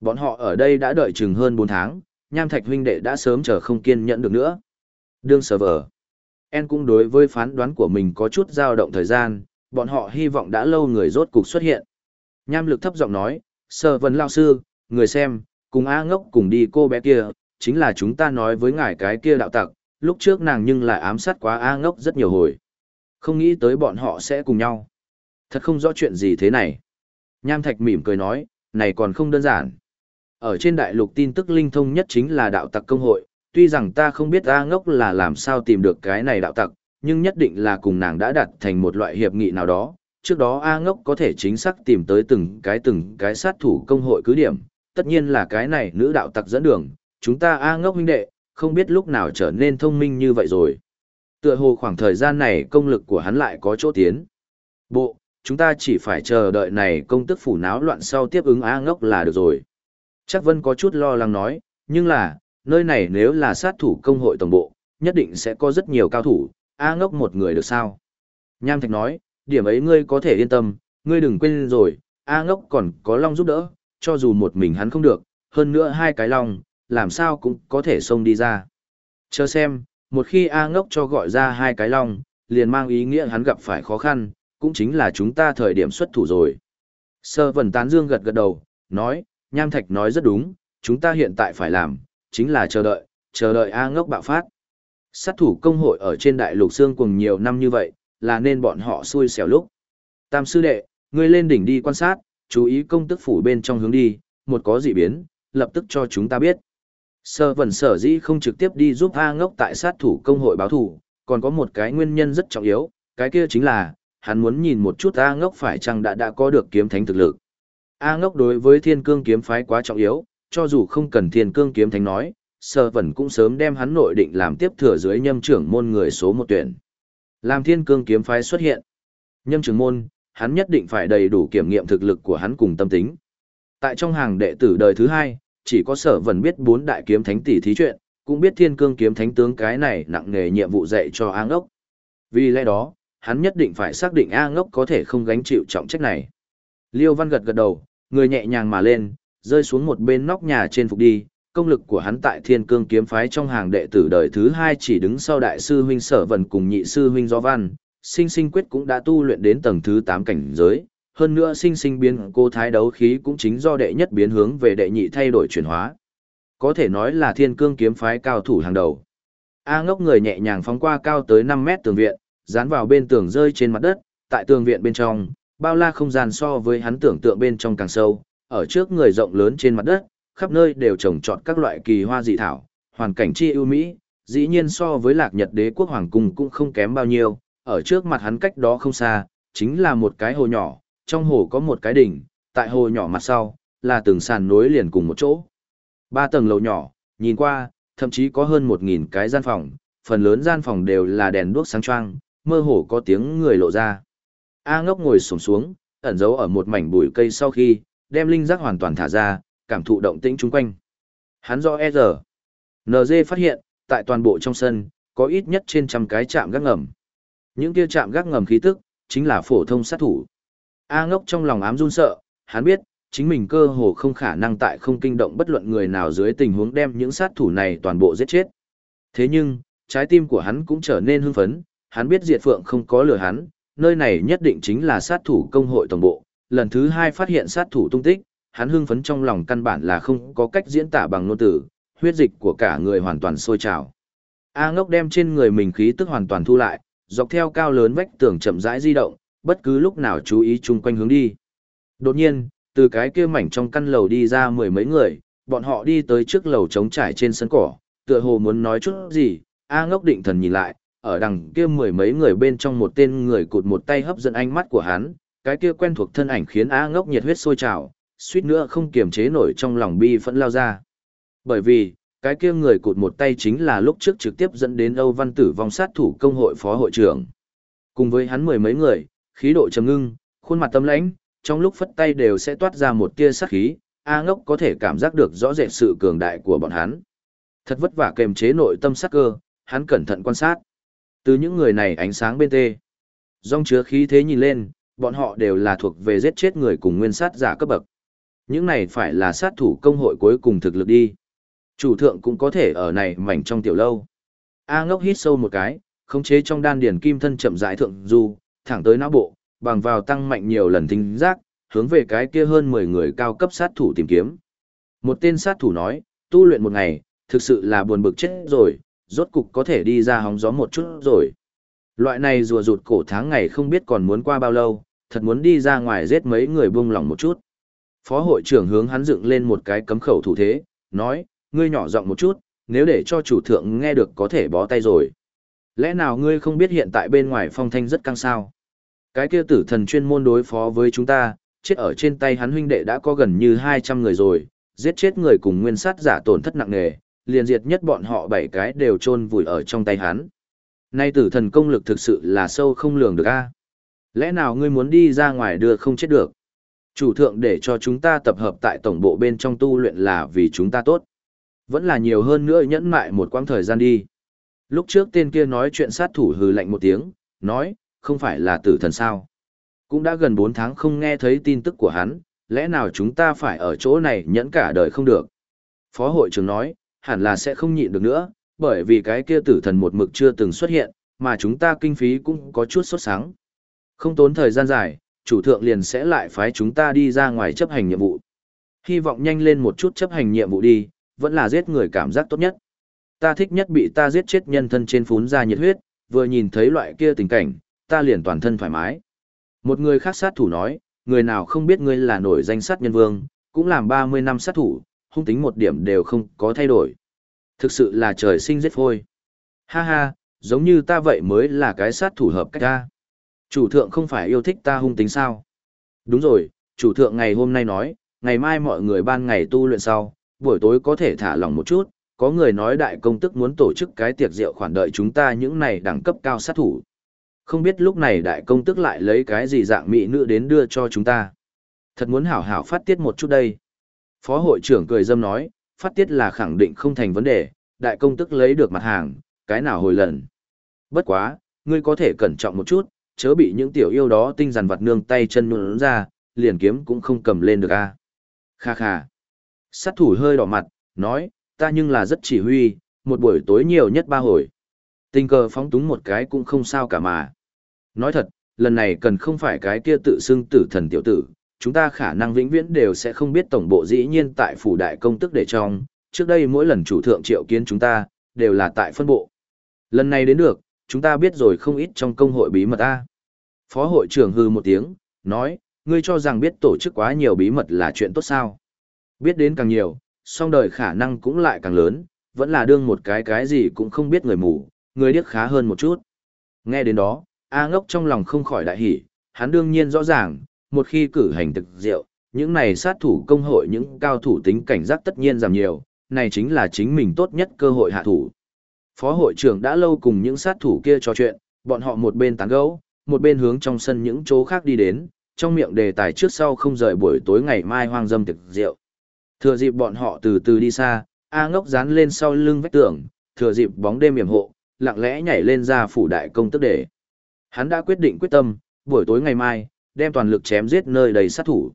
Bọn họ ở đây đã đợi chừng hơn 4 tháng, nham thạch huynh đệ đã sớm chờ không kiên nhẫn được nữa. Đương sở vở En cũng đối với phán đoán của mình có chút dao động thời gian, bọn họ hy vọng đã lâu người rốt cục xuất hiện. Nham lực thấp giọng nói, sơ vấn lao sư, người xem, cùng A ngốc cùng đi cô bé kia, chính là chúng ta nói với ngài cái kia đạo tặc, lúc trước nàng nhưng lại ám sát quá A ngốc rất nhiều hồi. Không nghĩ tới bọn họ sẽ cùng nhau. Thật không rõ chuyện gì thế này. Nham thạch mỉm cười nói, này còn không đơn giản. Ở trên đại lục tin tức linh thông nhất chính là đạo tặc công hội, tuy rằng ta không biết A ngốc là làm sao tìm được cái này đạo tặc, nhưng nhất định là cùng nàng đã đặt thành một loại hiệp nghị nào đó. Trước đó A ngốc có thể chính xác tìm tới từng cái từng cái sát thủ công hội cứ điểm, tất nhiên là cái này nữ đạo tặc dẫn đường, chúng ta A ngốc huynh đệ, không biết lúc nào trở nên thông minh như vậy rồi. Tựa hồ khoảng thời gian này công lực của hắn lại có chỗ tiến. Bộ, chúng ta chỉ phải chờ đợi này công tức phủ náo loạn sau tiếp ứng A ngốc là được rồi. Chắc Vân có chút lo lắng nói, nhưng là, nơi này nếu là sát thủ công hội tổng bộ, nhất định sẽ có rất nhiều cao thủ, A ngốc một người được sao? Nham Thạch nói, điểm ấy ngươi có thể yên tâm, ngươi đừng quên rồi, A ngốc còn có long giúp đỡ, cho dù một mình hắn không được, hơn nữa hai cái long, làm sao cũng có thể xông đi ra. Chờ xem, một khi A ngốc cho gọi ra hai cái long, liền mang ý nghĩa hắn gặp phải khó khăn, cũng chính là chúng ta thời điểm xuất thủ rồi. Sơ vần tán dương gật gật đầu, nói, Nham Thạch nói rất đúng, chúng ta hiện tại phải làm, chính là chờ đợi, chờ đợi A ngốc bạo phát. Sát thủ công hội ở trên đại lục xương cùng nhiều năm như vậy, là nên bọn họ xui xẻo lúc. Tam sư đệ, ngươi lên đỉnh đi quan sát, chú ý công tức phủ bên trong hướng đi, một có dị biến, lập tức cho chúng ta biết. Sơ vần sở dĩ không trực tiếp đi giúp A ngốc tại sát thủ công hội báo thủ, còn có một cái nguyên nhân rất trọng yếu, cái kia chính là, hắn muốn nhìn một chút A ngốc phải chăng đã đã có được kiếm thánh thực lực. A ngốc đối với thiên cương kiếm phái quá trọng yếu, cho dù không cần thiên cương kiếm thánh nói, sơ vẩn cũng sớm đem hắn nội định làm tiếp thừa dưới nhâm trưởng môn người số một tuyển. Làm thiên cương kiếm phái xuất hiện. Nhâm trưởng môn, hắn nhất định phải đầy đủ kiểm nghiệm thực lực của hắn cùng tâm tính. Tại trong hàng đệ tử đời thứ hai, chỉ có sở vẩn biết bốn đại kiếm thánh tỷ thí chuyện, cũng biết thiên cương kiếm thánh tướng cái này nặng nghề nhiệm vụ dạy cho A ngốc. Vì lẽ đó, hắn nhất định phải xác định A ngốc có thể không gánh chịu trọng trách này. Liêu văn gật gật đầu, người nhẹ nhàng mà lên, rơi xuống một bên nóc nhà trên phục đi, công lực của hắn tại thiên cương kiếm phái trong hàng đệ tử đời thứ hai chỉ đứng sau đại sư huynh sở vần cùng nhị sư huynh do văn, sinh sinh quyết cũng đã tu luyện đến tầng thứ tám cảnh giới, hơn nữa sinh sinh biến cô thái đấu khí cũng chính do đệ nhất biến hướng về đệ nhị thay đổi chuyển hóa. Có thể nói là thiên cương kiếm phái cao thủ hàng đầu. A ngốc người nhẹ nhàng phóng qua cao tới 5 mét tường viện, dán vào bên tường rơi trên mặt đất, tại tường viện bên trong, bao la không gian so với hắn tưởng tượng bên trong càng sâu, ở trước người rộng lớn trên mặt đất, khắp nơi đều trồng trọt các loại kỳ hoa dị thảo, hoàn cảnh chi ưu mỹ, dĩ nhiên so với lạc nhật đế quốc hoàng cung cũng không kém bao nhiêu, ở trước mặt hắn cách đó không xa, chính là một cái hồ nhỏ, trong hồ có một cái đỉnh, tại hồ nhỏ mặt sau, là từng sàn nối liền cùng một chỗ. Ba tầng lầu nhỏ, nhìn qua, thậm chí có hơn một nghìn cái gian phòng, phần lớn gian phòng đều là đèn đuốc sáng choang, mơ hồ có tiếng người lộ ra. A ngốc ngồi sổng xuống, ẩn giấu ở một mảnh bụi cây sau khi, đem linh giác hoàn toàn thả ra, cảm thụ động tĩnh chung quanh. Hắn do e giờ. NG phát hiện, tại toàn bộ trong sân, có ít nhất trên trăm cái chạm gác ngầm. Những kia chạm gác ngầm khí tức, chính là phổ thông sát thủ. A ngốc trong lòng ám run sợ, hắn biết, chính mình cơ hồ không khả năng tại không kinh động bất luận người nào dưới tình huống đem những sát thủ này toàn bộ giết chết. Thế nhưng, trái tim của hắn cũng trở nên hưng phấn, hắn biết Diệt Phượng không có lừa hắn, nơi này nhất định chính là sát thủ công hội tổng bộ. Lần thứ hai phát hiện sát thủ tung tích, hắn hưng phấn trong lòng căn bản là không có cách diễn tả bằng ngôn từ, huyết dịch của cả người hoàn toàn sôi trào. A ngốc đem trên người mình khí tức hoàn toàn thu lại, dọc theo cao lớn vách tường chậm rãi di động, bất cứ lúc nào chú ý chung quanh hướng đi. Đột nhiên, từ cái kia mảnh trong căn lầu đi ra mười mấy người, bọn họ đi tới trước lầu trống trải trên sân cỏ, tựa hồ muốn nói chút gì, A ngốc định thần nhìn lại, ở đằng kia mười mấy người bên trong một tên người cụt một tay hấp dẫn ánh mắt của hắn, cái kia quen thuộc thân ảnh khiến A ngốc nhiệt huyết sôi trào, suýt nữa không kiềm chế nổi trong lòng bi phẫn lao ra. Bởi vì, cái kia người cụt một tay chính là lúc trước trực tiếp dẫn đến Âu Văn Tử vong sát thủ công hội phó hội trưởng. Cùng với hắn mười mấy người, khí độ trầm ngưng, khuôn mặt tâm lãnh, trong lúc phất tay đều sẽ toát ra một tia sát khí, A ngốc có thể cảm giác được rõ rệt sự cường đại của bọn hắn. Thật vất vả kềm chế nội tâm sát cơ, hắn cẩn thận quan sát. Từ những người này ánh sáng bên tê. Dòng chứa khí thế nhìn lên, bọn họ đều là thuộc về giết chết người cùng nguyên sát giả cấp bậc. Những này phải là sát thủ công hội cuối cùng thực lực đi. Chủ thượng cũng có thể ở này mảnh trong tiểu lâu. A ngốc hít sâu một cái, khống chế trong đan điển kim thân chậm rãi thượng du, thẳng tới não bộ, bằng vào tăng mạnh nhiều lần thính giác, hướng về cái kia hơn 10 người cao cấp sát thủ tìm kiếm. Một tên sát thủ nói, tu luyện một ngày, thực sự là buồn bực chết rồi, rốt cục có thể đi ra hóng gió một chút rồi. Loại này rùa rụt cổ tháng ngày không biết còn muốn qua bao lâu, thật muốn đi ra ngoài giết mấy người buông lòng một chút. Phó hội trưởng hướng hắn dựng lên một cái cấm khẩu thủ thế, nói, ngươi nhỏ giọng một chút, nếu để cho chủ thượng nghe được có thể bó tay rồi. Lẽ nào ngươi không biết hiện tại bên ngoài phong thanh rất căng sao? Cái kia tử thần chuyên môn đối phó với chúng ta, chết ở trên tay hắn huynh đệ đã có gần như 200 người rồi, giết chết người cùng nguyên sát giả tổn thất nặng nề, liền diệt nhất bọn họ bảy cái đều chôn vùi ở trong tay hắn. Nay tử thần công lực thực sự là sâu không lường được a. Lẽ nào ngươi muốn đi ra ngoài đưa không chết được? Chủ thượng để cho chúng ta tập hợp tại tổng bộ bên trong tu luyện là vì chúng ta tốt. Vẫn là nhiều hơn nữa nhẫn mại một quãng thời gian đi. Lúc trước tên kia nói chuyện sát thủ hừ lạnh một tiếng, nói, không phải là tử thần sao. Cũng đã gần 4 tháng không nghe thấy tin tức của hắn, lẽ nào chúng ta phải ở chỗ này nhẫn cả đời không được. Phó hội trưởng nói, hẳn là sẽ không nhịn được nữa, bởi vì cái kia tử thần một mực chưa từng xuất hiện, mà chúng ta kinh phí cũng có chút sốt sáng. Không tốn thời gian dài, chủ thượng liền sẽ lại phái chúng ta đi ra ngoài chấp hành nhiệm vụ. Hy vọng nhanh lên một chút chấp hành nhiệm vụ đi, vẫn là giết người cảm giác tốt nhất. Ta thích nhất bị ta giết chết nhân thân trên phún ra nhiệt huyết, vừa nhìn thấy loại kia tình cảnh, ta liền toàn thân thoải mái. Một người khác sát thủ nói, người nào không biết ngươi là nổi danh sát nhân vương, cũng làm 30 năm sát thủ, hung tính một điểm đều không có thay đổi. Thực sự là trời sinh giết phôi. Ha ha, giống như ta vậy mới là cái sát thủ hợp cách ta. Chủ thượng không phải yêu thích ta hung tính sao? Đúng rồi, chủ thượng ngày hôm nay nói, ngày mai mọi người ban ngày tu luyện sau, buổi tối có thể thả lỏng một chút, có người nói đại công tức muốn tổ chức cái tiệc rượu khoản đợi chúng ta những này đẳng cấp cao sát thủ. Không biết lúc này đại công tức lại lấy cái gì dạng mỹ nữ đến đưa cho chúng ta. Thật muốn hảo hảo phát tiết một chút đây. Phó hội trưởng cười dâm nói, phát tiết là khẳng định không thành vấn đề, đại công tức lấy được mặt hàng, cái nào hồi lần. Bất quá, ngươi có thể cẩn trọng một chút, chớ bị những tiểu yêu đó tinh dằn vặt nương tay chân nhuôn ra, liền kiếm cũng không cầm lên được a. Kha kha. Sát thủ hơi đỏ mặt, nói, ta nhưng là rất chỉ huy, một buổi tối nhiều nhất ba hồi. Tình cờ phóng túng một cái cũng không sao cả mà. Nói thật, lần này cần không phải cái kia tự xưng tử thần tiểu tử, chúng ta khả năng vĩnh viễn đều sẽ không biết tổng bộ dĩ nhiên tại phủ đại công tức để trong, trước đây mỗi lần chủ thượng triệu kiến chúng ta, đều là tại phân bộ. Lần này đến được, chúng ta biết rồi không ít trong công hội bí mật ta. Phó hội trưởng hư một tiếng, nói, ngươi cho rằng biết tổ chức quá nhiều bí mật là chuyện tốt sao. Biết đến càng nhiều, song đời khả năng cũng lại càng lớn, vẫn là đương một cái cái gì cũng không biết người mù, người điếc khá hơn một chút. Nghe đến đó, A ngốc trong lòng không khỏi đại hỉ, hắn đương nhiên rõ ràng, một khi cử hành thực diệu, những này sát thủ công hội những cao thủ tính cảnh giác tất nhiên giảm nhiều, này chính là chính mình tốt nhất cơ hội hạ thủ. Phó hội trưởng đã lâu cùng những sát thủ kia trò chuyện, bọn họ một bên tán gẫu, một bên hướng trong sân những chỗ khác đi đến, trong miệng đề tài trước sau không rời buổi tối ngày mai hoang dâm thực rượu. Thừa dịp bọn họ từ từ đi xa, A ngốc dán lên sau lưng vách tường, thừa dịp bóng đêm yểm hộ, lặng lẽ nhảy lên ra phủ đại công tức để. Hắn đã quyết định quyết tâm, buổi tối ngày mai, đem toàn lực chém giết nơi đầy sát thủ.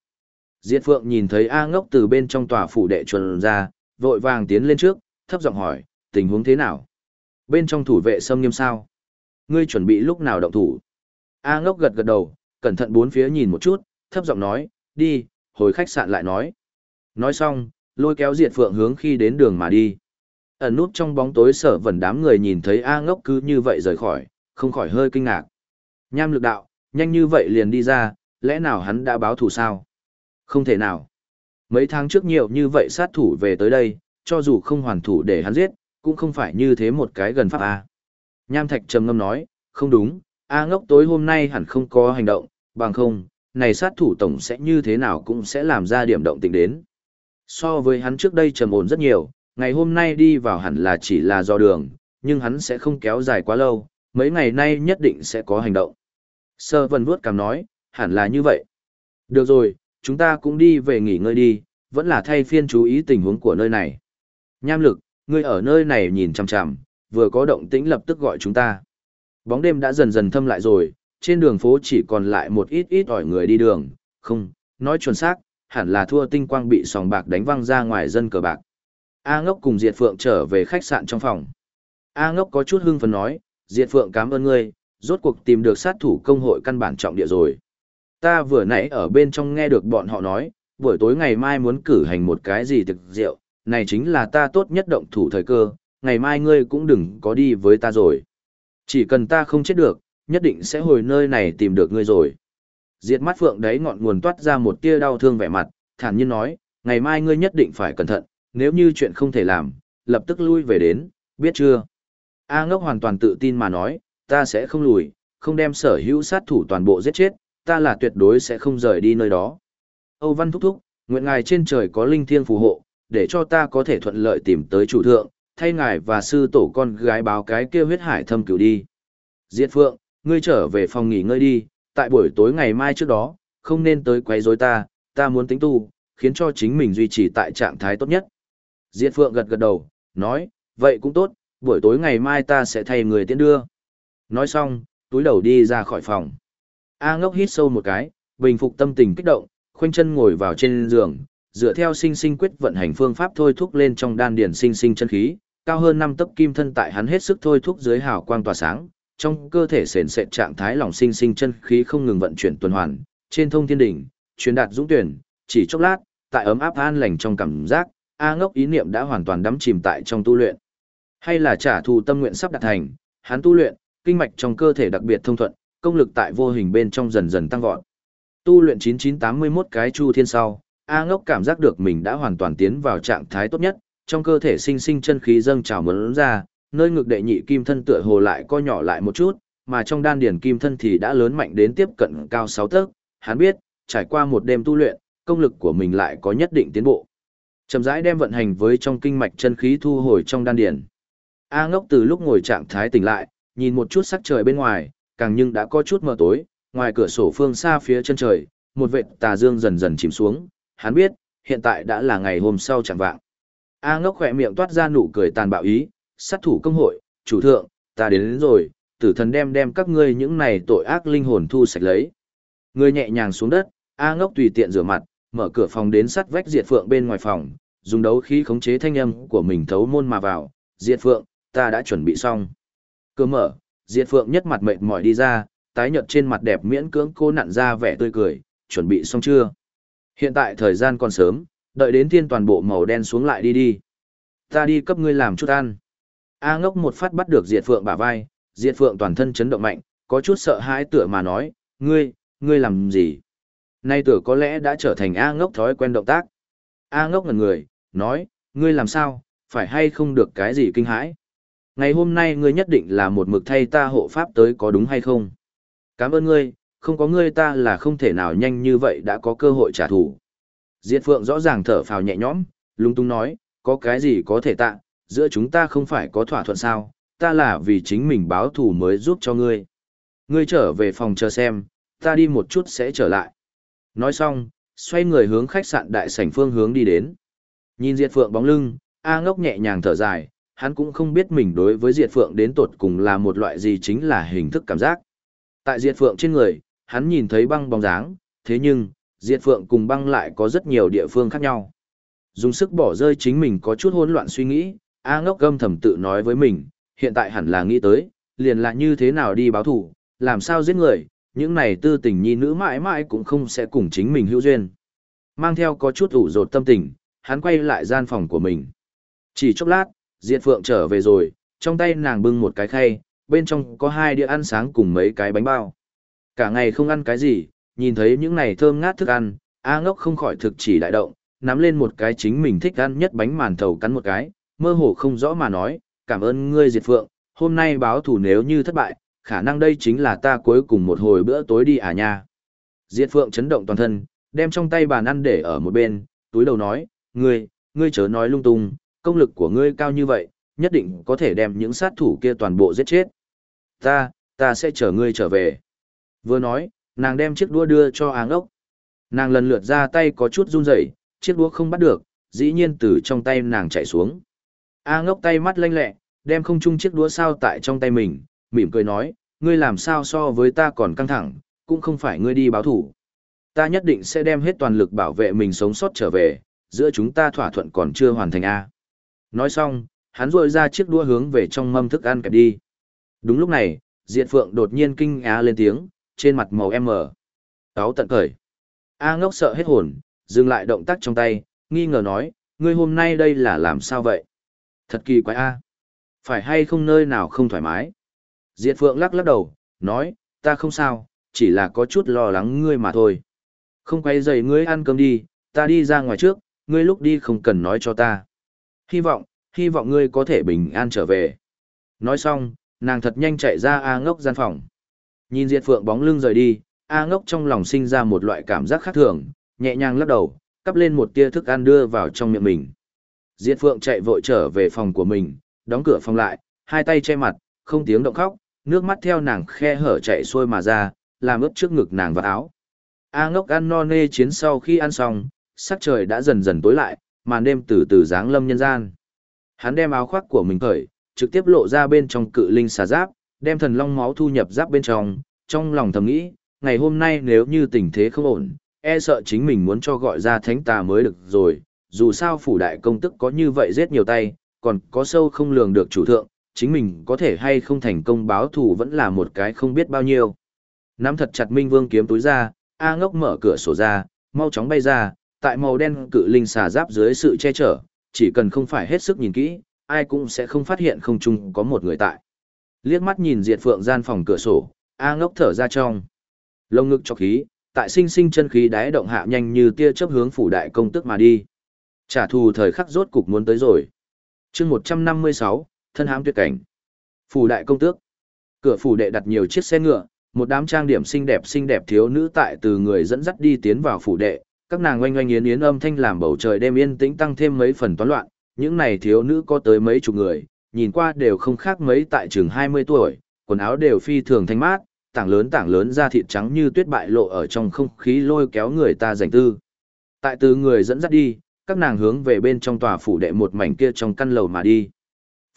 Diệt Phượng nhìn thấy A ngốc từ bên trong tòa phủ đệ chuẩn ra, vội vàng tiến lên trước, thấp giọng hỏi, tình huống thế nào? Bên trong thủ vệ xâm nghiêm sao? Ngươi chuẩn bị lúc nào động thủ? A ngốc gật gật đầu, cẩn thận bốn phía nhìn một chút, thấp giọng nói, đi, hồi khách sạn lại nói. Nói xong, lôi kéo diệt phượng hướng khi đến đường mà đi. Ẩn nút trong bóng tối sở vẩn đám người nhìn thấy A ngốc cứ như vậy rời khỏi, không khỏi hơi kinh ngạc. Nham lực đạo, nhanh như vậy liền đi ra, lẽ nào hắn đã báo thù sao? Không thể nào. Mấy tháng trước nhiều như vậy sát thủ về tới đây, cho dù không hoàn thủ để hắn giết, cũng không phải như thế một cái gần pháp A. Nham Thạch trầm ngâm nói, không đúng, A ngốc tối hôm nay hẳn không có hành động, bằng không, này sát thủ tổng sẽ như thế nào cũng sẽ làm ra điểm động tình đến. So với hắn trước đây trầm ổn rất nhiều, ngày hôm nay đi vào hẳn là chỉ là do đường, nhưng hắn sẽ không kéo dài quá lâu, mấy ngày nay nhất định sẽ có hành động. Sơ vân vuốt cảm nói, hẳn là như vậy. Được rồi, chúng ta cũng đi về nghỉ ngơi đi, vẫn là thay phiên chú ý tình huống của nơi này. Nham lực, ngươi ở nơi này nhìn chằm chằm, vừa có động tĩnh lập tức gọi chúng ta. Bóng đêm đã dần dần thâm lại rồi, trên đường phố chỉ còn lại một ít ít ỏi người đi đường, không, nói chuẩn xác, hẳn là thua tinh quang bị sòng bạc đánh văng ra ngoài dân cờ bạc. A ngốc cùng Diệt Phượng trở về khách sạn trong phòng. A ngốc có chút hưng phấn nói, Diệt Phượng cảm ơn ngươi, rốt cuộc tìm được sát thủ công hội căn bản trọng địa rồi. Ta vừa nãy ở bên trong nghe được bọn họ nói, buổi tối ngày mai muốn cử hành một cái gì thực rượu, này chính là ta tốt nhất động thủ thời cơ, ngày mai ngươi cũng đừng có đi với ta rồi. Chỉ cần ta không chết được, nhất định sẽ hồi nơi này tìm được ngươi rồi. Diệt mắt phượng đấy ngọn nguồn toát ra một tia đau thương vẻ mặt, thản nhiên nói, ngày mai ngươi nhất định phải cẩn thận, nếu như chuyện không thể làm, lập tức lui về đến, biết chưa? A ngốc hoàn toàn tự tin mà nói, ta sẽ không lùi, không đem sở hữu sát thủ toàn bộ giết chết, ta là tuyệt đối sẽ không rời đi nơi đó. Âu Văn thúc thúc, nguyện ngài trên trời có linh thiêng phù hộ, để cho ta có thể thuận lợi tìm tới chủ thượng, thay ngài và sư tổ con gái báo cái kia huyết hải thâm cửu đi. Diệt Phượng, ngươi trở về phòng nghỉ ngơi đi, tại buổi tối ngày mai trước đó, không nên tới quấy rối ta, ta muốn tính tu, khiến cho chính mình duy trì tại trạng thái tốt nhất. Diệt Phượng gật gật đầu, nói, vậy cũng tốt, buổi tối ngày mai ta sẽ thay người tiễn đưa. Nói xong, túi đầu đi ra khỏi phòng. A ngốc hít sâu một cái, bình phục tâm tình kích động, khoanh chân ngồi vào trên giường, dựa theo sinh sinh quyết vận hành phương pháp thôi thúc lên trong đan điển sinh sinh chân khí, cao hơn năm tấc kim thân tại hắn hết sức thôi thúc dưới hào quang tỏa sáng, trong cơ thể sền sệt trạng thái lòng sinh sinh chân khí không ngừng vận chuyển tuần hoàn, trên thông thiên đỉnh, truyền đạt dũng tuyển, chỉ chốc lát, tại ấm áp an lành trong cảm giác, A Ngốc ý niệm đã hoàn toàn đắm chìm tại trong tu luyện. Hay là trả thù tâm nguyện sắp đạt thành, hắn tu luyện, kinh mạch trong cơ thể đặc biệt thông thuận, công lực tại vô hình bên trong dần dần tăng vọt. Tu luyện 9981 cái chu thiên sau, A Ngốc cảm giác được mình đã hoàn toàn tiến vào trạng thái tốt nhất, trong cơ thể sinh sinh chân khí dâng trào muốn ra, nơi ngực đệ nhị kim thân tựa hồ lại co nhỏ lại một chút, mà trong đan điển kim thân thì đã lớn mạnh đến tiếp cận cao 6 tấc. Hắn biết, trải qua một đêm tu luyện, công lực của mình lại có nhất định tiến bộ. Chậm rãi đem vận hành với trong kinh mạch chân khí thu hồi trong đan điển. A Ngốc từ lúc ngồi trạng thái tỉnh lại, nhìn một chút sắc trời bên ngoài, càng nhưng đã có chút mờ tối, ngoài cửa sổ phương xa phía chân trời, một vệt tà dương dần dần chìm xuống, hắn biết, hiện tại đã là ngày hôm sau chẳng vạng. A ngốc khỏe miệng toát ra nụ cười tàn bạo ý, sát thủ công hội, chủ thượng, ta đến, đến rồi, tử thần đem đem các ngươi những này tội ác linh hồn thu sạch lấy. Ngươi nhẹ nhàng xuống đất, A ngốc tùy tiện rửa mặt, mở cửa phòng đến sắt vách diệt phượng bên ngoài phòng, dùng đấu khí khống chế thanh âm của mình thấu môn mà vào, Diệt Phượng, ta đã chuẩn bị xong. Cửa mở, Diệt Phượng nhất mặt mệt mỏi đi ra, tái nhợt trên mặt đẹp miễn cưỡng cô nặn ra vẻ tươi cười, chuẩn bị xong chưa? Hiện tại thời gian còn sớm, đợi đến thiên toàn bộ màu đen xuống lại đi đi. Ta đi cấp ngươi làm chút ăn. A ngốc một phát bắt được Diệt Phượng bả vai, Diệt Phượng toàn thân chấn động mạnh, có chút sợ hãi tựa mà nói, ngươi, ngươi làm gì? Nay tựa có lẽ đã trở thành A ngốc thói quen động tác. A ngốc ngần người, nói, ngươi làm sao, phải hay không được cái gì kinh hãi? Ngày hôm nay ngươi nhất định là một mực thay ta hộ pháp tới có đúng hay không? Cảm ơn ngươi, không có ngươi ta là không thể nào nhanh như vậy đã có cơ hội trả thù. Diệt Phượng rõ ràng thở phào nhẹ nhõm, lung tung nói, có cái gì có thể tạ, giữa chúng ta không phải có thỏa thuận sao, ta là vì chính mình báo thù mới giúp cho ngươi. Ngươi trở về phòng chờ xem, ta đi một chút sẽ trở lại. Nói xong, xoay người hướng khách sạn đại sảnh phương hướng đi đến. Nhìn Diệt Phượng bóng lưng, A ngốc nhẹ nhàng thở dài, hắn cũng không biết mình đối với Diệt Phượng đến tột cùng là một loại gì chính là hình thức cảm giác. Tại Diệt Phượng trên người, hắn nhìn thấy băng bóng dáng, thế nhưng, Diệt Phượng cùng băng lại có rất nhiều địa phương khác nhau. Dùng sức bỏ rơi chính mình có chút hỗn loạn suy nghĩ, A ngốc gâm thầm tự nói với mình, hiện tại hẳn là nghĩ tới, liền là như thế nào đi báo thủ, làm sao giết người, những này tư tình nhi nữ mãi mãi cũng không sẽ cùng chính mình hữu duyên. Mang theo có chút ủ rột tâm tình, hắn quay lại gian phòng của mình. Chỉ chốc lát, Diệt Phượng trở về rồi, trong tay nàng bưng một cái khay, bên trong có hai đĩa ăn sáng cùng mấy cái bánh bao. Cả ngày không ăn cái gì, nhìn thấy những này thơm ngát thức ăn, A ngốc không khỏi thực chỉ đại động, nắm lên một cái chính mình thích ăn nhất bánh màn thầu cắn một cái, mơ hồ không rõ mà nói, cảm ơn ngươi Diệt Phượng, hôm nay báo thủ nếu như thất bại, khả năng đây chính là ta cuối cùng một hồi bữa tối đi à nha. Diệt Phượng chấn động toàn thân, đem trong tay bàn ăn để ở một bên, túi đầu nói, ngươi, ngươi chớ nói lung tung, công lực của ngươi cao như vậy, nhất định có thể đem những sát thủ kia toàn bộ giết chết. Ta, ta sẽ chờ ngươi trở về. Vừa nói, nàng đem chiếc đũa đưa cho áng ốc. Nàng lần lượt ra tay có chút run rẩy, chiếc đũa không bắt được, dĩ nhiên từ trong tay nàng chạy xuống. A ngốc tay mắt lanh lẹ, đem không chung chiếc đũa sao tại trong tay mình, mỉm cười nói, ngươi làm sao so với ta còn căng thẳng, cũng không phải ngươi đi báo thủ. Ta nhất định sẽ đem hết toàn lực bảo vệ mình sống sót trở về, giữa chúng ta thỏa thuận còn chưa hoàn thành A. Nói xong, hắn rội ra chiếc đũa hướng về trong mâm thức ăn kẹp đi. Đúng lúc này, Diệt Phượng đột nhiên kinh á lên tiếng, trên mặt màu em mờ, Cáo tận cởi. A ngốc sợ hết hồn, dừng lại động tác trong tay, nghi ngờ nói, ngươi hôm nay đây là làm sao vậy? Thật kỳ quái A. Phải hay không nơi nào không thoải mái? Diệt Phượng lắc lắc đầu, nói, ta không sao, chỉ là có chút lo lắng ngươi mà thôi. Không quay dậy ngươi ăn cơm đi, ta đi ra ngoài trước, ngươi lúc đi không cần nói cho ta. Hy vọng, hy vọng ngươi có thể bình an trở về. Nói xong, nàng thật nhanh chạy ra A ngốc gian phòng. Nhìn Diệt Phượng bóng lưng rời đi, A ngốc trong lòng sinh ra một loại cảm giác khác thường, nhẹ nhàng lắc đầu, cắp lên một tia thức ăn đưa vào trong miệng mình. Diệt Phượng chạy vội trở về phòng của mình, đóng cửa phòng lại, hai tay che mặt, không tiếng động khóc, nước mắt theo nàng khe hở chạy xuôi mà ra, làm ướt trước ngực nàng và áo. A ngốc ăn no nê chiến sau khi ăn xong, sắc trời đã dần dần tối lại, màn đêm từ từ dáng lâm nhân gian. Hắn đem áo khoác của mình cởi, trực tiếp lộ ra bên trong cự linh xà giáp, đem thần long máu thu nhập giáp bên trong, trong lòng thầm nghĩ, ngày hôm nay nếu như tình thế không ổn, e sợ chính mình muốn cho gọi ra thánh tà mới được rồi, dù sao phủ đại công tức có như vậy giết nhiều tay, còn có sâu không lường được chủ thượng, chính mình có thể hay không thành công báo thù vẫn là một cái không biết bao nhiêu. Nắm thật chặt Minh Vương kiếm túi ra, A ngốc mở cửa sổ ra, mau chóng bay ra, tại màu đen cự linh xà giáp dưới sự che chở, chỉ cần không phải hết sức nhìn kỹ, ai cũng sẽ không phát hiện không chung có một người tại. Liếc mắt nhìn diệt phượng gian phòng cửa sổ, A ngốc thở ra trong. Lông ngực cho khí, tại sinh sinh chân khí đáy động hạ nhanh như tia chớp hướng phủ đại công tức mà đi. Trả thù thời khắc rốt cục muốn tới rồi. chương 156, thân hãm tuyệt cảnh. Phủ đại công tước. Cửa phủ đệ đặt nhiều chiếc xe ngựa, một đám trang điểm xinh đẹp xinh đẹp thiếu nữ tại từ người dẫn dắt đi tiến vào phủ đệ, các nàng oanh oanh yến yến âm thanh làm bầu trời đêm yên tĩnh tăng thêm mấy phần toán loạn, những này thiếu nữ có tới mấy chục người, nhìn qua đều không khác mấy tại trường 20 tuổi, quần áo đều phi thường thanh mát, tảng lớn tảng lớn da thịt trắng như tuyết bại lộ ở trong không khí lôi kéo người ta giành tư. Tại từ người dẫn dắt đi, các nàng hướng về bên trong tòa phủ đệ một mảnh kia trong căn lầu mà đi.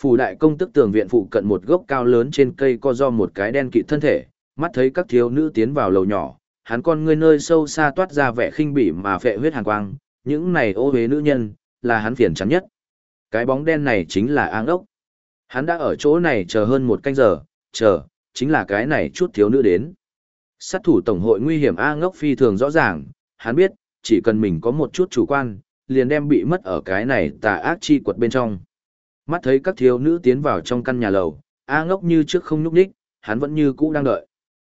Phủ đại công tức tường viện phụ cận một gốc cao lớn trên cây co do một cái đen kịt thân thể, mắt thấy các thiếu nữ tiến vào lầu nhỏ, hắn con ngươi nơi sâu xa toát ra vẻ khinh bỉ mà phệ huyết hàn quang, những này ô hế nữ nhân, là hắn phiền chắn nhất. Cái bóng đen này chính là áng ốc. Hắn đã ở chỗ này chờ hơn một canh giờ, chờ, chính là cái này chút thiếu nữ đến. Sát thủ tổng hội nguy hiểm A ngốc phi thường rõ ràng, hắn biết, chỉ cần mình có một chút chủ quan, liền đem bị mất ở cái này tà ác chi quật bên trong. Mắt thấy các thiếu nữ tiến vào trong căn nhà lầu, A ngốc như trước không nhúc đích, hắn vẫn như cũ đang đợi.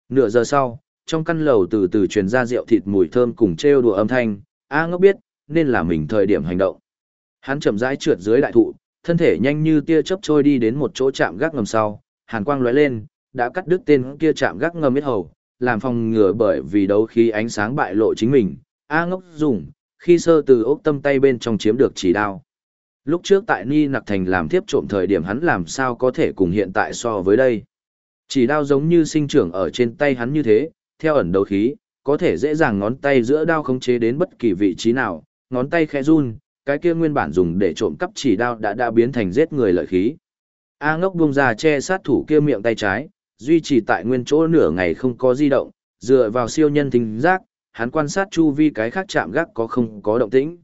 Nửa giờ sau, trong căn lầu từ từ truyền ra rượu thịt mùi thơm cùng trêu đùa âm thanh, A ngốc biết, nên là mình thời điểm hành động. Hắn chậm rãi trượt dưới đại thụ, thân thể nhanh như tia chớp trôi đi đến một chỗ chạm gác ngầm sau, hàn quang lóe lên, đã cắt đứt tên kia chạm gác ngầm biết hầu, làm phòng ngừa bởi vì đấu khí ánh sáng bại lộ chính mình. A ngốc dùng, khi sơ từ ốc tâm tay bên trong chiếm được chỉ đao. Lúc trước tại Ni Nặc Thành làm tiếp trộm thời điểm hắn làm sao có thể cùng hiện tại so với đây. Chỉ đao giống như sinh trưởng ở trên tay hắn như thế, theo ẩn đấu khí, có thể dễ dàng ngón tay giữa đao khống chế đến bất kỳ vị trí nào, ngón tay khẽ run, cái kia nguyên bản dùng để trộm cắp chỉ đao đã đã biến thành giết người lợi khí. A ngốc buông ra che sát thủ kia miệng tay trái, duy trì tại nguyên chỗ nửa ngày không có di động, dựa vào siêu nhân thính giác, hắn quan sát chu vi cái khác chạm gác có không có động tĩnh.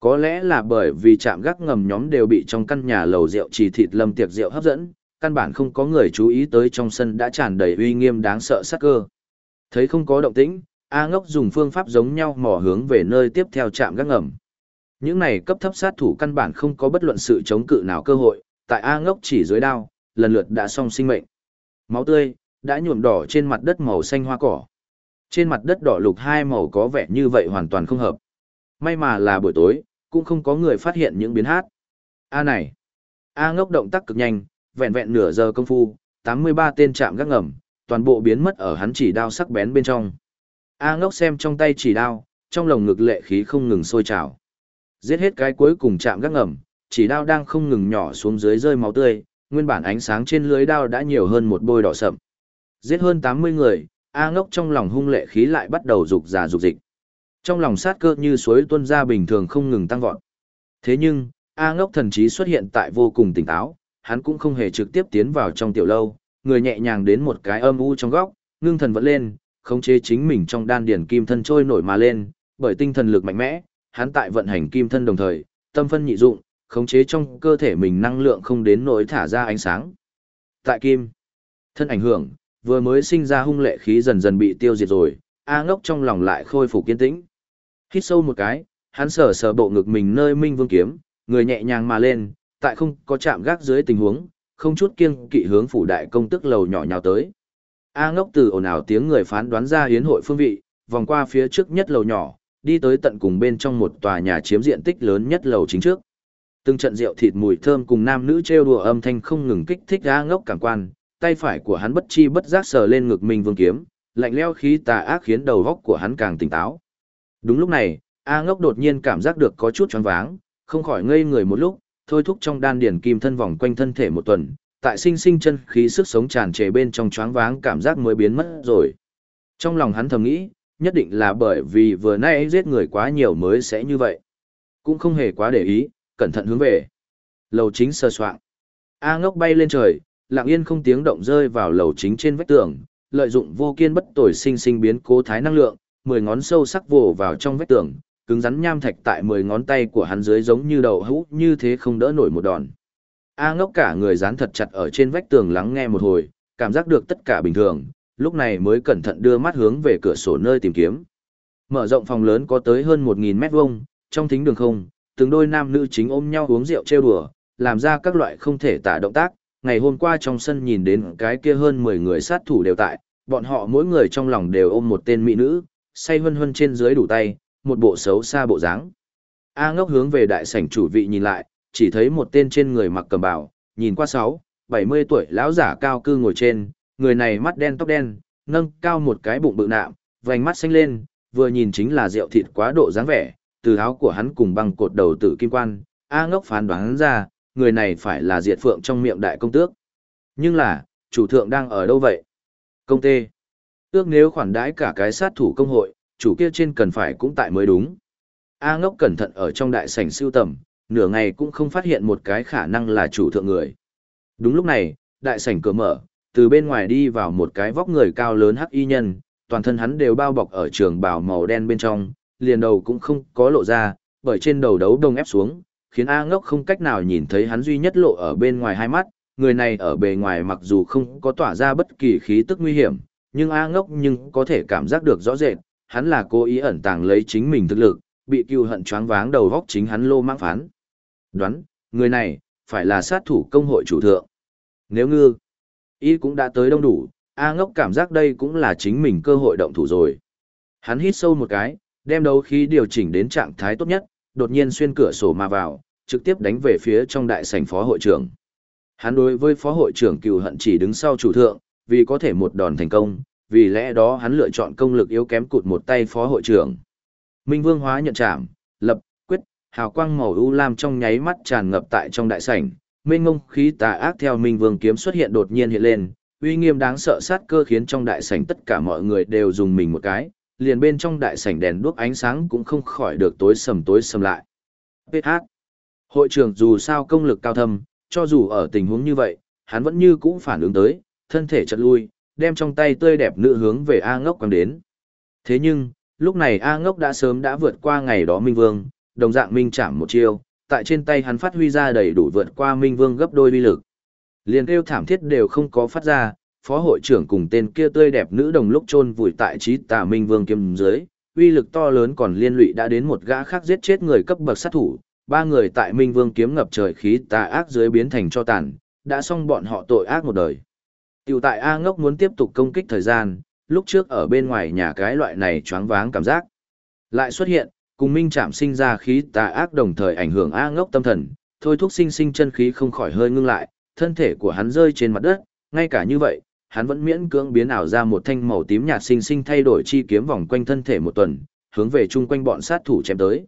Có lẽ là bởi vì chạm gác ngầm nhóm đều bị trong căn nhà lầu rượu trì thịt lâm tiệc rượu hấp dẫn, căn bản không có người chú ý tới trong sân đã tràn đầy uy nghiêm đáng sợ sắc cơ. Thấy không có động tĩnh, A ngốc dùng phương pháp giống nhau mò hướng về nơi tiếp theo chạm gác ngầm. Những này cấp thấp sát thủ căn bản không có bất luận sự chống cự nào cơ hội, tại A ngốc chỉ dưới đao, lần lượt đã xong sinh mệnh. Máu tươi, đã nhuộm đỏ trên mặt đất màu xanh hoa cỏ. Trên mặt đất đỏ lục hai màu có vẻ như vậy hoàn toàn không hợp. May mà là buổi tối, cũng không có người phát hiện những biến hát. A này. A ngốc động tác cực nhanh, vẹn vẹn nửa giờ công phu, 83 tên chạm gác ngầm, toàn bộ biến mất ở hắn chỉ đao sắc bén bên trong. A ngốc xem trong tay chỉ đao, trong lồng ngực lệ khí không ngừng sôi trào. Giết hết cái cuối cùng chạm gác ngầm, chỉ đao đang không ngừng nhỏ xuống dưới rơi máu tươi, nguyên bản ánh sáng trên lưới đao đã nhiều hơn một bôi đỏ sậm. Giết hơn 80 người, A ngốc trong lòng hung lệ khí lại bắt đầu rục già rục dịch. Trong lòng sát cơ như suối tuôn ra bình thường không ngừng tăng vọt. Thế nhưng, A ngốc thần trí xuất hiện tại vô cùng tỉnh táo, hắn cũng không hề trực tiếp tiến vào trong tiểu lâu, người nhẹ nhàng đến một cái âm u trong góc, ngưng thần vẫn lên, khống chế chính mình trong đan điển kim thân trôi nổi mà lên, bởi tinh thần lực mạnh mẽ, hắn tại vận hành kim thân đồng thời, tâm phân nhị dụng, khống chế trong cơ thể mình năng lượng không đến nỗi thả ra ánh sáng. Tại kim, thân ảnh hưởng, vừa mới sinh ra hung lệ khí dần dần bị tiêu diệt rồi, A ngốc trong lòng lại khôi phục kiên tĩnh. Hít sâu một cái, hắn sờ sờ bộ ngực mình nơi minh vương kiếm, người nhẹ nhàng mà lên, tại không có chạm gác dưới tình huống, không chút kiêng kỵ hướng phủ đại công tức lầu nhỏ nhào tới. A ngốc từ ồn ào tiếng người phán đoán ra hiến hội phương vị, vòng qua phía trước nhất lầu nhỏ, đi tới tận cùng bên trong một tòa nhà chiếm diện tích lớn nhất lầu chính trước. Từng trận rượu thịt mùi thơm cùng nam nữ trêu đùa âm thanh không ngừng kích thích ra ngốc cảm quan, tay phải của hắn bất chi bất giác sờ lên ngực mình vương kiếm, lạnh leo khí tà ác khiến đầu góc của hắn càng tỉnh táo. Đúng lúc này, A ngốc đột nhiên cảm giác được có chút choáng váng, không khỏi ngây người một lúc, thôi thúc trong đan điển kim thân vòng quanh thân thể một tuần, tại sinh sinh chân khí sức sống tràn trề bên trong choáng váng cảm giác mới biến mất rồi. Trong lòng hắn thầm nghĩ, nhất định là bởi vì vừa nay giết người quá nhiều mới sẽ như vậy. Cũng không hề quá để ý, cẩn thận hướng về. Lầu chính sơ soạn. A ngốc bay lên trời, lặng yên không tiếng động rơi vào lầu chính trên vách tường, lợi dụng vô kiên bất tồi sinh sinh biến cố thái năng lượng, mười ngón sâu sắc vồ vào trong vách tường, cứng rắn nham thạch tại mười ngón tay của hắn dưới giống như đầu hũ như thế không đỡ nổi một đòn. A ngốc cả người dán thật chặt ở trên vách tường lắng nghe một hồi, cảm giác được tất cả bình thường, lúc này mới cẩn thận đưa mắt hướng về cửa sổ nơi tìm kiếm. Mở rộng phòng lớn có tới hơn 1.000 mét vuông, trong thính đường không, từng đôi nam nữ chính ôm nhau uống rượu trêu đùa, làm ra các loại không thể tả động tác. Ngày hôm qua trong sân nhìn đến cái kia hơn 10 người sát thủ đều tại, bọn họ mỗi người trong lòng đều ôm một tên mỹ nữ, say hân hân trên dưới đủ tay, một bộ xấu xa bộ dáng. A ngốc hướng về đại sảnh chủ vị nhìn lại, chỉ thấy một tên trên người mặc cầm bào, nhìn qua sáu, 70 tuổi lão giả cao cư ngồi trên, người này mắt đen tóc đen, nâng cao một cái bụng bự nạm, vành mắt xanh lên, vừa nhìn chính là rượu thịt quá độ dáng vẻ, từ áo của hắn cùng băng cột đầu tử kim quan, A ngốc phán đoán ra, người này phải là diệt phượng trong miệng đại công tước. Nhưng là, chủ thượng đang ở đâu vậy? Công tê. Ước nếu khoản đãi cả cái sát thủ công hội, chủ kia trên cần phải cũng tại mới đúng. A ngốc cẩn thận ở trong đại sảnh siêu tầm, nửa ngày cũng không phát hiện một cái khả năng là chủ thượng người. Đúng lúc này, đại sảnh cửa mở, từ bên ngoài đi vào một cái vóc người cao lớn hắc y nhân, toàn thân hắn đều bao bọc ở trường bào màu đen bên trong, liền đầu cũng không có lộ ra, bởi trên đầu đấu đông ép xuống, khiến A ngốc không cách nào nhìn thấy hắn duy nhất lộ ở bên ngoài hai mắt, người này ở bề ngoài mặc dù không có tỏa ra bất kỳ khí tức nguy hiểm, nhưng A ngốc nhưng có thể cảm giác được rõ rệt, hắn là cố ý ẩn tàng lấy chính mình thực lực, bị cưu hận choáng váng đầu góc chính hắn lô mang phán. Đoán, người này, phải là sát thủ công hội chủ thượng. Nếu ngư, y cũng đã tới đông đủ, A ngốc cảm giác đây cũng là chính mình cơ hội động thủ rồi. Hắn hít sâu một cái, đem đấu khí điều chỉnh đến trạng thái tốt nhất, đột nhiên xuyên cửa sổ mà vào, trực tiếp đánh về phía trong đại sảnh phó hội trưởng. Hắn đối với phó hội trưởng cừu hận chỉ đứng sau chủ thượng, vì có thể một đòn thành công, vì lẽ đó hắn lựa chọn công lực yếu kém cụt một tay phó hội trưởng. Minh Vương hóa nhận chạm, lập, quyết, hào quang màu u lam trong nháy mắt tràn ngập tại trong đại sảnh, mênh ngông khí tà ác theo Minh Vương kiếm xuất hiện đột nhiên hiện lên, uy nghiêm đáng sợ sát cơ khiến trong đại sảnh tất cả mọi người đều dùng mình một cái, liền bên trong đại sảnh đèn đuốc ánh sáng cũng không khỏi được tối sầm tối sầm lại. PH. Hội trưởng dù sao công lực cao thâm, cho dù ở tình huống như vậy, hắn vẫn như cũ phản ứng tới, thân thể chật lui, đem trong tay tươi đẹp nữ hướng về A ngốc quăng đến. Thế nhưng, lúc này A ngốc đã sớm đã vượt qua ngày đó Minh Vương, đồng dạng Minh chạm một chiêu, tại trên tay hắn phát huy ra đầy đủ vượt qua Minh Vương gấp đôi uy lực. Liền kêu thảm thiết đều không có phát ra, phó hội trưởng cùng tên kia tươi đẹp nữ đồng lúc chôn vùi tại trí tà Minh Vương kiếm dưới, uy lực to lớn còn liên lụy đã đến một gã khác giết chết người cấp bậc sát thủ, ba người tại Minh Vương kiếm ngập trời khí tà ác dưới biến thành cho tàn, đã xong bọn họ tội ác một đời. Tiểu tại A ngốc muốn tiếp tục công kích thời gian, lúc trước ở bên ngoài nhà cái loại này choáng váng cảm giác. Lại xuất hiện, cùng minh chạm sinh ra khí tà ác đồng thời ảnh hưởng A ngốc tâm thần, thôi thúc sinh sinh chân khí không khỏi hơi ngưng lại, thân thể của hắn rơi trên mặt đất, ngay cả như vậy, hắn vẫn miễn cưỡng biến ảo ra một thanh màu tím nhạt sinh sinh thay đổi chi kiếm vòng quanh thân thể một tuần, hướng về chung quanh bọn sát thủ chém tới.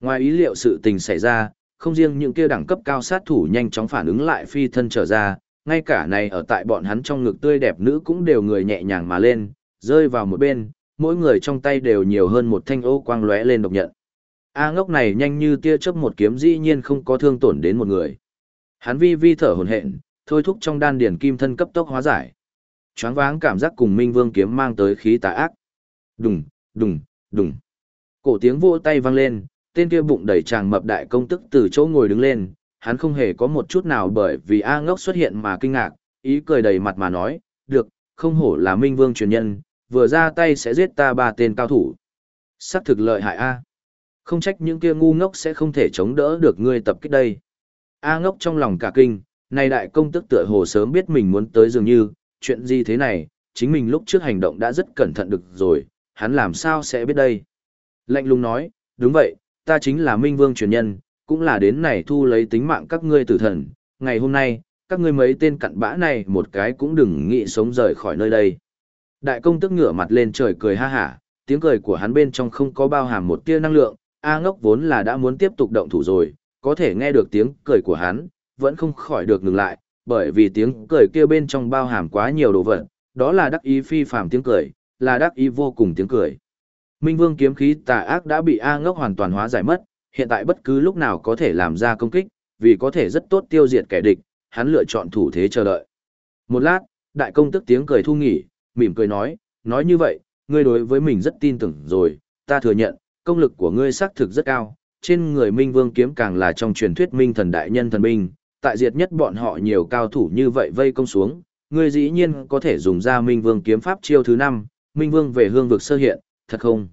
Ngoài ý liệu sự tình xảy ra, không riêng những kia đẳng cấp cao sát thủ nhanh chóng phản ứng lại phi thân trở ra, ngay cả này ở tại bọn hắn trong ngực tươi đẹp nữ cũng đều người nhẹ nhàng mà lên, rơi vào một bên, mỗi người trong tay đều nhiều hơn một thanh ô quang lóe lên độc nhận. A ngốc này nhanh như tia chớp một kiếm dĩ nhiên không có thương tổn đến một người. Hắn vi vi thở hổn hển, thôi thúc trong đan điển kim thân cấp tốc hóa giải. Choáng váng cảm giác cùng Minh Vương kiếm mang tới khí tà ác. Đùng, đùng, đùng. Cổ tiếng vỗ tay vang lên, tên kia bụng đầy tràng mập đại công tức từ chỗ ngồi đứng lên, hắn không hề có một chút nào bởi vì A ngốc xuất hiện mà kinh ngạc, ý cười đầy mặt mà nói, được, không hổ là Minh Vương truyền nhân, vừa ra tay sẽ giết ta ba tên cao thủ. Sắc thực lợi hại A. Không trách những kia ngu ngốc sẽ không thể chống đỡ được ngươi tập kích đây. A ngốc trong lòng cả kinh, này đại công tức tựa hồ sớm biết mình muốn tới dường như, chuyện gì thế này, chính mình lúc trước hành động đã rất cẩn thận được rồi, hắn làm sao sẽ biết đây. Lạnh lùng nói, đúng vậy, ta chính là Minh Vương truyền nhân, cũng là đến này thu lấy tính mạng các ngươi tử thần, ngày hôm nay, các ngươi mấy tên cặn bã này một cái cũng đừng nghĩ sống rời khỏi nơi đây. Đại công tức ngửa mặt lên trời cười ha hả, tiếng cười của hắn bên trong không có bao hàm một tia năng lượng, A ngốc vốn là đã muốn tiếp tục động thủ rồi, có thể nghe được tiếng cười của hắn, vẫn không khỏi được ngừng lại, bởi vì tiếng cười kia bên trong bao hàm quá nhiều đồ vật, đó là đắc ý phi phàm tiếng cười, là đắc ý vô cùng tiếng cười. Minh Vương kiếm khí tà ác đã bị A ngốc hoàn toàn hóa giải mất, hiện tại bất cứ lúc nào có thể làm ra công kích, vì có thể rất tốt tiêu diệt kẻ địch, hắn lựa chọn thủ thế chờ đợi. Một lát, đại công tức tiếng cười thu nghỉ, mỉm cười nói, nói như vậy, ngươi đối với mình rất tin tưởng rồi, ta thừa nhận, công lực của ngươi xác thực rất cao, trên người Minh Vương kiếm càng là trong truyền thuyết Minh thần đại nhân thần binh, tại diệt nhất bọn họ nhiều cao thủ như vậy vây công xuống, ngươi dĩ nhiên có thể dùng ra Minh Vương kiếm pháp chiêu thứ 5, Minh Vương về hương vực sơ hiện, thật không?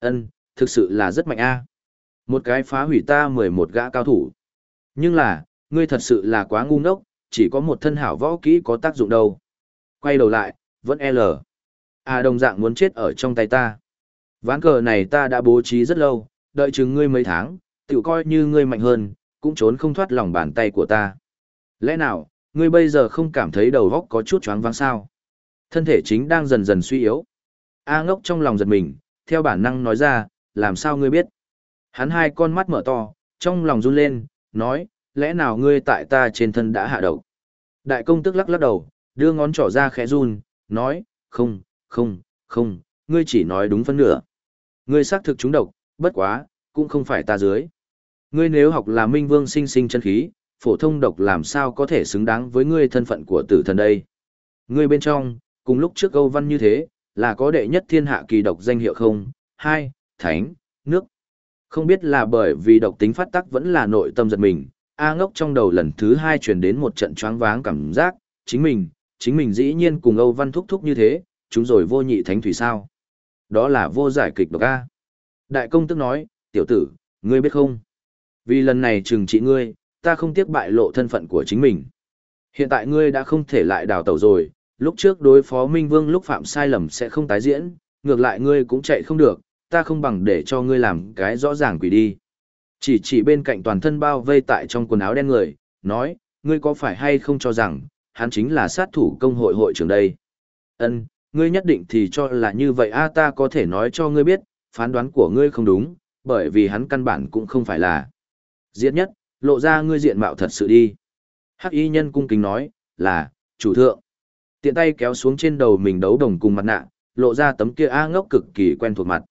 Ân, thực sự là rất mạnh a. Một cái phá hủy ta 11 gã cao thủ. Nhưng là, ngươi thật sự là quá ngu ngốc, chỉ có một thân hảo võ kỹ có tác dụng đâu. Quay đầu lại, vẫn L. À đồng dạng muốn chết ở trong tay ta. Ván cờ này ta đã bố trí rất lâu, đợi chừng ngươi mấy tháng, tự coi như ngươi mạnh hơn, cũng trốn không thoát lòng bàn tay của ta. Lẽ nào, ngươi bây giờ không cảm thấy đầu góc có chút choáng váng sao? Thân thể chính đang dần dần suy yếu. A ngốc trong lòng giật mình, theo bản năng nói ra, làm sao ngươi biết? Hắn hai con mắt mở to, trong lòng run lên, nói, lẽ nào ngươi tại ta trên thân đã hạ độc? Đại công tức lắc lắc đầu, đưa ngón trỏ ra khẽ run, nói, không, không, không, ngươi chỉ nói đúng phân nửa. Ngươi xác thực trúng độc, bất quá, cũng không phải ta dưới. Ngươi nếu học là minh vương sinh sinh chân khí, phổ thông độc làm sao có thể xứng đáng với ngươi thân phận của tử thần đây. Ngươi bên trong, cùng lúc trước câu văn như thế, là có đệ nhất thiên hạ kỳ độc danh hiệu không, hai, thánh, nước. Không biết là bởi vì độc tính phát tắc vẫn là nội tâm giật mình, A ngốc trong đầu lần thứ hai truyền đến một trận choáng váng cảm giác, chính mình, chính mình dĩ nhiên cùng Âu Văn thúc thúc như thế, chúng rồi vô nhị thánh thủy sao. Đó là vô giải kịch độc A. Đại công tức nói, tiểu tử, ngươi biết không? Vì lần này trừng trị ngươi, ta không tiếc bại lộ thân phận của chính mình. Hiện tại ngươi đã không thể lại đào tẩu rồi, lúc trước đối phó Minh Vương lúc phạm sai lầm sẽ không tái diễn, ngược lại ngươi cũng chạy không được, ta không bằng để cho ngươi làm cái rõ ràng quỷ đi. Chỉ chỉ bên cạnh toàn thân bao vây tại trong quần áo đen người, nói, ngươi có phải hay không cho rằng, hắn chính là sát thủ công hội hội trưởng đây. Ân, ngươi nhất định thì cho là như vậy a ta có thể nói cho ngươi biết, phán đoán của ngươi không đúng, bởi vì hắn căn bản cũng không phải là. Diện nhất, lộ ra ngươi diện mạo thật sự đi. Hắc y nhân cung kính nói, là, chủ thượng. Tiện tay kéo xuống trên đầu mình đấu đồng cùng mặt nạ, lộ ra tấm kia A ngốc cực kỳ quen thuộc mặt.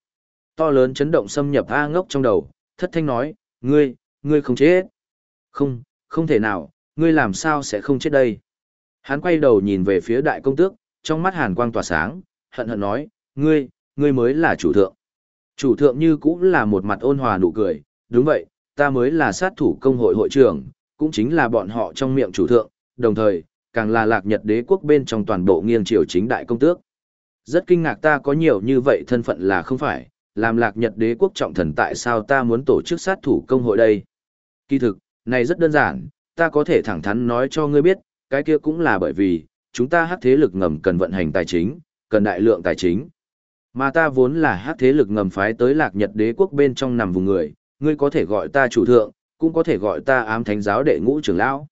To lớn chấn động xâm nhập A ngốc trong đầu, thất thanh nói, ngươi, ngươi không chết. Không, không thể nào, ngươi làm sao sẽ không chết đây. Hắn quay đầu nhìn về phía đại công tước, trong mắt hàn quang tỏa sáng, hận hận nói, ngươi, ngươi mới là chủ thượng. Chủ thượng như cũng là một mặt ôn hòa nụ cười, đúng vậy, ta mới là sát thủ công hội hội trưởng, cũng chính là bọn họ trong miệng chủ thượng, đồng thời, càng là lạc nhật đế quốc bên trong toàn bộ nghiêng triều chính đại công tước. Rất kinh ngạc ta có nhiều như vậy thân phận là không phải, làm lạc nhật đế quốc trọng thần tại sao ta muốn tổ chức sát thủ công hội đây. Kỳ thực, này rất đơn giản, ta có thể thẳng thắn nói cho ngươi biết, cái kia cũng là bởi vì, chúng ta hắc thế lực ngầm cần vận hành tài chính, cần đại lượng tài chính. Mà ta vốn là hắc thế lực ngầm phái tới lạc nhật đế quốc bên trong nằm vùng người, ngươi có thể gọi ta chủ thượng, cũng có thể gọi ta ám thánh giáo đệ ngũ trưởng lão.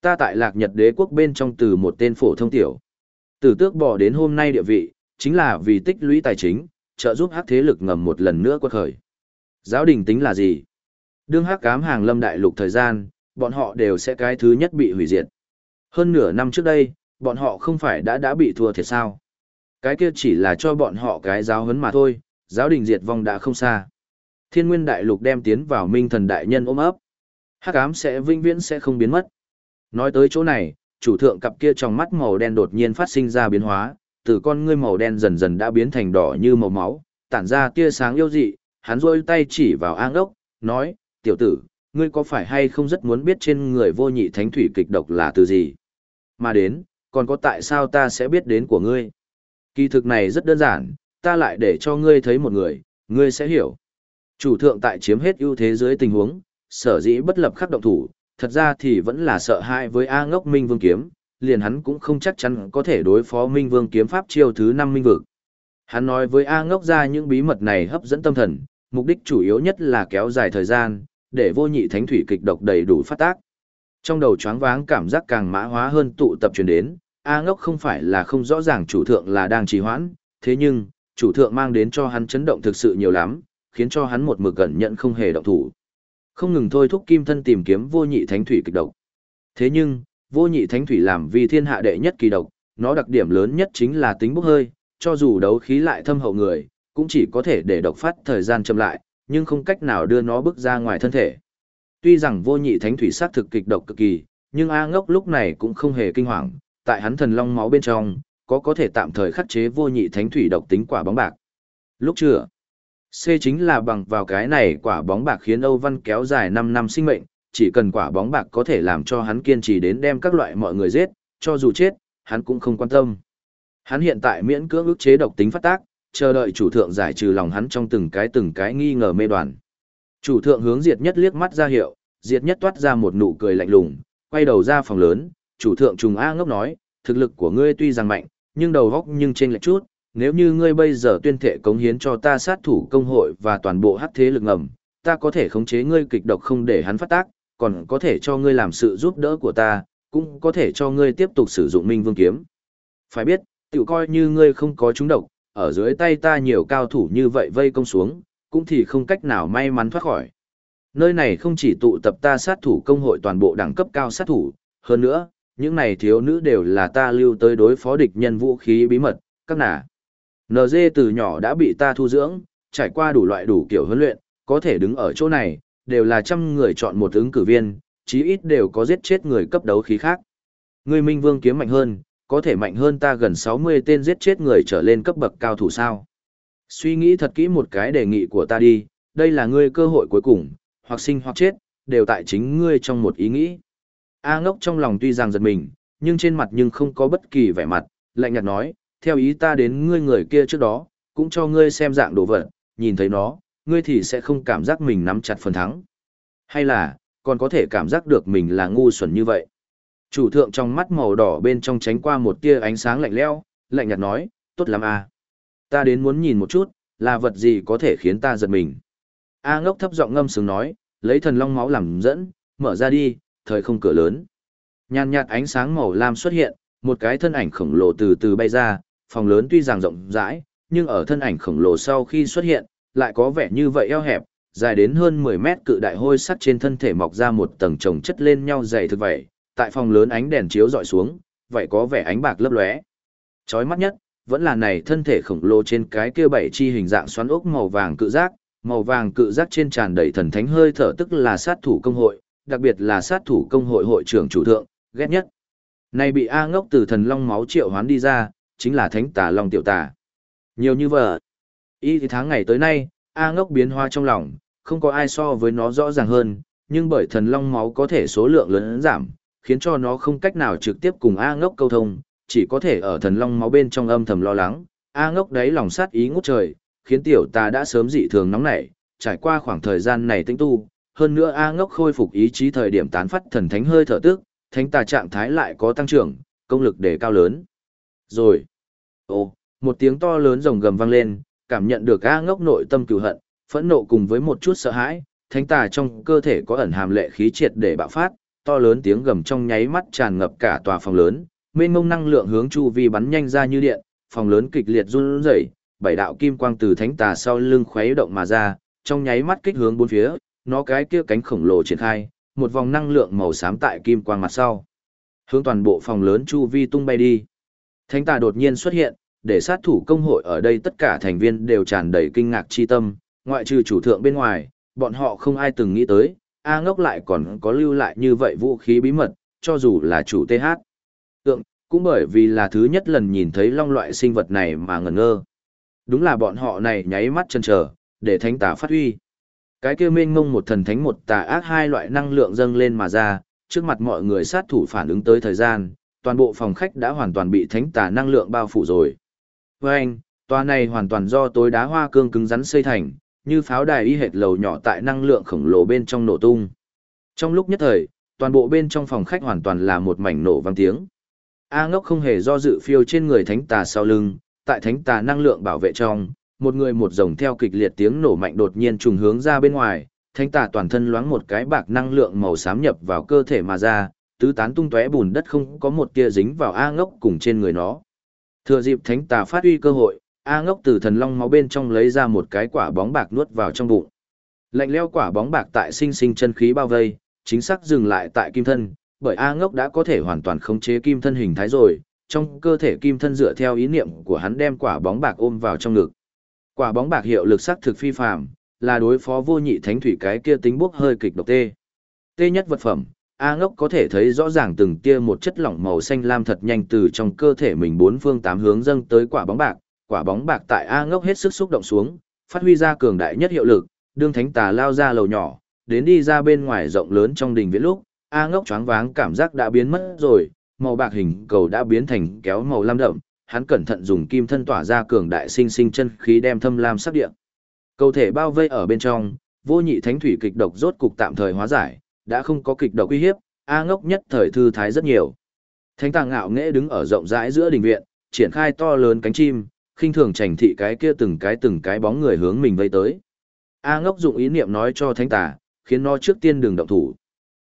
Ta tại lạc nhật đế quốc bên trong từ một tên phổ thông tiểu. Từ tước bỏ đến hôm nay địa vị, chính là vì tích lũy tài chính, trợ giúp hắc thế lực ngầm một lần nữa quật khởi. Giáo đình tính là gì? Đương hắc cám hàng lâm đại lục thời gian, bọn họ đều sẽ cái thứ nhất bị hủy diệt. Hơn nửa năm trước đây, bọn họ không phải đã đã bị thua thiệt sao? Cái kia chỉ là cho bọn họ cái giáo huấn mà thôi, giáo đình diệt vong đã không xa. Thiên nguyên đại lục đem tiến vào minh thần đại nhân ôm ấp. Hắc ám sẽ vinh viễn sẽ không biến mất. Nói tới chỗ này, chủ thượng cặp kia trong mắt màu đen đột nhiên phát sinh ra biến hóa, từ con ngươi màu đen dần dần đã biến thành đỏ như màu máu, tản ra tia sáng yêu dị, hắn rôi tay chỉ vào an ốc, nói, tiểu tử, ngươi có phải hay không rất muốn biết trên người vô nhị thánh thủy kịch độc là từ gì? Mà đến, còn có tại sao ta sẽ biết đến của ngươi? Kỳ thực này rất đơn giản, ta lại để cho ngươi thấy một người, ngươi sẽ hiểu. Chủ thượng tại chiếm hết ưu thế dưới tình huống, sở dĩ bất lập khắc động thủ, thật ra thì vẫn là sợ hãi với A ngốc Minh Vương Kiếm, liền hắn cũng không chắc chắn có thể đối phó Minh Vương Kiếm Pháp chiêu thứ năm Minh Vực. Hắn nói với A ngốc ra những bí mật này hấp dẫn tâm thần, mục đích chủ yếu nhất là kéo dài thời gian, để vô nhị thánh thủy kịch độc đầy đủ phát tác. Trong đầu choáng váng cảm giác càng mã hóa hơn tụ tập truyền đến, A ngốc không phải là không rõ ràng chủ thượng là đang trì hoãn, thế nhưng, chủ thượng mang đến cho hắn chấn động thực sự nhiều lắm, khiến cho hắn một mực gần nhận không hề động thủ. Không ngừng thôi thúc kim thân tìm kiếm vô nhị thánh thủy kịch độc. Thế nhưng, vô nhị thánh thủy làm vì thiên hạ đệ nhất kỳ độc, nó đặc điểm lớn nhất chính là tính bốc hơi, cho dù đấu khí lại thâm hậu người, cũng chỉ có thể để độc phát thời gian chậm lại, nhưng không cách nào đưa nó bước ra ngoài thân thể. Tuy rằng vô nhị thánh thủy sát thực kịch độc cực kỳ, nhưng A ngốc lúc này cũng không hề kinh hoàng, tại hắn thần long máu bên trong, có có thể tạm thời khắc chế vô nhị thánh thủy độc tính quả bóng bạc. Lúc chưa, C chính là bằng vào cái này quả bóng bạc khiến Âu Văn kéo dài 5 năm sinh mệnh, chỉ cần quả bóng bạc có thể làm cho hắn kiên trì đến đem các loại mọi người giết, cho dù chết, hắn cũng không quan tâm. Hắn hiện tại miễn cưỡng ức chế độc tính phát tác, chờ đợi chủ thượng giải trừ lòng hắn trong từng cái từng cái nghi ngờ mê đoàn. Chủ thượng hướng Diệt Nhất liếc mắt ra hiệu, Diệt Nhất toát ra một nụ cười lạnh lùng, quay đầu ra phòng lớn, chủ thượng trùng A ngốc nói, thực lực của ngươi tuy rằng mạnh, nhưng đầu góc nhưng trên lệch chút, nếu như ngươi bây giờ tuyên thệ cống hiến cho ta sát thủ công hội và toàn bộ hắc thế lực ngầm, ta có thể khống chế ngươi kịch độc không để hắn phát tác, còn có thể cho ngươi làm sự giúp đỡ của ta, cũng có thể cho ngươi tiếp tục sử dụng minh vương kiếm. Phải biết, tự coi như ngươi không có trúng độc, ở dưới tay ta nhiều cao thủ như vậy vây công xuống, cũng thì không cách nào may mắn thoát khỏi. Nơi này không chỉ tụ tập ta sát thủ công hội toàn bộ đẳng cấp cao sát thủ, hơn nữa, những này thiếu nữ đều là ta lưu tới đối phó địch nhân vũ khí bí mật, các nà. NG từ nhỏ đã bị ta thu dưỡng, trải qua đủ loại đủ kiểu huấn luyện, có thể đứng ở chỗ này, đều là trăm người chọn một ứng cử viên, chí ít đều có giết chết người cấp đấu khí khác. Người Minh Vương kiếm mạnh hơn, có thể mạnh hơn ta gần 60 tên giết chết người trở lên cấp bậc cao thủ sao. Suy nghĩ thật kỹ một cái đề nghị của ta đi, đây là ngươi cơ hội cuối cùng, hoặc sinh hoặc chết, đều tại chính ngươi trong một ý nghĩ. A ngốc trong lòng tuy rằng giật mình, nhưng trên mặt nhưng không có bất kỳ vẻ mặt, lạnh nhạt nói, theo ý ta đến ngươi người kia trước đó, cũng cho ngươi xem dạng đồ vật, nhìn thấy nó, ngươi thì sẽ không cảm giác mình nắm chặt phần thắng. Hay là, còn có thể cảm giác được mình là ngu xuẩn như vậy. Chủ thượng trong mắt màu đỏ bên trong tránh qua một tia ánh sáng lạnh lẽo, lạnh nhạt nói, tốt lắm a. Ta đến muốn nhìn một chút, là vật gì có thể khiến ta giật mình. A ngốc thấp giọng ngâm sướng nói, lấy thần long máu làm dẫn, mở ra đi, thời không cửa lớn. Nhàn nhạt ánh sáng màu lam xuất hiện, một cái thân ảnh khổng lồ từ từ bay ra, phòng lớn tuy rằng rộng rãi, nhưng ở thân ảnh khổng lồ sau khi xuất hiện, lại có vẻ như vậy eo hẹp, dài đến hơn 10 mét cự đại hôi sắt trên thân thể mọc ra một tầng chồng chất lên nhau dày thực vậy, tại phòng lớn ánh đèn chiếu dọi xuống, vậy có vẻ ánh bạc lấp lóe. Chói mắt nhất, vẫn là này thân thể khổng lồ trên cái kia bảy chi hình dạng xoắn ốc màu vàng cự giác, màu vàng cự giác trên tràn đầy thần thánh hơi thở tức là sát thủ công hội, đặc biệt là sát thủ công hội hội trưởng chủ thượng, ghét nhất. Này bị A ngốc từ thần long máu triệu hoán đi ra, chính là thánh tà long tiểu tà. Nhiều như vợ. ý thì tháng ngày tới nay, A ngốc biến hoa trong lòng, không có ai so với nó rõ ràng hơn, nhưng bởi thần long máu có thể số lượng lớn giảm, khiến cho nó không cách nào trực tiếp cùng A ngốc câu thông, chỉ có thể ở thần long máu bên trong âm thầm lo lắng. A ngốc đấy lòng sát ý ngút trời, khiến tiểu ta đã sớm dị thường nóng nảy, trải qua khoảng thời gian này tinh tu, hơn nữa A ngốc khôi phục ý chí thời điểm tán phát thần thánh hơi thở tức, thánh tà trạng thái lại có tăng trưởng, công lực đề cao lớn. Rồi. Ồ, một tiếng to lớn rồng gầm vang lên, cảm nhận được A ngốc nội tâm cừu hận, phẫn nộ cùng với một chút sợ hãi, thánh tà trong cơ thể có ẩn hàm lệ khí triệt để bạo phát, to lớn tiếng gầm trong nháy mắt tràn ngập cả tòa phòng lớn, mênh mông năng lượng hướng chu vi bắn nhanh ra như điện, phòng lớn kịch liệt run rẩy, bảy đạo kim quang từ thánh tà sau lưng khuấy động mà ra, trong nháy mắt kích hướng bốn phía, nó cái kia cánh khổng lồ triển khai, một vòng năng lượng màu xám tại kim quang mặt sau. Hướng toàn bộ phòng lớn chu vi tung bay đi. Thánh tà đột nhiên xuất hiện, để sát thủ công hội ở đây tất cả thành viên đều tràn đầy kinh ngạc chi tâm, ngoại trừ chủ thượng bên ngoài, bọn họ không ai từng nghĩ tới, A ngốc lại còn có lưu lại như vậy vũ khí bí mật, cho dù là chủ TH. Tượng, cũng bởi vì là thứ nhất lần nhìn thấy long loại sinh vật này mà ngẩn ngơ. Đúng là bọn họ này nháy mắt chân chờ, để thánh tà phát huy. Cái kia mênh mông một thần thánh một tà ác hai loại năng lượng dâng lên mà ra, trước mặt mọi người sát thủ phản ứng tới thời gian, toàn bộ phòng khách đã hoàn toàn bị thánh tà năng lượng bao phủ rồi. Với anh, tòa này hoàn toàn do tối đá hoa cương cứng rắn xây thành, như pháo đài y hệt lầu nhỏ tại năng lượng khổng lồ bên trong nổ tung. Trong lúc nhất thời, toàn bộ bên trong phòng khách hoàn toàn là một mảnh nổ vang tiếng. A ngốc không hề do dự phiêu trên người thánh tà sau lưng, tại thánh tà năng lượng bảo vệ trong, một người một rồng theo kịch liệt tiếng nổ mạnh đột nhiên trùng hướng ra bên ngoài, thánh tà toàn thân loáng một cái bạc năng lượng màu xám nhập vào cơ thể mà ra, tứ tán tung tóe bùn đất không có một tia dính vào A ngốc cùng trên người nó. Thừa dịp thánh tà phát huy cơ hội, A ngốc từ thần long máu bên trong lấy ra một cái quả bóng bạc nuốt vào trong bụng. Lạnh leo quả bóng bạc tại sinh sinh chân khí bao vây, chính xác dừng lại tại kim thân, bởi A ngốc đã có thể hoàn toàn khống chế kim thân hình thái rồi, trong cơ thể kim thân dựa theo ý niệm của hắn đem quả bóng bạc ôm vào trong ngực. Quả bóng bạc hiệu lực sắc thực phi phàm, là đối phó vô nhị thánh thủy cái kia tính bốc hơi kịch độc tê. Tê nhất vật phẩm, A ngốc có thể thấy rõ ràng từng tia một chất lỏng màu xanh lam thật nhanh từ trong cơ thể mình bốn phương tám hướng dâng tới quả bóng bạc, quả bóng bạc tại A ngốc hết sức xúc động xuống, phát huy ra cường đại nhất hiệu lực, đương thánh tà lao ra lầu nhỏ, đến đi ra bên ngoài rộng lớn trong đình viện lúc, A ngốc choáng váng cảm giác đã biến mất rồi, màu bạc hình cầu đã biến thành kéo màu lam đậm, hắn cẩn thận dùng kim thân tỏa ra cường đại sinh sinh chân khí đem thâm lam sắc địa. Cầu thể bao vây ở bên trong, vô nhị thánh thủy kịch độc rốt cục tạm thời hóa giải, đã không có kịch độc uy hiếp, A ngốc nhất thời thư thái rất nhiều. Thánh tàng ngạo nghễ đứng ở rộng rãi giữa đình viện, triển khai to lớn cánh chim, khinh thường chảnh thị cái kia từng cái từng cái bóng người hướng mình vây tới. A ngốc dụng ý niệm nói cho thánh tà, khiến nó trước tiên đừng động thủ.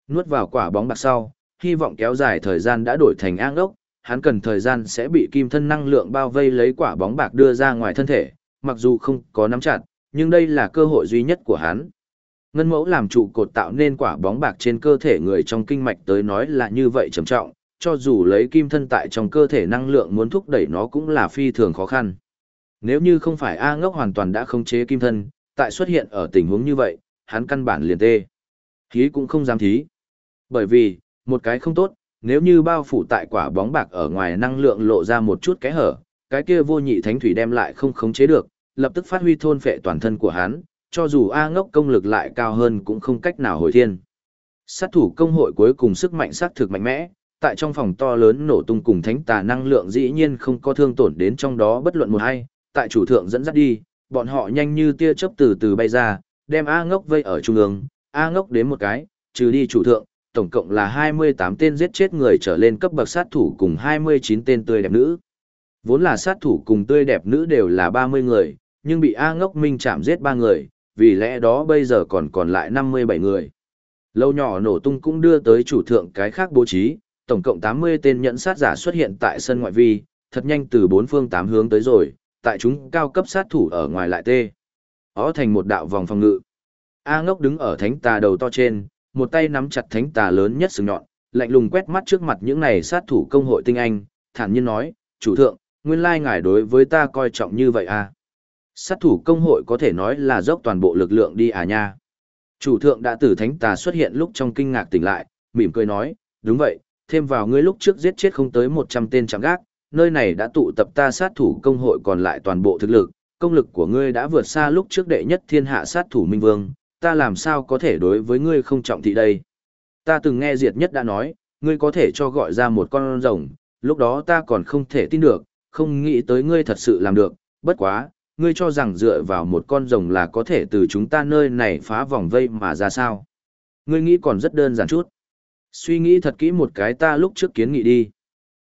Nuốt vào quả bóng bạc sau, hy vọng kéo dài thời gian đã đổi thành an ốc, hắn cần thời gian sẽ bị kim thân năng lượng bao vây lấy quả bóng bạc đưa ra ngoài thân thể, mặc dù không có nắm chặt, nhưng đây là cơ hội duy nhất của hắn. Ngân mẫu làm trụ cột tạo nên quả bóng bạc trên cơ thể người trong kinh mạch tới nói là như vậy trầm trọng, cho dù lấy kim thân tại trong cơ thể năng lượng muốn thúc đẩy nó cũng là phi thường khó khăn. Nếu như không phải A ngốc hoàn toàn đã không chế kim thân, tại xuất hiện ở tình huống như vậy, hắn căn bản liền tê. Thí cũng không dám thí. Bởi vì, một cái không tốt, nếu như bao phủ tại quả bóng bạc ở ngoài năng lượng lộ ra một chút cái hở, cái kia vô nhị thánh thủy đem lại không khống chế được, lập tức phát huy thôn phệ toàn thân của hắn, cho dù A ngốc công lực lại cao hơn cũng không cách nào hồi thiên. Sát thủ công hội cuối cùng sức mạnh sát thực mạnh mẽ, tại trong phòng to lớn nổ tung cùng thánh tà năng lượng dĩ nhiên không có thương tổn đến trong đó bất luận một hay, tại chủ thượng dẫn dắt đi, bọn họ nhanh như tia chớp từ từ bay ra, đem A ngốc vây ở trung ương, A ngốc đến một cái, trừ đi chủ thượng, tổng cộng là 28 tên giết chết người trở lên cấp bậc sát thủ cùng 29 tên tươi đẹp nữ. Vốn là sát thủ cùng tươi đẹp nữ đều là 30 người, nhưng bị A ngốc minh chạm giết 3 người, vì lẽ đó bây giờ còn còn lại 57 người. Lâu nhỏ nổ tung cũng đưa tới chủ thượng cái khác bố trí, tổng cộng 80 tên nhẫn sát giả xuất hiện tại sân ngoại vi, thật nhanh từ bốn phương tám hướng tới rồi, tại chúng cao cấp sát thủ ở ngoài lại tê. Ó thành một đạo vòng phòng ngự. A ngốc đứng ở thánh tà đầu to trên, một tay nắm chặt thánh tà lớn nhất sừng nhọn, lạnh lùng quét mắt trước mặt những này sát thủ công hội tinh anh, thản nhiên nói, chủ thượng, nguyên lai ngài đối với ta coi trọng như vậy à. Sát thủ công hội có thể nói là dốc toàn bộ lực lượng đi à nha. Chủ thượng đã tử thánh tà xuất hiện lúc trong kinh ngạc tỉnh lại, mỉm cười nói, đúng vậy, thêm vào ngươi lúc trước giết chết không tới 100 tên chẳng gác, nơi này đã tụ tập ta sát thủ công hội còn lại toàn bộ thực lực, công lực của ngươi đã vượt xa lúc trước đệ nhất thiên hạ sát thủ minh vương, ta làm sao có thể đối với ngươi không trọng thị đây. Ta từng nghe diệt nhất đã nói, ngươi có thể cho gọi ra một con rồng, lúc đó ta còn không thể tin được, không nghĩ tới ngươi thật sự làm được, bất quá, ngươi cho rằng dựa vào một con rồng là có thể từ chúng ta nơi này phá vòng vây mà ra sao. Ngươi nghĩ còn rất đơn giản chút. Suy nghĩ thật kỹ một cái ta lúc trước kiến nghị đi.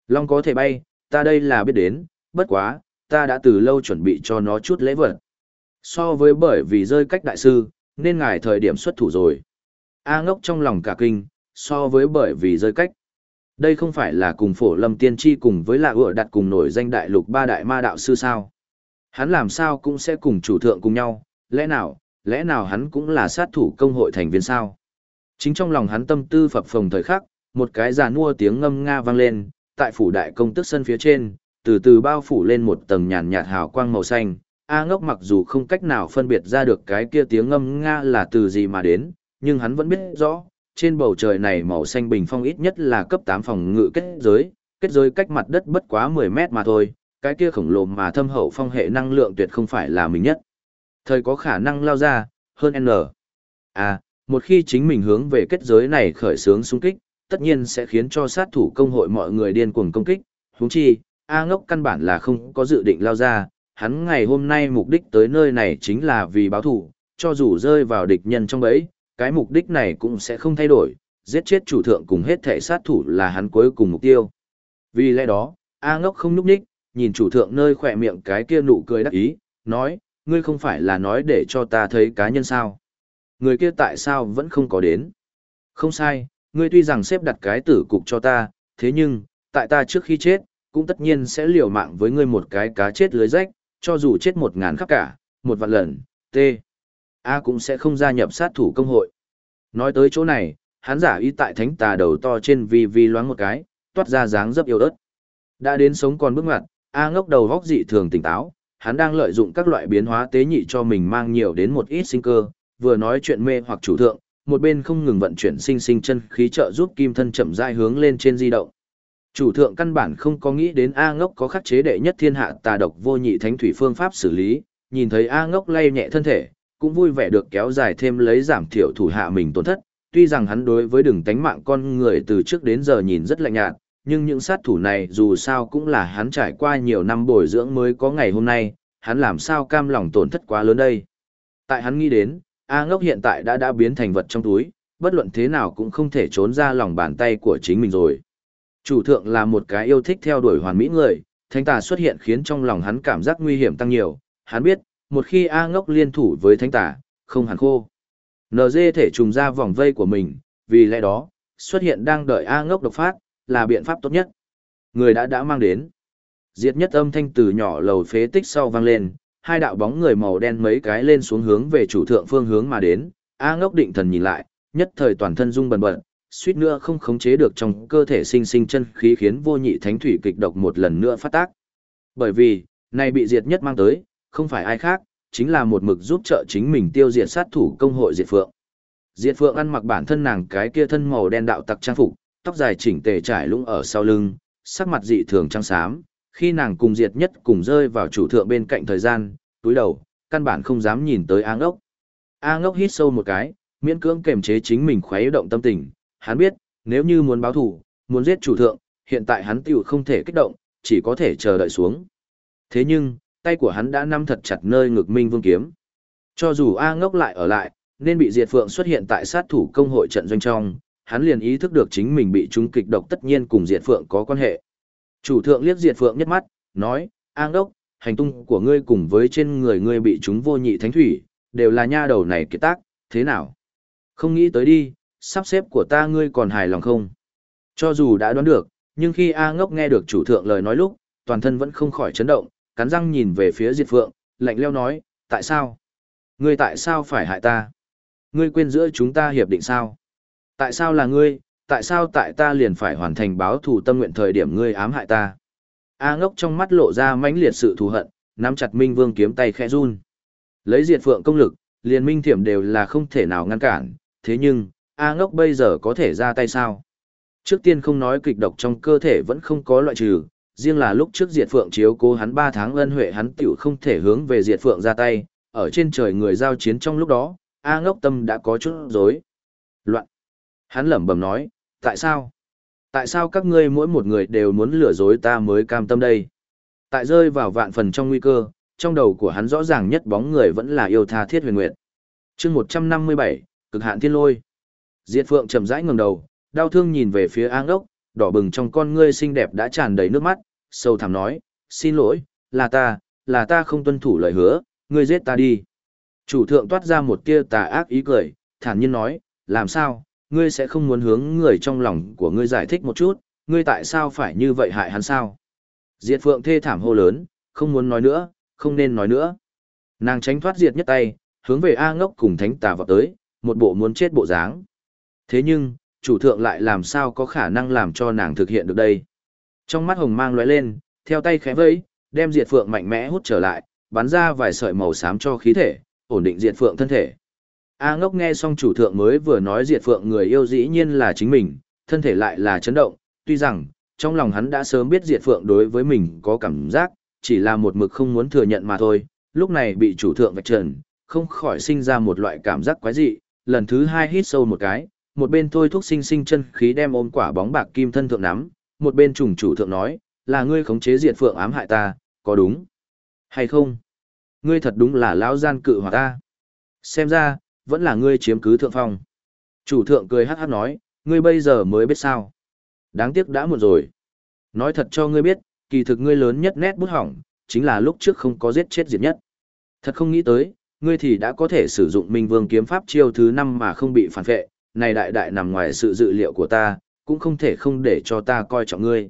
Long có thể bay, ta đây là biết đến, bất quá, ta đã từ lâu chuẩn bị cho nó chút lễ vật. So với bởi vì rơi cách đại sư, nên ngài thời điểm xuất thủ rồi. A ngốc trong lòng cả kinh, so với bởi vì rơi cách. Đây không phải là cùng phổ lâm tiên tri cùng với lạ ựa đặt cùng nổi danh đại lục ba đại ma đạo sư sao. Hắn làm sao cũng sẽ cùng chủ thượng cùng nhau, lẽ nào, lẽ nào hắn cũng là sát thủ công hội thành viên sao? Chính trong lòng hắn tâm tư phập phồng thời khắc, một cái giàn mua tiếng ngâm nga vang lên, tại phủ đại công tức sân phía trên, từ từ bao phủ lên một tầng nhàn nhạt hào quang màu xanh. A ngốc mặc dù không cách nào phân biệt ra được cái kia tiếng ngâm nga là từ gì mà đến, nhưng hắn vẫn biết rõ, trên bầu trời này màu xanh bình phong ít nhất là cấp 8 phòng ngự kết giới, kết giới cách mặt đất bất quá 10 mét mà thôi, cái kia khổng lồ mà thâm hậu phong hệ năng lượng tuyệt không phải là mình nhất. Thời có khả năng lao ra, hơn N. À, một khi chính mình hướng về kết giới này khởi sướng xung kích, tất nhiên sẽ khiến cho sát thủ công hội mọi người điên cuồng công kích, huống chi, A ngốc căn bản là không có dự định lao ra, hắn ngày hôm nay mục đích tới nơi này chính là vì báo thù. cho dù rơi vào địch nhân trong bẫy, cái mục đích này cũng sẽ không thay đổi, giết chết chủ thượng cùng hết thể sát thủ là hắn cuối cùng mục tiêu. Vì lẽ đó, A ngốc không núp ních, nhìn chủ thượng nơi khỏe miệng cái kia nụ cười đắc ý, nói, ngươi không phải là nói để cho ta thấy cá nhân sao. Người kia tại sao vẫn không có đến? Không sai, ngươi tuy rằng xếp đặt cái tử cục cho ta, thế nhưng, tại ta trước khi chết, cũng tất nhiên sẽ liều mạng với ngươi một cái cá chết lưới rách, cho dù chết một ngàn khắp cả, một vạn lần, T. A cũng sẽ không gia nhập sát thủ công hội. Nói tới chỗ này, hắn giả ý tại thánh tà đầu to trên vi vi loáng một cái, toát ra dáng dấp yêu ớt. Đã đến sống còn bước ngoặt, A ngốc đầu góc dị thường tỉnh táo, hắn đang lợi dụng các loại biến hóa tế nhị cho mình mang nhiều đến một ít sinh cơ, vừa nói chuyện mê hoặc chủ thượng, một bên không ngừng vận chuyển sinh sinh chân khí trợ giúp kim thân chậm rãi hướng lên trên di động. Chủ thượng căn bản không có nghĩ đến A ngốc có khắc chế đệ nhất thiên hạ tà độc vô nhị thánh thủy phương pháp xử lý, nhìn thấy A ngốc lay nhẹ thân thể, cũng vui vẻ được kéo dài thêm lấy giảm thiểu thủ hạ mình tổn thất. Tuy rằng hắn đối với đường tánh mạng con người từ trước đến giờ nhìn rất lạnh nhạt, nhưng những sát thủ này dù sao cũng là hắn trải qua nhiều năm bồi dưỡng mới có ngày hôm nay, hắn làm sao cam lòng tổn thất quá lớn đây. Tại hắn nghĩ đến, A ngốc hiện tại đã đã biến thành vật trong túi, bất luận thế nào cũng không thể trốn ra lòng bàn tay của chính mình rồi. Chủ thượng là một cái yêu thích theo đuổi hoàn mỹ người, thánh tà xuất hiện khiến trong lòng hắn cảm giác nguy hiểm tăng nhiều, hắn biết, một khi A ngốc liên thủ với thánh tà, không hẳn khô. NG thể trùng ra vòng vây của mình, vì lẽ đó, xuất hiện đang đợi A ngốc độc phát, là biện pháp tốt nhất. Người đã đã mang đến. Diệt nhất âm thanh từ nhỏ lầu phế tích sau vang lên, hai đạo bóng người màu đen mấy cái lên xuống hướng về chủ thượng phương hướng mà đến, A ngốc định thần nhìn lại, nhất thời toàn thân rung bần bật, suýt nữa không khống chế được trong cơ thể sinh sinh chân khí khiến vô nhị thánh thủy kịch độc một lần nữa phát tác. Bởi vì, này bị diệt nhất mang tới, không phải ai khác, chính là một mực giúp trợ chính mình tiêu diệt sát thủ công hội diệt phượng. Diệt phượng ăn mặc bản thân nàng cái kia thân màu đen đạo tặc trang phục, tóc dài chỉnh tề trải lũng ở sau lưng, sắc mặt dị thường trắng xám, khi nàng cùng diệt nhất cùng rơi vào chủ thượng bên cạnh thời gian, túi đầu, căn bản không dám nhìn tới áng Ngốc. A ngốc hít sâu một cái, miễn cưỡng kềm chế chính mình khuấy động tâm tình, hắn biết, nếu như muốn báo thù, muốn giết chủ thượng, hiện tại hắn tiểu không thể kích động, chỉ có thể chờ đợi xuống. Thế nhưng, tay của hắn đã nắm thật chặt nơi ngực Minh Vương kiếm. Cho dù A ngốc lại ở lại, nên bị Diệt Phượng xuất hiện tại sát thủ công hội trận doanh trong, hắn liền ý thức được chính mình bị chúng kịch độc tất nhiên cùng Diệt Phượng có quan hệ. Chủ thượng liếc Diệt Phượng nhất mắt, nói, A ngốc, hành tung của ngươi cùng với trên người ngươi bị chúng vô nhị thánh thủy, đều là nha đầu này kiệt tác, thế nào? Không nghĩ tới đi, sắp xếp của ta ngươi còn hài lòng không? Cho dù đã đoán được, nhưng khi A ngốc nghe được chủ thượng lời nói lúc, toàn thân vẫn không khỏi chấn động, cắn răng nhìn về phía Diệt Phượng, lạnh leo nói, tại sao? Ngươi tại sao phải hại ta? Ngươi quên giữa chúng ta hiệp định sao? Tại sao là ngươi, tại sao tại ta liền phải hoàn thành báo thù tâm nguyện thời điểm ngươi ám hại ta? A ngốc trong mắt lộ ra mãnh liệt sự thù hận, nắm chặt Minh Vương kiếm tay khẽ run. Lấy diệt phượng công lực, liền minh thiểm đều là không thể nào ngăn cản, thế nhưng, A ngốc bây giờ có thể ra tay sao? Trước tiên không nói kịch độc trong cơ thể vẫn không có loại trừ, riêng là lúc trước diệt phượng chiếu cố hắn 3 tháng ân huệ hắn tiểu không thể hướng về diệt phượng ra tay, ở trên trời người giao chiến trong lúc đó, A ngốc tâm đã có chút rối. Loạn. Hắn lẩm bẩm nói, tại sao? Tại sao các ngươi mỗi một người đều muốn lừa dối ta mới cam tâm đây? Tại rơi vào vạn phần trong nguy cơ, trong đầu của hắn rõ ràng nhất bóng người vẫn là yêu tha thiết huyền nguyệt. chương 157, cực hạn thiên lôi. Diệt Phượng chậm rãi ngẩng đầu, đau thương nhìn về phía A ngốc, đỏ bừng trong con ngươi xinh đẹp đã tràn đầy nước mắt, sâu thẳm nói, xin lỗi, là ta, là ta không tuân thủ lời hứa, ngươi giết ta đi. Chủ thượng toát ra một tia tà ác ý cười, thản nhiên nói, làm sao, ngươi sẽ không muốn hướng người trong lòng của ngươi giải thích một chút, ngươi tại sao phải như vậy hại hắn sao? Diệt phượng thê thảm hô lớn, không muốn nói nữa, không nên nói nữa. Nàng tránh thoát diệt nhất tay, hướng về A ngốc cùng thánh tà vọt tới, một bộ muốn chết bộ dáng. Thế nhưng, chủ thượng lại làm sao có khả năng làm cho nàng thực hiện được đây? Trong mắt hồng mang lóe lên, theo tay khẽ vẫy, đem diệt phượng mạnh mẽ hút trở lại, bắn ra vài sợi màu xám cho khí thể, ổn định diệt phượng thân thể. A ngốc nghe xong chủ thượng mới vừa nói diệt phượng người yêu dĩ nhiên là chính mình, thân thể lại là chấn động, tuy rằng, trong lòng hắn đã sớm biết diệt phượng đối với mình có cảm giác, chỉ là một mực không muốn thừa nhận mà thôi, lúc này bị chủ thượng vạch trần, không khỏi sinh ra một loại cảm giác quái dị, lần thứ hai hít sâu một cái, một bên thôi thúc sinh sinh chân khí đem ôm quả bóng bạc kim thân thượng nắm, một bên trùng chủ thượng nói, là ngươi khống chế diệt phượng ám hại ta, có đúng hay không? Ngươi thật đúng là lão gian cự hòa ta. Xem ra, vẫn là ngươi chiếm cứ thượng phong. Chủ thượng cười hát hát nói, ngươi bây giờ mới biết sao. Đáng tiếc đã muộn rồi. Nói thật cho ngươi biết, kỳ thực ngươi lớn nhất nét bút hỏng, chính là lúc trước không có giết chết diệt nhất. Thật không nghĩ tới, ngươi thì đã có thể sử dụng Minh Vương kiếm pháp chiêu thứ năm mà không bị phản vệ, này đại đại nằm ngoài sự dự liệu của ta, cũng không thể không để cho ta coi trọng ngươi.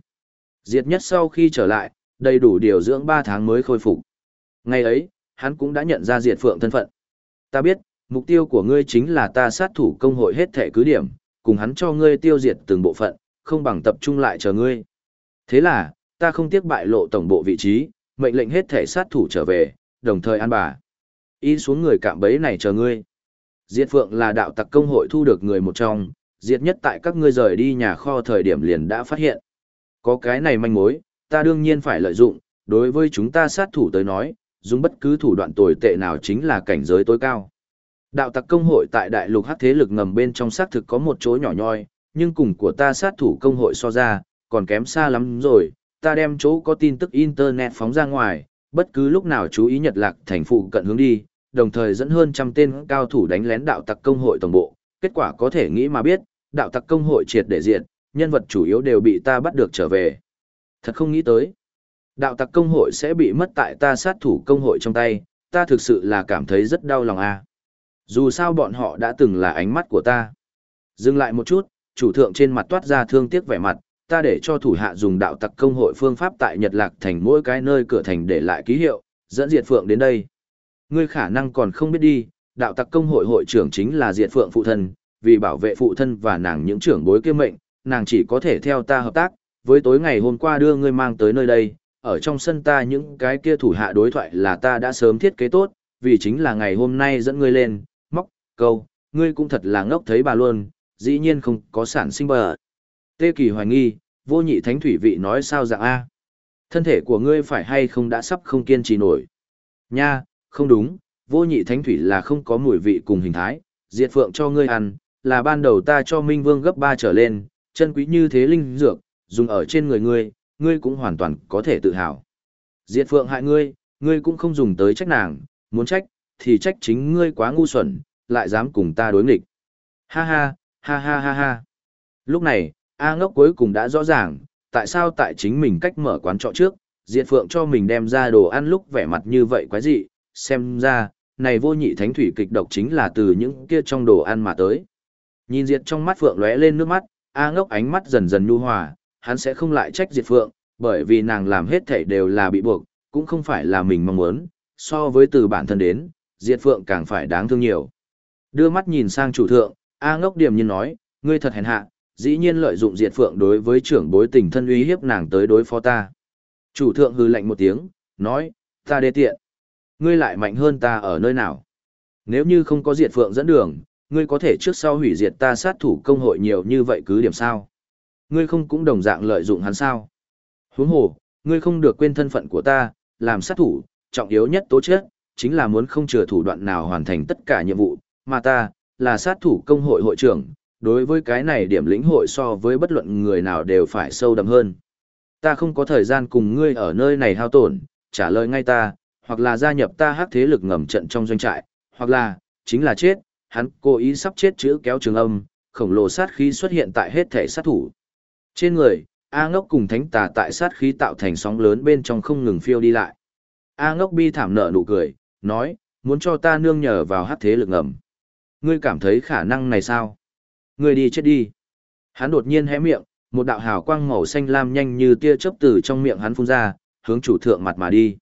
Diệt nhất sau khi trở lại, đầy đủ điều dưỡng 3 tháng mới khôi phục. Ngày ấy, hắn cũng đã nhận ra diệt phượng thân phận. Ta biết, mục tiêu của ngươi chính là ta sát thủ công hội hết thể cứ điểm, cùng hắn cho ngươi tiêu diệt từng bộ phận, không bằng tập trung lại chờ ngươi. Thế là, ta không tiếc bại lộ tổng bộ vị trí, mệnh lệnh hết thể sát thủ trở về, đồng thời an bà. Y xuống người cạm bấy này chờ ngươi. Diệt Phượng là đạo tặc công hội thu được người một trong, diệt nhất tại các ngươi rời đi nhà kho thời điểm liền đã phát hiện. Có cái này manh mối, ta đương nhiên phải lợi dụng, đối với chúng ta sát thủ tới nói, dùng bất cứ thủ đoạn tồi tệ nào chính là cảnh giới tối cao. Đạo tặc công hội tại đại lục hắc thế lực ngầm bên trong xác thực có một chỗ nhỏ nhoi, nhưng cùng của ta sát thủ công hội so ra, còn kém xa lắm rồi, ta đem chỗ có tin tức internet phóng ra ngoài, bất cứ lúc nào chú ý Nhật Lạc thành phụ cận hướng đi, đồng thời dẫn hơn trăm tên cao thủ đánh lén đạo tặc công hội tổng bộ, kết quả có thể nghĩ mà biết, đạo tặc công hội triệt để diện, nhân vật chủ yếu đều bị ta bắt được trở về. Thật không nghĩ tới. Đạo tặc công hội sẽ bị mất tại ta sát thủ công hội trong tay, ta thực sự là cảm thấy rất đau lòng a. À. Dù sao bọn họ đã từng là ánh mắt của ta. Dừng lại một chút, chủ thượng trên mặt toát ra thương tiếc vẻ mặt, ta để cho thủ hạ dùng đạo tặc công hội phương pháp tại Nhật Lạc thành mỗi cái nơi cửa thành để lại ký hiệu, dẫn Diệt Phượng đến đây. Ngươi khả năng còn không biết đi, đạo tặc công hội hội trưởng chính là Diệt Phượng phụ thân, vì bảo vệ phụ thân và nàng những trưởng bối kia mệnh, nàng chỉ có thể theo ta hợp tác, với tối ngày hôm qua đưa ngươi mang tới nơi đây, ở trong sân ta những cái kia thủ hạ đối thoại là ta đã sớm thiết kế tốt, vì chính là ngày hôm nay dẫn ngươi lên, móc, câu, ngươi cũng thật là ngốc thấy bà luôn, dĩ nhiên không có sản sinh bờ. Tê Kỳ hoài nghi, vô nhị thánh thủy vị nói sao dạng A. Thân thể của ngươi phải hay không đã sắp không kiên trì nổi. Nha, không đúng, vô nhị thánh thủy là không có mùi vị cùng hình thái, diệt phượng cho ngươi ăn, là ban đầu ta cho Minh Vương gấp 3 trở lên, chân quý như thế linh dược, dùng ở trên người ngươi, ngươi cũng hoàn toàn có thể tự hào. Diệt phượng hại ngươi, ngươi cũng không dùng tới trách nàng, muốn trách, thì trách chính ngươi quá ngu xuẩn, lại dám cùng ta đối nghịch. Ha ha, ha ha ha ha. Lúc này, A ngốc cuối cùng đã rõ ràng, tại sao tại chính mình cách mở quán trọ trước, Diệt Phượng cho mình đem ra đồ ăn lúc vẻ mặt như vậy quái dị, xem ra, này vô nhị thánh thủy kịch độc chính là từ những kia trong đồ ăn mà tới. Nhìn Diệt trong mắt Phượng lóe lên nước mắt, A ngốc ánh mắt dần dần nhu hòa, hắn sẽ không lại trách Diệt Phượng, bởi vì nàng làm hết thảy đều là bị buộc, cũng không phải là mình mong muốn, so với từ bản thân đến, Diệt Phượng càng phải đáng thương nhiều. Đưa mắt nhìn sang chủ thượng, A ngốc điểm nhiên nói, ngươi thật hèn hạ, dĩ nhiên lợi dụng Diệt Phượng đối với trưởng bối tình thân uy hiếp nàng tới đối phó ta. Chủ thượng hư lạnh một tiếng, nói, ta đê tiện. Ngươi lại mạnh hơn ta ở nơi nào? Nếu như không có Diệt Phượng dẫn đường, ngươi có thể trước sau hủy diệt ta sát thủ công hội nhiều như vậy cứ điểm sao? Ngươi không cũng đồng dạng lợi dụng hắn sao? Huống hồ, ngươi không được quên thân phận của ta, làm sát thủ, trọng yếu nhất tố chất, chính là muốn không chừa thủ đoạn nào hoàn thành tất cả nhiệm vụ, mà ta, là sát thủ công hội hội trưởng, đối với cái này điểm lĩnh hội so với bất luận người nào đều phải sâu đậm hơn. Ta không có thời gian cùng ngươi ở nơi này hao tổn, trả lời ngay ta, hoặc là gia nhập ta hắc thế lực ngầm trận trong doanh trại, hoặc là, chính là chết, hắn cố ý sắp chết chữ kéo trường âm, khổng lồ sát khí xuất hiện tại hết thể sát thủ. Trên người, A ngốc cùng thánh tà tại sát khí tạo thành sóng lớn bên trong không ngừng phiêu đi lại. A ngốc bi thảm nở nụ cười, nói, muốn cho ta nương nhờ vào hắc thế lực ngầm. Ngươi cảm thấy khả năng này sao? Ngươi đi chết đi. Hắn đột nhiên hé miệng, một đạo hào quang màu xanh lam nhanh như tia chớp từ trong miệng hắn phun ra, hướng chủ thượng mặt mà đi.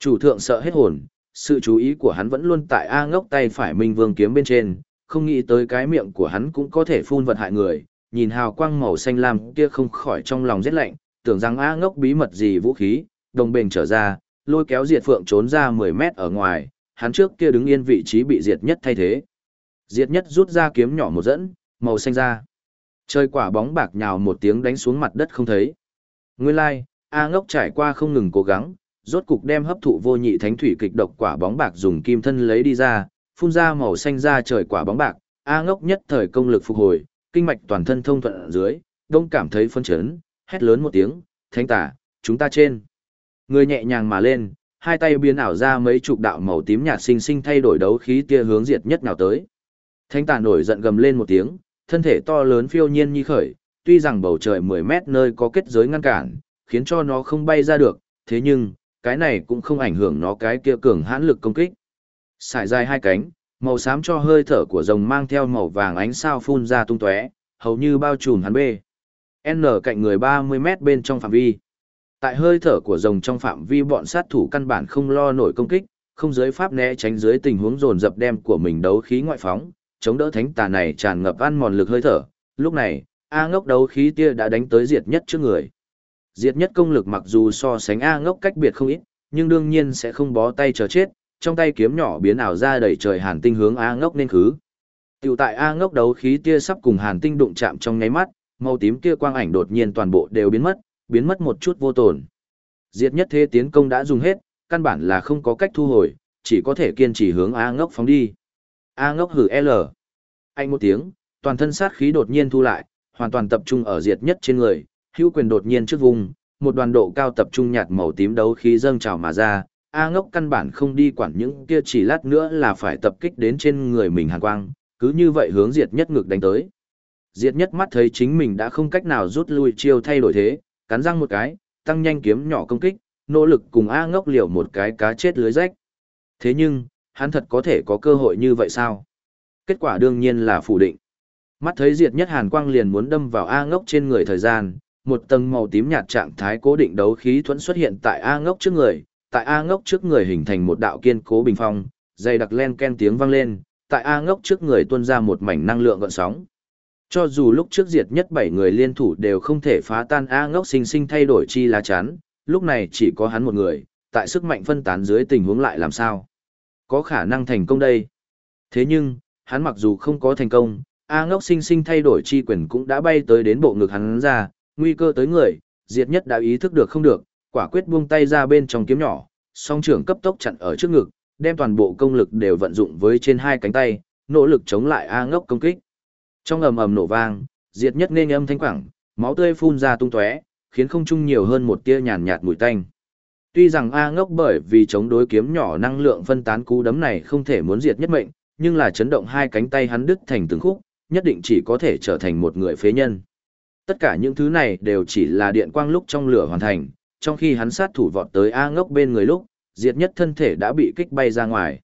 Chủ thượng sợ hết hồn, sự chú ý của hắn vẫn luôn tại A ngốc tay phải Minh Vương kiếm bên trên, không nghĩ tới cái miệng của hắn cũng có thể phun vật hại người, nhìn hào quang màu xanh lam kia không khỏi trong lòng rét lạnh, tưởng rằng A ngốc bí mật gì vũ khí, đồng bền trở ra, lôi kéo diệt phượng trốn ra 10 mét ở ngoài, hắn trước kia đứng yên vị trí bị diệt nhất thay thế. Diệt nhất rút ra kiếm nhỏ một dẫn, màu xanh ra. Chơi quả bóng bạc nhào một tiếng đánh xuống mặt đất không thấy. Nguyên lai, like, A ngốc trải qua không ngừng cố gắng, rốt cục đem hấp thụ vô nhị thánh thủy kịch độc quả bóng bạc dùng kim thân lấy đi ra, phun ra màu xanh ra trời quả bóng bạc, A ngốc nhất thời công lực phục hồi, kinh mạch toàn thân thông thuận ở dưới, đông cảm thấy phân chấn, hét lớn một tiếng, thánh tả, chúng ta trên. Người nhẹ nhàng mà lên, hai tay biến ảo ra mấy chục đạo màu tím nhạt sinh sinh thay đổi đấu khí tia hướng diệt nhất nào tới. Thánh tả nổi giận gầm lên một tiếng, thân thể to lớn phiêu nhiên như khởi, tuy rằng bầu trời 10 mét nơi có kết giới ngăn cản, khiến cho nó không bay ra được, thế nhưng, cái này cũng không ảnh hưởng nó cái kia cường hãn lực công kích. Sải dài hai cánh, màu xám cho hơi thở của rồng mang theo màu vàng ánh sao phun ra tung tóe, hầu như bao trùm hắn bê. N cạnh người 30 mét bên trong phạm vi. Tại hơi thở của rồng trong phạm vi bọn sát thủ căn bản không lo nổi công kích, không giới pháp né tránh dưới tình huống dồn dập đem của mình đấu khí ngoại phóng, chống đỡ thánh tà này tràn ngập ăn mòn lực hơi thở. Lúc này, A ngốc đấu khí tia đã đánh tới diệt nhất trước người. Diệt nhất công lực mặc dù so sánh A ngốc cách biệt không ít, nhưng đương nhiên sẽ không bó tay chờ chết, trong tay kiếm nhỏ biến ảo ra đầy trời hàn tinh hướng A ngốc nên khứ. Tiểu tại A ngốc đấu khí tia sắp cùng hàn tinh đụng chạm trong nháy mắt, màu tím kia quang ảnh đột nhiên toàn bộ đều biến mất, biến mất một chút vô tổn. Diệt nhất thế tiến công đã dùng hết, căn bản là không có cách thu hồi, chỉ có thể kiên trì hướng A ngốc phóng đi. A ngốc hử L. Anh một tiếng, toàn thân sát khí đột nhiên thu lại, hoàn toàn tập trung ở diệt nhất trên người, hữu quyền đột nhiên trước vùng, một đoàn độ cao tập trung nhạt màu tím đấu khí dâng trào mà ra. A ngốc căn bản không đi quản những kia chỉ lát nữa là phải tập kích đến trên người mình hàn quang, cứ như vậy hướng diệt nhất ngực đánh tới. Diệt nhất mắt thấy chính mình đã không cách nào rút lui chiêu thay đổi thế, cắn răng một cái, tăng nhanh kiếm nhỏ công kích, nỗ lực cùng A ngốc liều một cái cá chết lưới rách. Thế nhưng, hắn thật có thể có cơ hội như vậy sao? Kết quả đương nhiên là phủ định. Mắt thấy diệt nhất hàn quang liền muốn đâm vào A ngốc trên người thời gian, một tầng màu tím nhạt trạng thái cố định đấu khí thuẫn xuất hiện tại A ngốc trước người, tại A ngốc trước người hình thành một đạo kiên cố bình phong, dày đặc len ken tiếng vang lên, tại A ngốc trước người tuôn ra một mảnh năng lượng gợn sóng. Cho dù lúc trước diệt nhất bảy người liên thủ đều không thể phá tan A ngốc sinh sinh thay đổi chi lá chắn, lúc này chỉ có hắn một người, tại sức mạnh phân tán dưới tình huống lại làm sao? Có khả năng thành công đây. Thế nhưng, hắn mặc dù không có thành công, A ngốc sinh sinh thay đổi chi quyền cũng đã bay tới đến bộ ngực hắn ra, nguy cơ tới người, diệt nhất đã ý thức được không được, quả quyết buông tay ra bên trong kiếm nhỏ, song trưởng cấp tốc chặn ở trước ngực, đem toàn bộ công lực đều vận dụng với trên hai cánh tay, nỗ lực chống lại A ngốc công kích. Trong ầm ầm nổ vang, diệt nhất nên âm thanh quảng, máu tươi phun ra tung tóe, khiến không trung nhiều hơn một tia nhàn nhạt mùi tanh. Tuy rằng A ngốc bởi vì chống đối kiếm nhỏ năng lượng phân tán cú đấm này không thể muốn diệt nhất mệnh, nhưng là chấn động hai cánh tay hắn đứt thành từng khúc, nhất định chỉ có thể trở thành một người phế nhân. Tất cả những thứ này đều chỉ là điện quang lúc trong lửa hoàn thành, trong khi hắn sát thủ vọt tới A ngốc bên người lúc, diệt nhất thân thể đã bị kích bay ra ngoài.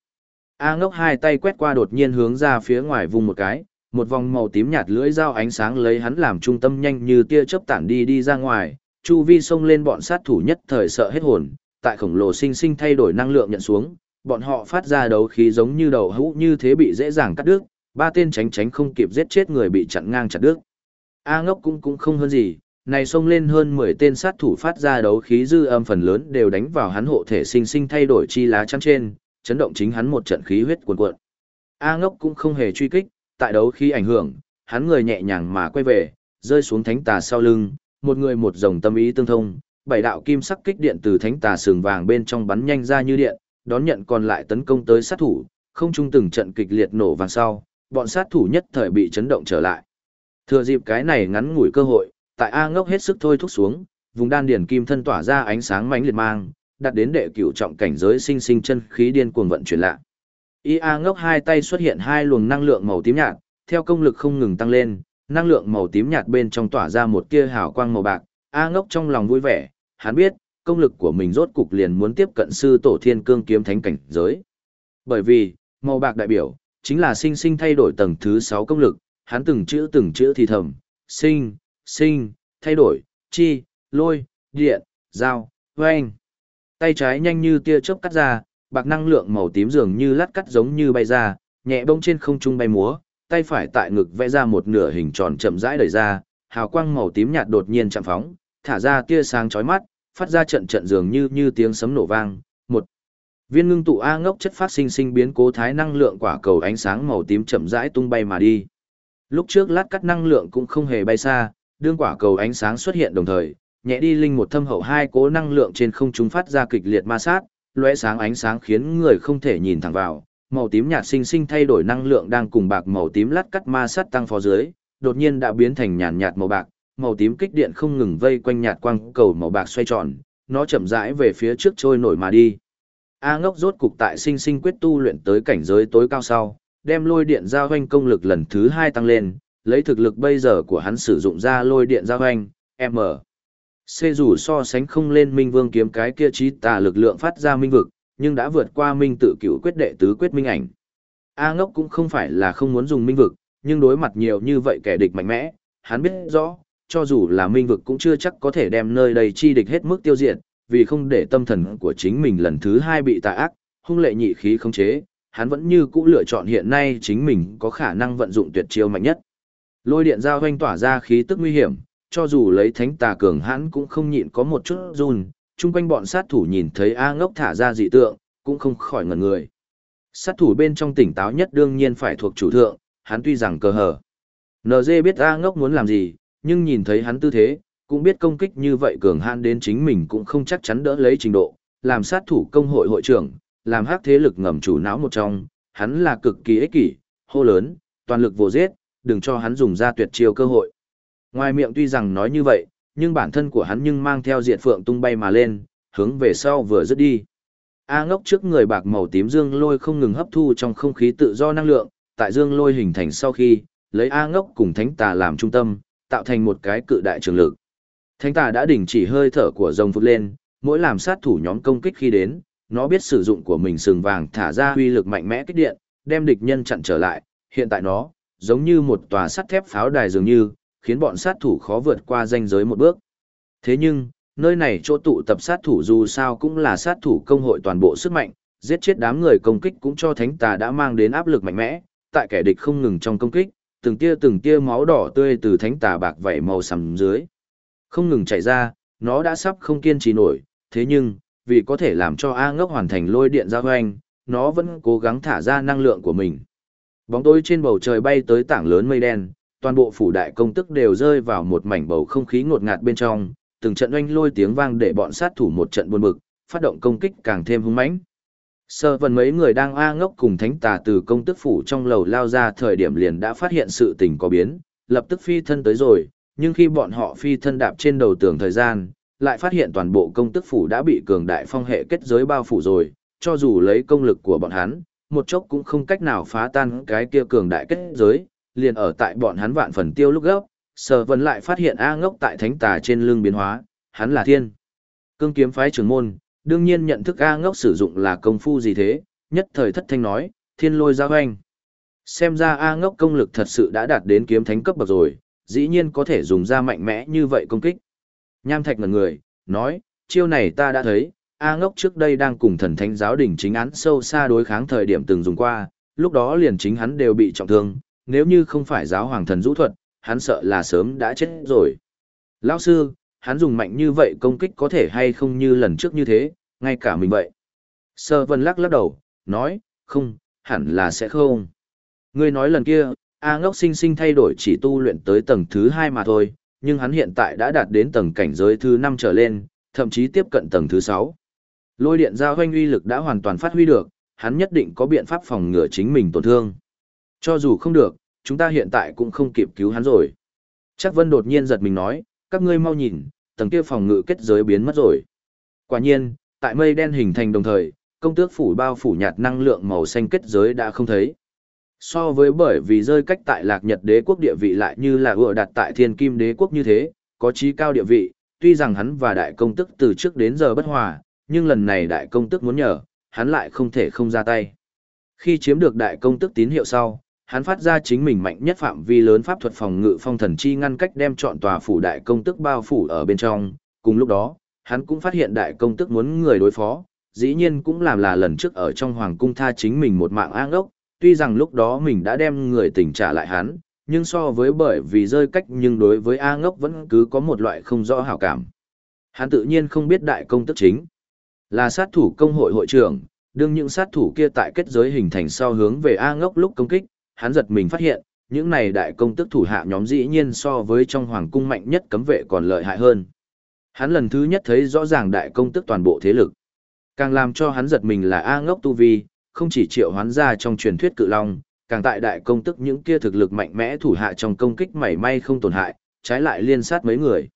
A ngốc hai tay quét qua đột nhiên hướng ra phía ngoài vùng một cái, một vòng màu tím nhạt lưỡi dao ánh sáng lấy hắn làm trung tâm nhanh như tia chớp tản đi đi ra ngoài, chu vi xông lên bọn sát thủ nhất thời sợ hết hồn, tại khổng lồ sinh sinh thay đổi năng lượng nhận xuống, bọn họ phát ra đấu khí giống như đầu hũ như thế bị dễ dàng cắt đứt, ba tên tránh tránh không kịp giết chết người bị chặn ngang chặt đứt. A ngốc cũng cũng không hơn gì, này xông lên hơn 10 tên sát thủ phát ra đấu khí dư âm phần lớn đều đánh vào hắn hộ thể sinh sinh thay đổi chi lá chắn trên, chấn động chính hắn một trận khí huyết cuồn cuộn. A ngốc cũng không hề truy kích, tại đấu khí ảnh hưởng, hắn người nhẹ nhàng mà quay về, rơi xuống thánh tà sau lưng, một người một dòng tâm ý tương thông, bảy đạo kim sắc kích điện từ thánh tà sừng vàng bên trong bắn nhanh ra như điện, đón nhận còn lại tấn công tới sát thủ, không trung từng trận kịch liệt nổ vàng sau, bọn sát thủ nhất thời bị chấn động trở lại. Thừa dịp cái này ngắn ngủi cơ hội, tại A ngốc hết sức thôi thúc xuống, vùng đan điển kim thân tỏa ra ánh sáng mãnh liệt mang, đặt đến đệ cửu trọng cảnh giới sinh sinh chân khí điên cuồng vận chuyển lạ. Y A ngốc hai tay xuất hiện hai luồng năng lượng màu tím nhạt, theo công lực không ngừng tăng lên, năng lượng màu tím nhạt bên trong tỏa ra một tia hào quang màu bạc, A ngốc trong lòng vui vẻ, hắn biết, công lực của mình rốt cục liền muốn tiếp cận sư tổ thiên cương kiếm thánh cảnh giới. Bởi vì, màu bạc đại biểu, chính là sinh sinh thay đổi tầng thứ 6 công lực, hắn từng chữ từng chữ thì thầm, sinh, sinh, thay đổi, chi, lôi, điện, dao, vang. Tay trái nhanh như tia chớp cắt ra, bạc năng lượng màu tím dường như lát cắt giống như bay ra, nhẹ bông trên không trung bay múa, tay phải tại ngực vẽ ra một nửa hình tròn chậm rãi đẩy ra, hào quang màu tím nhạt đột nhiên chạm phóng, thả ra tia sáng chói mắt, phát ra trận trận dường như như tiếng sấm nổ vang. Một viên ngưng tụ a ngốc chất phát sinh sinh biến cố thái năng lượng quả cầu ánh sáng màu tím chậm rãi tung bay mà đi. Lúc trước lát cắt năng lượng cũng không hề bay xa, đương quả cầu ánh sáng xuất hiện đồng thời, nhẹ đi linh một thâm hậu hai cố năng lượng trên không trung phát ra kịch liệt ma sát, lóe sáng ánh sáng khiến người không thể nhìn thẳng vào. Màu tím nhạt sinh sinh thay đổi năng lượng đang cùng bạc màu tím lát cắt ma sát tăng phó dưới, đột nhiên đã biến thành nhàn nhạt màu bạc, màu tím kích điện không ngừng vây quanh nhạt quang cầu màu bạc xoay tròn, nó chậm rãi về phía trước trôi nổi mà đi. A ngốc rốt cục tại sinh sinh quyết tu luyện tới cảnh giới tối cao sau, đem lôi điện giao hoanh công lực lần thứ hai tăng lên, lấy thực lực bây giờ của hắn sử dụng ra lôi điện giao hoanh, M. C dù so sánh không lên minh vương kiếm cái kia trí tà lực lượng phát ra minh vực, nhưng đã vượt qua minh tự cửu quyết đệ tứ quyết minh ảnh. A ngốc cũng không phải là không muốn dùng minh vực, nhưng đối mặt nhiều như vậy kẻ địch mạnh mẽ, hắn biết rõ, cho dù là minh vực cũng chưa chắc có thể đem nơi đây chi địch hết mức tiêu diệt, vì không để tâm thần của chính mình lần thứ hai bị tà ác, hung lệ nhị khí khống chế, hắn vẫn như cũ lựa chọn hiện nay chính mình có khả năng vận dụng tuyệt chiêu mạnh nhất. Lôi điện giao hoanh tỏa ra khí tức nguy hiểm, cho dù lấy thánh tà cường hắn cũng không nhịn có một chút run, chung quanh bọn sát thủ nhìn thấy A ngốc thả ra dị tượng, cũng không khỏi ngẩn người. Sát thủ bên trong tỉnh táo nhất đương nhiên phải thuộc chủ thượng, hắn tuy rằng cơ hở. NG biết A ngốc muốn làm gì, nhưng nhìn thấy hắn tư thế, cũng biết công kích như vậy cường hãn đến chính mình cũng không chắc chắn đỡ lấy trình độ, làm sát thủ công hội hội trưởng, làm hắc thế lực ngầm chủ não một trong, hắn là cực kỳ ích kỷ, hô lớn, toàn lực vô giết, đừng cho hắn dùng ra tuyệt chiêu cơ hội. Ngoài miệng tuy rằng nói như vậy, nhưng bản thân của hắn nhưng mang theo diệt phượng tung bay mà lên, hướng về sau vừa dứt đi. A ngốc trước người bạc màu tím dương lôi không ngừng hấp thu trong không khí tự do năng lượng, tại dương lôi hình thành sau khi, lấy A ngốc cùng thánh tà làm trung tâm, tạo thành một cái cự đại trường lực. Thánh tà đã đình chỉ hơi thở của rồng phút lên, mỗi làm sát thủ nhóm công kích khi đến, nó biết sử dụng của mình sừng vàng thả ra huy lực mạnh mẽ kích điện, đem địch nhân chặn trở lại, hiện tại nó, giống như một tòa sắt thép pháo đài dường như, khiến bọn sát thủ khó vượt qua ranh giới một bước. Thế nhưng, nơi này chỗ tụ tập sát thủ dù sao cũng là sát thủ công hội toàn bộ sức mạnh, giết chết đám người công kích cũng cho thánh tà đã mang đến áp lực mạnh mẽ, tại kẻ địch không ngừng trong công kích, từng tia từng tia máu đỏ tươi từ thánh tà bạc vảy màu sầm dưới. Không ngừng chảy ra, nó đã sắp không kiên trì nổi, thế nhưng, vì có thể làm cho A ngốc hoàn thành lôi điện giao hoanh, nó vẫn cố gắng thả ra năng lượng của mình. Bóng tối trên bầu trời bay tới tảng lớn mây đen, toàn bộ phủ đại công tức đều rơi vào một mảnh bầu không khí ngột ngạt bên trong, từng trận oanh lôi tiếng vang để bọn sát thủ một trận buồn bực, phát động công kích càng thêm hung mãnh. Sơ vần mấy người đang A ngốc cùng thánh tà từ công tức phủ trong lầu lao ra thời điểm liền đã phát hiện sự tình có biến, lập tức phi thân tới rồi, nhưng khi bọn họ phi thân đạp trên đầu tường thời gian, lại phát hiện toàn bộ công tức phủ đã bị cường đại phong hệ kết giới bao phủ rồi, cho dù lấy công lực của bọn hắn, một chốc cũng không cách nào phá tan cái kia cường đại kết giới, liền ở tại bọn hắn vạn phần tiêu lúc gấp, sở vân lại phát hiện A ngốc tại thánh tà trên lưng biến hóa, hắn là thiên. Cương kiếm phái trưởng môn, đương nhiên nhận thức A ngốc sử dụng là công phu gì thế, nhất thời thất thanh nói, thiên lôi giao hoanh. Xem ra A ngốc công lực thật sự đã đạt đến kiếm thánh cấp bậc rồi, dĩ nhiên có thể dùng ra mạnh mẽ như vậy công kích. Nham thạch ngẩn người, nói, chiêu này ta đã thấy, A ngốc trước đây đang cùng thần thánh giáo đỉnh chính án sâu xa đối kháng thời điểm từng dùng qua, lúc đó liền chính hắn đều bị trọng thương, nếu như không phải giáo hoàng thần rũ thuật, hắn sợ là sớm đã chết rồi. Lão sư, hắn dùng mạnh như vậy công kích có thể hay không như lần trước như thế, ngay cả mình vậy. Sơ vân lắc lắc đầu, nói, không, hẳn là sẽ không. Ngươi nói lần kia, A ngốc sinh sinh thay đổi chỉ tu luyện tới tầng thứ hai mà thôi, nhưng hắn hiện tại đã đạt đến tầng cảnh giới thứ năm trở lên, thậm chí tiếp cận tầng thứ sáu. Lôi điện giao hoanh uy lực đã hoàn toàn phát huy được, hắn nhất định có biện pháp phòng ngừa chính mình tổn thương. Cho dù không được, chúng ta hiện tại cũng không kịp cứu hắn rồi. Chắc Vân đột nhiên giật mình nói, các ngươi mau nhìn, tầng kia phòng ngự kết giới biến mất rồi. Quả nhiên, tại mây đen hình thành đồng thời, công tước phủ bao phủ nhạt năng lượng màu xanh kết giới đã không thấy. So với bởi vì rơi cách tại lạc nhật đế quốc địa vị lại như là vừa đặt tại thiên kim đế quốc như thế, có trí cao địa vị, tuy rằng hắn và đại công tức từ trước đến giờ bất hòa, nhưng lần này đại công tức muốn nhờ, hắn lại không thể không ra tay. Khi chiếm được đại công tức tín hiệu sau, hắn phát ra chính mình mạnh nhất phạm vi lớn pháp thuật phòng ngự phong thần chi ngăn cách đem chọn tòa phủ đại công tức bao phủ ở bên trong, cùng lúc đó, hắn cũng phát hiện đại công tức muốn người đối phó, dĩ nhiên cũng làm là lần trước ở trong hoàng cung tha chính mình một mạng an ốc, tuy rằng lúc đó mình đã đem người tỉnh trả lại hắn, nhưng so với bởi vì rơi cách nhưng đối với A ngốc vẫn cứ có một loại không rõ hảo cảm. Hắn tự nhiên không biết đại công tức chính là sát thủ công hội hội trưởng, đương những sát thủ kia tại kết giới hình thành sau hướng về A ngốc lúc công kích, hắn giật mình phát hiện, những này đại công tức thủ hạ nhóm dĩ nhiên so với trong hoàng cung mạnh nhất cấm vệ còn lợi hại hơn. Hắn lần thứ nhất thấy rõ ràng đại công tức toàn bộ thế lực. Càng làm cho hắn giật mình là A ngốc tu vi, không chỉ triệu hoán ra trong truyền thuyết cự long, càng tại đại công tức những kia thực lực mạnh mẽ thủ hạ trong công kích mảy may không tổn hại, trái lại liên sát mấy người.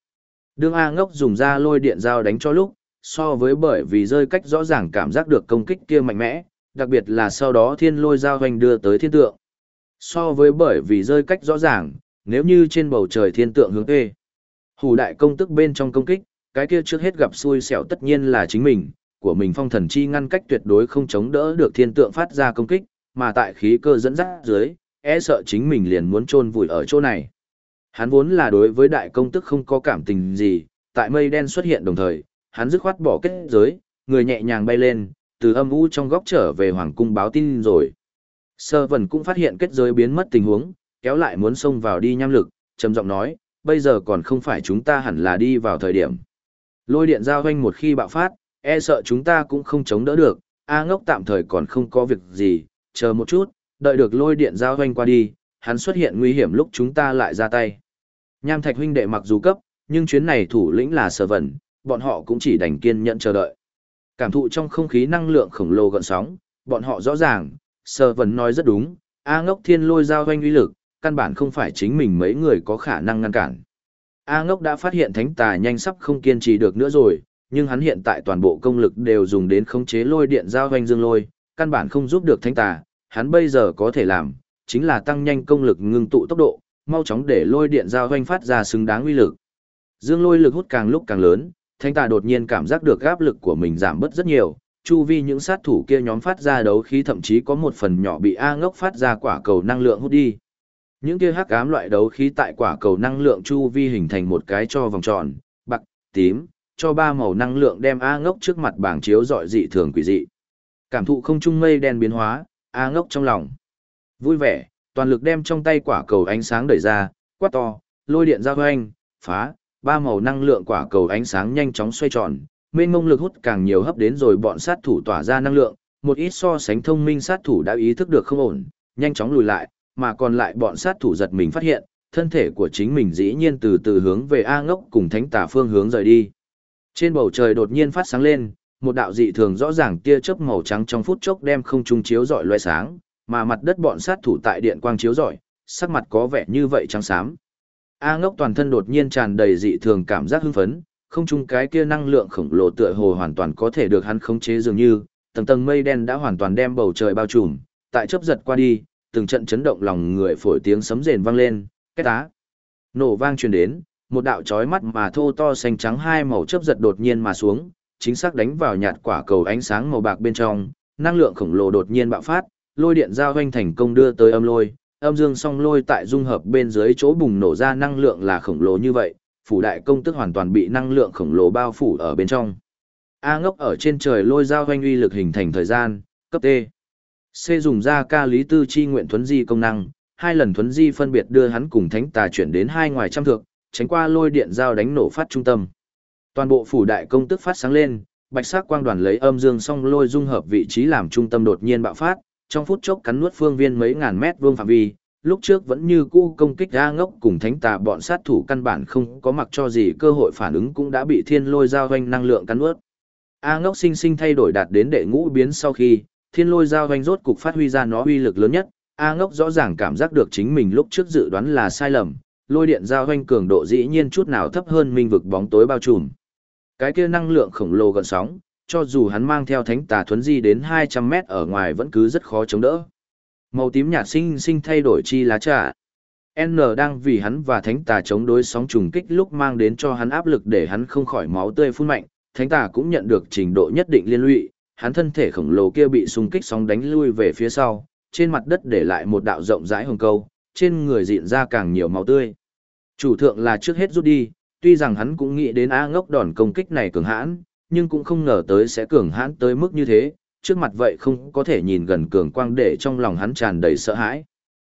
Đương A ngốc dùng ra lôi điện dao đánh cho lúc, so với bởi vì rơi cách rõ ràng cảm giác được công kích kia mạnh mẽ, đặc biệt là sau đó thiên lôi dao hoành đưa tới thiên tượng. So với bởi vì rơi cách rõ ràng, nếu như trên bầu trời thiên tượng hướng tê. Hủ đại công tức bên trong công kích, cái kia trước hết gặp xui xẻo tất nhiên là chính mình, của mình phong thần chi ngăn cách tuyệt đối không chống đỡ được thiên tượng phát ra công kích, mà tại khí cơ dẫn dắt dưới, e sợ chính mình liền muốn chôn vùi ở chỗ này. Hắn vốn là đối với đại công tức không có cảm tình gì, tại mây đen xuất hiện đồng thời, hắn dứt khoát bỏ kết giới, người nhẹ nhàng bay lên, từ âm u trong góc trở về hoàng cung báo tin rồi. Sơ vần cũng phát hiện kết giới biến mất tình huống, kéo lại muốn xông vào đi nham lực, trầm giọng nói, bây giờ còn không phải chúng ta hẳn là đi vào thời điểm. Lôi điện giao hoanh một khi bạo phát, e sợ chúng ta cũng không chống đỡ được, A ngốc tạm thời còn không có việc gì, chờ một chút, đợi được lôi điện giao hoanh qua đi, hắn xuất hiện nguy hiểm lúc chúng ta lại ra tay. Nham thạch huynh đệ mặc dù cấp, nhưng chuyến này thủ lĩnh là sở vẩn, bọn họ cũng chỉ đành kiên nhẫn chờ đợi. Cảm thụ trong không khí năng lượng khổng lồ gợn sóng, bọn họ rõ ràng, sở vẩn nói rất đúng, A ngốc thiên lôi giao hoanh uy lực, căn bản không phải chính mình mấy người có khả năng ngăn cản. A ngốc đã phát hiện thánh tà nhanh sắp không kiên trì được nữa rồi, nhưng hắn hiện tại toàn bộ công lực đều dùng đến khống chế lôi điện giao hoanh dương lôi, căn bản không giúp được thanh tà, hắn bây giờ có thể làm, chính là tăng nhanh công lực ngưng tụ tốc độ, mau chóng để lôi điện giao hoanh phát ra xứng đáng uy lực. Dương lôi lực hút càng lúc càng lớn, thanh tà đột nhiên cảm giác được áp lực của mình giảm bớt rất nhiều, chu vi những sát thủ kia nhóm phát ra đấu khí thậm chí có một phần nhỏ bị A ngốc phát ra quả cầu năng lượng hút đi. Những kia hắc ám loại đấu khí tại quả cầu năng lượng chu vi hình thành một cái cho vòng tròn, bạc, tím, cho ba màu năng lượng đem A ngốc trước mặt bảng chiếu dọi dị thường quỷ dị. Cảm thụ không trung mây đen biến hóa, A ngốc trong lòng. Vui vẻ, toàn lực đem trong tay quả cầu ánh sáng đẩy ra, quát to, lôi điện ra hoanh, phá, ba màu năng lượng quả cầu ánh sáng nhanh chóng xoay tròn, mênh mông lực hút càng nhiều hấp đến rồi bọn sát thủ tỏa ra năng lượng, một ít so sánh thông minh sát thủ đã ý thức được không ổn, nhanh chóng lùi lại, mà còn lại bọn sát thủ giật mình phát hiện, thân thể của chính mình dĩ nhiên từ từ hướng về A ngốc cùng thánh tà phương hướng rời đi. Trên bầu trời đột nhiên phát sáng lên, một đạo dị thường rõ ràng tia chớp màu trắng trong phút chốc đem không trung chiếu rọi loé sáng, mà mặt đất bọn sát thủ tại điện quang chiếu rọi, sắc mặt có vẻ như vậy trắng xám. A ngốc toàn thân đột nhiên tràn đầy dị thường cảm giác hưng phấn, không trung cái kia năng lượng khổng lồ tựa hồ hoàn toàn có thể được hắn khống chế dường như, tầng tầng mây đen đã hoàn toàn đem bầu trời bao trùm, tại chớp giật qua đi, từng trận chấn động lòng người phổi tiếng sấm rền vang lên, cái tá. Nổ vang truyền đến, một đạo chói mắt mà thô to xanh trắng hai màu chớp giật đột nhiên mà xuống, chính xác đánh vào nhạt quả cầu ánh sáng màu bạc bên trong, năng lượng khổng lồ đột nhiên bạo phát, lôi điện giao hoanh thành công đưa tới âm lôi, âm dương song lôi tại dung hợp bên dưới chỗ bùng nổ ra năng lượng là khổng lồ như vậy, phủ đại công tức hoàn toàn bị năng lượng khổng lồ bao phủ ở bên trong. A ngốc ở trên trời lôi giao hoanh uy lực hình thành thời gian, cấp T. C dùng ra ca lý tư chi nguyện thuấn di công năng, hai lần thuấn di phân biệt đưa hắn cùng thánh tà chuyển đến hai ngoài trăm thượng, tránh qua lôi điện giao đánh nổ phát trung tâm. Toàn bộ phủ đại công tức phát sáng lên, bạch sắc quang đoàn lấy âm dương song lôi dung hợp vị trí làm trung tâm đột nhiên bạo phát, trong phút chốc cắn nuốt phương viên mấy ngàn mét vuông phạm vi, lúc trước vẫn như cũ công kích ra ngốc cùng thánh tà bọn sát thủ căn bản không có mặc cho gì cơ hội phản ứng cũng đã bị thiên lôi giao hoanh năng lượng cắn nuốt. A ngốc sinh sinh thay đổi đạt đến đệ ngũ biến sau khi, thiên lôi giao hoanh rốt cục phát huy ra nó uy lực lớn nhất, A ngốc rõ ràng cảm giác được chính mình lúc trước dự đoán là sai lầm, lôi điện giao hoanh cường độ dĩ nhiên chút nào thấp hơn minh vực bóng tối bao trùm. Cái kia năng lượng khổng lồ gần sóng, cho dù hắn mang theo thánh tà thuấn di đến 200 mét ở ngoài vẫn cứ rất khó chống đỡ. Màu tím nhạt sinh sinh thay đổi chi lá trà. N đang vì hắn và thánh tà chống đối sóng trùng kích lúc mang đến cho hắn áp lực để hắn không khỏi máu tươi phun mạnh, thánh tà cũng nhận được trình độ nhất định liên lụy, hắn thân thể khổng lồ kia bị xung kích sóng đánh lui về phía sau, trên mặt đất để lại một đạo rộng rãi hồng câu, trên người dịn ra càng nhiều máu tươi. Chủ thượng là trước hết rút đi, tuy rằng hắn cũng nghĩ đến A ngốc đòn công kích này cường hãn, nhưng cũng không ngờ tới sẽ cường hãn tới mức như thế, trước mặt vậy không có thể nhìn gần cường quang để trong lòng hắn tràn đầy sợ hãi.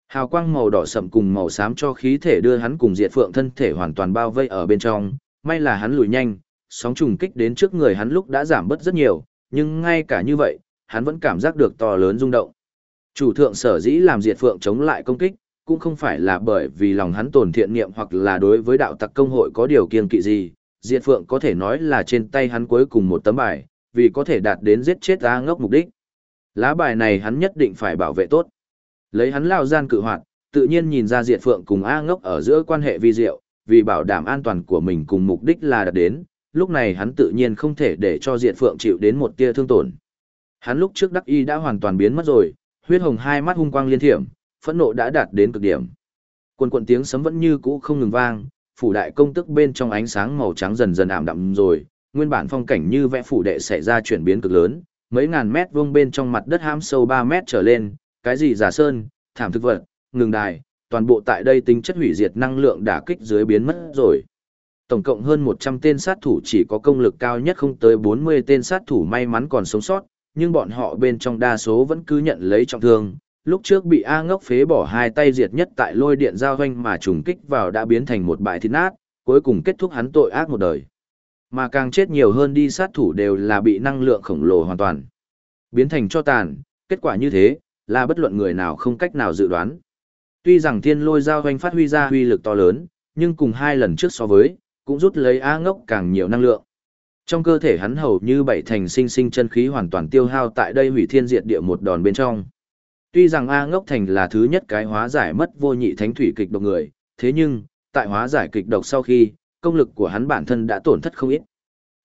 Hào quang màu đỏ sậm cùng màu xám cho khí thể đưa hắn cùng diệt phượng thân thể hoàn toàn bao vây ở bên trong, may là hắn lùi nhanh, sóng trùng kích đến trước người hắn lúc đã giảm bớt rất nhiều, nhưng ngay cả như vậy, hắn vẫn cảm giác được to lớn rung động. Chủ thượng sở dĩ làm diệt phượng chống lại công kích, cũng không phải là bởi vì lòng hắn tổn thiện niệm hoặc là đối với đạo tặc công hội có điều kiên kỵ gì, diệt phượng có thể nói là trên tay hắn cuối cùng một tấm bài, vì có thể đạt đến giết chết A ngốc mục đích. Lá bài này hắn nhất định phải bảo vệ tốt. Lấy hắn lao gian cự hoạt, tự nhiên nhìn ra diệt phượng cùng A ngốc ở giữa quan hệ vi diệu, vì bảo đảm an toàn của mình cùng mục đích là đạt đến, lúc này hắn tự nhiên không thể để cho diệt phượng chịu đến một tia thương tổn. Hắn lúc trước đắc y đã hoàn toàn biến mất rồi, huyết hồng hai mắt hung quang liên thiểm, phẫn nộ đã đạt đến cực điểm. Quần quần tiếng sấm vẫn như cũ không ngừng vang, phủ đại công tức bên trong ánh sáng màu trắng dần dần ảm đạm rồi, nguyên bản phong cảnh như vẽ phủ đệ xảy ra chuyển biến cực lớn, mấy ngàn mét vuông bên trong mặt đất hãm sâu 3 mét trở lên, cái gì giả sơn, thảm thực vật, ngừng đài, toàn bộ tại đây tính chất hủy diệt năng lượng đả kích dưới biến mất rồi. Tổng cộng hơn 100 tên sát thủ chỉ có công lực cao nhất không tới 40 tên sát thủ may mắn còn sống sót, nhưng bọn họ bên trong đa số vẫn cứ nhận lấy trọng thương, lúc trước bị A ngốc phế bỏ hai tay diệt nhất tại lôi điện giao hoanh mà trùng kích vào đã biến thành một bãi thịt nát, cuối cùng kết thúc hắn tội ác một đời. Mà càng chết nhiều hơn đi sát thủ đều là bị năng lượng khổng lồ hoàn toàn. Biến thành cho tàn, kết quả như thế, là bất luận người nào không cách nào dự đoán. Tuy rằng thiên lôi giao hoanh phát huy ra huy lực to lớn, nhưng cùng hai lần trước so với, cũng rút lấy A ngốc càng nhiều năng lượng. Trong cơ thể hắn hầu như bảy thành sinh sinh chân khí hoàn toàn tiêu hao tại đây hủy thiên diệt địa một đòn bên trong. Tuy rằng A Ngốc Thành là thứ nhất cái hóa giải mất vô nhị thánh thủy kịch độc người, thế nhưng, tại hóa giải kịch độc sau khi, công lực của hắn bản thân đã tổn thất không ít.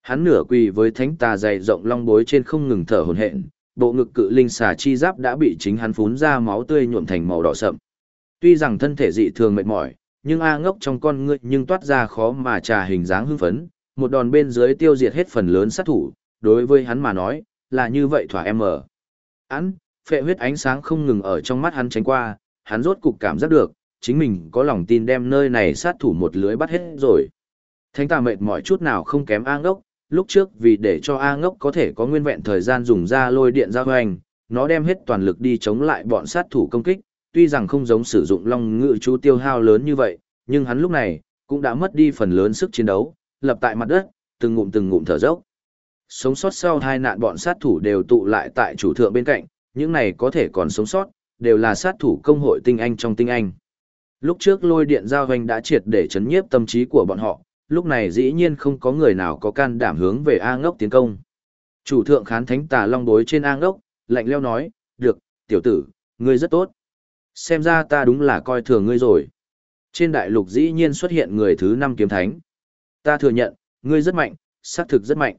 Hắn nửa quỳ với thánh tà dày rộng long bối trên không ngừng thở hổn hển, bộ ngực cự linh xà chi giáp đã bị chính hắn phún ra máu tươi nhuộm thành màu đỏ sậm. Tuy rằng thân thể dị thường mệt mỏi, nhưng A Ngốc trong con ngươi nhưng toát ra khó mà trà hình dáng hưng phấn, một đòn bên dưới tiêu diệt hết phần lớn sát thủ, đối với hắn mà nói, là như vậy thỏa em ở. Hắn, phệ huyết ánh sáng không ngừng ở trong mắt hắn tránh qua, hắn rốt cục cảm giác được, chính mình có lòng tin đem nơi này sát thủ một lưới bắt hết rồi. Thánh tà mệt mỏi chút nào không kém A ngốc, lúc trước vì để cho A ngốc có thể có nguyên vẹn thời gian dùng ra lôi điện giao hoành, nó đem hết toàn lực đi chống lại bọn sát thủ công kích, tuy rằng không giống sử dụng long ngự chú tiêu hao lớn như vậy, nhưng hắn lúc này, cũng đã mất đi phần lớn sức chiến đấu, lập tại mặt đất, từng ngụm từng ngụm thở dốc. Sống sót sau hai nạn bọn sát thủ đều tụ lại tại chủ thượng bên cạnh, những này có thể còn sống sót, đều là sát thủ công hội tinh anh trong tinh anh. Lúc trước lôi điện giao hoành đã triệt để chấn nhiếp tâm trí của bọn họ, lúc này dĩ nhiên không có người nào có can đảm hướng về A ngốc tiến công. Chủ thượng khán thánh tà long bối trên ang ngốc, lạnh leo nói, được, tiểu tử, ngươi rất tốt. Xem ra ta đúng là coi thường ngươi rồi. Trên đại lục dĩ nhiên xuất hiện người thứ năm kiếm thánh. Ta thừa nhận, ngươi rất mạnh, xác thực rất mạnh.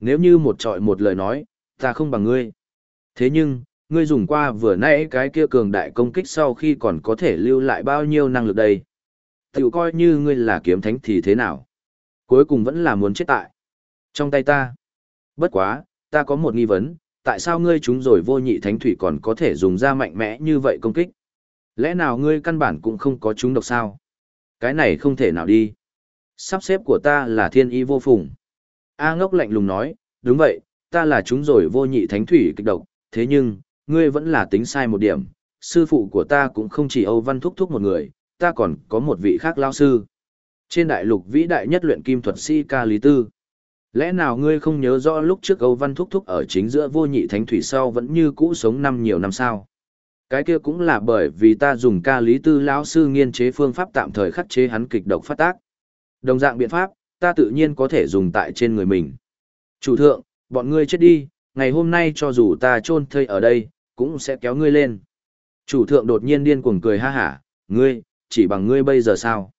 Nếu như một trọi một lời nói, ta không bằng ngươi. Thế nhưng, ngươi dùng qua vừa nãy cái kia cường đại công kích sau khi còn có thể lưu lại bao nhiêu năng lực đây. Tiểu coi như ngươi là kiếm thánh thì thế nào? Cuối cùng vẫn là muốn chết tại. Trong tay ta. Bất quá, ta có một nghi vấn, tại sao ngươi chúng rồi vô nhị thánh thủy còn có thể dùng ra mạnh mẽ như vậy công kích? Lẽ nào ngươi căn bản cũng không có chúng độc sao? Cái này không thể nào đi. Sắp xếp của ta là thiên y vô phùng. A ngốc lạnh lùng nói, đúng vậy, ta là chúng rồi vô nhị thánh thủy kịch độc, thế nhưng, ngươi vẫn là tính sai một điểm. Sư phụ của ta cũng không chỉ Âu Văn Thúc Thúc một người, ta còn có một vị khác lao sư. Trên đại lục vĩ đại nhất luyện kim thuật sĩ ca lý tư. Lẽ nào ngươi không nhớ rõ lúc trước Âu Văn Thúc Thúc ở chính giữa vô nhị thánh thủy sau vẫn như cũ sống năm nhiều năm sao? Cái kia cũng là bởi vì ta dùng ca lý tư lão sư nghiên chế phương pháp tạm thời khắc chế hắn kịch độc phát tác. Đồng dạng biện pháp, ta tự nhiên có thể dùng tại trên người mình. Chủ thượng, bọn ngươi chết đi, ngày hôm nay cho dù ta chôn thây ở đây, cũng sẽ kéo ngươi lên. Chủ thượng đột nhiên điên cuồng cười ha hả, ngươi, chỉ bằng ngươi bây giờ sao?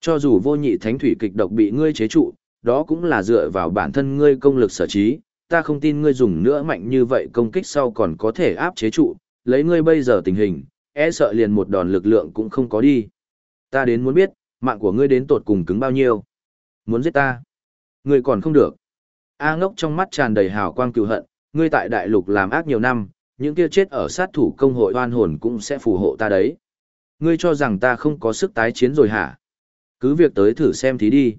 Cho dù vô nhị thánh thủy kịch độc bị ngươi chế trụ, đó cũng là dựa vào bản thân ngươi công lực sở trí, ta không tin ngươi dùng nữa mạnh như vậy công kích sau còn có thể áp chế trụ, lấy ngươi bây giờ tình hình, e sợ liền một đòn lực lượng cũng không có đi. Ta đến muốn biết, mạng của ngươi đến tột cùng cứng bao nhiêu. Muốn giết ta? Ngươi còn không được. A ngốc trong mắt tràn đầy hào quang cựu hận, ngươi tại đại lục làm ác nhiều năm, những kia chết ở sát thủ công hội oan hồn cũng sẽ phù hộ ta đấy. Ngươi cho rằng ta không có sức tái chiến rồi hả? Cứ việc tới thử xem thí đi.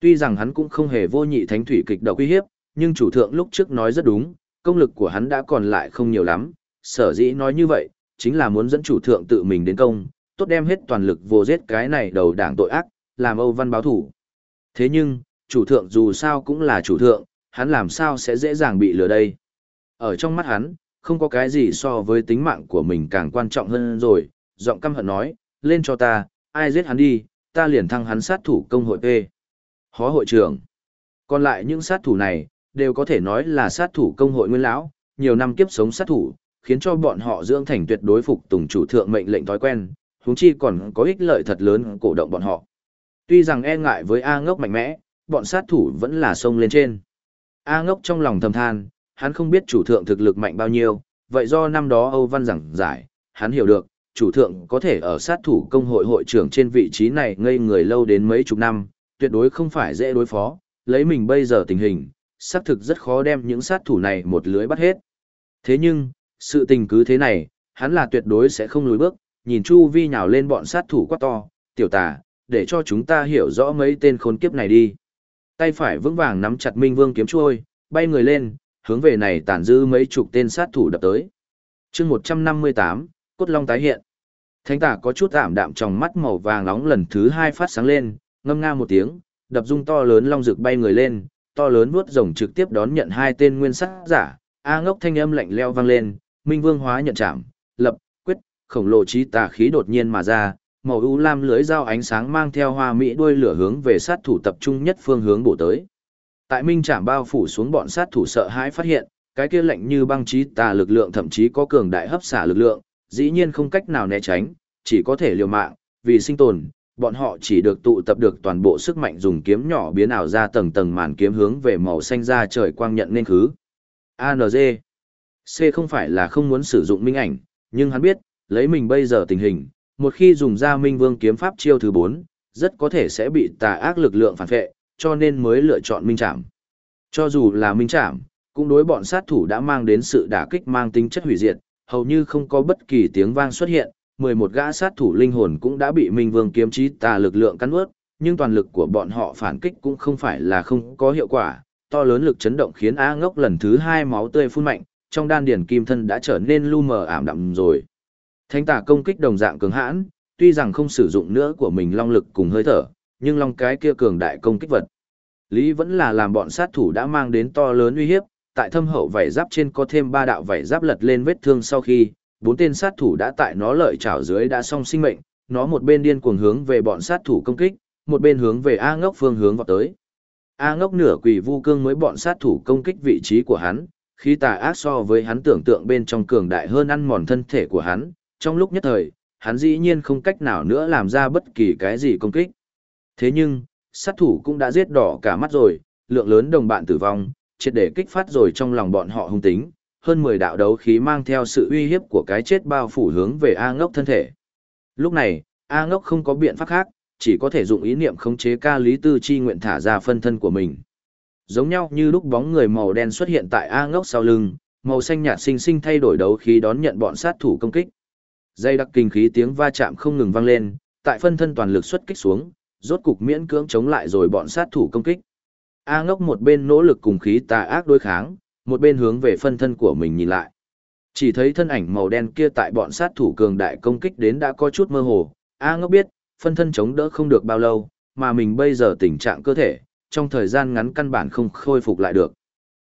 Tuy rằng hắn cũng không hề vô nhị thánh thủy kịch độc uy hiếp, nhưng chủ thượng lúc trước nói rất đúng, công lực của hắn đã còn lại không nhiều lắm, sở dĩ nói như vậy, chính là muốn dẫn chủ thượng tự mình đến công, tốt đem hết toàn lực vô giết cái này đầu đảng tội ác, làm Âu Văn báo thủ. Thế nhưng, chủ thượng dù sao cũng là chủ thượng, hắn làm sao sẽ dễ dàng bị lừa đây. Ở trong mắt hắn, không có cái gì so với tính mạng của mình càng quan trọng hơn rồi, giọng căm hận nói, lên cho ta, ai giết hắn đi, ta liền thăng hắn sát thủ công hội P. Hó hội trưởng. Còn lại những sát thủ này, đều có thể nói là sát thủ công hội nguyên lão, nhiều năm kiếp sống sát thủ, khiến cho bọn họ dưỡng thành tuyệt đối phục tùng chủ thượng mệnh lệnh thói quen, huống chi còn có ích lợi thật lớn cổ động bọn họ. Tuy rằng e ngại với A ngốc mạnh mẽ, bọn sát thủ vẫn là sông lên trên. A ngốc trong lòng thầm than, hắn không biết chủ thượng thực lực mạnh bao nhiêu, vậy do năm đó Âu Văn giảng giải, hắn hiểu được, chủ thượng có thể ở sát thủ công hội hội trưởng trên vị trí này ngây người lâu đến mấy chục năm, tuyệt đối không phải dễ đối phó, lấy mình bây giờ tình hình, xác thực rất khó đem những sát thủ này một lưới bắt hết. Thế nhưng, sự tình cứ thế này, hắn là tuyệt đối sẽ không lùi bước, nhìn Chu Vi nhào lên bọn sát thủ quá to, tiểu tà, để cho chúng ta hiểu rõ mấy tên khốn kiếp này đi. Tay phải vững vàng nắm chặt Minh Vương kiếm chuôi, bay người lên, hướng về này tản dư mấy chục tên sát thủ đập tới. chương 158, Cốt Long tái hiện. Thánh tả có chút ảm đạm trong mắt màu vàng nóng lần thứ hai phát sáng lên, ngâm nga một tiếng, đập dung to lớn long rực bay người lên, to lớn vuốt rồng trực tiếp đón nhận hai tên nguyên sát giả, A ngốc thanh âm lạnh leo vang lên, Minh Vương hóa nhận chạm, lập, quyết, khổng lồ trí tà khí đột nhiên mà ra, màu u lam lưới dao ánh sáng mang theo hoa mỹ đuôi lửa hướng về sát thủ tập trung nhất phương hướng bổ tới. Tại Minh Trảm bao phủ xuống bọn sát thủ sợ hãi phát hiện, cái kia lạnh như băng trí tà lực lượng thậm chí có cường đại hấp xả lực lượng, dĩ nhiên không cách nào né tránh, chỉ có thể liều mạng, vì sinh tồn, bọn họ chỉ được tụ tập được toàn bộ sức mạnh dùng kiếm nhỏ biến ảo ra tầng tầng màn kiếm hướng về màu xanh ra trời quang nhận nên khứ. ANG C không phải là không muốn sử dụng minh ảnh, nhưng hắn biết, lấy mình bây giờ tình hình, một khi dùng ra minh vương kiếm pháp chiêu thứ 4, rất có thể sẽ bị tà ác lực lượng phản vệ, cho nên mới lựa chọn minh trảm. Cho dù là minh trảm, cũng đối bọn sát thủ đã mang đến sự đả kích mang tính chất hủy diệt, hầu như không có bất kỳ tiếng vang xuất hiện, 11 gã sát thủ linh hồn cũng đã bị minh vương kiếm chí tà lực lượng cắn nuốt, nhưng toàn lực của bọn họ phản kích cũng không phải là không có hiệu quả, to lớn lực chấn động khiến A ngốc lần thứ hai máu tươi phun mạnh, trong đan điển kim thân đã trở nên lu mờ ảm đạm rồi. Thánh tà công kích đồng dạng cường hãn, tuy rằng không sử dụng nữa của mình long lực cùng hơi thở, nhưng long cái kia cường đại công kích vật. Lý vẫn là làm bọn sát thủ đã mang đến to lớn uy hiếp, tại thâm hậu vảy giáp trên có thêm ba đạo vảy giáp lật lên vết thương sau khi, bốn tên sát thủ đã tại nó lợi chảo dưới đã xong sinh mệnh, nó một bên điên cuồng hướng về bọn sát thủ công kích, một bên hướng về A ngốc phương hướng vào tới. A ngốc nửa quỷ vu cương mới bọn sát thủ công kích vị trí của hắn, khí tà ác so với hắn tưởng tượng bên trong cường đại hơn ăn mòn thân thể của hắn, trong lúc nhất thời, hắn dĩ nhiên không cách nào nữa làm ra bất kỳ cái gì công kích. Thế nhưng, sát thủ cũng đã giết đỏ cả mắt rồi, lượng lớn đồng bạn tử vong, triệt để kích phát rồi trong lòng bọn họ hung tính, hơn 10 đạo đấu khí mang theo sự uy hiếp của cái chết bao phủ hướng về A ngốc thân thể. Lúc này, A ngốc không có biện pháp khác, chỉ có thể dụng ý niệm khống chế ca lý tư chi nguyện thả ra phân thân của mình. Giống nhau như lúc bóng người màu đen xuất hiện tại A ngốc sau lưng, màu xanh nhạt sinh sinh thay đổi đấu khí đón nhận bọn sát thủ công kích. Dây đặc kinh khí tiếng va chạm không ngừng vang lên, tại phân thân toàn lực xuất kích xuống, rốt cục miễn cưỡng chống lại rồi bọn sát thủ công kích. A ngốc một bên nỗ lực cùng khí tà ác đối kháng, một bên hướng về phân thân của mình nhìn lại. Chỉ thấy thân ảnh màu đen kia tại bọn sát thủ cường đại công kích đến đã có chút mơ hồ, A ngốc biết, phân thân chống đỡ không được bao lâu, mà mình bây giờ tình trạng cơ thể, trong thời gian ngắn căn bản không khôi phục lại được.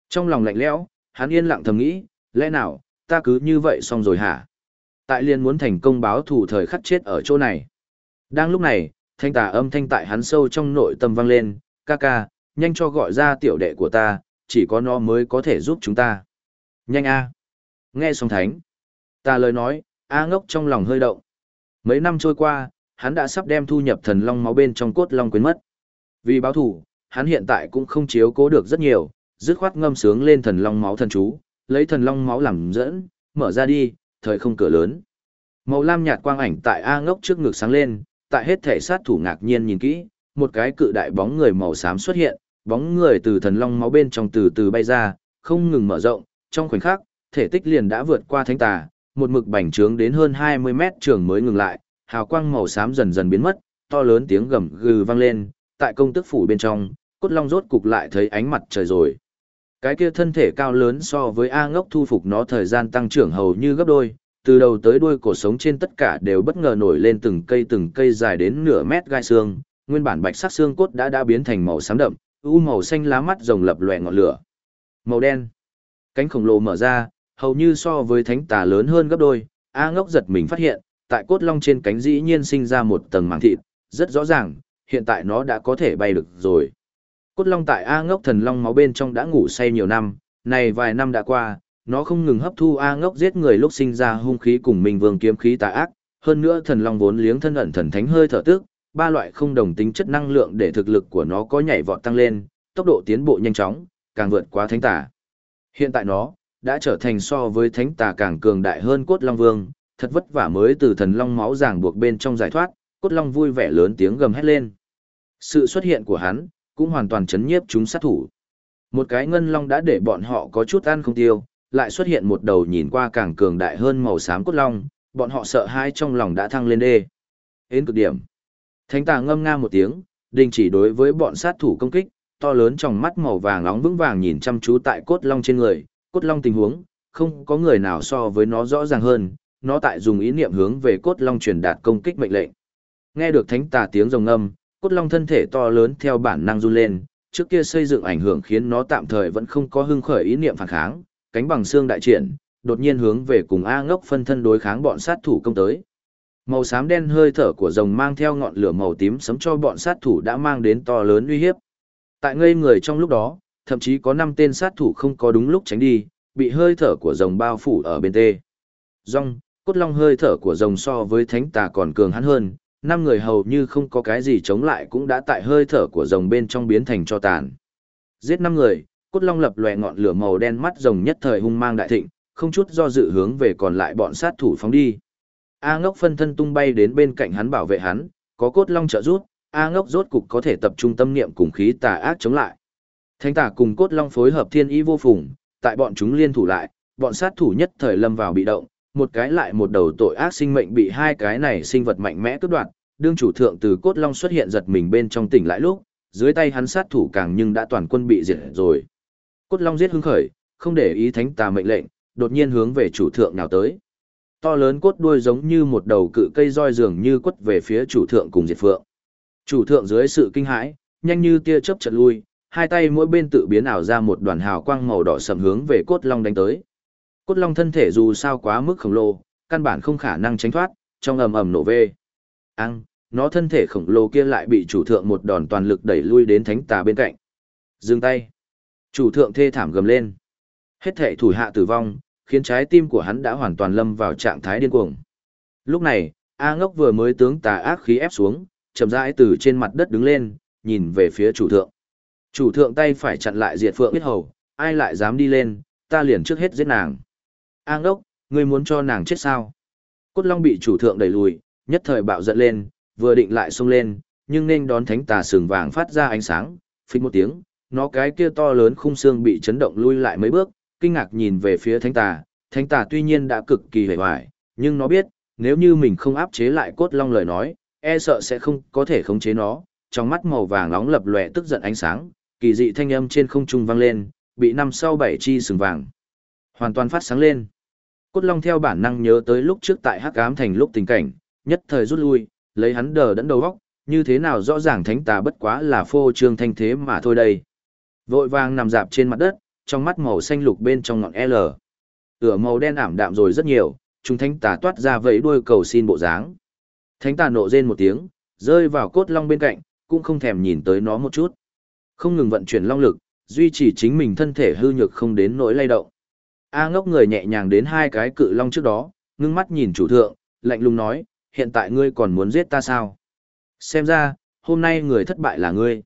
Trong lòng lạnh lẽo, hắn yên lặng thầm nghĩ, lẽ nào, ta cứ như vậy xong rồi hả? Tại liên muốn thành công báo thủ thời khắc chết ở chỗ này. Đang lúc này, thanh tà âm thanh tại hắn sâu trong nội tâm vang lên, ca ca, nhanh cho gọi ra tiểu đệ của ta, chỉ có nó mới có thể giúp chúng ta. Nhanh a. Nghe xong thánh. Ta lời nói, A ngốc trong lòng hơi động. Mấy năm trôi qua, hắn đã sắp đem thu nhập thần long máu bên trong cốt long quên mất. Vì báo thủ, hắn hiện tại cũng không chiếu cố được rất nhiều, dứt khoát ngâm sướng lên thần long máu thần chú, lấy thần long máu làm dẫn, mở ra đi, thời không cửa lớn. Màu lam nhạt quang ảnh tại A ngốc trước ngực sáng lên, tại hết thể sát thủ ngạc nhiên nhìn kỹ, một cái cự đại bóng người màu xám xuất hiện, bóng người từ thần long máu bên trong từ từ bay ra, không ngừng mở rộng, trong khoảnh khắc, thể tích liền đã vượt qua thánh tà, một mực bành trướng đến hơn 20 mét trường mới ngừng lại, hào quang màu xám dần dần biến mất, to lớn tiếng gầm gừ vang lên, tại công tức phủ bên trong, cốt long rốt cục lại thấy ánh mặt trời rồi. Cái kia thân thể cao lớn so với A ngốc thu phục nó thời gian tăng trưởng hầu như gấp đôi, từ đầu tới đuôi cổ sống trên tất cả đều bất ngờ nổi lên từng cây từng cây dài đến nửa mét gai xương, nguyên bản bạch sắc xương cốt đã đã biến thành màu xám đậm, u màu xanh lá mắt rồng lập lòe ngọn lửa. Màu đen. Cánh khổng lồ mở ra, hầu như so với thánh tà lớn hơn gấp đôi, A ngốc giật mình phát hiện, tại cốt long trên cánh dĩ nhiên sinh ra một tầng màng thịt, rất rõ ràng, hiện tại nó đã có thể bay được rồi. Cốt long tại A ngốc thần long máu bên trong đã ngủ say nhiều năm, này vài năm đã qua, nó không ngừng hấp thu A ngốc giết người lúc sinh ra hung khí cùng Minh vương kiếm khí tà ác, hơn nữa thần long vốn liếng thân ẩn thần thánh hơi thở tức, ba loại không đồng tính chất năng lượng để thực lực của nó có nhảy vọt tăng lên, tốc độ tiến bộ nhanh chóng, càng vượt quá thánh tà. Hiện tại nó đã trở thành so với thánh tà càng cường đại hơn cốt long vương, thật vất vả mới từ thần long máu ràng buộc bên trong giải thoát, cốt long vui vẻ lớn tiếng gầm hét lên. Sự xuất hiện của hắn cũng hoàn toàn chấn nhiếp chúng sát thủ. Một cái ngân long đã để bọn họ có chút ăn không tiêu, lại xuất hiện một đầu nhìn qua càng cường đại hơn màu xám cốt long, bọn họ sợ hãi trong lòng đã thăng lên đê. Đến cực điểm. Thánh tà ngâm nga một tiếng, đình chỉ đối với bọn sát thủ công kích, to lớn trong mắt màu vàng nóng vững vàng nhìn chăm chú tại cốt long trên người, cốt long tình huống, không có người nào so với nó rõ ràng hơn, nó tại dùng ý niệm hướng về cốt long truyền đạt công kích mệnh lệnh. Nghe được thánh tà tiếng rồng ngâm, cốt long thân thể to lớn theo bản năng run lên, trước kia xây dựng ảnh hưởng khiến nó tạm thời vẫn không có hưng khởi ý niệm phản kháng, cánh bằng xương đại triển, đột nhiên hướng về cùng A ngốc phân thân đối kháng bọn sát thủ công tới. Màu xám đen hơi thở của rồng mang theo ngọn lửa màu tím sấm cho bọn sát thủ đã mang đến to lớn uy hiếp. Tại ngây người trong lúc đó, thậm chí có 5 tên sát thủ không có đúng lúc tránh đi, bị hơi thở của rồng bao phủ ở bên tê. Rong, cốt long hơi thở của rồng so với thánh tà còn cường hắn hơn, năm người hầu như không có cái gì chống lại cũng đã tại hơi thở của rồng bên trong biến thành cho tàn. Giết năm người, cốt long lập lòe ngọn lửa màu đen mắt rồng nhất thời hung mang đại thịnh, không chút do dự hướng về còn lại bọn sát thủ phóng đi. A ngốc phân thân tung bay đến bên cạnh hắn bảo vệ hắn, có cốt long trợ giúp, A ngốc rốt cục có thể tập trung tâm niệm cùng khí tà ác chống lại. Thánh tà cùng cốt long phối hợp thiên ý vô phùng, tại bọn chúng liên thủ lại, bọn sát thủ nhất thời lâm vào bị động, một cái lại một đầu tội ác sinh mệnh bị hai cái này sinh vật mạnh mẽ cướp đoạt, đương chủ thượng từ cốt long xuất hiện giật mình bên trong tỉnh lại lúc, dưới tay hắn sát thủ càng nhưng đã toàn quân bị diệt rồi. Cốt long giết hưng khởi, không để ý thánh tà mệnh lệnh, đột nhiên hướng về chủ thượng nào tới. To lớn cốt đuôi giống như một đầu cự cây roi dường như quất về phía chủ thượng cùng diệt phượng. Chủ thượng dưới sự kinh hãi, nhanh như tia chớp chợt lui, hai tay mỗi bên tự biến ảo ra một đoàn hào quang màu đỏ sầm hướng về cốt long đánh tới. Cốt long thân thể dù sao quá mức khổng lồ, căn bản không khả năng tránh thoát, trong ầm ầm nổ về. Ăn, nó thân thể khổng lồ kia lại bị chủ thượng một đòn toàn lực đẩy lui đến thánh tà bên cạnh. Dừng tay. Chủ thượng thê thảm gầm lên. Hết thệ thủ hạ tử vong, khiến trái tim của hắn đã hoàn toàn lâm vào trạng thái điên cuồng. Lúc này, A ngốc vừa mới tướng tà ác khí ép xuống, chậm rãi từ trên mặt đất đứng lên, nhìn về phía chủ thượng. Chủ thượng tay phải chặn lại diệt phượng biết hầu, ai lại dám đi lên, ta liền trước hết giết nàng. A ngốc, ngươi muốn cho nàng chết sao? Cốt long bị chủ thượng đẩy lùi, nhất thời bạo giận lên, vừa định lại xông lên, nhưng nên đón thánh tà sừng vàng phát ra ánh sáng, phích một tiếng, nó cái kia to lớn khung xương bị chấn động lui lại mấy bước, kinh ngạc nhìn về phía thánh tà, thánh tà tuy nhiên đã cực kỳ hề hoài, nhưng nó biết, nếu như mình không áp chế lại cốt long lời nói, e sợ sẽ không có thể khống chế nó, trong mắt màu vàng nóng lập lòe tức giận ánh sáng, kỳ dị thanh âm trên không trung vang lên, bị năm sau bảy chi sừng vàng hoàn toàn phát sáng lên. Cốt long theo bản năng nhớ tới lúc trước tại Hắc Ám thành lúc tình cảnh, nhất thời rút lui, lấy hắn đờ đẫn đầu góc, như thế nào rõ ràng thánh tà bất quá là phô trương thanh thế mà thôi đây. Vội vàng nằm dạp trên mặt đất, trong mắt màu xanh lục bên trong ngọn L. Tựa màu đen ảm đạm rồi rất nhiều, chúng thánh tà toát ra vẫy đuôi cầu xin bộ dáng. Thánh tà nộ rên một tiếng, rơi vào cốt long bên cạnh, cũng không thèm nhìn tới nó một chút. Không ngừng vận chuyển long lực, duy trì chính mình thân thể hư nhược không đến nỗi lay động. A ngốc người nhẹ nhàng đến hai cái cự long trước đó, ngưng mắt nhìn chủ thượng, lạnh lùng nói, hiện tại ngươi còn muốn giết ta sao? Xem ra, hôm nay người thất bại là ngươi.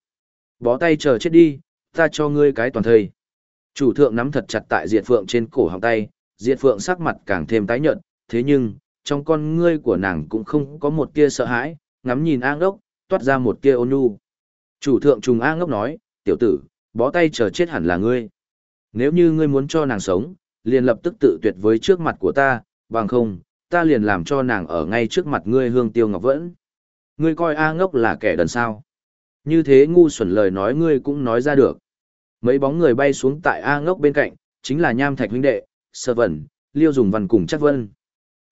Bó tay chờ chết đi, ta cho ngươi cái toàn thây. Chủ thượng nắm thật chặt tại diệt phượng trên cổ họng tay, diệt phượng sắc mặt càng thêm tái nhợt, thế nhưng, trong con ngươi của nàng cũng không có một tia sợ hãi, ngắm nhìn A ngốc, toát ra một tia ôn nhu. Chủ thượng trùng A ngốc nói, tiểu tử, bó tay chờ chết hẳn là ngươi. Nếu như ngươi muốn cho nàng sống, liền lập tức tự tuyệt với trước mặt của ta, bằng không, ta liền làm cho nàng ở ngay trước mặt ngươi hương tiêu ngọc vẫn. Ngươi coi A ngốc là kẻ đần sao. Như thế ngu xuẩn lời nói ngươi cũng nói ra được. Mấy bóng người bay xuống tại A ngốc bên cạnh, chính là nham thạch huynh đệ, sơ vẩn, liêu dùng văn cùng chắc vân.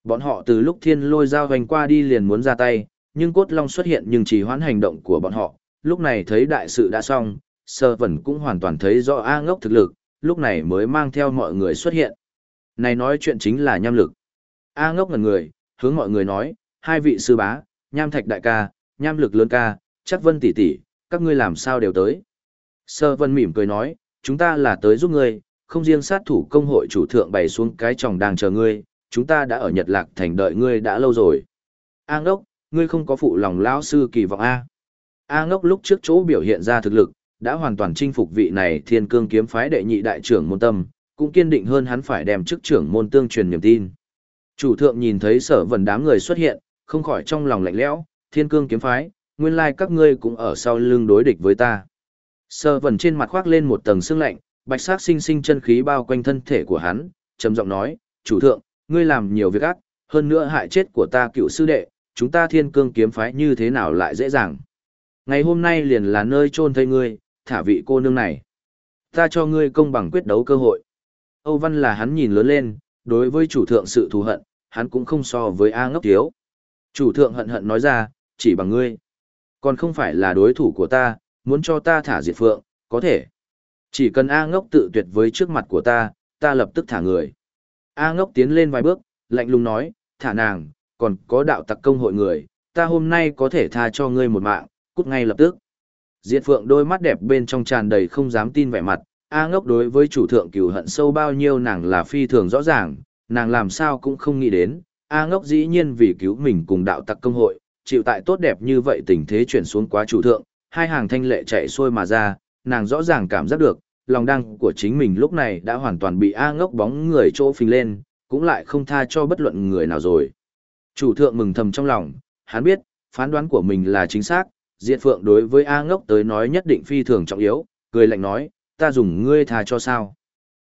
Bọn họ từ lúc thiên lôi dao hoành qua đi liền muốn ra tay, nhưng cốt long xuất hiện nhưng chỉ hoãn hành động của bọn họ. Lúc này thấy đại sự đã xong, sơ vẩn cũng hoàn toàn thấy rõ A ngốc thực lực, lúc này mới mang theo mọi người xuất hiện. Này nói chuyện chính là nham lực. A ngốc ngần người, hướng mọi người nói, hai vị sư bá, nham thạch đại ca, nham lực lớn ca, chắc vân tỷ tỷ, các ngươi làm sao đều tới. Sơ vân mỉm cười nói, chúng ta là tới giúp ngươi, không riêng sát thủ công hội chủ thượng bày xuống cái chồng đang chờ ngươi, chúng ta đã ở Nhật Lạc thành đợi ngươi đã lâu rồi. A ngốc, ngươi không có phụ lòng lão sư kỳ vọng A. A ngốc lúc trước chỗ biểu hiện ra thực lực, đã hoàn toàn chinh phục vị này thiên cương kiếm phái đệ nhị đại trưởng môn tâm, cũng kiên định hơn hắn phải đem chức trưởng môn tương truyền niềm tin. Chủ thượng nhìn thấy sở vần đám người xuất hiện, không khỏi trong lòng lạnh lẽo, thiên cương kiếm phái, nguyên lai các ngươi cũng ở sau lưng đối địch với ta. Sơ vần trên mặt khoác lên một tầng sương lạnh, bạch sắc sinh sinh chân khí bao quanh thân thể của hắn, trầm giọng nói, chủ thượng, ngươi làm nhiều việc ác, hơn nữa hại chết của ta cựu sư đệ, chúng ta thiên cương kiếm phái như thế nào lại dễ dàng. Ngày hôm nay liền là nơi chôn thây ngươi, thả vị cô nương này. Ta cho ngươi công bằng quyết đấu cơ hội. Âu Văn là hắn nhìn lớn lên, đối với chủ thượng sự thù hận, hắn cũng không so với A ngốc thiếu. Chủ thượng hận hận nói ra, chỉ bằng ngươi. Còn không phải là đối thủ của ta, muốn cho ta thả diệt phượng, có thể. Chỉ cần A ngốc tự tuyệt với trước mặt của ta, ta lập tức thả người. A ngốc tiến lên vài bước, lạnh lùng nói, thả nàng, còn có đạo tặc công hội người, ta hôm nay có thể tha cho ngươi một mạng, cút ngay lập tức. Diệt Phượng đôi mắt đẹp bên trong tràn đầy không dám tin vẻ mặt, A ngốc đối với chủ thượng cửu hận sâu bao nhiêu nàng là phi thường rõ ràng, nàng làm sao cũng không nghĩ đến, A ngốc dĩ nhiên vì cứu mình cùng đạo tặc công hội, chịu tại tốt đẹp như vậy tình thế chuyển xuống quá chủ thượng, hai hàng thanh lệ chạy xuôi mà ra, nàng rõ ràng cảm giác được, lòng đăng của chính mình lúc này đã hoàn toàn bị A ngốc bóng người chỗ phình lên, cũng lại không tha cho bất luận người nào rồi. Chủ thượng mừng thầm trong lòng, hắn biết, phán đoán của mình là chính xác, Diệt Phượng đối với A ngốc tới nói nhất định phi thường trọng yếu, cười lạnh nói, ta dùng ngươi tha cho sao?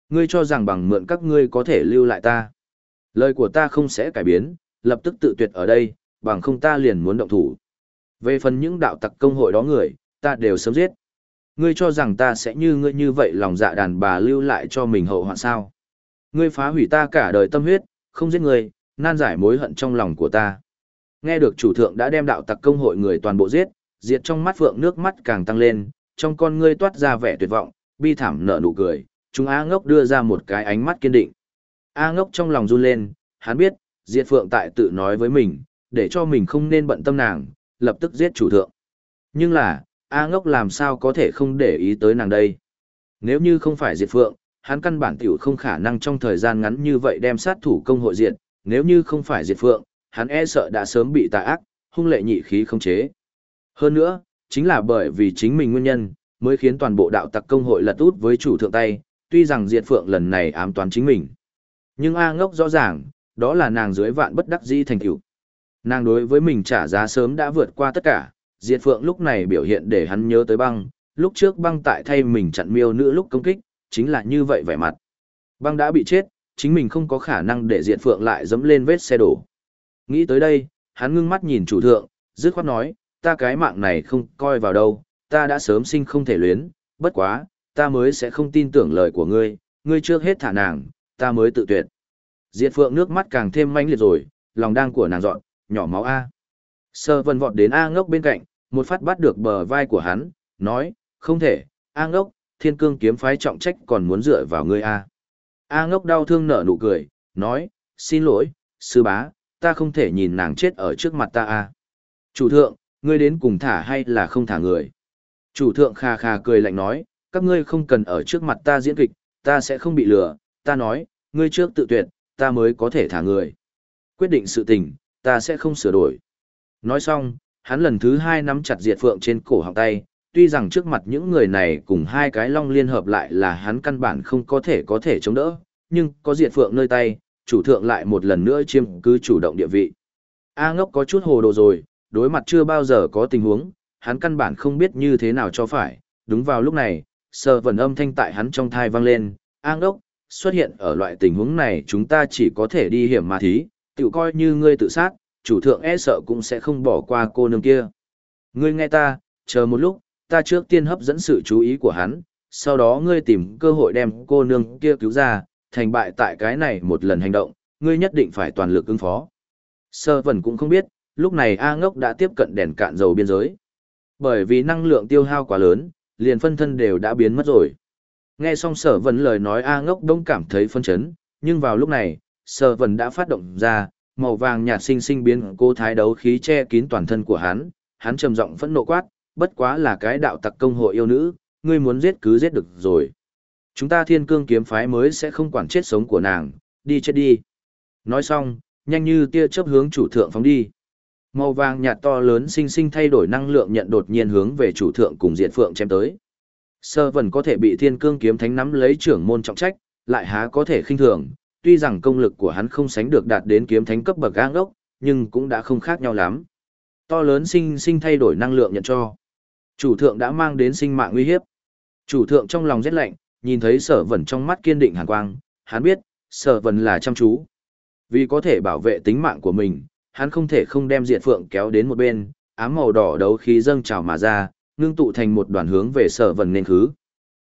Ngươi cho rằng bằng mượn các ngươi có thể lưu lại ta. Lời của ta không sẽ cải biến, lập tức tự tuyệt ở đây, bằng không ta liền muốn động thủ. Về phần những đạo tặc công hội đó người, ta đều sớm giết. Ngươi cho rằng ta sẽ như ngươi như vậy lòng dạ đàn bà lưu lại cho mình hậu hoạn sao? Ngươi phá hủy ta cả đời tâm huyết, không giết ngươi, nan giải mối hận trong lòng của ta. Nghe được chủ thượng đã đem đạo tặc công hội người toàn bộ giết, diệt trong mắt phượng nước mắt càng tăng lên, trong con ngươi toát ra vẻ tuyệt vọng, bi thảm nở nụ cười, chúng A ngốc đưa ra một cái ánh mắt kiên định. A ngốc trong lòng run lên, hắn biết, diệt phượng tại tự nói với mình, để cho mình không nên bận tâm nàng, lập tức giết chủ thượng. Nhưng là, A ngốc làm sao có thể không để ý tới nàng đây. Nếu như không phải diệt phượng, hắn căn bản tiểu không khả năng trong thời gian ngắn như vậy đem sát thủ công hội diệt, nếu như không phải diệt phượng, hắn e sợ đã sớm bị tà ác, hung lệ nhị khí không chế. Hơn nữa, chính là bởi vì chính mình nguyên nhân, mới khiến toàn bộ đạo tặc công hội lật út với chủ thượng tay, tuy rằng diệt phượng lần này ám toán chính mình. Nhưng A ngốc rõ ràng, đó là nàng dưới vạn bất đắc dĩ thành tiểu. Nàng đối với mình trả giá sớm đã vượt qua tất cả, diệt phượng lúc này biểu hiện để hắn nhớ tới băng, lúc trước băng tại thay mình chặn miêu nữ lúc công kích, chính là như vậy vẻ mặt. Băng đã bị chết, chính mình không có khả năng để diệt phượng lại dẫm lên vết xe đổ. Nghĩ tới đây, hắn ngưng mắt nhìn chủ thượng, dứt khoát nói, ta cái mạng này không coi vào đâu, ta đã sớm sinh không thể luyến, bất quá, ta mới sẽ không tin tưởng lời của ngươi, ngươi trước hết thả nàng, ta mới tự tuyệt. Diệt phượng nước mắt càng thêm manh liệt rồi, lòng đang của nàng dọn, nhỏ máu A. Sơ vân vọt đến A ngốc bên cạnh, một phát bắt được bờ vai của hắn, nói, không thể, A ngốc, thiên cương kiếm phái trọng trách còn muốn dựa vào ngươi A. A ngốc đau thương nở nụ cười, nói, xin lỗi, sư bá, ta không thể nhìn nàng chết ở trước mặt ta A. Chủ thượng, ngươi đến cùng thả hay là không thả người? Chủ thượng kha kha cười lạnh nói, các ngươi không cần ở trước mặt ta diễn kịch, ta sẽ không bị lừa, ta nói, ngươi trước tự tuyệt, ta mới có thể thả người. Quyết định sự tình, ta sẽ không sửa đổi. Nói xong, hắn lần thứ hai nắm chặt diệt phượng trên cổ họng tay, tuy rằng trước mặt những người này cùng hai cái long liên hợp lại là hắn căn bản không có thể có thể chống đỡ, nhưng có diệt phượng nơi tay, chủ thượng lại một lần nữa chiếm cứ chủ động địa vị. A ngốc có chút hồ đồ rồi, đối mặt chưa bao giờ có tình huống, hắn căn bản không biết như thế nào cho phải, đúng vào lúc này, sờ vần âm thanh tại hắn trong thai vang lên, A ngốc, xuất hiện ở loại tình huống này chúng ta chỉ có thể đi hiểm mà thí, tự coi như ngươi tự sát, chủ thượng e sợ cũng sẽ không bỏ qua cô nương kia. Ngươi nghe ta, chờ một lúc, ta trước tiên hấp dẫn sự chú ý của hắn, sau đó ngươi tìm cơ hội đem cô nương kia cứu ra, thành bại tại cái này một lần hành động, ngươi nhất định phải toàn lực ứng phó. Sơ vẩn cũng không biết, lúc này A ngốc đã tiếp cận đèn cạn dầu biên giới. Bởi vì năng lượng tiêu hao quá lớn, liền phân thân đều đã biến mất rồi. Nghe xong sở vần lời nói A ngốc đông cảm thấy phân chấn, nhưng vào lúc này, Sơ vần đã phát động ra, màu vàng nhạt sinh sinh biến cô thái đấu khí che kín toàn thân của hắn, hắn trầm giọng phẫn nộ quát, bất quá là cái đạo tặc công hội yêu nữ, ngươi muốn giết cứ giết được rồi. Chúng ta thiên cương kiếm phái mới sẽ không quản chết sống của nàng, đi chết đi. Nói xong, nhanh như tia chớp hướng chủ thượng phóng đi. Màu vàng nhạt to lớn sinh sinh thay đổi năng lượng nhận đột nhiên hướng về chủ thượng cùng diện phượng chém tới. Sơ vần có thể bị thiên cương kiếm thánh nắm lấy trưởng môn trọng trách, lại há có thể khinh thường, tuy rằng công lực của hắn không sánh được đạt đến kiếm thánh cấp bậc gang ốc, nhưng cũng đã không khác nhau lắm. To lớn sinh sinh thay đổi năng lượng nhận cho. Chủ thượng đã mang đến sinh mạng nguy hiếp. Chủ thượng trong lòng rét lạnh, nhìn thấy sở vẩn trong mắt kiên định hàn quang, hắn biết, sở vẩn là chăm chú. Vì có thể bảo vệ tính mạng của mình, hắn không thể không đem diệt phượng kéo đến một bên, ám màu đỏ đấu khí dâng trào mà ra, ngưng tụ thành một đoàn hướng về sở vẩn nên khứ.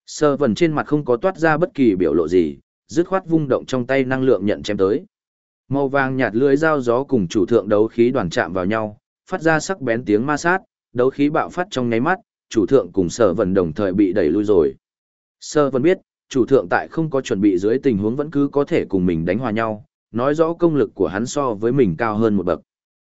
Sở vẩn trên mặt không có toát ra bất kỳ biểu lộ gì, dứt khoát vung động trong tay năng lượng nhận chém tới. Màu vàng nhạt lưỡi dao gió cùng chủ thượng đấu khí đoàn chạm vào nhau, phát ra sắc bén tiếng ma sát, đấu khí bạo phát trong nháy mắt, chủ thượng cùng sở vần đồng thời bị đẩy lui rồi. Sở vần biết, chủ thượng tại không có chuẩn bị dưới tình huống vẫn cứ có thể cùng mình đánh hòa nhau, nói rõ công lực của hắn so với mình cao hơn một bậc.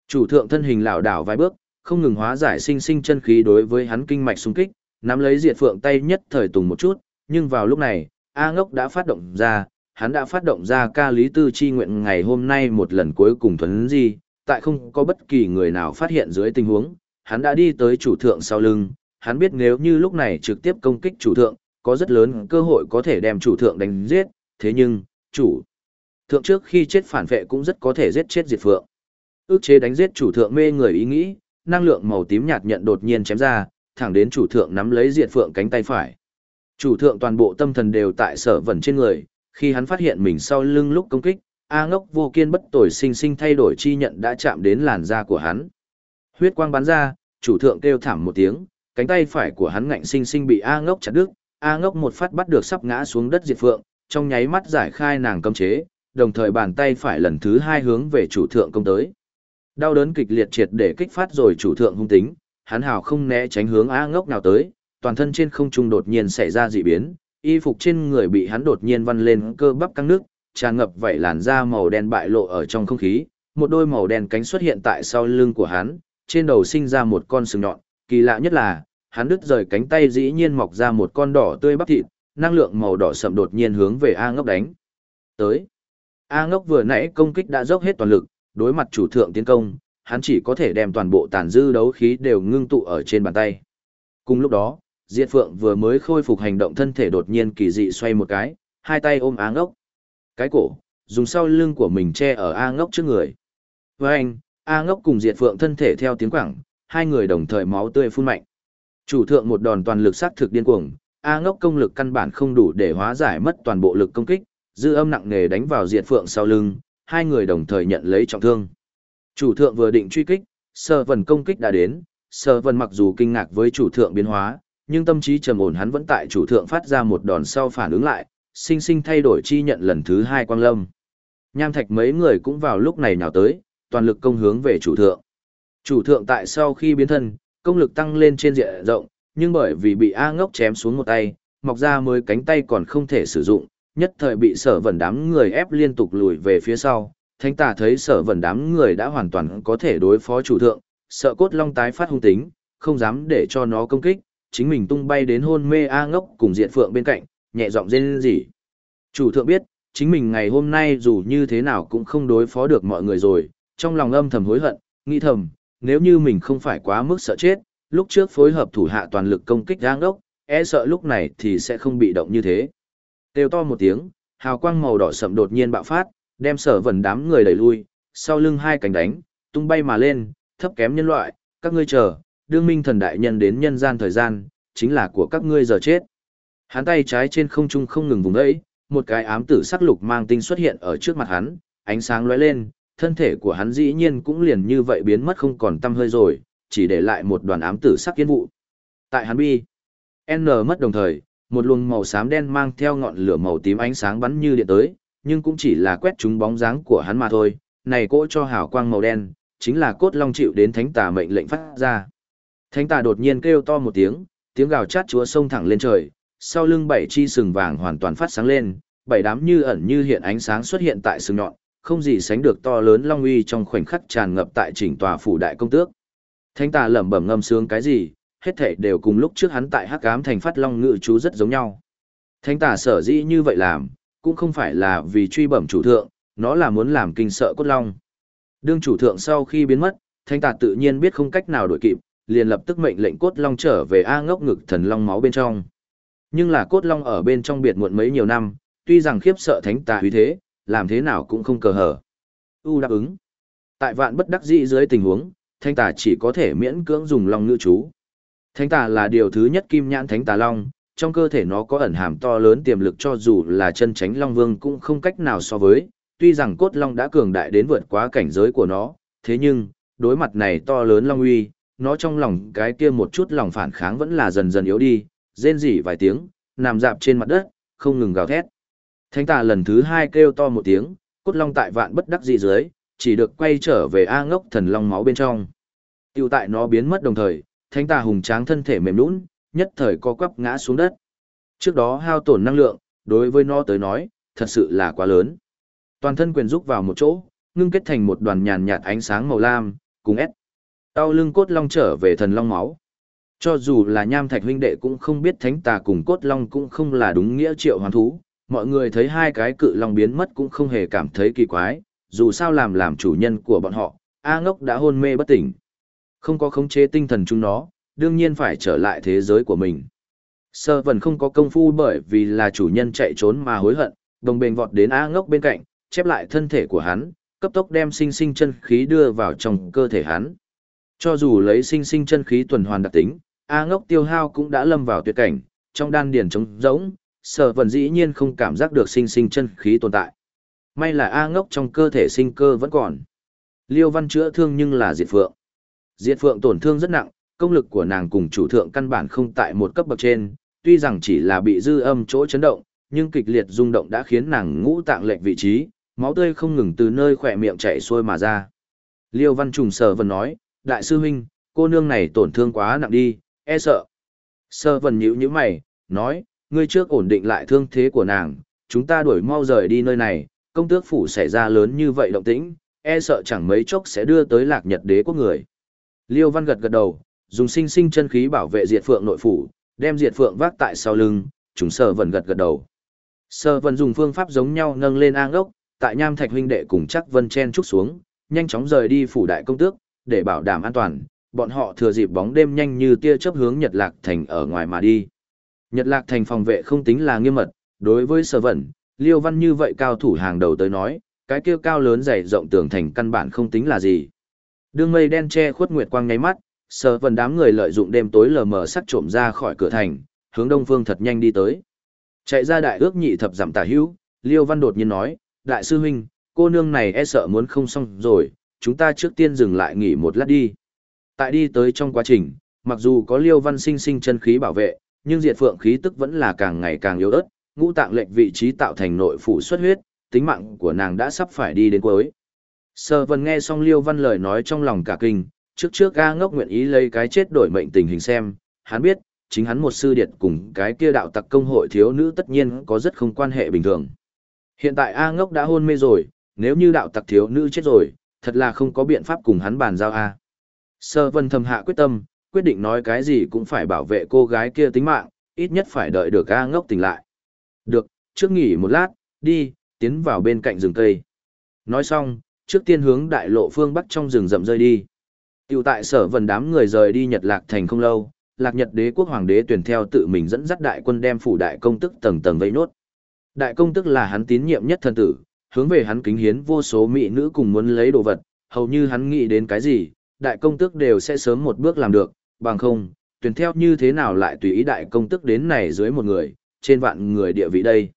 Chủ thượng thân hình lảo đảo vài bước, không ngừng hóa giải sinh sinh chân khí đối với hắn kinh mạch xung kích, nắm lấy diệt phượng tay nhất thời tùng một chút, nhưng vào lúc này, A ngốc đã phát động ra, hắn đã phát động ra ca lý tư chi nguyện ngày hôm nay một lần cuối cùng thuấn di, tại không có bất kỳ người nào phát hiện dưới tình huống, hắn đã đi tới chủ thượng sau lưng, hắn biết nếu như lúc này trực tiếp công kích chủ thượng, có rất lớn cơ hội có thể đem chủ thượng đánh giết, thế nhưng, chủ thượng trước khi chết phản vệ cũng rất có thể giết chết diệt phượng. Ước chế đánh giết chủ thượng mê người ý nghĩ, năng lượng màu tím nhạt nhận đột nhiên chém ra, thẳng đến chủ thượng nắm lấy diệt phượng cánh tay phải. Chủ thượng toàn bộ tâm thần đều tại sở vẩn trên người, khi hắn phát hiện mình sau lưng lúc công kích, A ngốc vô kiên bất tồi sinh sinh thay đổi chi nhận đã chạm đến làn da của hắn. Huyết quang bắn ra, chủ thượng kêu thảm một tiếng, cánh tay phải của hắn ngạnh sinh sinh bị A ngốc chặt đứt, A ngốc một phát bắt được sắp ngã xuống đất diệt phượng, trong nháy mắt giải khai nàng cấm chế, đồng thời bàn tay phải lần thứ hai hướng về chủ thượng công tới. Đau đớn kịch liệt triệt để kích phát rồi chủ thượng hung tính, hắn hào không né tránh hướng A ngốc nào tới, toàn thân trên không trung đột nhiên xảy ra dị biến, y phục trên người bị hắn đột nhiên văn lên cơ bắp căng nước, tràn ngập vảy làn da màu đen bại lộ ở trong không khí, một đôi màu đen cánh xuất hiện tại sau lưng của hắn, trên đầu sinh ra một con sừng nhọn, kỳ lạ nhất là, hắn đứt rời cánh tay dĩ nhiên mọc ra một con đỏ tươi bắp thịt, năng lượng màu đỏ sậm đột nhiên hướng về A ngốc đánh. Tới. A ngốc vừa nãy công kích đã dốc hết toàn lực, đối mặt chủ thượng tiến công, hắn chỉ có thể đem toàn bộ tàn dư đấu khí đều ngưng tụ ở trên bàn tay. Cùng lúc đó, Diệt Phượng vừa mới khôi phục hành động thân thể đột nhiên kỳ dị xoay một cái, hai tay ôm A ngốc. Cái cổ, dùng sau lưng của mình che ở A ngốc trước người. Với anh, A ngốc cùng Diệt Phượng thân thể theo tiếng quảng, hai người đồng thời máu tươi phun mạnh. Chủ thượng một đòn toàn lực sát thực điên cuồng, A ngốc công lực căn bản không đủ để hóa giải mất toàn bộ lực công kích, dư âm nặng nề đánh vào Diệt Phượng sau lưng, hai người đồng thời nhận lấy trọng thương. Chủ thượng vừa định truy kích, sơ vần công kích đã đến, sơ vần mặc dù kinh ngạc với chủ thượng biến hóa, nhưng tâm trí trầm ổn hắn vẫn tại chủ thượng phát ra một đòn sau phản ứng lại, sinh sinh thay đổi chi nhận lần thứ hai quang lâm. Nham thạch mấy người cũng vào lúc này nhào tới, toàn lực công hướng về chủ thượng. Chủ thượng tại sau khi biến thân, công lực tăng lên trên diện rộng, nhưng bởi vì bị A ngốc chém xuống một tay, mọc ra mới cánh tay còn không thể sử dụng, nhất thời bị sở vẩn đám người ép liên tục lùi về phía sau. Thánh tà thấy sở vẩn đám người đã hoàn toàn có thể đối phó chủ thượng, sợ cốt long tái phát hung tính, không dám để cho nó công kích, chính mình tung bay đến hôn mê A ngốc cùng diện phượng bên cạnh, nhẹ giọng rên rỉ. Chủ thượng biết, chính mình ngày hôm nay dù như thế nào cũng không đối phó được mọi người rồi, trong lòng âm thầm hối hận, nghĩ thầm, nếu như mình không phải quá mức sợ chết, lúc trước phối hợp thủ hạ toàn lực công kích A ngốc, e sợ lúc này thì sẽ không bị động như thế. Têu to một tiếng, hào quang màu đỏ sậm đột nhiên bạo phát, đem sở vần đám người đẩy lui, sau lưng hai cánh đánh, tung bay mà lên, thấp kém nhân loại, các ngươi chờ, đương minh thần đại nhân đến nhân gian thời gian, chính là của các ngươi giờ chết. Hắn tay trái trên không trung không ngừng vùng ấy, một cái ám tử sắc lục mang tinh xuất hiện ở trước mặt hắn, ánh sáng lóe lên, thân thể của hắn dĩ nhiên cũng liền như vậy biến mất không còn tăm hơi rồi, chỉ để lại một đoàn ám tử sắc kiến vụ. Tại hắn bi, N mất đồng thời, một luồng màu xám đen mang theo ngọn lửa màu tím ánh sáng bắn như điện tới, nhưng cũng chỉ là quét trúng bóng dáng của hắn mà thôi, này cỗ cho hào quang màu đen, chính là cốt long chịu đến thánh tà mệnh lệnh phát ra. Thánh tà đột nhiên kêu to một tiếng, tiếng gào chát chúa sông thẳng lên trời, sau lưng bảy chi sừng vàng hoàn toàn phát sáng lên, bảy đám như ẩn như hiện ánh sáng xuất hiện tại sừng nhọn, không gì sánh được to lớn long uy trong khoảnh khắc tràn ngập tại chỉnh tòa phủ đại công tước. Thánh tà lẩm bẩm ngâm sướng cái gì, hết thảy đều cùng lúc trước hắn tại Hắc Ám thành phát long ngự chú rất giống nhau. Thánh tà sở dĩ như vậy làm, cũng không phải là vì truy bẩm chủ thượng, nó là muốn làm kinh sợ cốt long. Đương chủ thượng sau khi biến mất, thánh tà tự nhiên biết không cách nào đổi kịp, liền lập tức mệnh lệnh cốt long trở về A ngốc ngực thần long máu bên trong. Nhưng là cốt long ở bên trong biệt muộn mấy nhiều năm, tuy rằng khiếp sợ thánh tà uy thế, làm thế nào cũng không cờ hở. U đáp ứng. Tại vạn bất đắc dĩ dưới tình huống, thánh tà chỉ có thể miễn cưỡng dùng long ngữ chú. Thánh tà là điều thứ nhất kim nhãn thánh tà long, trong cơ thể nó có ẩn hàm to lớn tiềm lực cho dù là chân tránh long vương cũng không cách nào so với, tuy rằng cốt long đã cường đại đến vượt quá cảnh giới của nó, thế nhưng, đối mặt này to lớn long uy, nó trong lòng cái kia một chút lòng phản kháng vẫn là dần dần yếu đi, rên rỉ vài tiếng, nằm dạp trên mặt đất, không ngừng gào thét. Thánh tà lần thứ hai kêu to một tiếng, cốt long tại vạn bất đắc dĩ dưới, chỉ được quay trở về A ngốc thần long máu bên trong. Tiêu tại nó biến mất đồng thời, thánh tà hùng tráng thân thể mềm nũng, nhất thời co quắp ngã xuống đất. Trước đó hao tổn năng lượng, đối với nó tới nói, thật sự là quá lớn. Toàn thân quyền rúc vào một chỗ, ngưng kết thành một đoàn nhàn nhạt ánh sáng màu lam, cùng S Đau lưng cốt long trở về thần long máu. Cho dù là nham thạch huynh đệ cũng không biết thánh tà cùng cốt long cũng không là đúng nghĩa triệu hoàn thú. Mọi người thấy hai cái cự long biến mất cũng không hề cảm thấy kỳ quái, dù sao làm làm chủ nhân của bọn họ, A ngốc đã hôn mê bất tỉnh. Không có khống chế tinh thần chúng nó, đương nhiên phải trở lại thế giới của mình. Sơ vần không có công phu bởi vì là chủ nhân chạy trốn mà hối hận, đồng bền vọt đến A ngốc bên cạnh, chép lại thân thể của hắn, cấp tốc đem sinh sinh chân khí đưa vào trong cơ thể hắn. Cho dù lấy sinh sinh chân khí tuần hoàn đặc tính, A ngốc tiêu hao cũng đã lâm vào tuyệt cảnh, trong đan điền trống rỗng, sở vần dĩ nhiên không cảm giác được sinh sinh chân khí tồn tại. May là A ngốc trong cơ thể sinh cơ vẫn còn. Liêu văn chữa thương nhưng là diệt phượng. Diệt phượng tổn thương rất nặng, công lực của nàng cùng chủ thượng căn bản không tại một cấp bậc trên, tuy rằng chỉ là bị dư âm chỗ chấn động, nhưng kịch liệt rung động đã khiến nàng ngũ tạng lệch vị trí, máu tươi không ngừng từ nơi khỏe miệng chảy xuôi mà ra. Liêu văn trùng sở vần nói, đại sư huynh, cô nương này tổn thương quá nặng đi, e sợ. Sơ vần nhíu nhíu mày, nói, ngươi trước ổn định lại thương thế của nàng, chúng ta đuổi mau rời đi nơi này, công tước phủ xảy ra lớn như vậy động tĩnh, e sợ chẳng mấy chốc sẽ đưa tới lạc nhật đế quốc người. Liêu văn gật gật đầu, dùng sinh sinh chân khí bảo vệ diệt phượng nội phủ, đem diệt phượng vác tại sau lưng, chúng sơ vần gật gật đầu. Sơ vần dùng phương pháp giống nhau nâng lên an ốc, tại nham thạch huynh đệ cùng chắc vân chen trúc xuống, nhanh chóng rời đi phủ đại công tước, để bảo đảm an toàn, bọn họ thừa dịp bóng đêm nhanh như tia chớp hướng Nhật Lạc Thành ở ngoài mà đi. Nhật Lạc Thành phòng vệ không tính là nghiêm mật, đối với sở vận, Liêu Văn như vậy cao thủ hàng đầu tới nói, cái kia cao lớn dày rộng tường thành căn bản không tính là gì. Đường mây đen che khuất nguyệt quang nháy mắt, sở vận đám người lợi dụng đêm tối lờ mờ sắt trộm ra khỏi cửa thành, hướng đông phương thật nhanh đi tới. Chạy ra đại ước nhị thập giảm tả hữu, Liêu Văn đột nhiên nói, đại sư huynh, cô nương này e sợ muốn không xong rồi, chúng ta trước tiên dừng lại nghỉ một lát đi. Tại đi tới trong quá trình, mặc dù có Liêu Văn sinh sinh chân khí bảo vệ, nhưng diệt phượng khí tức vẫn là càng ngày càng yếu ớt, ngũ tạng lệnh vị trí tạo thành nội phủ xuất huyết, tính mạng của nàng đã sắp phải đi đến cuối. Sơ Vân nghe xong Liêu Văn lời nói trong lòng cả kinh, trước trước A ngốc nguyện ý lấy cái chết đổi mệnh tình hình xem, hắn biết, chính hắn một sư điệt cùng cái kia đạo tặc công hội thiếu nữ tất nhiên có rất không quan hệ bình thường. Hiện tại A ngốc đã hôn mê rồi, nếu như đạo tặc thiếu nữ chết rồi, thật là không có biện pháp cùng hắn bàn giao A. Sơ Vân thầm hạ quyết tâm, quyết định nói cái gì cũng phải bảo vệ cô gái kia tính mạng, ít nhất phải đợi được A ngốc tỉnh lại. Được, trước nghỉ một lát, đi, tiến vào bên cạnh rừng cây. Nói xong, trước tiên hướng đại lộ phương bắc trong rừng rậm rơi đi. Tiểu tại sở vần đám người rời đi Nhật Lạc thành không lâu, Lạc Nhật đế quốc hoàng đế tuyển theo tự mình dẫn dắt đại quân đem phủ đại công tức tầng tầng vây nốt. Đại công tức là hắn tín nhiệm nhất thân tử, hướng về hắn kính hiến vô số mỹ nữ cùng muốn lấy đồ vật, hầu như hắn nghĩ đến cái gì, đại công tước đều sẽ sớm một bước làm được, bằng không, tuyển theo như thế nào lại tùy ý đại công tước đến này dưới một người, trên vạn người địa vị đây.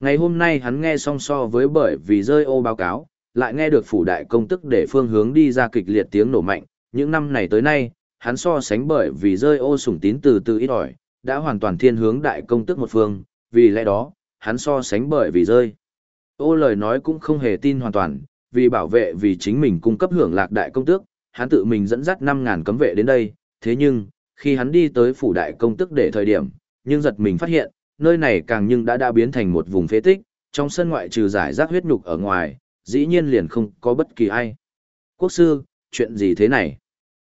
Ngày hôm nay hắn nghe song so với bởi vì rơi ô báo cáo, lại nghe được phủ đại công tức để phương hướng đi ra kịch liệt tiếng nổ mạnh, những năm này tới nay, hắn so sánh bởi vì rơi ô sủng tín từ từ ít ỏi, đã hoàn toàn thiên hướng đại công tức một phương, vì lẽ đó, hắn so sánh bởi vì rơi. Ô lời nói cũng không hề tin hoàn toàn, vì bảo vệ vì chính mình cung cấp hưởng lạc đại công tước, hắn tự mình dẫn dắt 5.000 cấm vệ đến đây, thế nhưng, khi hắn đi tới phủ đại công tức để thời điểm, nhưng giật mình phát hiện, nơi này càng nhưng đã đã biến thành một vùng phế tích, trong sân ngoại trừ giải rác huyết nhục ở ngoài, dĩ nhiên liền không có bất kỳ ai. Quốc sư, chuyện gì thế này?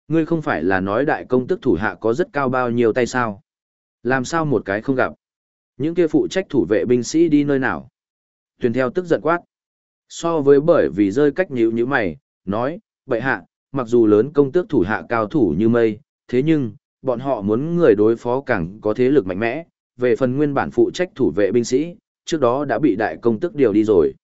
Ngươi không phải là nói đại công tức thủ hạ có rất cao bao nhiêu tay sao? Làm sao một cái không gặp? Những kia phụ trách thủ vệ binh sĩ đi nơi nào? Tuyền theo tức giận quát. So với bởi vì rơi cách nhíu như mày, nói, bệ hạ, mặc dù lớn công tước thủ hạ cao thủ như mây, thế nhưng, bọn họ muốn người đối phó càng có thế lực mạnh mẽ, về phần nguyên bản phụ trách thủ vệ binh sĩ, trước đó đã bị đại công tước điều đi rồi.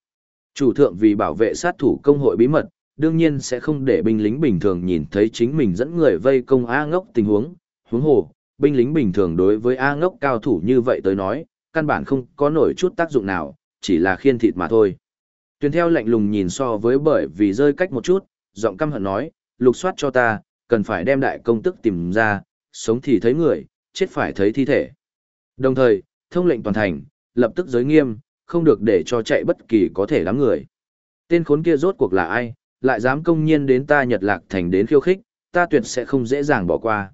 Chủ thượng vì bảo vệ sát thủ công hội bí mật, đương nhiên sẽ không để binh lính bình thường nhìn thấy chính mình dẫn người vây công A ngốc tình huống, huống hồ, binh lính bình thường đối với A ngốc cao thủ như vậy tới nói, căn bản không có nổi chút tác dụng nào, chỉ là khiên thịt mà thôi. Tuyền theo lạnh lùng nhìn so với bởi vì rơi cách một chút, giọng căm hận nói, lục soát cho ta, cần phải đem đại công tức tìm ra, sống thì thấy người, chết phải thấy thi thể. Đồng thời, thông lệnh toàn thành, lập tức giới nghiêm, không được để cho chạy bất kỳ có thể đám người. Tên khốn kia rốt cuộc là ai, lại dám công nhiên đến ta Nhật Lạc Thành đến khiêu khích, ta tuyệt sẽ không dễ dàng bỏ qua.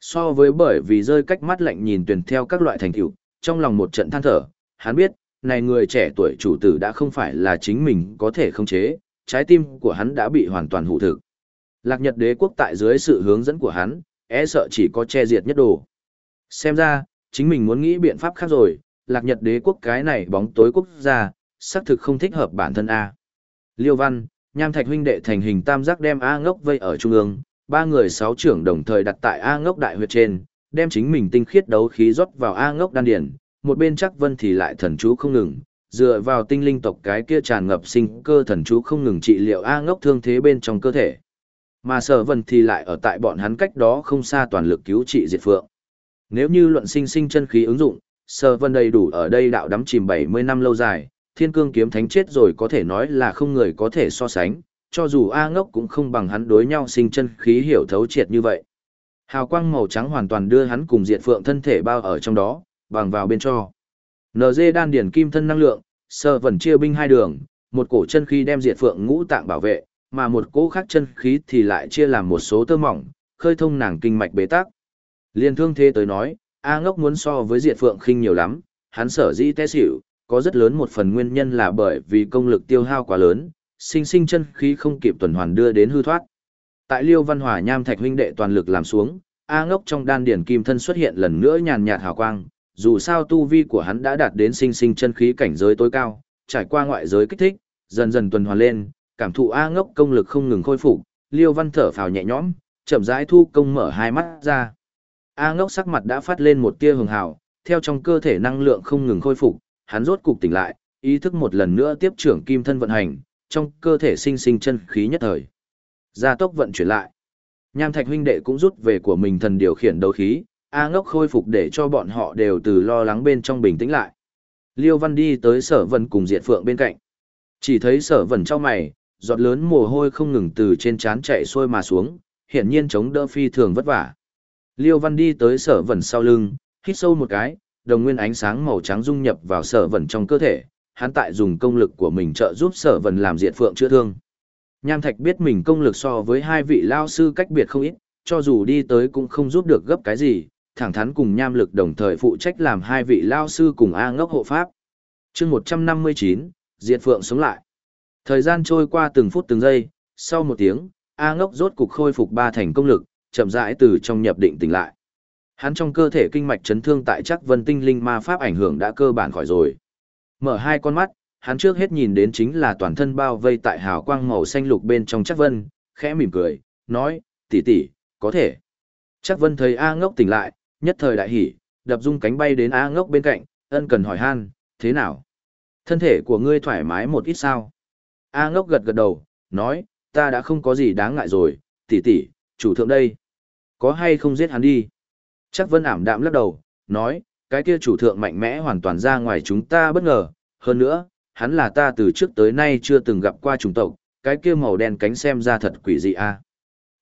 So với bởi vì rơi cách mắt lạnh nhìn tuyển theo các loại thành tựu, trong lòng một trận than thở, hắn biết, này người trẻ tuổi chủ tử đã không phải là chính mình có thể khống chế, trái tim của hắn đã bị hoàn toàn hủ thực. Lạc Nhật đế quốc tại dưới sự hướng dẫn của hắn, e sợ chỉ có che diệt nhất đồ. Xem ra, chính mình muốn nghĩ biện pháp khác rồi, Lạc Nhật đế quốc cái này bóng tối quốc gia, xác thực không thích hợp bản thân A. Liêu Văn, Nham Thạch huynh đệ thành hình tam giác đem A ngốc vây ở trung ương, ba người sáu trưởng đồng thời đặt tại A ngốc đại huyệt trên, đem chính mình tinh khiết đấu khí rót vào A ngốc đan điển, một bên chắc vân thì lại thần chú không ngừng, dựa vào tinh linh tộc cái kia tràn ngập sinh cơ thần chú không ngừng trị liệu A ngốc thương thế bên trong cơ thể. Mà sở vân thì lại ở tại bọn hắn cách đó không xa toàn lực cứu trị diệt phượng. Nếu như luận sinh sinh chân khí ứng dụng, sở vân đầy đủ ở đây đạo đắm chìm 70 năm lâu dài, thiên cương kiếm thánh chết rồi có thể nói là không người có thể so sánh, cho dù A ngốc cũng không bằng hắn đối nhau sinh chân khí hiểu thấu triệt như vậy. Hào quang màu trắng hoàn toàn đưa hắn cùng diệt phượng thân thể bao ở trong đó, bằng vào bên cho. NG đan điển kim thân năng lượng, sơ vẩn chia binh hai đường, một cổ chân khí đem diệt phượng ngũ tạng bảo vệ, mà một cỗ khác chân khí thì lại chia làm một số tơ mỏng, khơi thông nàng kinh mạch bế tắc. Liên thương thế tới nói, A ngốc muốn so với diệt phượng khinh nhiều lắm, hắn sở dĩ té xỉu, có rất lớn một phần nguyên nhân là bởi vì công lực tiêu hao quá lớn, sinh sinh chân khí không kịp tuần hoàn đưa đến hư thoát. Tại Liêu Văn Hòa Nham Thạch huynh đệ toàn lực làm xuống, A Ngốc trong đan điển kim thân xuất hiện lần nữa nhàn nhạt hào quang, dù sao tu vi của hắn đã đạt đến sinh sinh chân khí cảnh giới tối cao, trải qua ngoại giới kích thích, dần dần tuần hoàn lên, cảm thụ A ngốc công lực không ngừng khôi phục, Liêu Văn thở phào nhẹ nhõm, chậm rãi thu công mở hai mắt ra. A ngốc sắc mặt đã phát lên một tia hường hào, theo trong cơ thể năng lượng không ngừng khôi phục, hắn rốt cục tỉnh lại, ý thức một lần nữa tiếp trưởng kim thân vận hành, trong cơ thể sinh sinh chân khí nhất thời. Gia tốc vận chuyển lại. Nham Thạch huynh đệ cũng rút về của mình thần điều khiển đấu khí, A ngốc khôi phục để cho bọn họ đều từ lo lắng bên trong bình tĩnh lại. Liêu Văn đi tới sở vân cùng Diệt Phượng bên cạnh. Chỉ thấy sở vân trong mày, giọt lớn mồ hôi không ngừng từ trên trán chạy xuôi mà xuống, hiển nhiên chống đỡ phi thường vất vả. Liêu Văn đi tới sở vân sau lưng, hít sâu một cái, đồng nguyên ánh sáng màu trắng dung nhập vào sở vân trong cơ thể, hắn tại dùng công lực của mình trợ giúp sở vân làm Diệt Phượng chữa thương. Nham Thạch biết mình công lực so với hai vị lao sư cách biệt không ít, cho dù đi tới cũng không giúp được gấp cái gì, thẳng thắn cùng Nham Lực đồng thời phụ trách làm hai vị lao sư cùng A ngốc hộ pháp. chương 159, Diệt Phượng sống lại. Thời gian trôi qua từng phút từng giây, sau một tiếng, A ngốc rốt cục khôi phục ba thành công lực, chậm rãi từ trong nhập định tỉnh lại. Hắn trong cơ thể kinh mạch chấn thương tại chắc vân tinh linh ma pháp ảnh hưởng đã cơ bản khỏi rồi. Mở hai con mắt, hắn trước hết nhìn đến chính là toàn thân bao vây tại hào quang màu xanh lục bên trong chắc vân, khẽ mỉm cười, nói, tỷ tỷ, có thể. Chắc vân thấy A ngốc tỉnh lại, nhất thời đại hỉ, đập dung cánh bay đến A ngốc bên cạnh, ân cần hỏi han, thế nào? Thân thể của ngươi thoải mái một ít sao? A ngốc gật gật đầu, nói, ta đã không có gì đáng ngại rồi, tỷ tỷ, chủ thượng đây. Có hay không giết hắn đi? Chắc vân ảm đạm lắc đầu, nói, cái kia chủ thượng mạnh mẽ hoàn toàn ra ngoài chúng ta bất ngờ, hơn nữa, hắn là ta từ trước tới nay chưa từng gặp qua chủng tộc, cái kia màu đen cánh xem ra thật quỷ dị a.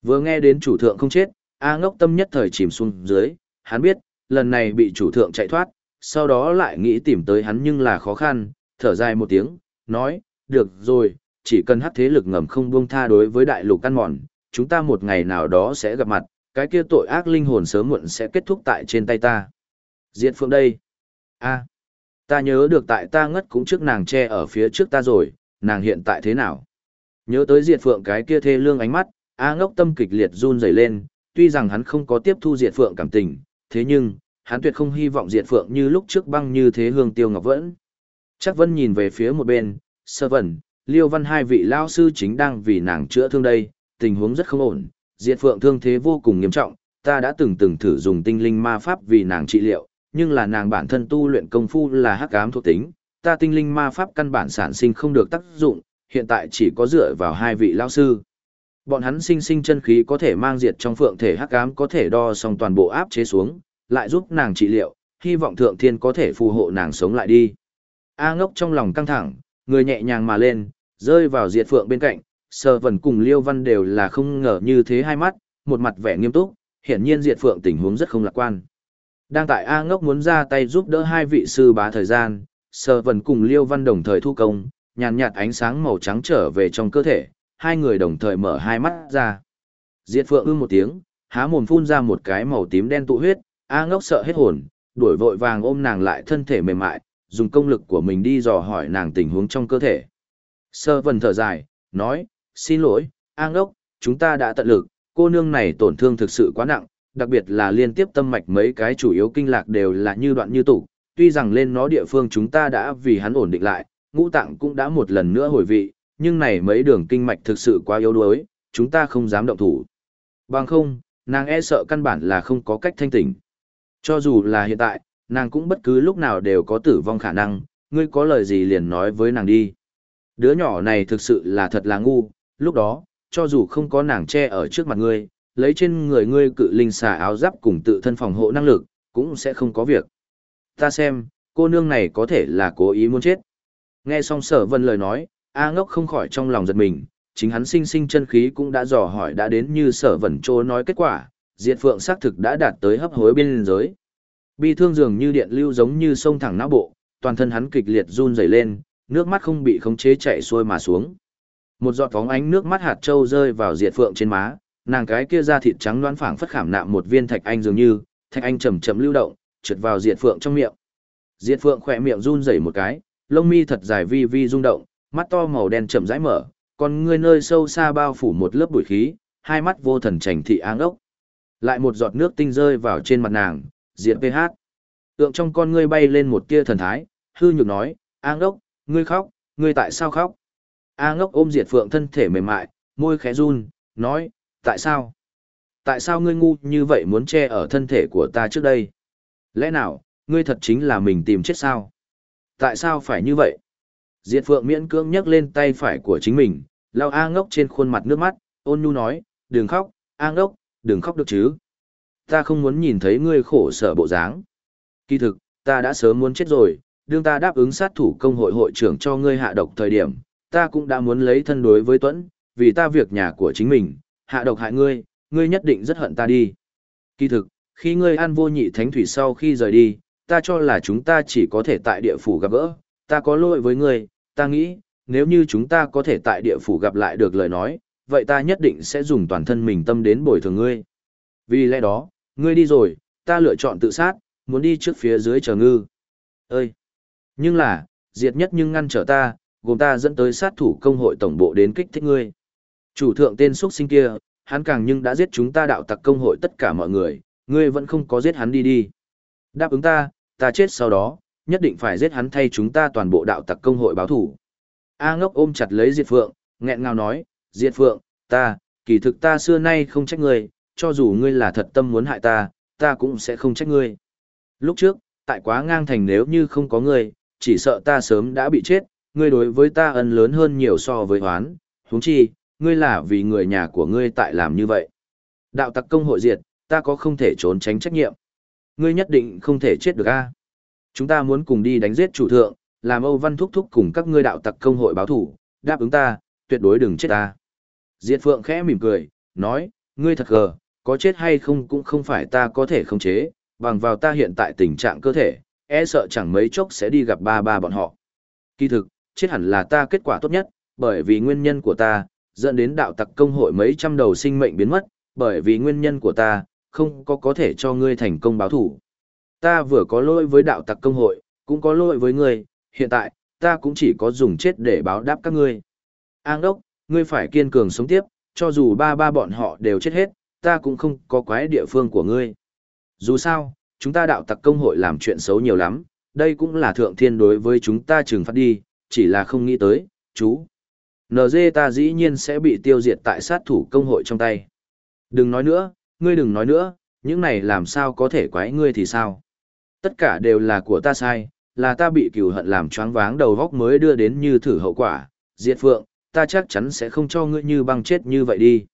Vừa nghe đến chủ thượng không chết, A ngốc tâm nhất thời chìm xuống dưới, hắn biết, lần này bị chủ thượng chạy thoát, sau đó lại nghĩ tìm tới hắn nhưng là khó khăn, thở dài một tiếng, nói, được rồi, chỉ cần hắc thế lực ngầm không buông tha đối với đại lục căn mòn, chúng ta một ngày nào đó sẽ gặp mặt, cái kia tội ác linh hồn sớm muộn sẽ kết thúc tại trên tay ta. Diệt Phượng đây. a ta nhớ được tại ta ngất cũng trước nàng che ở phía trước ta rồi, nàng hiện tại thế nào? Nhớ tới Diệt Phượng cái kia thê lương ánh mắt, A ngốc tâm kịch liệt run rẩy lên, tuy rằng hắn không có tiếp thu Diệt Phượng cảm tình, thế nhưng, hắn tuyệt không hy vọng Diệt Phượng như lúc trước băng như thế hương tiêu ngọc vẫn. Chắc Vân nhìn về phía một bên, sơ vẩn, Liêu Văn hai vị lao sư chính đang vì nàng chữa thương đây, tình huống rất không ổn, Diệt Phượng thương thế vô cùng nghiêm trọng, ta đã từng từng thử dùng tinh linh ma pháp vì nàng trị liệu, nhưng là nàng bản thân tu luyện công phu là hắc ám thuộc tính, ta tinh linh ma pháp căn bản sản sinh không được tác dụng, hiện tại chỉ có dựa vào hai vị lao sư. Bọn hắn sinh sinh chân khí có thể mang diệt trong phượng thể hắc ám có thể đo xong toàn bộ áp chế xuống, lại giúp nàng trị liệu, hy vọng thượng thiên có thể phù hộ nàng sống lại đi. A ngốc trong lòng căng thẳng, người nhẹ nhàng mà lên, rơi vào diệt phượng bên cạnh, sờ vần cùng liêu văn đều là không ngờ như thế hai mắt, một mặt vẻ nghiêm túc, hiển nhiên diệt phượng tình huống rất không lạc quan. Đang tại A ngốc muốn ra tay giúp đỡ hai vị sư bá thời gian, sờ vần cùng liêu văn đồng thời thu công, nhàn nhạt ánh sáng màu trắng trở về trong cơ thể, hai người đồng thời mở hai mắt ra. Diệt phượng ư một tiếng, há mồm phun ra một cái màu tím đen tụ huyết, A ngốc sợ hết hồn, đuổi vội vàng ôm nàng lại thân thể mềm mại, dùng công lực của mình đi dò hỏi nàng tình huống trong cơ thể. Sơ vần thở dài, nói, xin lỗi, A ngốc, chúng ta đã tận lực, cô nương này tổn thương thực sự quá nặng, đặc biệt là liên tiếp tâm mạch mấy cái chủ yếu kinh lạc đều là như đoạn như tủ, tuy rằng lên nó địa phương chúng ta đã vì hắn ổn định lại, ngũ tạng cũng đã một lần nữa hồi vị, nhưng này mấy đường kinh mạch thực sự quá yếu đuối, chúng ta không dám động thủ. Bằng không, nàng e sợ căn bản là không có cách thanh tỉnh. Cho dù là hiện tại, nàng cũng bất cứ lúc nào đều có tử vong khả năng, ngươi có lời gì liền nói với nàng đi. Đứa nhỏ này thực sự là thật là ngu, lúc đó, cho dù không có nàng che ở trước mặt ngươi, lấy trên người ngươi cự linh xà áo giáp cùng tự thân phòng hộ năng lực, cũng sẽ không có việc. Ta xem, cô nương này có thể là cố ý muốn chết. Nghe xong sở vân lời nói, A ngốc không khỏi trong lòng giật mình, chính hắn sinh sinh chân khí cũng đã dò hỏi đã đến như sở vẩn trô nói kết quả, diệt phượng xác thực đã đạt tới hấp hối biên giới. Bi thương dường như điện lưu giống như sông thẳng não bộ, toàn thân hắn kịch liệt run rẩy lên, nước mắt không bị khống chế chạy xuôi mà xuống. Một giọt phóng ánh nước mắt hạt châu rơi vào diệt phượng trên má, nàng cái kia da thịt trắng loãng phảng phất khảm nạm một viên thạch anh dường như, thạch anh chậm chậm lưu động, trượt vào diệt phượng trong miệng. Diệt phượng khỏe miệng run rẩy một cái, lông mi thật dài vi vi rung động, mắt to màu đen chậm rãi mở, còn người nơi sâu xa bao phủ một lớp bụi khí, hai mắt vô thần trành thị áng ốc. Lại một giọt nước tinh rơi vào trên mặt nàng, diệt PH. Tượng trong con ngươi bay lên một tia thần thái, hư nhược nói, A ngốc, ngươi khóc, ngươi tại sao khóc? A ngốc ôm diệt phượng thân thể mềm mại, môi khẽ run, nói, tại sao? Tại sao ngươi ngu như vậy muốn che ở thân thể của ta trước đây? Lẽ nào, ngươi thật chính là mình tìm chết sao? Tại sao phải như vậy? Diệt phượng miễn cưỡng nhấc lên tay phải của chính mình, lau A ngốc trên khuôn mặt nước mắt, ôn nhu nói, đừng khóc, A ngốc, đừng khóc được chứ. Ta không muốn nhìn thấy ngươi khổ sở bộ dáng. Kỳ thực, ta đã sớm muốn chết rồi, đương ta đáp ứng sát thủ công hội hội trưởng cho ngươi hạ độc thời điểm, ta cũng đã muốn lấy thân đối với Tuấn, vì ta việc nhà của chính mình, hạ độc hại ngươi, ngươi nhất định rất hận ta đi. Kỳ thực, khi ngươi ăn vô nhị thánh thủy sau khi rời đi, ta cho là chúng ta chỉ có thể tại địa phủ gặp gỡ, ta có lỗi với ngươi, ta nghĩ, nếu như chúng ta có thể tại địa phủ gặp lại được lời nói, vậy ta nhất định sẽ dùng toàn thân mình tâm đến bồi thường ngươi. Vì lẽ đó, ngươi đi rồi, ta lựa chọn tự sát, muốn đi trước phía dưới chờ ngư. Ơi! Nhưng là, diệt nhất nhưng ngăn trở ta, gồm ta dẫn tới sát thủ công hội tổng bộ đến kích thích ngươi. Chủ thượng tên xuất sinh kia, hắn càng nhưng đã giết chúng ta đạo tặc công hội tất cả mọi người, ngươi vẫn không có giết hắn đi đi. Đáp ứng ta, ta chết sau đó, nhất định phải giết hắn thay chúng ta toàn bộ đạo tặc công hội báo thủ. A ngốc ôm chặt lấy Diệt Phượng, nghẹn ngào nói, Diệt Phượng, ta, kỳ thực ta xưa nay không trách ngươi, cho dù ngươi là thật tâm muốn hại ta, ta cũng sẽ không trách ngươi. Lúc trước, tại quá ngang thành nếu như không có ngươi, chỉ sợ ta sớm đã bị chết, ngươi đối với ta ân lớn hơn nhiều so với hoán, huống chi, ngươi là vì người nhà của ngươi tại làm như vậy. Đạo tặc công hội diệt, ta có không thể trốn tránh trách nhiệm. Ngươi nhất định không thể chết được a. Chúng ta muốn cùng đi đánh giết chủ thượng, làm Âu Văn thúc thúc cùng các ngươi đạo tặc công hội báo thủ, đáp ứng ta, tuyệt đối đừng chết ta. Diệt Phượng khẽ mỉm cười, nói, ngươi thật gờ, có chết hay không cũng không phải ta có thể khống chế, bằng vào ta hiện tại tình trạng cơ thể, e sợ chẳng mấy chốc sẽ đi gặp ba ba bọn họ. Kỳ thực, chết hẳn là ta kết quả tốt nhất, bởi vì nguyên nhân của ta, dẫn đến đạo tặc công hội mấy trăm đầu sinh mệnh biến mất, bởi vì nguyên nhân của ta, không có có thể cho ngươi thành công báo thủ. Ta vừa có lỗi với đạo tặc công hội, cũng có lỗi với ngươi, hiện tại, ta cũng chỉ có dùng chết để báo đáp các ngươi. An đốc, ngươi phải kiên cường sống tiếp, cho dù ba ba bọn họ đều chết hết, ta cũng không có quái địa phương của ngươi. Dù sao, chúng ta đạo tặc công hội làm chuyện xấu nhiều lắm, đây cũng là thượng thiên đối với chúng ta trừng phạt đi, chỉ là không nghĩ tới, chú. NG ta dĩ nhiên sẽ bị tiêu diệt tại sát thủ công hội trong tay. Đừng nói nữa, ngươi đừng nói nữa, những này làm sao có thể quái ngươi thì sao. Tất cả đều là của ta sai, là ta bị cừu hận làm choáng váng đầu góc mới đưa đến như thử hậu quả. Diệt phượng, ta chắc chắn sẽ không cho ngươi như băng chết như vậy đi.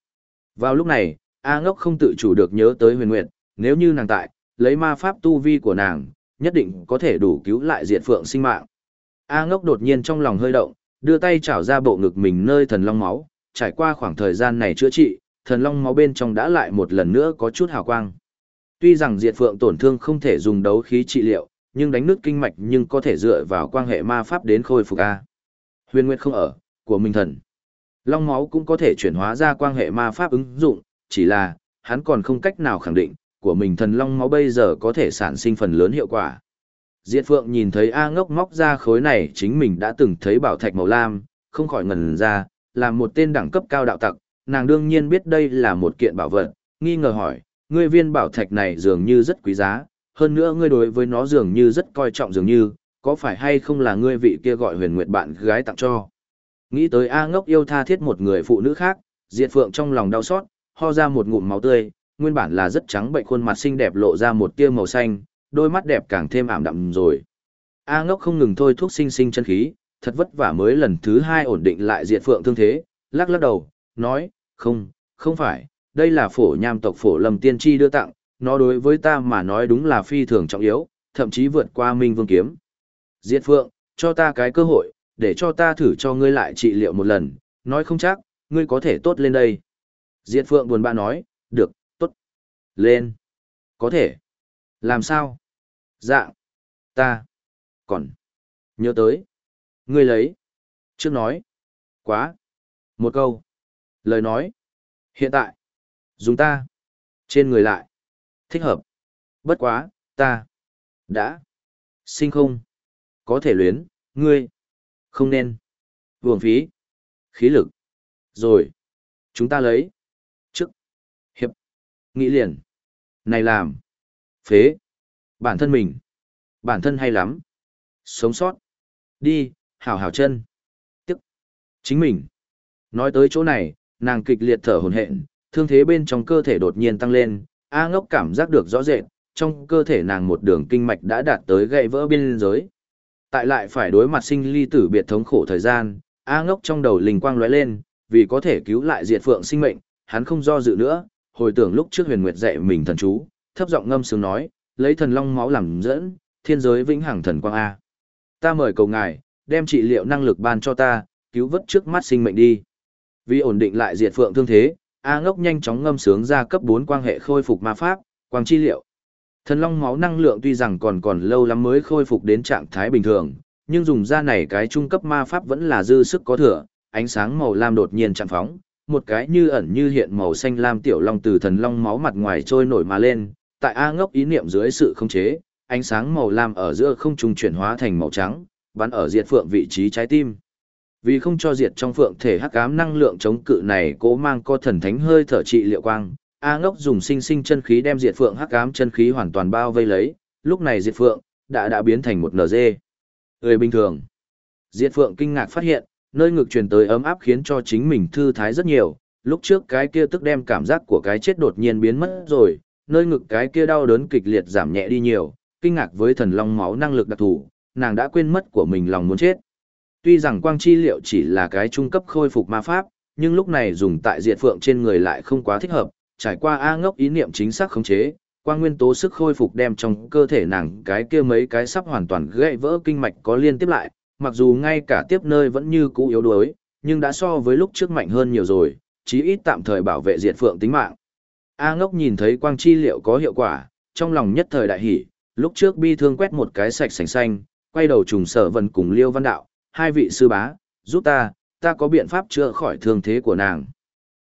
Vào lúc này, A ngốc không tự chủ được nhớ tới huyền nguyệt, nếu như nàng tại, lấy ma pháp tu vi của nàng, nhất định có thể đủ cứu lại diệt phượng sinh mạng. A ngốc đột nhiên trong lòng hơi động, đưa tay chảo ra bộ ngực mình nơi thần long máu, trải qua khoảng thời gian này chữa trị, thần long máu bên trong đã lại một lần nữa có chút hào quang. Tuy rằng diệt phượng tổn thương không thể dùng đấu khí trị liệu, nhưng đánh nước kinh mạch nhưng có thể dựa vào quan hệ ma pháp đến khôi phục A. Huyền Nguyệt không ở, của Minh Thần. Long máu cũng có thể chuyển hóa ra quan hệ ma pháp ứng dụng, chỉ là, hắn còn không cách nào khẳng định, của mình thần long máu bây giờ có thể sản sinh phần lớn hiệu quả. Diệt Phượng nhìn thấy A ngốc móc ra khối này chính mình đã từng thấy bảo thạch màu lam, không khỏi ngần ra, là một tên đẳng cấp cao đạo tặc, nàng đương nhiên biết đây là một kiện bảo vật, nghi ngờ hỏi, ngươi viên bảo thạch này dường như rất quý giá, hơn nữa ngươi đối với nó dường như rất coi trọng dường như, có phải hay không là ngươi vị kia gọi huyền nguyệt bạn gái tặng cho. Nghĩ tới A ngốc yêu tha thiết một người phụ nữ khác, Diệt Phượng trong lòng đau xót, ho ra một ngụm máu tươi, nguyên bản là rất trắng bệnh khuôn mặt xinh đẹp lộ ra một tia màu xanh, đôi mắt đẹp càng thêm ảm đạm rồi. A ngốc không ngừng thôi thuốc sinh sinh chân khí, thật vất vả mới lần thứ hai ổn định lại diệt phượng thương thế, lắc lắc đầu, nói, không, không phải, đây là phổ nham tộc phổ lâm tiên tri đưa tặng, nó đối với ta mà nói đúng là phi thường trọng yếu, thậm chí vượt qua minh vương kiếm. Diệt phượng, cho ta cái cơ hội, để cho ta thử cho ngươi lại trị liệu một lần, nói không chắc, ngươi có thể tốt lên đây. Diệt phượng buồn bã nói, được, tốt. Lên. Có thể. Làm sao? Dạ. Ta. Còn. Nhớ tới. Ngươi lấy. Trước nói. Quá. Một câu. Lời nói. Hiện tại. Dùng ta. Trên người lại. Thích hợp. Bất quá, ta. Đã. Sinh không. Có thể luyến, ngươi. Không nên. Vuồng phí. Khí lực. Rồi. Chúng ta lấy. Trước. Hiệp. Nghĩ liền. Này làm. Phế. Bản thân mình. Bản thân hay lắm. Sống sót. Đi, hảo hảo chân. Tức. Chính mình. Nói tới chỗ này, nàng kịch liệt thở hổn hển, thương thế bên trong cơ thể đột nhiên tăng lên, A ngốc cảm giác được rõ rệt, trong cơ thể nàng một đường kinh mạch đã đạt tới gãy vỡ biên giới. Tại lại phải đối mặt sinh ly tử biệt thống khổ thời gian, A ngốc trong đầu linh quang lóe lên, vì có thể cứu lại diệt phượng sinh mệnh, hắn không do dự nữa, hồi tưởng lúc trước huyền nguyệt dạy mình thần chú, thấp giọng ngâm sướng nói, lấy thần long máu làm dẫn, thiên giới vĩnh hằng thần quang A. Ta mời cầu ngài, đem trị liệu năng lực ban cho ta, cứu vớt trước mắt sinh mệnh đi. Vì ổn định lại diệt phượng thương thế, A ngốc nhanh chóng ngâm sướng ra cấp 4 quan hệ khôi phục ma pháp, quang chi liệu. Thần long máu năng lượng tuy rằng còn còn lâu lắm mới khôi phục đến trạng thái bình thường, nhưng dùng ra này cái trung cấp ma pháp vẫn là dư sức có thừa, ánh sáng màu lam đột nhiên chạm phóng, một cái như ẩn như hiện màu xanh lam tiểu long từ thần long máu mặt ngoài trôi nổi mà lên, tại A ngốc ý niệm dưới sự khống chế, ánh sáng màu lam ở giữa không trung chuyển hóa thành màu trắng, bắn ở diệt phượng vị trí trái tim. Vì không cho diệt trong phượng thể hắc ám năng lượng chống cự này cố mang co thần thánh hơi thở trị liệu quang, A ngốc dùng sinh sinh chân khí đem diệt phượng hắc ám chân khí hoàn toàn bao vây lấy, lúc này diệt phượng đã đã biến thành một NG. Người bình thường. Diệt phượng kinh ngạc phát hiện, nơi ngực truyền tới ấm áp khiến cho chính mình thư thái rất nhiều, lúc trước cái kia tức đem cảm giác của cái chết đột nhiên biến mất rồi, nơi ngực cái kia đau đớn kịch liệt giảm nhẹ đi nhiều, kinh ngạc với thần long máu năng lực đặc thù, nàng đã quên mất của mình lòng muốn chết. Tuy rằng quang chi liệu chỉ là cái trung cấp khôi phục ma pháp, nhưng lúc này dùng tại diệt phượng trên người lại không quá thích hợp, trải qua A ngốc ý niệm chính xác khống chế, quang nguyên tố sức khôi phục đem trong cơ thể nàng cái kia mấy cái sắp hoàn toàn gãy vỡ kinh mạch có liên tiếp lại, mặc dù ngay cả tiếp nơi vẫn như cũ yếu đuối, nhưng đã so với lúc trước mạnh hơn nhiều rồi, chí ít tạm thời bảo vệ diệt phượng tính mạng. A ngốc nhìn thấy quang chi liệu có hiệu quả, trong lòng nhất thời đại hỉ, lúc trước bi thương quét một cái sạch sành xanh, quay đầu trùng sở vân cùng Liêu Văn Đạo, hai vị sư bá, giúp ta, ta có biện pháp chữa khỏi thương thế của nàng.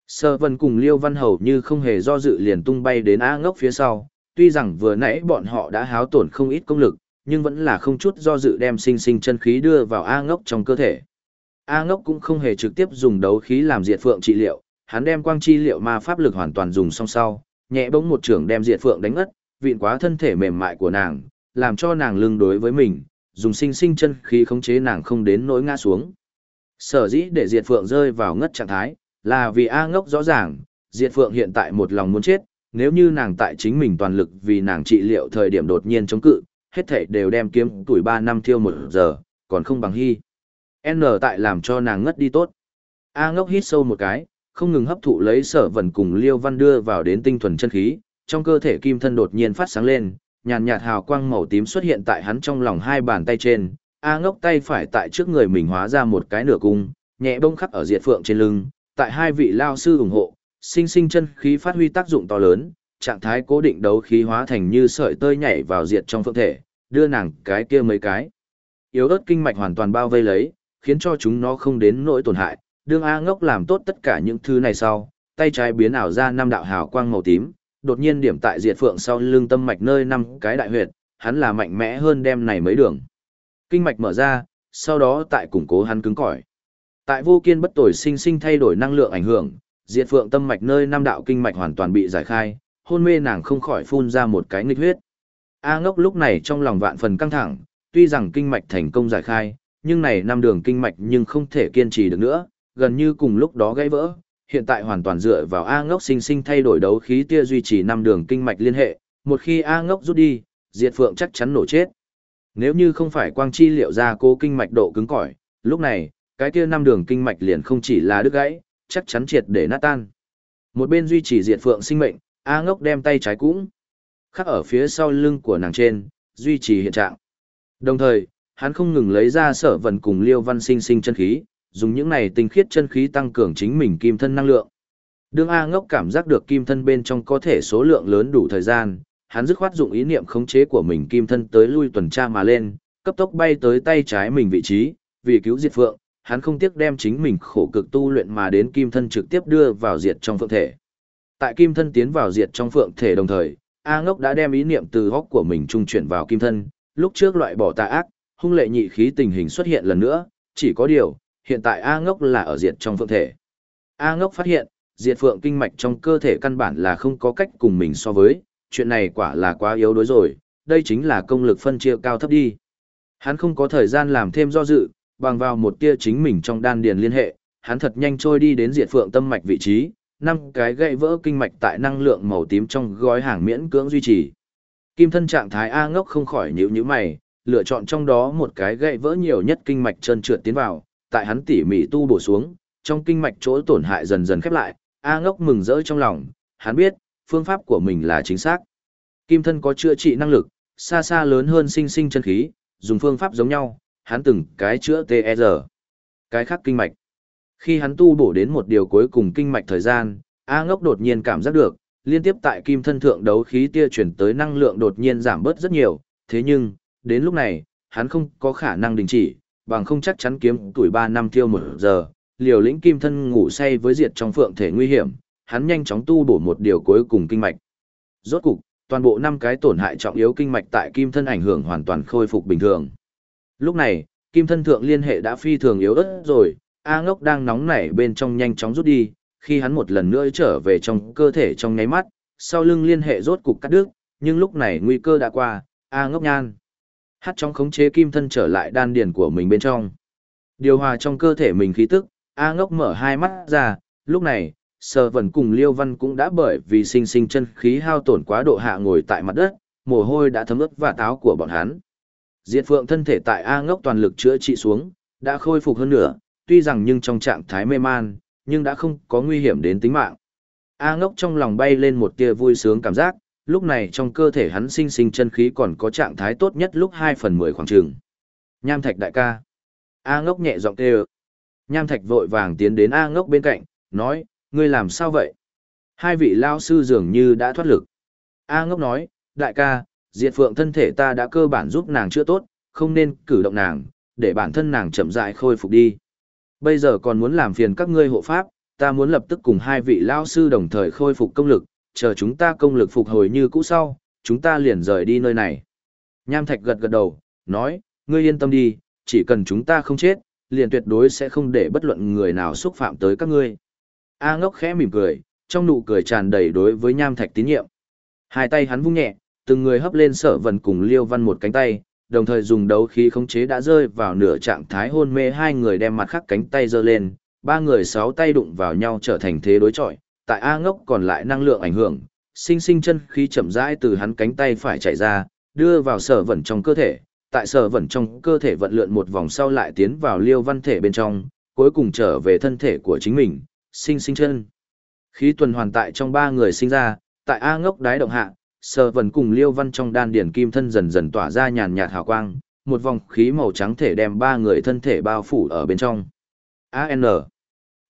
sơ vân cùng Liêu Văn Hầu như không hề do dự liền tung bay đến A ngốc phía sau, tuy rằng vừa nãy bọn họ đã háo tổn không ít công lực, nhưng vẫn là không chút do dự đem sinh sinh chân khí đưa vào A ngốc trong cơ thể. A ngốc cũng không hề trực tiếp dùng đấu khí làm diệt phượng trị liệu, hắn đem quang chi liệu ma pháp lực hoàn toàn dùng song sau, nhẹ bỗng một trường đem diệt phượng đánh ngất, vịn quá thân thể mềm mại của nàng, làm cho nàng lưng đối với mình, dùng sinh sinh chân khí khống chế nàng không đến nỗi ngã xuống. Sở dĩ để diệt phượng rơi vào ngất trạng thái, là vì A ngốc rõ ràng, diệt phượng hiện tại một lòng muốn chết, nếu như nàng tại chính mình toàn lực vì nàng trị liệu thời điểm đột nhiên chống cự, hết thảy đều đem kiếm tuổi 3 năm thiêu một giờ, còn không bằng hy. N tại làm cho nàng ngất đi tốt. A ngốc hít sâu một cái, không ngừng hấp thụ lấy sở vần cùng liêu văn đưa vào đến tinh thuần chân khí, trong cơ thể kim thân đột nhiên phát sáng lên, nhàn nhạt hào quang màu tím xuất hiện tại hắn trong lòng hai bàn tay trên. A ngốc tay phải tại trước người mình hóa ra một cái nửa cung, nhẹ bông khắc ở diệt phượng trên lưng, tại hai vị lao sư ủng hộ, sinh sinh chân khí phát huy tác dụng to lớn, trạng thái cố định đấu khí hóa thành như sợi tơi nhảy vào diệt trong phượng thể, đưa nàng cái kia mấy cái. Yếu ớt kinh mạch hoàn toàn bao vây lấy, khiến cho chúng nó không đến nỗi tổn hại. Đương A ngốc làm tốt tất cả những thứ này sau, tay trái biến ảo ra năm đạo hào quang màu tím, đột nhiên điểm tại diệt phượng sau lưng tâm mạch nơi năm cái đại huyệt, hắn là mạnh mẽ hơn đem này mấy đường. Kinh mạch mở ra, sau đó tại củng cố hắn cứng cỏi. Tại vô kiên bất tồi sinh sinh thay đổi năng lượng ảnh hưởng, diệt phượng tâm mạch nơi năm đạo kinh mạch hoàn toàn bị giải khai, hôn mê nàng không khỏi phun ra một cái nghịch huyết. A ngốc lúc này trong lòng vạn phần căng thẳng, tuy rằng kinh mạch thành công giải khai, nhưng này năm đường kinh mạch nhưng không thể kiên trì được nữa, gần như cùng lúc đó gãy vỡ. Hiện tại hoàn toàn dựa vào A ngốc sinh sinh thay đổi đấu khí tia duy trì năm đường kinh mạch liên hệ, một khi A ngốc rút đi, diệt phượng chắc chắn nổ chết. Nếu như không phải quang chi liệu ra cố kinh mạch độ cứng cỏi, lúc này, cái kia năm đường kinh mạch liền không chỉ là đứt gãy, chắc chắn triệt để nát tan. Một bên duy trì diệt phượng sinh mệnh, A ngốc đem tay trái cũng khắc ở phía sau lưng của nàng trên, duy trì hiện trạng. Đồng thời, hắn không ngừng lấy ra sở vần cùng liêu văn sinh sinh chân khí, dùng những này tinh khiết chân khí tăng cường chính mình kim thân năng lượng. Đương A ngốc cảm giác được kim thân bên trong có thể số lượng lớn đủ thời gian, hắn dứt khoát dụng ý niệm khống chế của mình kim thân tới lui tuần tra mà lên, cấp tốc bay tới tay trái mình vị trí, vì cứu diệt phượng, hắn không tiếc đem chính mình khổ cực tu luyện mà đến kim thân trực tiếp đưa vào diệt trong phượng thể. Tại kim thân tiến vào diệt trong phượng thể đồng thời, A ngốc đã đem ý niệm từ góc của mình trung chuyển vào kim thân, lúc trước loại bỏ tà ác, hung lệ nhị khí tình hình xuất hiện lần nữa, chỉ có điều, hiện tại A ngốc là ở diệt trong phượng thể. A ngốc phát hiện, diệt phượng kinh mạch trong cơ thể căn bản là không có cách cùng mình so với, chuyện này quả là quá yếu đối rồi, đây chính là công lực phân chia cao thấp đi. Hắn không có thời gian làm thêm do dự, bằng vào một tia chính mình trong đan điền liên hệ, hắn thật nhanh trôi đi đến diệt phượng tâm mạch vị trí, năm cái gãy vỡ kinh mạch tại năng lượng màu tím trong gói hàng miễn cưỡng duy trì. Kim thân trạng thái A ngốc không khỏi nhíu nhíu mày, lựa chọn trong đó một cái gãy vỡ nhiều nhất kinh mạch chân trượt tiến vào, tại hắn tỉ mỉ tu bổ xuống, trong kinh mạch chỗ tổn hại dần dần khép lại, A ngốc mừng rỡ trong lòng, hắn biết, phương pháp của mình là chính xác. Kim thân có chữa trị năng lực, xa xa lớn hơn sinh sinh chân khí, dùng phương pháp giống nhau, hắn từng cái chữa TR. Cái khác kinh mạch. Khi hắn tu bổ đến một điều cuối cùng kinh mạch thời gian, A ngốc đột nhiên cảm giác được, liên tiếp tại kim thân thượng đấu khí tia chuyển tới năng lượng đột nhiên giảm bớt rất nhiều, thế nhưng, đến lúc này, hắn không có khả năng đình chỉ, bằng không chắc chắn kiếm tuổi 3 năm tiêu một giờ, liều lĩnh kim thân ngủ say với diệt trong phượng thể nguy hiểm, hắn nhanh chóng tu bổ một điều cuối cùng kinh mạch. Rốt cục, toàn bộ năm cái tổn hại trọng yếu kinh mạch tại kim thân ảnh hưởng hoàn toàn khôi phục bình thường. Lúc này, kim thân thượng liên hệ đã phi thường yếu ớt rồi, A ngốc đang nóng nảy bên trong nhanh chóng rút đi, khi hắn một lần nữa trở về trong cơ thể trong nháy mắt, sau lưng liên hệ rốt cục cắt đứt, nhưng lúc này nguy cơ đã qua, A ngốc nhan. Hát trong khống chế kim thân trở lại đan điền của mình bên trong. Điều hòa trong cơ thể mình khí tức, A ngốc mở hai mắt ra, lúc này, sở vần cùng liêu văn cũng đã bởi vì sinh sinh chân khí hao tổn quá độ hạ ngồi tại mặt đất, mồ hôi đã thấm ướt và táo của bọn hắn. Diệt phượng thân thể tại A ngốc toàn lực chữa trị xuống, đã khôi phục hơn nữa, tuy rằng nhưng trong trạng thái mê man, nhưng đã không có nguy hiểm đến tính mạng. A ngốc trong lòng bay lên một tia vui sướng cảm giác, lúc này trong cơ thể hắn sinh sinh chân khí còn có trạng thái tốt nhất lúc 2 phần 10 khoảng trường. Nham thạch đại ca. A ngốc nhẹ giọng kêu. Nham thạch vội vàng tiến đến A ngốc bên cạnh, nói, ngươi làm sao vậy? Hai vị lao sư dường như đã thoát lực. A ngốc nói, đại ca, diệt phượng thân thể ta đã cơ bản giúp nàng chữa tốt, không nên cử động nàng, để bản thân nàng chậm rãi khôi phục đi. Bây giờ còn muốn làm phiền các ngươi hộ pháp, ta muốn lập tức cùng hai vị lao sư đồng thời khôi phục công lực, chờ chúng ta công lực phục hồi như cũ sau, chúng ta liền rời đi nơi này. Nham Thạch gật gật đầu, nói, ngươi yên tâm đi, chỉ cần chúng ta không chết, liền tuyệt đối sẽ không để bất luận người nào xúc phạm tới các ngươi. A ngốc khẽ mỉm cười, trong nụ cười tràn đầy đối với Nham Thạch tín nhiệm. Hai tay hắn vung nhẹ, từng người hấp lên sở vần cùng Liêu Văn một cánh tay, đồng thời dùng đấu khí khống chế đã rơi vào nửa trạng thái hôn mê hai người đem mặt khác cánh tay giơ lên, ba người sáu tay đụng vào nhau trở thành thế đối chọi, tại A ngốc còn lại năng lượng ảnh hưởng, sinh sinh chân khí chậm rãi từ hắn cánh tay phải chạy ra, đưa vào sở vẩn trong cơ thể, tại sở vẩn trong cơ thể vận lượn một vòng sau lại tiến vào liêu văn thể bên trong, cuối cùng trở về thân thể của chính mình, sinh sinh chân. Khí tuần hoàn tại trong ba người sinh ra, tại A ngốc đái động hạ, sở vẩn cùng liêu văn trong đan điển kim thân dần dần tỏa ra nhàn nhạt hào quang, một vòng khí màu trắng thể đem ba người thân thể bao phủ ở bên trong. AN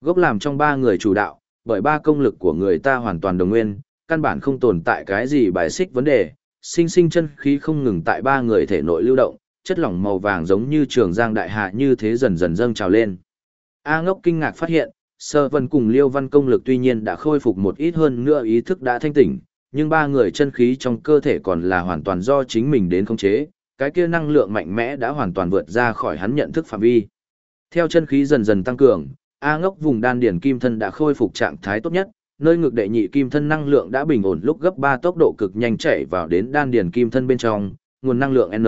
Gốc làm trong ba người chủ đạo, bởi ba công lực của người ta hoàn toàn đồng nguyên, căn bản không tồn tại cái gì bài xích vấn đề, sinh sinh chân khí không ngừng tại ba người thể nội lưu động, chất lỏng màu vàng giống như trường giang đại hạ như thế dần dần dâng trào lên. A ngốc kinh ngạc phát hiện, Sơ Vân cùng Liêu Văn công lực tuy nhiên đã khôi phục một ít hơn nữa ý thức đã thanh tỉnh, nhưng ba người chân khí trong cơ thể còn là hoàn toàn do chính mình đến khống chế, cái kia năng lượng mạnh mẽ đã hoàn toàn vượt ra khỏi hắn nhận thức phạm vi. Theo chân khí dần dần tăng cường, A ngốc vùng đan điển kim thân đã khôi phục trạng thái tốt nhất, nơi ngực đệ nhị kim thân năng lượng đã bình ổn lúc gấp 3 tốc độ cực nhanh chảy vào đến đan điển kim thân bên trong, nguồn năng lượng N.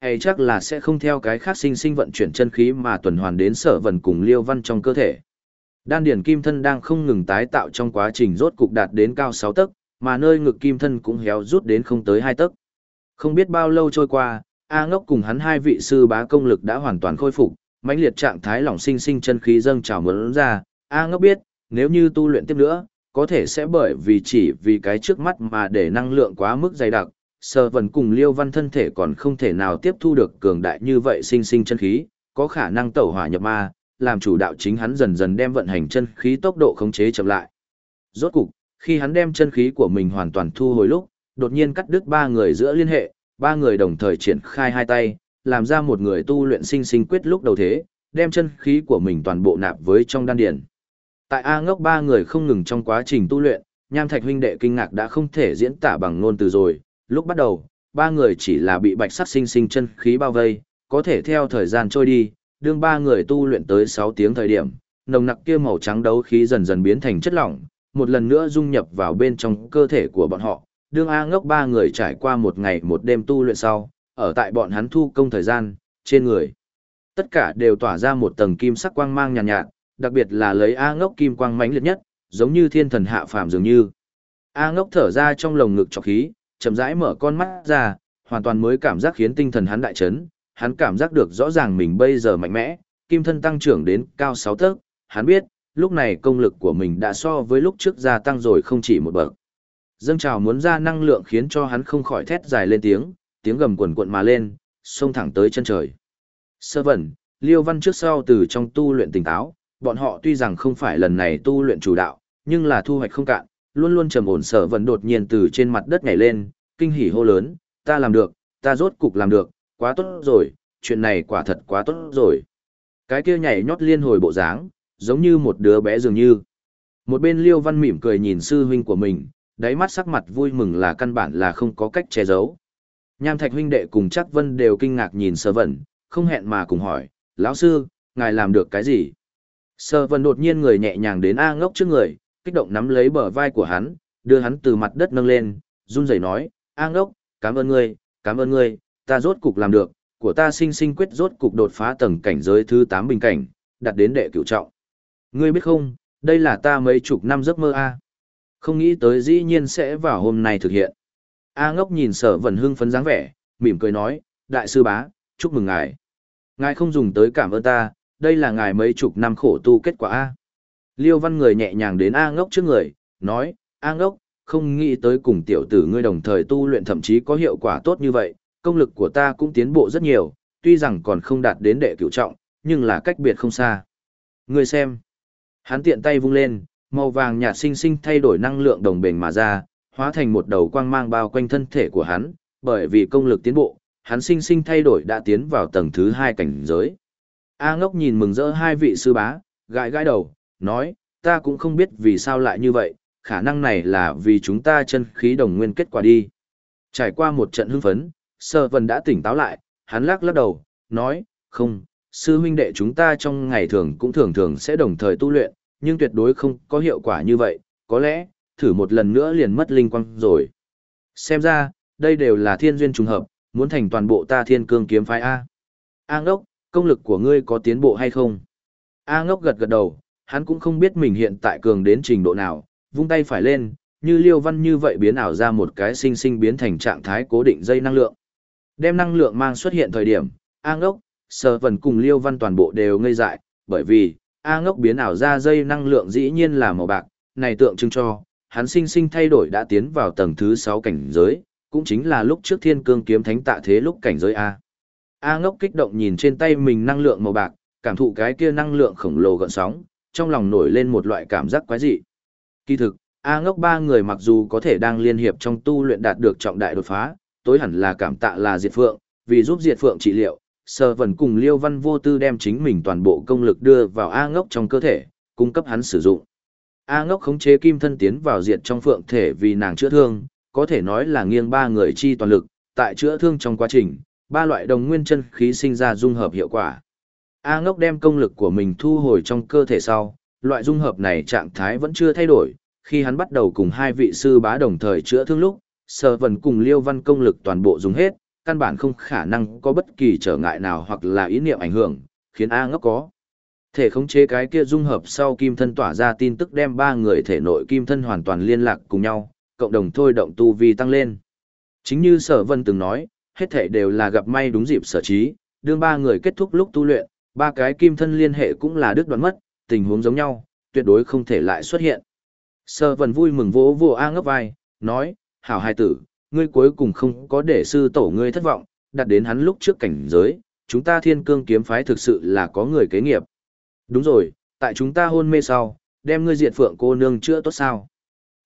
Hay chắc là sẽ không theo cái khác sinh sinh vận chuyển chân khí mà tuần hoàn đến sở vần cùng liêu văn trong cơ thể. Đan điển kim thân đang không ngừng tái tạo trong quá trình rốt cục đạt đến cao 6 tấc, mà nơi ngực kim thân cũng héo rút đến không tới 2 tấc. Không biết bao lâu trôi qua, A ngốc cùng hắn hai vị sư bá công lực đã hoàn toàn khôi phục, mãnh liệt trạng thái lỏng sinh sinh chân khí dâng trào muốn ra, A ngốc biết, nếu như tu luyện tiếp nữa, có thể sẽ bởi vì chỉ vì cái trước mắt mà để năng lượng quá mức dày đặc, sơ vần cùng liêu văn thân thể còn không thể nào tiếp thu được cường đại như vậy sinh sinh chân khí, có khả năng tẩu hỏa nhập ma, làm chủ đạo chính hắn dần dần đem vận hành chân khí tốc độ khống chế chậm lại. Rốt cục, khi hắn đem chân khí của mình hoàn toàn thu hồi lúc, đột nhiên cắt đứt ba người giữa liên hệ, ba người đồng thời triển khai hai tay, làm ra một người tu luyện sinh sinh quyết lúc đầu thế, đem chân khí của mình toàn bộ nạp với trong đan điền. Tại A ngốc ba người không ngừng trong quá trình tu luyện, nham thạch huynh đệ kinh ngạc đã không thể diễn tả bằng ngôn từ rồi, lúc bắt đầu, ba người chỉ là bị bạch sắc sinh sinh chân khí bao vây, có thể theo thời gian trôi đi, đương ba người tu luyện tới 6 tiếng thời điểm, nồng nặc kia màu trắng đấu khí dần dần biến thành chất lỏng, một lần nữa dung nhập vào bên trong cơ thể của bọn họ, đương A ngốc ba người trải qua một ngày một đêm tu luyện sau, ở tại bọn hắn thu công thời gian, trên người. Tất cả đều tỏa ra một tầng kim sắc quang mang nhàn nhạt, nhạt, đặc biệt là lấy A ngốc kim quang mãnh liệt nhất, giống như thiên thần hạ phàm dường như. A ngốc thở ra trong lồng ngực trọc khí, chậm rãi mở con mắt ra, hoàn toàn mới cảm giác khiến tinh thần hắn đại chấn, hắn cảm giác được rõ ràng mình bây giờ mạnh mẽ, kim thân tăng trưởng đến cao 6 tấc, hắn biết, lúc này công lực của mình đã so với lúc trước gia tăng rồi không chỉ một bậc. Dâng trào muốn ra năng lượng khiến cho hắn không khỏi thét dài lên tiếng, tiếng gầm quần quận mà lên, xông thẳng tới chân trời. Sơ vẩn, Liêu Văn trước sau từ trong tu luyện tỉnh táo, bọn họ tuy rằng không phải lần này tu luyện chủ đạo, nhưng là thu hoạch không cạn, luôn luôn trầm ổn sở vẩn đột nhiên từ trên mặt đất nhảy lên, kinh hỉ hô lớn, ta làm được, ta rốt cục làm được, quá tốt rồi, chuyện này quả thật quá tốt rồi. Cái kia nhảy nhót liên hồi bộ dáng, giống như một đứa bé dường như. Một bên Liêu Văn mỉm cười nhìn sư huynh của mình, đáy mắt sắc mặt vui mừng là căn bản là không có cách che giấu. Nham Thạch huynh đệ cùng chắc Vân đều kinh ngạc nhìn Sơ Vân, không hẹn mà cùng hỏi, lão sư, ngài làm được cái gì? Sơ Vân đột nhiên người nhẹ nhàng đến A ngốc trước người, kích động nắm lấy bờ vai của hắn, đưa hắn từ mặt đất nâng lên, run rẩy nói, A ngốc, cảm ơn ngươi, cảm ơn ngươi, ta rốt cục làm được, của ta sinh sinh quyết rốt cục đột phá tầng cảnh giới thứ 8 bình cảnh, đạt đến đệ cửu trọng. Ngươi biết không, đây là ta mấy chục năm giấc mơ A. Không nghĩ tới dĩ nhiên sẽ vào hôm nay thực hiện. A ngốc nhìn sở vần hưng phấn dáng vẻ, mỉm cười nói, đại sư bá, chúc mừng ngài. Ngài không dùng tới cảm ơn ta, đây là ngài mấy chục năm khổ tu kết quả A. Liêu văn người nhẹ nhàng đến A ngốc trước người, nói, A ngốc, không nghĩ tới cùng tiểu tử ngươi đồng thời tu luyện thậm chí có hiệu quả tốt như vậy, công lực của ta cũng tiến bộ rất nhiều, tuy rằng còn không đạt đến đệ cửu trọng, nhưng là cách biệt không xa. Ngươi xem. Hắn tiện tay vung lên, màu vàng nhạt sinh sinh thay đổi năng lượng đồng bền mà ra, hóa thành một đầu quang mang bao quanh thân thể của hắn, bởi vì công lực tiến bộ, hắn sinh sinh thay đổi đã tiến vào tầng thứ hai cảnh giới. A ngốc nhìn mừng rỡ hai vị sư bá, gãi gãi đầu, nói, ta cũng không biết vì sao lại như vậy, khả năng này là vì chúng ta chân khí đồng nguyên kết quả đi. Trải qua một trận hưng phấn, sơ vân đã tỉnh táo lại, hắn lắc lắc đầu, nói, không, sư huynh đệ chúng ta trong ngày thường cũng thường thường sẽ đồng thời tu luyện, nhưng tuyệt đối không có hiệu quả như vậy, có lẽ, thử một lần nữa liền mất linh quang rồi. Xem ra, đây đều là thiên duyên trùng hợp, muốn thành toàn bộ ta thiên cương kiếm phái A. A ngốc, công lực của ngươi có tiến bộ hay không? A ngốc gật gật đầu, hắn cũng không biết mình hiện tại cường đến trình độ nào, vung tay phải lên, như liêu văn như vậy biến ảo ra một cái sinh sinh biến thành trạng thái cố định dây năng lượng. Đem năng lượng mang xuất hiện thời điểm, A ngốc, sờ vần cùng liêu văn toàn bộ đều ngây dại, bởi vì, A ngốc biến ảo ra dây năng lượng dĩ nhiên là màu bạc, này tượng trưng cho, hắn sinh sinh thay đổi đã tiến vào tầng thứ 6 cảnh giới, cũng chính là lúc trước thiên cương kiếm thánh tạ thế lúc cảnh giới A. A ngốc kích động nhìn trên tay mình năng lượng màu bạc, cảm thụ cái kia năng lượng khổng lồ gợn sóng, trong lòng nổi lên một loại cảm giác quái dị. Kỳ thực, A ngốc ba người mặc dù có thể đang liên hiệp trong tu luyện đạt được trọng đại đột phá, tối hẳn là cảm tạ là Diệt Phượng, vì giúp Diệt Phượng trị liệu, sơ Vân cùng Liêu Văn Vô Tư đem chính mình toàn bộ công lực đưa vào A ngốc trong cơ thể, cung cấp hắn sử dụng. A ngốc khống chế kim thân tiến vào diệt trong phượng thể vì nàng chữa thương, có thể nói là nghiêng ba người chi toàn lực, tại chữa thương trong quá trình, ba loại đồng nguyên chân khí sinh ra dung hợp hiệu quả. A ngốc đem công lực của mình thu hồi trong cơ thể sau, loại dung hợp này trạng thái vẫn chưa thay đổi, khi hắn bắt đầu cùng hai vị sư bá đồng thời chữa thương lúc, sở vần cùng liêu văn công lực toàn bộ dùng hết, căn bản không khả năng có bất kỳ trở ngại nào hoặc là ý niệm ảnh hưởng, khiến A ngốc có. Thể khống chế cái kia dung hợp sau kim thân tỏa ra tin tức đem ba người thể nội kim thân hoàn toàn liên lạc cùng nhau, cộng đồng thôi động tu vi tăng lên. Chính như sở vân từng nói, hết thể đều là gặp may đúng dịp sở trí, đương ba người kết thúc lúc tu luyện, ba cái kim thân liên hệ cũng là đứt đoạn mất, tình huống giống nhau, tuyệt đối không thể lại xuất hiện. Sở vân vui mừng vỗ vỗ A ngấp vai, nói, hảo hai tử, ngươi cuối cùng không có để sư tổ ngươi thất vọng, đặt đến hắn lúc trước cảnh giới, chúng ta thiên cương kiếm phái thực sự là có người kế nghiệp. Đúng rồi, tại chúng ta hôn mê sau, đem ngươi diệt phượng cô nương chữa tốt sao.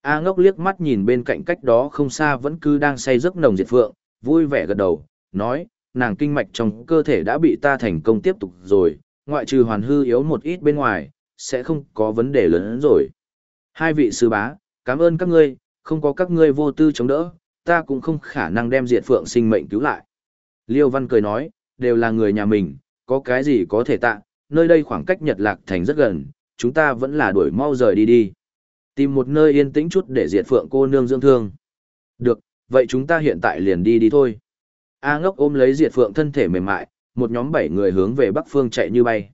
A ngốc liếc mắt nhìn bên cạnh cách đó không xa vẫn cứ đang say giấc nồng diệt phượng, vui vẻ gật đầu, nói, nàng kinh mạch trong cơ thể đã bị ta thành công tiếp tục rồi, ngoại trừ hoàn hư yếu một ít bên ngoài, sẽ không có vấn đề lớn hơn rồi. Hai vị sư bá, cảm ơn các ngươi, không có các ngươi vô tư chống đỡ, ta cũng không khả năng đem diệt phượng sinh mệnh cứu lại. Liêu Văn cười nói, đều là người nhà mình, có cái gì có thể tạ, nơi đây khoảng cách Nhật Lạc Thành rất gần, chúng ta vẫn là đuổi mau rời đi đi. Tìm một nơi yên tĩnh chút để diệt phượng cô nương dưỡng thương. Được, vậy chúng ta hiện tại liền đi đi thôi. A ngốc ôm lấy diệt phượng thân thể mềm mại, một nhóm bảy người hướng về bắc phương chạy như bay.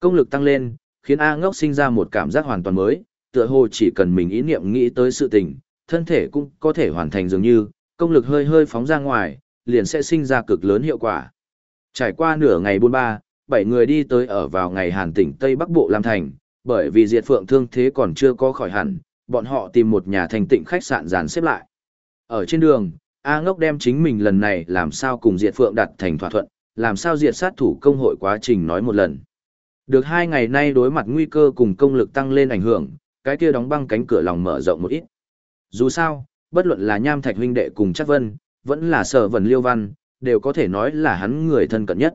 Công lực tăng lên, khiến A ngốc sinh ra một cảm giác hoàn toàn mới, tựa hồ chỉ cần mình ý niệm nghĩ tới sự tình, thân thể cũng có thể hoàn thành dường như, công lực hơi hơi phóng ra ngoài, liền sẽ sinh ra cực lớn hiệu quả. Trải qua nửa ngày buôn ba, bảy người đi tới ở vào ngày Hàn tỉnh Tây Bắc Bộ Lam Thành, bởi vì diệt phượng thương thế còn chưa có khỏi hẳn, bọn họ tìm một nhà thành tịnh khách sạn dàn xếp lại. Ở trên đường, A ngốc đem chính mình lần này làm sao cùng diệt phượng đặt thành thỏa thuận, làm sao diệt sát thủ công hội quá trình nói một lần. Được hai ngày nay đối mặt nguy cơ cùng công lực tăng lên ảnh hưởng, cái kia đóng băng cánh cửa lòng mở rộng một ít. Dù sao, bất luận là nham thạch huynh đệ cùng chắc vân, vẫn là sở vần liêu văn, đều có thể nói là hắn người thân cận nhất.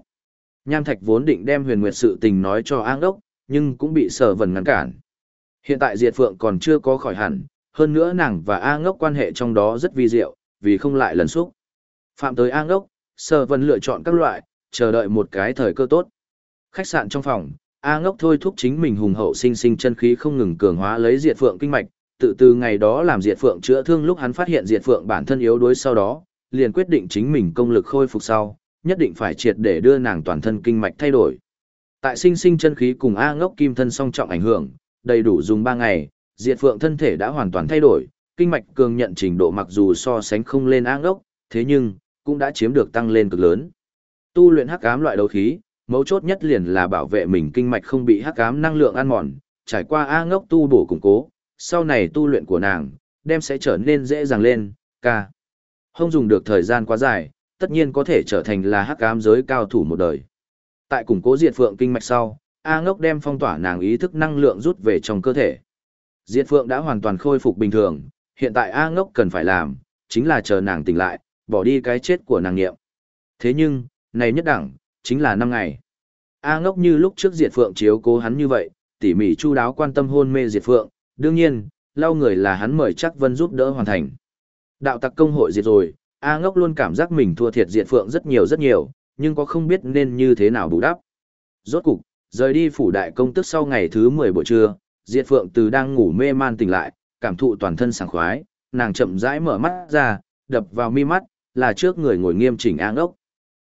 Nham thạch vốn định đem huyền nguyệt sự tình nói cho an đốc, nhưng cũng bị sở vần ngăn cản. Hiện tại diệt phượng còn chưa có khỏi hẳn, hơn nữa nàng và A ngốc quan hệ trong đó rất vi diệu, vì không lại lần xúc. Phạm tới A ngốc, sở vần lựa chọn các loại, chờ đợi một cái thời cơ tốt. Khách sạn trong phòng, A ngốc thôi thúc chính mình hùng hậu sinh sinh chân khí không ngừng cường hóa lấy diệt phượng kinh mạch, tự từ ngày đó làm diệt phượng chữa thương lúc hắn phát hiện diệt phượng bản thân yếu đuối sau đó, liền quyết định chính mình công lực khôi phục sau, nhất định phải triệt để đưa nàng toàn thân kinh mạch thay đổi. Tại sinh sinh chân khí cùng A ngốc kim thân song trọng ảnh hưởng, đầy đủ dùng 3 ngày, diệt phượng thân thể đã hoàn toàn thay đổi, kinh mạch cường nhận trình độ mặc dù so sánh không lên A ngốc, thế nhưng, cũng đã chiếm được tăng lên cực lớn. Tu luyện hắc ám loại đấu khí, mấu chốt nhất liền là bảo vệ mình kinh mạch không bị hắc ám năng lượng ăn mòn, trải qua A ngốc tu bổ củng cố, sau này tu luyện của nàng, đem sẽ trở nên dễ dàng lên, ca. Không dùng được thời gian quá dài, tất nhiên có thể trở thành là hắc ám giới cao thủ một đời. Tại củng cố diệt phượng kinh mạch sau, A ngốc đem phong tỏa nàng ý thức năng lượng rút về trong cơ thể. Diệt phượng đã hoàn toàn khôi phục bình thường, hiện tại A ngốc cần phải làm, chính là chờ nàng tỉnh lại, bỏ đi cái chết của nàng nghiệm. Thế nhưng, này nhất đẳng, chính là năm ngày. A ngốc như lúc trước diệt phượng chiếu cố hắn như vậy, tỉ mỉ chu đáo quan tâm hôn mê diệt phượng, đương nhiên, lau người là hắn mời chắc vân giúp đỡ hoàn thành. Đạo tặc công hội diệt rồi, A ngốc luôn cảm giác mình thua thiệt diệt phượng rất nhiều rất nhiều, nhưng có không biết nên như thế nào bù đắp. Rốt cục, rời đi phủ đại công tức sau ngày thứ 10 buổi trưa, diệt phượng từ đang ngủ mê man tỉnh lại, cảm thụ toàn thân sảng khoái, nàng chậm rãi mở mắt ra, đập vào mi mắt, là trước người ngồi nghiêm chỉnh A ngốc.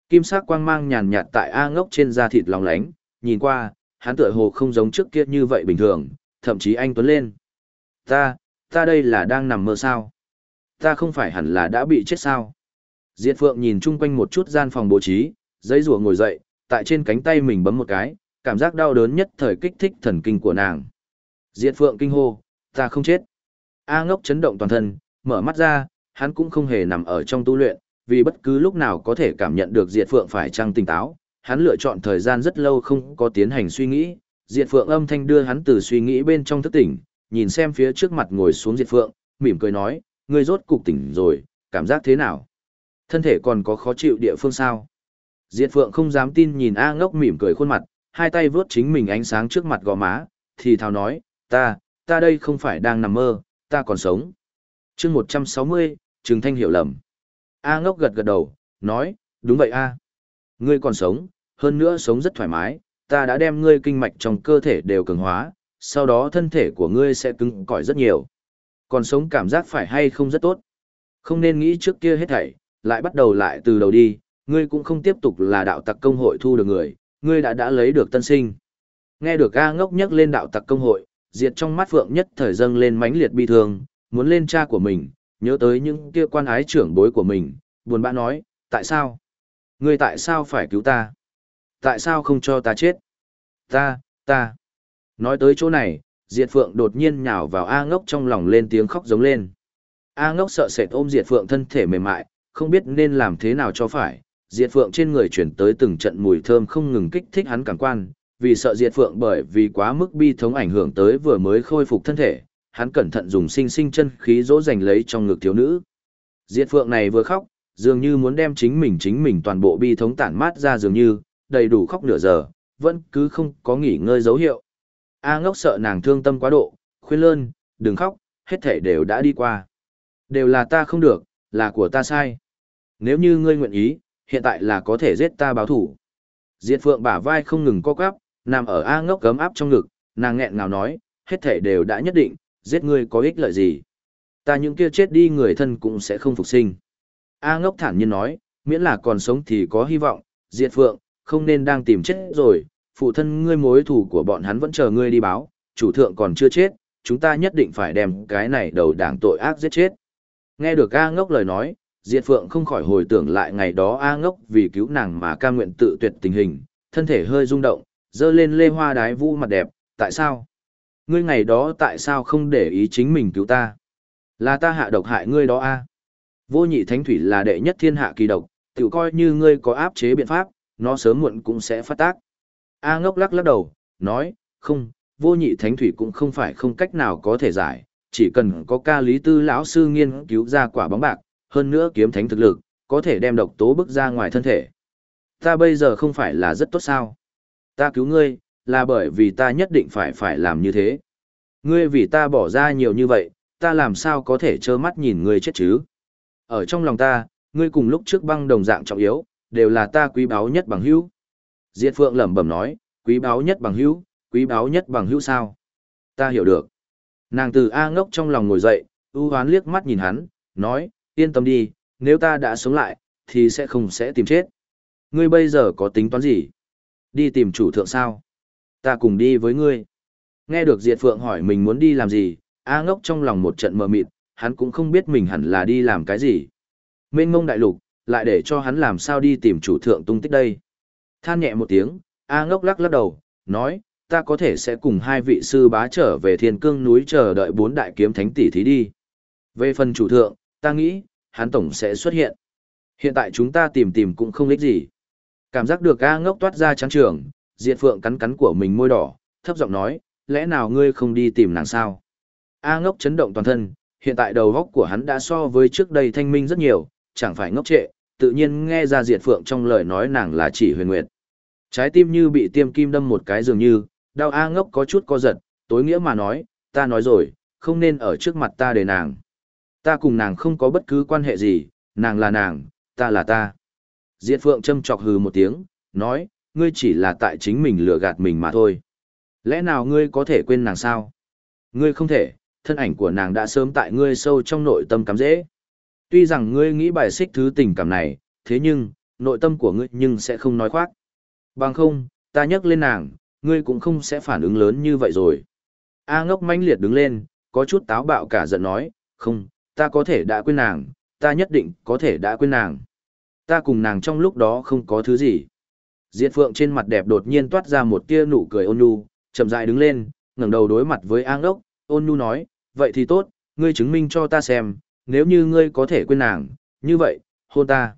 Kim sắc quang mang nhàn nhạt tại A ngốc trên da thịt lòng lánh, nhìn qua, hắn tựa hồ không giống trước kia như vậy bình thường, thậm chí anh tuấn lên. Ta, ta đây là đang nằm mơ sao? Ta không phải hẳn là đã bị chết sao? Diệt Phượng nhìn chung quanh một chút gian phòng bố trí, giấy rùa ngồi dậy, tại trên cánh tay mình bấm một cái, cảm giác đau đớn nhất thời kích thích thần kinh của nàng. Diệt Phượng kinh hô, ta không chết. A ngốc chấn động toàn thân, mở mắt ra, hắn cũng không hề nằm ở trong tu luyện, vì bất cứ lúc nào có thể cảm nhận được Diệt Phượng phải trăng tỉnh táo, hắn lựa chọn thời gian rất lâu không có tiến hành suy nghĩ, Diệt Phượng âm thanh đưa hắn từ suy nghĩ bên trong thức tỉnh, nhìn xem phía trước mặt ngồi xuống Diệt Phượng, mỉm cười nói, ngươi rốt cục tỉnh rồi, cảm giác thế nào? Thân thể còn có khó chịu địa phương sao? Diệt Phượng không dám tin nhìn A ngốc mỉm cười khuôn mặt, hai tay vướt chính mình ánh sáng trước mặt gò má, thì thào nói, ta, ta đây không phải đang nằm mơ, ta còn sống. chương 160, Trừng Thanh hiểu lầm. A ngốc gật gật đầu, nói, đúng vậy A. Ngươi còn sống, hơn nữa sống rất thoải mái, ta đã đem ngươi kinh mạch trong cơ thể đều cường hóa, sau đó thân thể của ngươi sẽ cứng cỏi rất nhiều. Còn sống cảm giác phải hay không rất tốt. Không nên nghĩ trước kia hết thảy, lại bắt đầu lại từ đầu đi, ngươi cũng không tiếp tục là đạo tặc công hội thu được người, ngươi đã đã lấy được tân sinh. Nghe được A ngốc nhắc lên đạo tặc công hội, diệt trong mắt Phượng nhất thời dâng lên mãnh liệt bi thương, muốn lên cha của mình, nhớ tới những kia quan ái trưởng bối của mình, buồn bã nói, tại sao? Ngươi tại sao phải cứu ta? Tại sao không cho ta chết? Ta, ta. Nói tới chỗ này, Diệt Phượng đột nhiên nhào vào A ngốc trong lòng lên tiếng khóc giống lên. A ngốc sợ sệt ôm Diệt Phượng thân thể mềm mại, không biết nên làm thế nào cho phải. Diệt Phượng trên người chuyển tới từng trận mùi thơm không ngừng kích thích hắn cảm quan, vì sợ Diệt Phượng bởi vì quá mức bi thống ảnh hưởng tới vừa mới khôi phục thân thể, hắn cẩn thận dùng sinh sinh chân khí dỗ dành lấy trong ngực thiếu nữ. Diệt Phượng này vừa khóc, dường như muốn đem chính mình chính mình toàn bộ bi thống tản mát ra dường như, đầy đủ khóc nửa giờ, vẫn cứ không có nghỉ ngơi dấu hiệu. A ngốc sợ nàng thương tâm quá độ, khuyên lơn, đừng khóc, hết thể đều đã đi qua. Đều là ta không được, là của ta sai. Nếu như ngươi nguyện ý, hiện tại là có thể giết ta báo thủ. Diệt phượng bả vai không ngừng co quắp, nằm ở A ngốc cấm áp trong ngực, nàng nghẹn ngào nói, hết thể đều đã nhất định, giết ngươi có ích lợi gì. Ta những kia chết đi người thân cũng sẽ không phục sinh. A ngốc thản nhiên nói, miễn là còn sống thì có hy vọng, diệt phượng, không nên đang tìm chết rồi, phụ thân ngươi mối thủ của bọn hắn vẫn chờ ngươi đi báo, chủ thượng còn chưa chết, chúng ta nhất định phải đem cái này đầu đảng tội ác giết chết. Nghe được A ngốc lời nói, Diệt Phượng không khỏi hồi tưởng lại ngày đó A ngốc vì cứu nàng mà ca nguyện tự tuyệt tình hình, thân thể hơi rung động, dơ lên lê hoa đái vũ mặt đẹp, tại sao? Ngươi ngày đó tại sao không để ý chính mình cứu ta? Là ta hạ độc hại ngươi đó A. Vô nhị thánh thủy là đệ nhất thiên hạ kỳ độc, tự coi như ngươi có áp chế biện pháp, nó sớm muộn cũng sẽ phát tác. A ngốc lắc lắc đầu, nói, không, vô nhị thánh thủy cũng không phải không cách nào có thể giải, chỉ cần có ca lý tư lão sư nghiên cứu ra quả bóng bạc, hơn nữa kiếm thánh thực lực, có thể đem độc tố bức ra ngoài thân thể. Ta bây giờ không phải là rất tốt sao? Ta cứu ngươi, là bởi vì ta nhất định phải phải làm như thế. Ngươi vì ta bỏ ra nhiều như vậy, ta làm sao có thể trơ mắt nhìn ngươi chết chứ? Ở trong lòng ta, ngươi cùng lúc trước băng đồng dạng trọng yếu, đều là ta quý báu nhất bằng hữu. Diệt Phượng lẩm bẩm nói, quý báu nhất bằng hữu, quý báu nhất bằng hữu sao? Ta hiểu được. Nàng từ A ngốc trong lòng ngồi dậy, ưu hoán liếc mắt nhìn hắn, nói, yên tâm đi, nếu ta đã sống lại, thì sẽ không sẽ tìm chết. Ngươi bây giờ có tính toán gì? Đi tìm chủ thượng sao? Ta cùng đi với ngươi. Nghe được Diệt Phượng hỏi mình muốn đi làm gì, A ngốc trong lòng một trận mờ mịt, hắn cũng không biết mình hẳn là đi làm cái gì. Mênh mông đại lục, lại để cho hắn làm sao đi tìm chủ thượng tung tích đây. Than nhẹ một tiếng, A ngốc lắc lắc đầu, nói, ta có thể sẽ cùng hai vị sư bá trở về thiên cương núi chờ đợi bốn đại kiếm thánh tỷ thí đi. Về phần chủ thượng, ta nghĩ, hắn tổng sẽ xuất hiện. Hiện tại chúng ta tìm tìm cũng không lích gì. Cảm giác được A ngốc toát ra trắng trường, diệt phượng cắn cắn của mình môi đỏ, thấp giọng nói, lẽ nào ngươi không đi tìm nàng sao? A ngốc chấn động toàn thân, hiện tại đầu góc của hắn đã so với trước đây thanh minh rất nhiều, chẳng phải ngốc trệ, tự nhiên nghe ra diệt phượng trong lời nói nàng là chỉ huyền nguyệt. Trái tim như bị tiêm kim đâm một cái dường như, đau A ngốc có chút co giật, tối nghĩa mà nói, ta nói rồi, không nên ở trước mặt ta để nàng. Ta cùng nàng không có bất cứ quan hệ gì, nàng là nàng, ta là ta. Diệt Phượng châm chọc hừ một tiếng, nói, ngươi chỉ là tại chính mình lừa gạt mình mà thôi. Lẽ nào ngươi có thể quên nàng sao? Ngươi không thể, thân ảnh của nàng đã sớm tại ngươi sâu trong nội tâm cắm dễ. Tuy rằng ngươi nghĩ bài xích thứ tình cảm này, thế nhưng, nội tâm của ngươi nhưng sẽ không nói khoác. Bằng không, ta nhắc lên nàng, ngươi cũng không sẽ phản ứng lớn như vậy rồi. A ngốc manh liệt đứng lên, có chút táo bạo cả giận nói, không, ta có thể đã quên nàng, ta nhất định có thể đã quên nàng. Ta cùng nàng trong lúc đó không có thứ gì. Diệt Phượng trên mặt đẹp đột nhiên toát ra một tia nụ cười ôn nhu, chậm rãi đứng lên, ngẩng đầu đối mặt với A ngốc, ôn nhu nói, vậy thì tốt, ngươi chứng minh cho ta xem, nếu như ngươi có thể quên nàng, như vậy, hôn ta.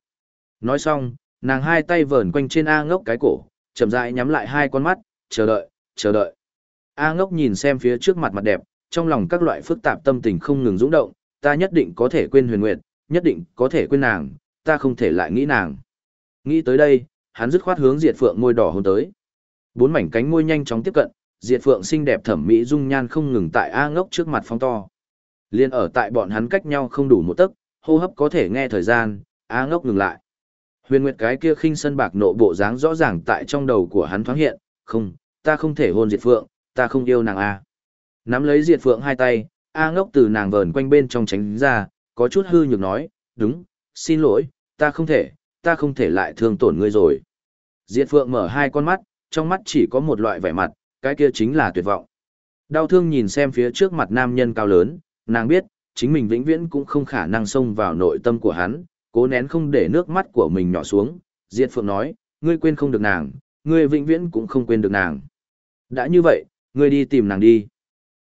Nói xong, nàng hai tay vờn quanh trên A ngốc cái cổ, chậm rãi nhắm lại hai con mắt, chờ đợi, chờ đợi. A ngốc nhìn xem phía trước mặt mặt đẹp, trong lòng các loại phức tạp tâm tình không ngừng dũng động, ta nhất định có thể quên huyền nguyệt, nhất định có thể quên nàng, ta không thể lại nghĩ nàng. Nghĩ tới đây, hắn dứt khoát hướng diệt phượng môi đỏ hôn tới. Bốn mảnh cánh môi nhanh chóng tiếp cận, diệt phượng xinh đẹp thẩm mỹ dung nhan không ngừng tại A ngốc trước mặt phóng to. Liên ở tại bọn hắn cách nhau không đủ một tấc, hô hấp có thể nghe thời gian, A ngốc ngừng lại. Huyền Nguyệt cái kia khinh sân bạc nộ bộ dáng rõ ràng tại trong đầu của hắn thoáng hiện, không, ta không thể hôn Diệt Phượng, ta không yêu nàng A. Nắm lấy Diệt Phượng hai tay, A ngốc từ nàng vờn quanh bên trong tránh ra, có chút hư nhược nói, đúng, xin lỗi, ta không thể, ta không thể lại thương tổn ngươi rồi. Diệt Phượng mở hai con mắt, trong mắt chỉ có một loại vẻ mặt, cái kia chính là tuyệt vọng. Đau thương nhìn xem phía trước mặt nam nhân cao lớn, nàng biết, chính mình vĩnh viễn cũng không khả năng xông vào nội tâm của hắn, cố nén không để nước mắt của mình nhỏ xuống. Diệt Phượng nói, ngươi quên không được nàng, ngươi vĩnh viễn cũng không quên được nàng. Đã như vậy, ngươi đi tìm nàng đi.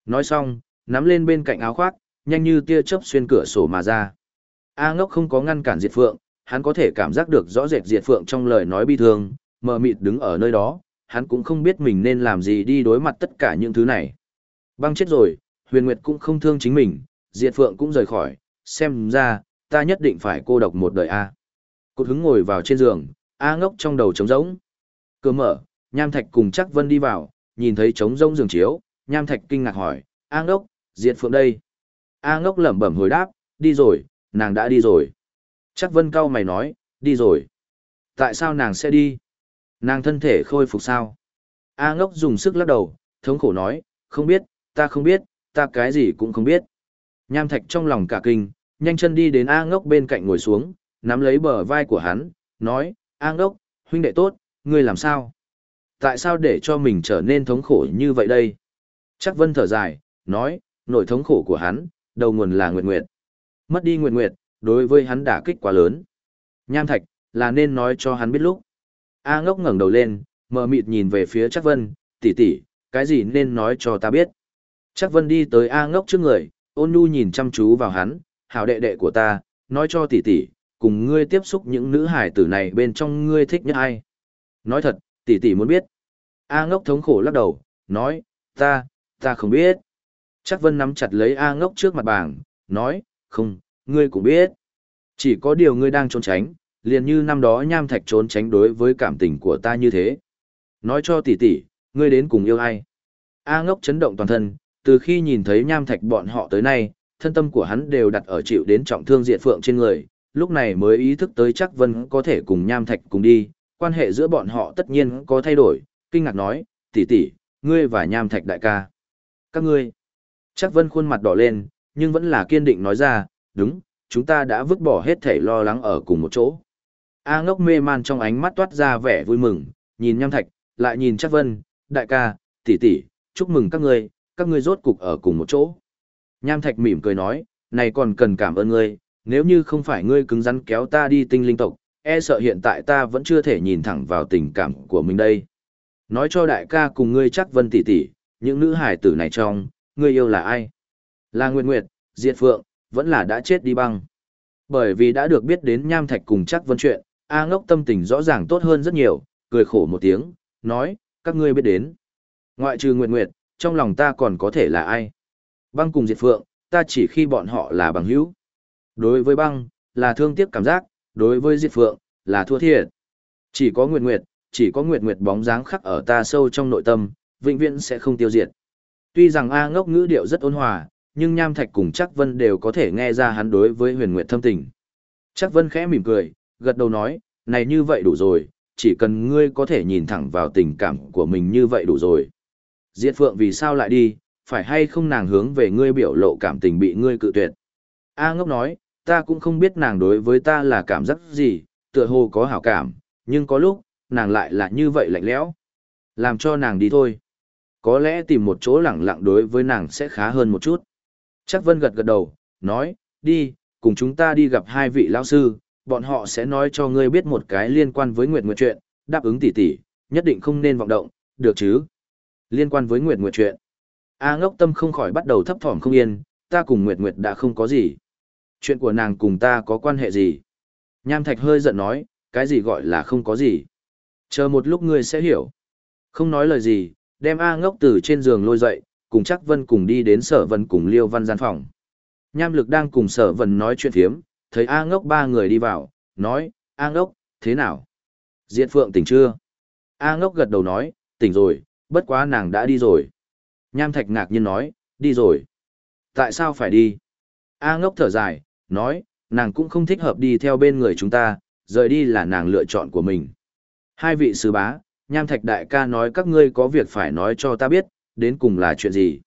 Nói xong, nắm lên bên cạnh áo khoác, nhanh như tia chớp xuyên cửa sổ mà ra. A ngốc không có ngăn cản Diệt Phượng, hắn có thể cảm giác được rõ rệt Diệt Phượng trong lời nói bi thương, mờ mịt đứng ở nơi đó, hắn cũng không biết mình nên làm gì đi đối mặt tất cả những thứ này. Băng chết rồi, huyền nguyệt cũng không thương chính mình, Diệt Phượng cũng rời khỏi, xem ra, ta nhất định phải cô độc một đời A. Cột hứng ngồi vào trên giường, A ngốc trong đầu trống rỗng. Cửa mở, Nham Thạch cùng chắc Vân đi vào, nhìn thấy trống rỗng giường chiếu, Nham Thạch kinh ngạc hỏi, A ngốc, Diệt Phượng đây. A ngốc lẩm bẩm hồi đáp, đi rồi, nàng đã đi rồi. Chắc Vân cau mày nói, đi rồi. Tại sao nàng sẽ đi? Nàng thân thể khôi phục sao? A ngốc dùng sức lắc đầu, thống khổ nói, không biết, ta không biết, ta cái gì cũng không biết. Nham Thạch trong lòng cả kinh, nhanh chân đi đến A ngốc bên cạnh ngồi xuống, nắm lấy bờ vai của hắn, nói, A ngốc, huynh đệ tốt, ngươi làm sao? Tại sao để cho mình trở nên thống khổ như vậy đây? Chắc vân thở dài, nói, nỗi thống khổ của hắn, đầu nguồn là Nguyệt Nguyệt. Mất đi Nguyệt Nguyệt, đối với hắn đả kích quá lớn. Nham Thạch, là nên nói cho hắn biết lúc. A ngốc ngẩng đầu lên, mờ mịt nhìn về phía chắc vân, tỷ tỷ, cái gì nên nói cho ta biết. Chắc vân đi tới A ngốc trước người, ôn nhu nhìn chăm chú vào hắn, hảo đệ đệ của ta, nói cho tỷ tỷ, cùng ngươi tiếp xúc những nữ hải tử này bên trong ngươi thích nhất ai. Nói thật, tỷ tỷ muốn biết. A ngốc thống khổ lắc đầu, nói, ta, ta không biết. Chắc vân nắm chặt lấy A ngốc trước mặt bảng, nói, không, ngươi cũng biết. Chỉ có điều ngươi đang trốn tránh, liền như năm đó nham thạch trốn tránh đối với cảm tình của ta như thế. Nói cho tỷ tỷ, ngươi đến cùng yêu ai. A ngốc chấn động toàn thân, từ khi nhìn thấy nham thạch bọn họ tới nay, thân tâm của hắn đều đặt ở chịu đến trọng thương diện phượng trên người, lúc này mới ý thức tới chắc vân có thể cùng nham thạch cùng đi, quan hệ giữa bọn họ tất nhiên có thay đổi, kinh ngạc nói, tỷ tỷ, ngươi và nham thạch đại ca. Các ngươi. Chắc vân khuôn mặt đỏ lên, nhưng vẫn là kiên định nói ra, đúng, chúng ta đã vứt bỏ hết thể lo lắng ở cùng một chỗ. A ngốc mê man trong ánh mắt toát ra vẻ vui mừng, nhìn nham thạch, lại nhìn chắc vân, đại ca, tỷ tỷ, chúc mừng các ngươi, các ngươi rốt cục ở cùng một chỗ. Nham thạch mỉm cười nói, này còn cần cảm ơn ngươi, nếu như không phải ngươi cứng rắn kéo ta đi tinh linh tộc, e sợ hiện tại ta vẫn chưa thể nhìn thẳng vào tình cảm của mình đây. Nói cho đại ca cùng ngươi chắc vân tỷ tỷ, những nữ hải tử này trong, ngươi yêu là ai? Là Nguyệt Nguyệt, Diệt Phượng, vẫn là đã chết đi băng. Bởi vì đã được biết đến Nham Thạch cùng chắc vân chuyện, A ngốc tâm tình rõ ràng tốt hơn rất nhiều, cười khổ một tiếng, nói, các ngươi biết đến. Ngoại trừ Nguyệt Nguyệt, trong lòng ta còn có thể là ai? Băng cùng Diệt Phượng, ta chỉ khi bọn họ là bằng hữu. Đối với băng, là thương tiếc cảm giác, đối với Diệt Phượng, là thua thiệt. Chỉ có Nguyệt Nguyệt, chỉ có Nguyệt Nguyệt bóng dáng khắc ở ta sâu trong nội tâm, vĩnh viễn sẽ không tiêu diệt. Tuy rằng A ngốc ngữ điệu rất ôn hòa, nhưng Nham Thạch cùng Chắc Vân đều có thể nghe ra hắn đối với huyền nguyệt thâm tình. Chắc Vân khẽ mỉm cười, gật đầu nói, này như vậy đủ rồi, chỉ cần ngươi có thể nhìn thẳng vào tình cảm của mình như vậy đủ rồi. Diệt Phượng vì sao lại đi, phải hay không nàng hướng về ngươi biểu lộ cảm tình bị ngươi cự tuyệt. A ngốc nói, ta cũng không biết nàng đối với ta là cảm giác gì, tựa hồ có hảo cảm, nhưng có lúc, nàng lại là như vậy lạnh lẽo. Làm cho nàng đi thôi. Có lẽ tìm một chỗ lặng lặng đối với nàng sẽ khá hơn một chút. Chắc Vân gật gật đầu, nói, đi, cùng chúng ta đi gặp hai vị lão sư, bọn họ sẽ nói cho ngươi biết một cái liên quan với Nguyệt Nguyệt chuyện, đáp ứng tỉ tỉ, nhất định không nên vọng động, được chứ? Liên quan với Nguyệt Nguyệt chuyện. A ngốc tâm không khỏi bắt đầu thấp thỏm không yên, ta cùng Nguyệt Nguyệt đã không có gì. Chuyện của nàng cùng ta có quan hệ gì? Nham Thạch hơi giận nói, cái gì gọi là không có gì? Chờ một lúc ngươi sẽ hiểu. Không nói lời gì, đem A ngốc từ trên giường lôi dậy, cùng chắc vân cùng đi đến sở vân cùng liêu văn gian phòng. Nham lực đang cùng sở vân nói chuyện thiếm, thấy A ngốc ba người đi vào, nói, A ngốc, thế nào? Diệt phượng tỉnh chưa? A ngốc gật đầu nói, tỉnh rồi, bất quá nàng đã đi rồi. Nham thạch ngạc nhiên nói, đi rồi. Tại sao phải đi? A ngốc thở dài, nói, nàng cũng không thích hợp đi theo bên người chúng ta, rời đi là nàng lựa chọn của mình. Hai vị sứ bá, Nham Thạch đại ca nói các ngươi có việc phải nói cho ta biết, đến cùng là chuyện gì.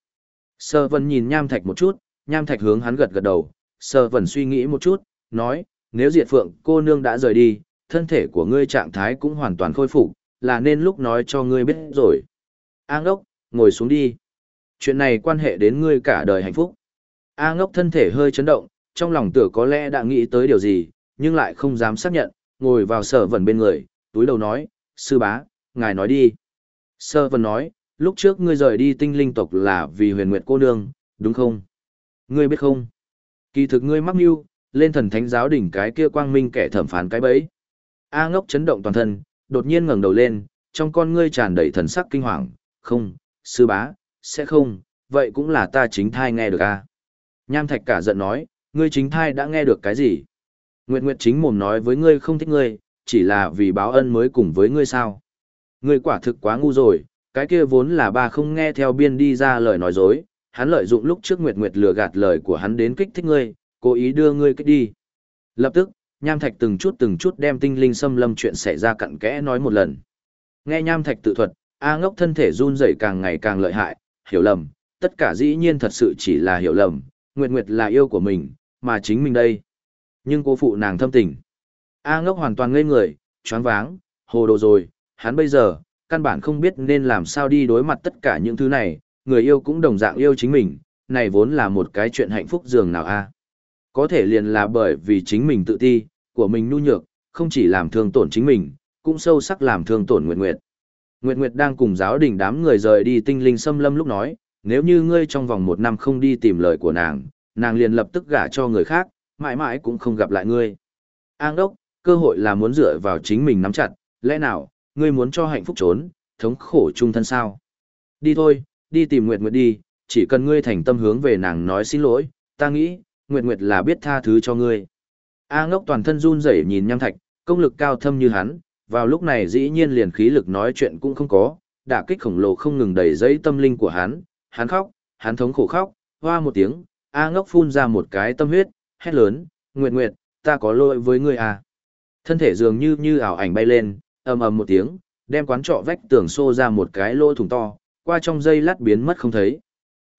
Sơ Vân nhìn Nham Thạch một chút, Nham Thạch hướng hắn gật gật đầu, Sơ Vân suy nghĩ một chút, nói, nếu Diệt Phượng cô nương đã rời đi, thân thể của ngươi trạng thái cũng hoàn toàn khôi phục, là nên lúc nói cho ngươi biết rồi. A ngốc, ngồi xuống đi. Chuyện này quan hệ đến ngươi cả đời hạnh phúc. A ngốc thân thể hơi chấn động, trong lòng tựa có lẽ đã nghĩ tới điều gì, nhưng lại không dám xác nhận, ngồi vào sở vẩn bên người, túi đầu nói, sư bá, ngài nói đi. Sơ vẩn nói, lúc trước ngươi rời đi tinh linh tộc là vì huyền nguyệt cô nương, đúng không? Ngươi biết không? Kỳ thực ngươi mắc mưu, lên thần thánh giáo đỉnh cái kia quang minh kẻ thẩm phán cái bấy. A ngốc chấn động toàn thân, đột nhiên ngẩng đầu lên, trong con ngươi tràn đầy thần sắc kinh hoàng, không, sư bá, sẽ không, vậy cũng là ta chính thai nghe được a. Nham thạch cả giận nói, ngươi chính thai đã nghe được cái gì? Nguyệt Nguyệt chính mồm nói với ngươi không thích ngươi, chỉ là vì báo ân mới cùng với ngươi sao? Ngươi quả thực quá ngu rồi, cái kia vốn là ba không nghe theo biên đi ra lời nói dối, hắn lợi dụng lúc trước Nguyệt Nguyệt lừa gạt lời của hắn đến kích thích ngươi, cố ý đưa ngươi kích đi. Lập tức, Nham Thạch từng chút từng chút đem tinh linh xâm lâm chuyện xảy ra cặn kẽ nói một lần. Nghe Nham Thạch tự thuật, A ngốc thân thể run rẩy càng ngày càng lợi hại, hiểu lầm, tất cả dĩ nhiên thật sự chỉ là hiểu lầm, Nguyệt Nguyệt là yêu của mình, mà chính mình đây. Nhưng cô phụ nàng thâm tình. A ngốc hoàn toàn ngây người, choáng váng, hồ đồ rồi, hắn bây giờ, căn bản không biết nên làm sao đi đối mặt tất cả những thứ này, người yêu cũng đồng dạng yêu chính mình, này vốn là một cái chuyện hạnh phúc dường nào a Có thể liền là bởi vì chính mình tự ti, của mình nhu nhược, không chỉ làm thương tổn chính mình, cũng sâu sắc làm thương tổn Nguyệt Nguyệt. Nguyệt Nguyệt đang cùng giáo đình đám người rời đi tinh linh xâm lâm lúc nói, nếu như ngươi trong vòng một năm không đi tìm lời của nàng, nàng liền lập tức gả cho người khác, mãi mãi cũng không gặp lại ngươi. An đốc, cơ hội là muốn dựa vào chính mình nắm chặt, lẽ nào, ngươi muốn cho hạnh phúc trốn, thống khổ chung thân sao? Đi thôi, đi tìm Nguyệt Nguyệt đi, chỉ cần ngươi thành tâm hướng về nàng nói xin lỗi, ta nghĩ, Nguyệt Nguyệt là biết tha thứ cho ngươi. A ngốc toàn thân run rẩy nhìn nham thạch, công lực cao thâm như hắn, vào lúc này dĩ nhiên liền khí lực nói chuyện cũng không có, đả kích khổng lồ không ngừng đầy dây tâm linh của hắn, hắn khóc, hắn thống khổ khóc, hoa một tiếng, A ngốc phun ra một cái tâm huyết, hét lớn, Nguyệt Nguyệt, ta có lỗi với ngươi à. Thân thể dường như như ảo ảnh bay lên, ầm ầm một tiếng, đem quán trọ vách tường xô ra một cái lỗ thủng to, qua trong dây lát biến mất không thấy.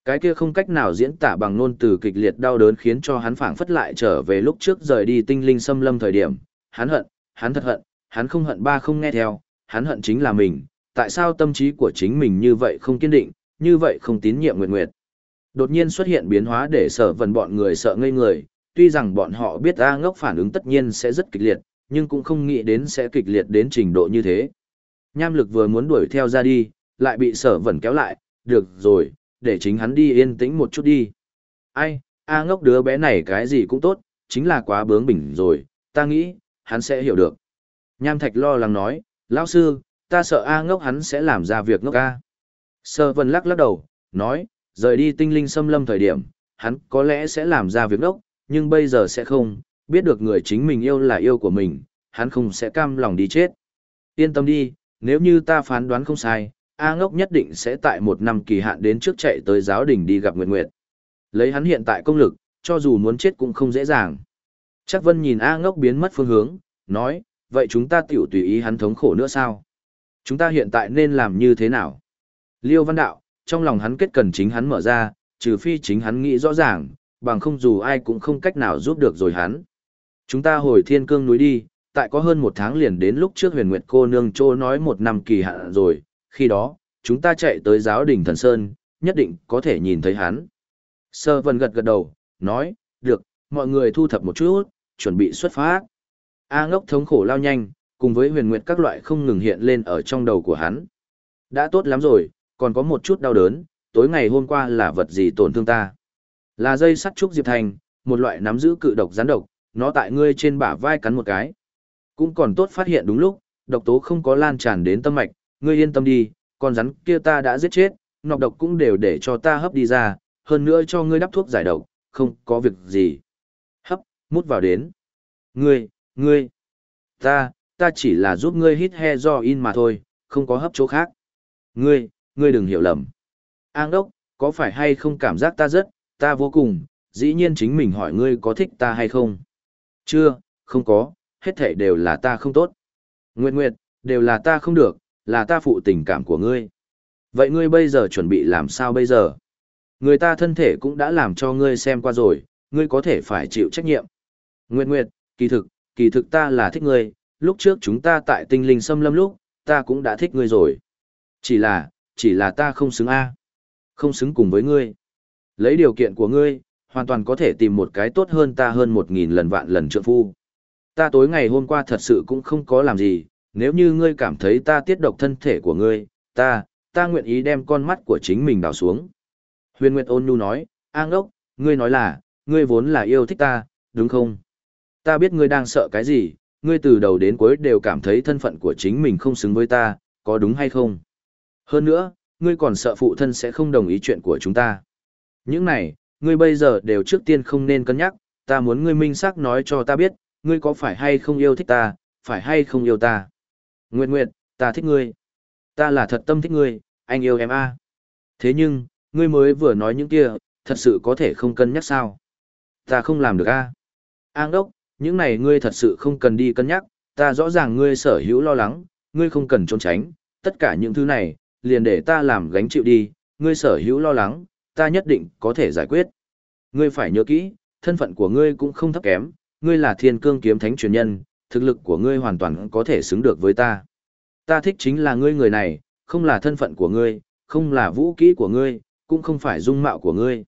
Cái kia không cách nào diễn tả bằng ngôn từ kịch liệt đau đớn khiến cho hắn phảng phất lại trở về lúc trước rời đi tinh linh xâm lâm thời điểm, hắn hận, hắn thật hận, hắn không hận ba không nghe theo, hắn hận chính là mình, tại sao tâm trí của chính mình như vậy không kiên định, như vậy không tín nhiệm Nguyệt Nguyệt. Đột nhiên xuất hiện biến hóa để sở vần bọn người sợ ngây người, tuy rằng bọn họ biết A ngốc phản ứng tất nhiên sẽ rất kịch liệt, nhưng cũng không nghĩ đến sẽ kịch liệt đến trình độ như thế. Nham lực vừa muốn đuổi theo ra đi, lại bị sở vần kéo lại, được rồi, để chính hắn đi yên tĩnh một chút đi. Ai, A ngốc đứa bé này cái gì cũng tốt, chính là quá bướng bỉnh rồi, ta nghĩ, hắn sẽ hiểu được. Nham thạch lo lắng nói, lão sư, ta sợ A ngốc hắn sẽ làm ra việc ngốc A. Sơ vân lắc lắc đầu, nói, rời đi tinh linh xâm lâm thời điểm, hắn có lẽ sẽ làm ra việc ngốc, nhưng bây giờ sẽ không, biết được người chính mình yêu là yêu của mình, hắn không sẽ cam lòng đi chết. Yên tâm đi, nếu như ta phán đoán không sai, A ngốc nhất định sẽ tại một năm kỳ hạn đến trước chạy tới giáo đình đi gặp Nguyệt Nguyệt. Lấy hắn hiện tại công lực, cho dù muốn chết cũng không dễ dàng. Chắc Vân nhìn A ngốc biến mất phương hướng, nói, vậy chúng ta tiểu tùy ý hắn thống khổ nữa sao? Chúng ta hiện tại nên làm như thế nào? Liêu Văn Đạo, trong lòng hắn kết cần chính hắn mở ra, trừ phi chính hắn nghĩ rõ ràng, bằng không dù ai cũng không cách nào giúp được rồi hắn. Chúng ta hồi thiên cương núi đi, tại có hơn một tháng liền đến lúc trước huyền nguyệt cô nương trô nói một năm kỳ hạn rồi, khi đó, chúng ta chạy tới giáo đình thần Sơn, nhất định có thể nhìn thấy hắn. Sơ vân gật gật đầu, nói, được, mọi người thu thập một chút, chuẩn bị xuất phát. A ngốc thống khổ lao nhanh, cùng với huyền nguyệt các loại không ngừng hiện lên ở trong đầu của hắn. Đã tốt lắm rồi, còn có một chút đau đớn, tối ngày hôm qua là vật gì tổn thương ta. Là dây sắt trúc diệp thành, một loại nắm giữ cự độc gián độc, nó tại ngươi trên bả vai cắn một cái. Cũng còn tốt phát hiện đúng lúc, độc tố không có lan tràn đến tâm mạch, ngươi yên tâm đi, con rắn kia ta đã giết chết, nọc độc cũng đều để cho ta hấp đi ra, hơn nữa cho ngươi đắp thuốc giải độc, không có việc gì. Hấp, mút vào đến. Ngươi, ngươi, ta, ta chỉ là giúp ngươi hít he do in mà thôi, không có hấp chỗ khác. Ngươi, ngươi đừng hiểu lầm. An đốc, có phải hay không cảm giác ta rất, ta vô cùng, dĩ nhiên chính mình hỏi ngươi có thích ta hay không. Chưa, không có, hết thảy đều là ta không tốt. Nguyệt Nguyệt, đều là ta không được, là ta phụ tình cảm của ngươi. Vậy ngươi bây giờ chuẩn bị làm sao bây giờ? Người ta thân thể cũng đã làm cho ngươi xem qua rồi, ngươi có thể phải chịu trách nhiệm. Nguyệt Nguyệt, kỳ thực, kỳ thực ta là thích ngươi, lúc trước chúng ta tại tinh linh xâm lâm lúc, ta cũng đã thích ngươi rồi. Chỉ là, chỉ là ta không xứng a Không xứng cùng với ngươi. Lấy điều kiện của ngươi, hoàn toàn có thể tìm một cái tốt hơn ta hơn một nghìn lần vạn lần trượng phu. Ta tối ngày hôm qua thật sự cũng không có làm gì, nếu như ngươi cảm thấy ta tiết độc thân thể của ngươi, ta, ta nguyện ý đem con mắt của chính mình đào xuống. Huyền Nguyệt ôn nhu nói, A ngốc, ngươi nói là, ngươi vốn là yêu thích ta, đúng không? Ta biết ngươi đang sợ cái gì, ngươi từ đầu đến cuối đều cảm thấy thân phận của chính mình không xứng với ta, có đúng hay không? Hơn nữa, ngươi còn sợ phụ thân sẽ không đồng ý chuyện của chúng ta. Những này, ngươi bây giờ đều trước tiên không nên cân nhắc, ta muốn ngươi minh xác nói cho ta biết, ngươi có phải hay không yêu thích ta, phải hay không yêu ta. Nguyệt Nguyệt, ta thích ngươi. Ta là thật tâm thích ngươi, anh yêu em a. Thế nhưng, ngươi mới vừa nói những kia, thật sự có thể không cân nhắc sao? Ta không làm được a. À? An đốc, những này ngươi thật sự không cần đi cân nhắc, ta rõ ràng ngươi sở hữu lo lắng, ngươi không cần trốn tránh, tất cả những thứ này, liền để ta làm gánh chịu đi, ngươi sở hữu lo lắng, ta nhất định có thể giải quyết. Ngươi phải nhớ kỹ, thân phận của ngươi cũng không thấp kém, ngươi là thiên cương kiếm thánh truyền nhân, thực lực của ngươi hoàn toàn có thể xứng được với ta. Ta thích chính là ngươi người này, không là thân phận của ngươi, không là vũ kỹ của ngươi, cũng không phải dung mạo của ngươi.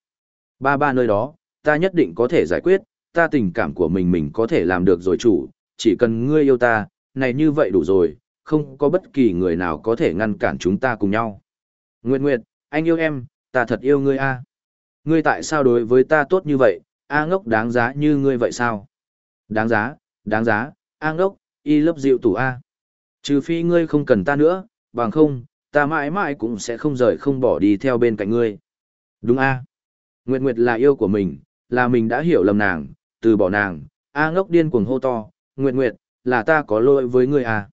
Ba ba nơi đó, ta nhất định có thể giải quyết, ta tình cảm của mình mình có thể làm được rồi chủ, chỉ cần ngươi yêu ta, này như vậy đủ rồi, không có bất kỳ người nào có thể ngăn cản chúng ta cùng nhau. Nguyệt Nguyệt, anh yêu em, ta thật yêu ngươi a. Ngươi tại sao đối với ta tốt như vậy, a ngốc đáng giá như ngươi vậy sao? Đáng giá, đáng giá, a ngốc, y lớp dịu tủ a. Trừ phi ngươi không cần ta nữa, bằng không, ta mãi mãi cũng sẽ không rời không bỏ đi theo bên cạnh ngươi. Đúng a. Nguyệt Nguyệt là yêu của mình, là mình đã hiểu lầm nàng, từ bỏ nàng, A ngốc điên cuồng hô to, Nguyệt Nguyệt, là ta có lỗi với ngươi à.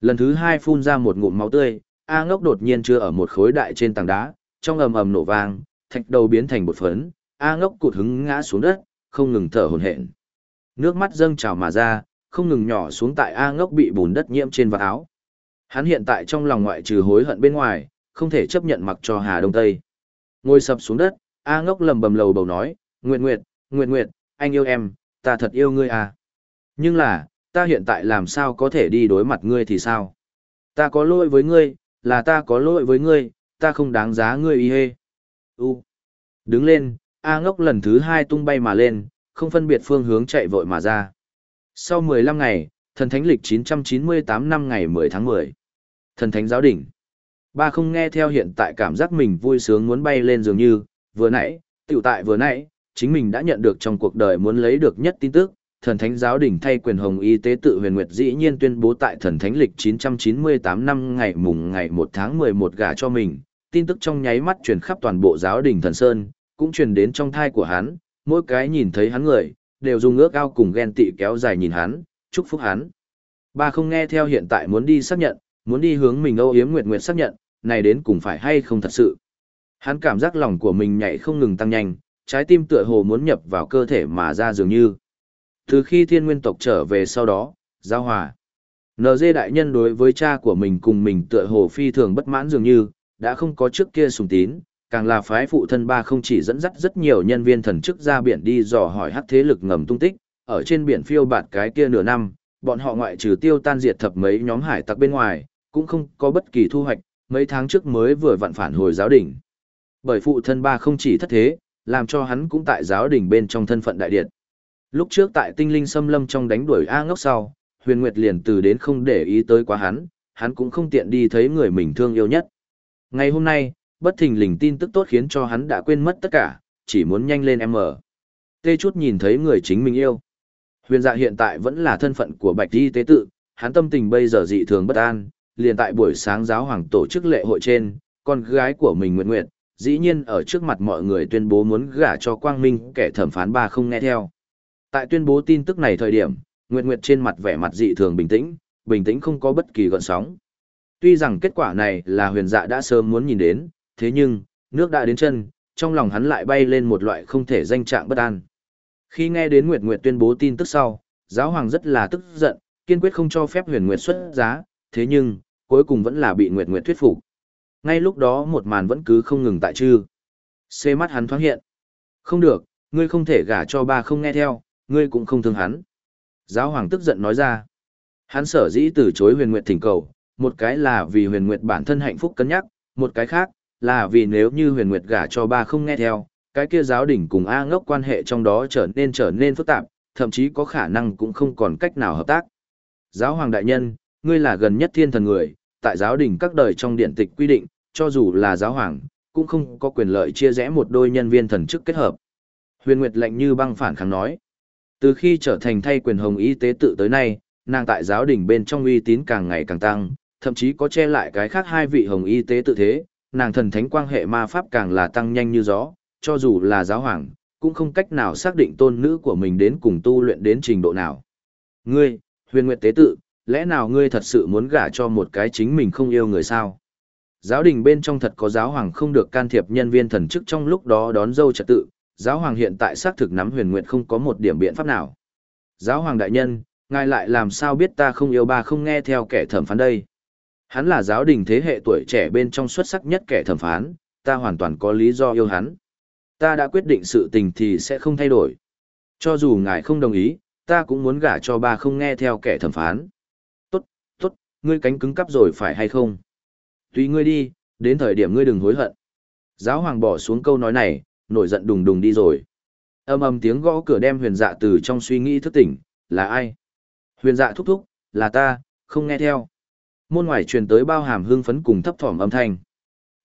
Lần thứ hai phun ra một ngụm máu tươi, A ngốc đột nhiên chưa ở một khối đại trên tảng đá, trong ầm ầm nổ vang, thạch đầu biến thành bột phấn, A ngốc cụt hứng ngã xuống đất, không ngừng thở hổn hển. Nước mắt dâng trào mà ra, không ngừng nhỏ xuống tại A ngốc bị bùn đất nhiễm trên vạt áo. Hắn hiện tại trong lòng ngoại trừ hối hận bên ngoài, không thể chấp nhận mặc cho Hà Đông Tây. Ngồi sập xuống đất, A ngốc lầm bầm lầu bầu nói, Nguyệt Nguyệt, Nguyệt Nguyệt, anh yêu em, ta thật yêu ngươi à. Nhưng là, ta hiện tại làm sao có thể đi đối mặt ngươi thì sao? Ta có lỗi với ngươi, là ta có lỗi với ngươi, ta không đáng giá ngươi y hê. U. Đứng lên, A ngốc lần thứ hai tung bay mà lên, không phân biệt phương hướng chạy vội mà ra. Sau 15 ngày, thần thánh lịch 998 năm ngày 10 tháng 10. Thần thánh giáo đỉnh. Ba không nghe theo hiện tại cảm giác mình vui sướng muốn bay lên dường như, vừa nãy, tiểu tại vừa nãy, chính mình đã nhận được trong cuộc đời muốn lấy được nhất tin tức, thần thánh giáo đỉnh thay quyền hồng y tế tự huyền nguyệt dĩ nhiên tuyên bố tại thần thánh lịch 998 năm ngày mùng ngày 1 tháng 11 gả cho mình, tin tức trong nháy mắt truyền khắp toàn bộ giáo đỉnh thần sơn, cũng truyền đến trong thai của hắn, mỗi cái nhìn thấy hắn người, đều dùng ước ao cùng ghen tị kéo dài nhìn hắn, chúc phúc hắn. Ba không nghe theo hiện tại muốn đi xác nhận, muốn đi hướng mình âu yếm nguyệt nguyệt xác nhận, này đến cùng phải hay không thật sự. Hắn cảm giác lòng của mình nhảy không ngừng tăng nhanh, trái tim tựa hồ muốn nhập vào cơ thể mà ra dường như. Từ khi thiên nguyên tộc trở về sau đó, giao hòa. NG đại nhân đối với cha của mình cùng mình tựa hồ phi thường bất mãn dường như, đã không có trước kia sùng tín, càng là phái phụ thân ba không chỉ dẫn dắt rất nhiều nhân viên thần chức ra biển đi dò hỏi hắc thế lực ngầm tung tích, ở trên biển phiêu bạt cái kia nửa năm, bọn họ ngoại trừ tiêu tan diệt thập mấy nhóm hải tặc bên ngoài, cũng không có bất kỳ thu hoạch, mấy tháng trước mới vừa vặn phản hồi giáo đỉnh. Bởi phụ thân ba không chỉ thất thế, làm cho hắn cũng tại giáo đỉnh bên trong thân phận đại điện. Lúc trước tại tinh linh xâm lâm trong đánh đuổi A ngốc sau, huyền nguyệt liền từ đến không để ý tới quá hắn, hắn cũng không tiện đi thấy người mình thương yêu nhất. Ngày hôm nay, bất thình lình tin tức tốt khiến cho hắn đã quên mất tất cả, chỉ muốn nhanh lên em mở. Tê chút nhìn thấy người chính mình yêu. Huyền dạ hiện tại vẫn là thân phận của bạch y tế tự, hắn tâm tình bây giờ dị thường bất an, liền tại buổi sáng giáo hoàng tổ chức lệ hội trên, con gái của mình Nguyệt Nguyệt, dĩ nhiên ở trước mặt mọi người tuyên bố muốn gả cho Quang Minh kẻ thẩm phán ba không nghe theo. Tại tuyên bố tin tức này thời điểm, Nguyệt Nguyệt trên mặt vẻ mặt dị thường bình tĩnh, bình tĩnh không có bất kỳ gợn sóng. Tuy rằng kết quả này là huyền dạ đã sớm muốn nhìn đến, thế nhưng, nước đã đến chân, trong lòng hắn lại bay lên một loại không thể danh trạng bất an. Khi nghe đến Nguyệt Nguyệt tuyên bố tin tức sau, giáo hoàng rất là tức giận, kiên quyết không cho phép huyền Nguyệt xuất giá, thế nhưng, cuối cùng vẫn là bị Nguyệt Nguyệt thuyết phục. Ngay lúc đó một màn vẫn cứ không ngừng tại chư. Xê mắt hắn thoáng hiện. Không được, ngươi không thể gả cho ba không nghe theo, ngươi cũng không thương hắn. Giáo hoàng tức giận nói ra. Hắn sở dĩ từ chối huyền nguyệt thỉnh cầu, một cái là vì huyền nguyệt bản thân hạnh phúc cân nhắc, một cái khác, là vì nếu như huyền nguyệt gả cho ba không nghe theo, cái kia giáo đỉnh cùng A ngốc quan hệ trong đó trở nên trở nên phức tạp, thậm chí có khả năng cũng không còn cách nào hợp tác. Giáo hoàng đại nhân, ngươi là gần nhất thiên thần người, tại giáo đình các đời trong điện tịch quy định, cho dù là giáo hoàng, cũng không có quyền lợi chia rẽ một đôi nhân viên thần chức kết hợp. Huyền Nguyệt lạnh như băng phản kháng nói. Từ khi trở thành thay quyền hồng y tế tự tới nay, nàng tại giáo đình bên trong uy tín càng ngày càng tăng, thậm chí có che lại cái khác hai vị hồng y tế tự thế, nàng thần thánh quan hệ ma pháp càng là tăng nhanh như gió, cho dù là giáo hoàng, cũng không cách nào xác định tôn nữ của mình đến cùng tu luyện đến trình độ nào. Ngươi, huyền nguyệt tế tự, lẽ nào ngươi thật sự muốn gả cho một cái chính mình không yêu người sao? Giáo đình bên trong thật có giáo hoàng không được can thiệp nhân viên thần chức trong lúc đó đón dâu trật tự, giáo hoàng hiện tại xác thực nắm huyền nguyện không có một điểm biện pháp nào. Giáo hoàng đại nhân, ngài lại làm sao biết ta không yêu ba không nghe theo kẻ thẩm phán đây? Hắn là giáo đình thế hệ tuổi trẻ bên trong xuất sắc nhất kẻ thẩm phán, ta hoàn toàn có lý do yêu hắn. Ta đã quyết định sự tình thì sẽ không thay đổi. Cho dù ngài không đồng ý, ta cũng muốn gả cho ba không nghe theo kẻ thẩm phán. Tốt, tốt, ngươi cánh cứng cắp rồi phải hay không? Tùy ngươi đi, đến thời điểm ngươi đừng hối hận. Giáo hoàng bỏ xuống câu nói này, nổi giận đùng đùng đi rồi. Âm ầm tiếng gõ cửa đem huyền dạ từ trong suy nghĩ thức tỉnh, là ai? Huyền dạ thúc thúc, là ta, không nghe theo. Môn ngoài truyền tới bao hàm hương phấn cùng thấp thỏm âm thanh.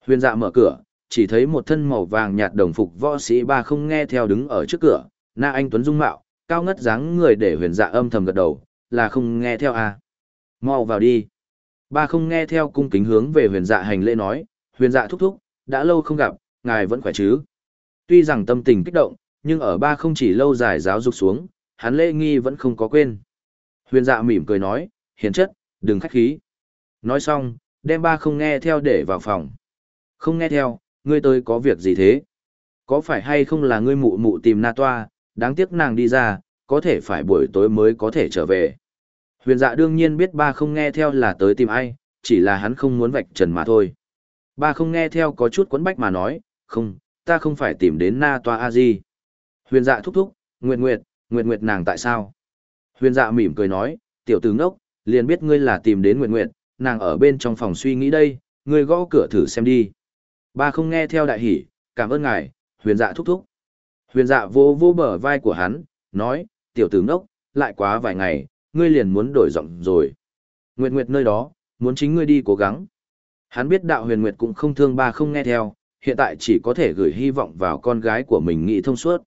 Huyền dạ mở cửa, chỉ thấy một thân màu vàng nhạt đồng phục võ sĩ ba không nghe theo đứng ở trước cửa, na anh tuấn dung mạo, cao ngất dáng người để huyền dạ âm thầm gật đầu, là không nghe theo à. Mau vào đi. Ba không nghe theo cung kính hướng về huyền dạ hành lễ nói, huyền dạ thúc thúc, đã lâu không gặp, ngài vẫn khỏe chứ. Tuy rằng tâm tình kích động, nhưng ở ba không chỉ lâu dài giáo dục xuống, hắn lễ nghi vẫn không có quên. Huyền dạ mỉm cười nói, hiền chất, đừng khách khí. Nói xong, đem ba không nghe theo để vào phòng. Không nghe theo, ngươi tới có việc gì thế? Có phải hay không là ngươi mụ mụ tìm na toa, đáng tiếc nàng đi ra, có thể phải buổi tối mới có thể trở về. Huyền dạ đương nhiên biết ba không nghe theo là tới tìm ai, chỉ là hắn không muốn vạch trần mà thôi. Ba không nghe theo có chút quấn bách mà nói, không, ta không phải tìm đến na toa a di. Huyền dạ thúc thúc, nguyệt nguyệt, nguyệt nguyệt nàng tại sao? Huyền dạ mỉm cười nói, tiểu tử ngốc, liền biết ngươi là tìm đến nguyệt nguyệt, nàng ở bên trong phòng suy nghĩ đây, ngươi gõ cửa thử xem đi. Ba không nghe theo đại hỉ, cảm ơn ngài, huyền dạ thúc thúc. Huyền dạ vô vô bờ vai của hắn, nói, tiểu tử ngốc, lại quá vài ngày, ngươi liền muốn đổi giọng rồi. Nguyệt Nguyệt nơi đó, muốn chính ngươi đi cố gắng. Hắn biết đạo huyền Nguyệt cũng không thương ba không nghe theo, hiện tại chỉ có thể gửi hy vọng vào con gái của mình nghĩ thông suốt.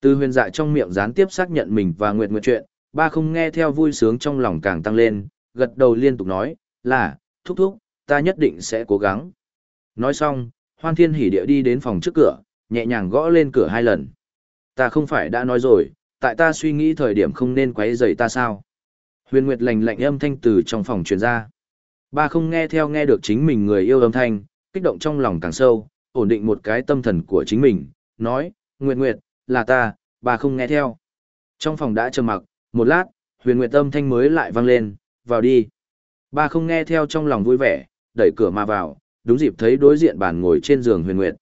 Từ huyền dạ trong miệng gián tiếp xác nhận mình và Nguyệt Nguyệt chuyện, ba không nghe theo vui sướng trong lòng càng tăng lên, gật đầu liên tục nói, là, thúc thúc, ta nhất định sẽ cố gắng. Nói xong, hoan thiên hỉ địa đi đến phòng trước cửa, nhẹ nhàng gõ lên cửa hai lần. Ta không phải đã nói rồi, tại ta suy nghĩ thời điểm không nên quấy rầy ta sao. Huyền Nguyệt lành lạnh âm thanh từ trong phòng truyền ra. Ba không nghe theo nghe được chính mình người yêu âm thanh, kích động trong lòng càng sâu, ổn định một cái tâm thần của chính mình, nói, Nguyệt Nguyệt, là ta, ba không nghe theo. Trong phòng đã trầm mặc, một lát, huyền Nguyệt âm thanh mới lại vang lên, vào đi. Ba không nghe theo trong lòng vui vẻ, đẩy cửa mà vào, đúng dịp thấy đối diện bàn ngồi trên giường huyền Nguyệt.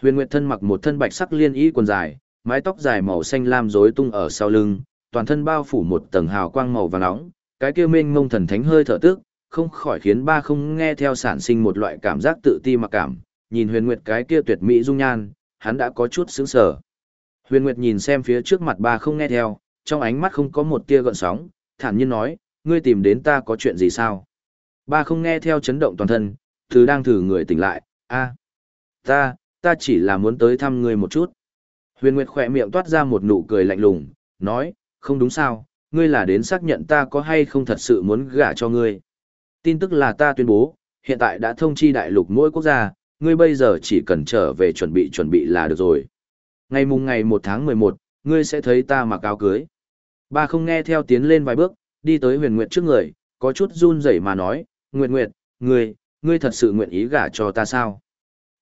Huyền Nguyệt thân mặc một thân bạch sắc liên y quần dài, mái tóc dài màu xanh lam rối tung ở sau lưng, toàn thân bao phủ một tầng hào quang màu vàng nóng, cái kia mênh mông thần thánh hơi thở tức, không khỏi khiến ba không nghe theo sản sinh một loại cảm giác tự ti mặc cảm, nhìn Huyền Nguyệt cái kia tuyệt mỹ dung nhan, hắn đã có chút sững sờ. Huyền Nguyệt nhìn xem phía trước mặt ba không nghe theo, trong ánh mắt không có một tia gợn sóng, thản nhiên nói, ngươi tìm đến ta có chuyện gì sao? Ba không nghe theo chấn động toàn thân, thứ đang thử người tỉnh lại, a, ta, ta chỉ là muốn tới thăm ngươi một chút. Huyền Nguyệt khỏe miệng toát ra một nụ cười lạnh lùng, nói, không đúng sao, ngươi là đến xác nhận ta có hay không thật sự muốn gả cho ngươi. Tin tức là ta tuyên bố, hiện tại đã thông chi đại lục mỗi quốc gia, ngươi bây giờ chỉ cần trở về chuẩn bị chuẩn bị là được rồi. Ngày mùng ngày 1 tháng 11, ngươi sẽ thấy ta mặc áo cưới. Ba không nghe theo tiến lên vài bước, đi tới huyền nguyệt trước người, có chút run rẩy mà nói, Nguyệt Nguyệt, ngươi, ngươi thật sự nguyện ý gả cho ta sao?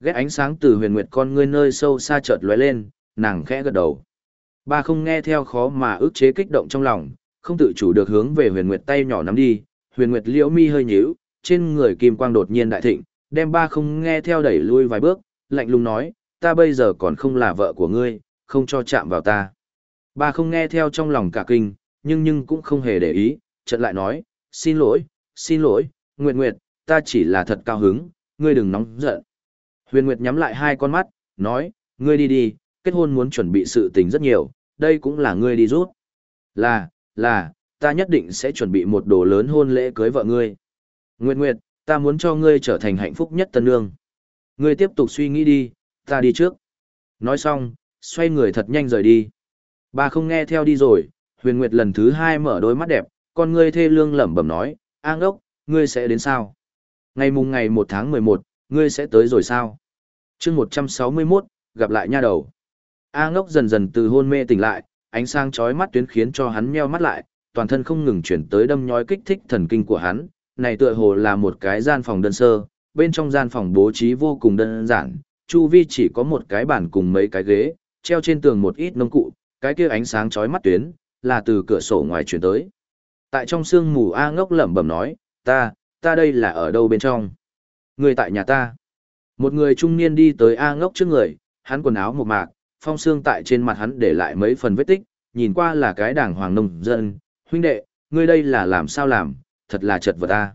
Ghét ánh sáng từ huyền nguyệt con ngươi nơi sâu xa chợt lóe lên, nàng khẽ gật đầu. Ba không nghe theo khó mà ức chế kích động trong lòng, không tự chủ được hướng về huyền nguyệt tay nhỏ nắm đi, huyền nguyệt liễu mi hơi nhíu, trên người kim quang đột nhiên đại thịnh, đem ba không nghe theo đẩy lui vài bước, lạnh lùng nói, ta bây giờ còn không là vợ của ngươi, không cho chạm vào ta. Ba không nghe theo trong lòng cả kinh, nhưng nhưng cũng không hề để ý, chợt lại nói, xin lỗi, xin lỗi, Nguyệt Nguyệt, ta chỉ là thật cao hứng, ngươi đừng nóng giận. Huyền Nguyệt nhắm lại hai con mắt, nói, ngươi đi đi, kết hôn muốn chuẩn bị sự tình rất nhiều, đây cũng là ngươi đi rút. Là, là, ta nhất định sẽ chuẩn bị một đồ lớn hôn lễ cưới vợ ngươi. Nguyệt Nguyệt, ta muốn cho ngươi trở thành hạnh phúc nhất tân nương. Ngươi tiếp tục suy nghĩ đi, ta đi trước. Nói xong, xoay người thật nhanh rời đi. Bà không nghe theo đi rồi, huyền nguyệt lần thứ hai mở đôi mắt đẹp, con ngươi thê lương lẩm bẩm nói, an ốc, ngươi sẽ đến sao? Ngày mùng ngày 1 tháng 11, ngươi sẽ tới rồi sao? chương 161, gặp lại nha đầu. A ngốc dần dần từ hôn mê tỉnh lại, ánh sáng chói mắt tuyến khiến cho hắn meo mắt lại, toàn thân không ngừng chuyển tới đâm nhói kích thích thần kinh của hắn. Này tựa hồ là một cái gian phòng đơn sơ, bên trong gian phòng bố trí vô cùng đơn giản, chu vi chỉ có một cái bàn cùng mấy cái ghế, treo trên tường một ít nông cụ, cái kia ánh sáng chói mắt tuyến, là từ cửa sổ ngoài chuyển tới. Tại trong sương mù A ngốc lẩm bẩm nói, ta, ta đây là ở đâu bên trong? Người tại nhà ta. Một người trung niên đi tới A ngốc trước người, hắn quần áo một mạc, phong xương tại trên mặt hắn để lại mấy phần vết tích, nhìn qua là cái đảng hoàng nông dân, huynh đệ, ngươi đây là làm sao làm, thật là chật vật ta.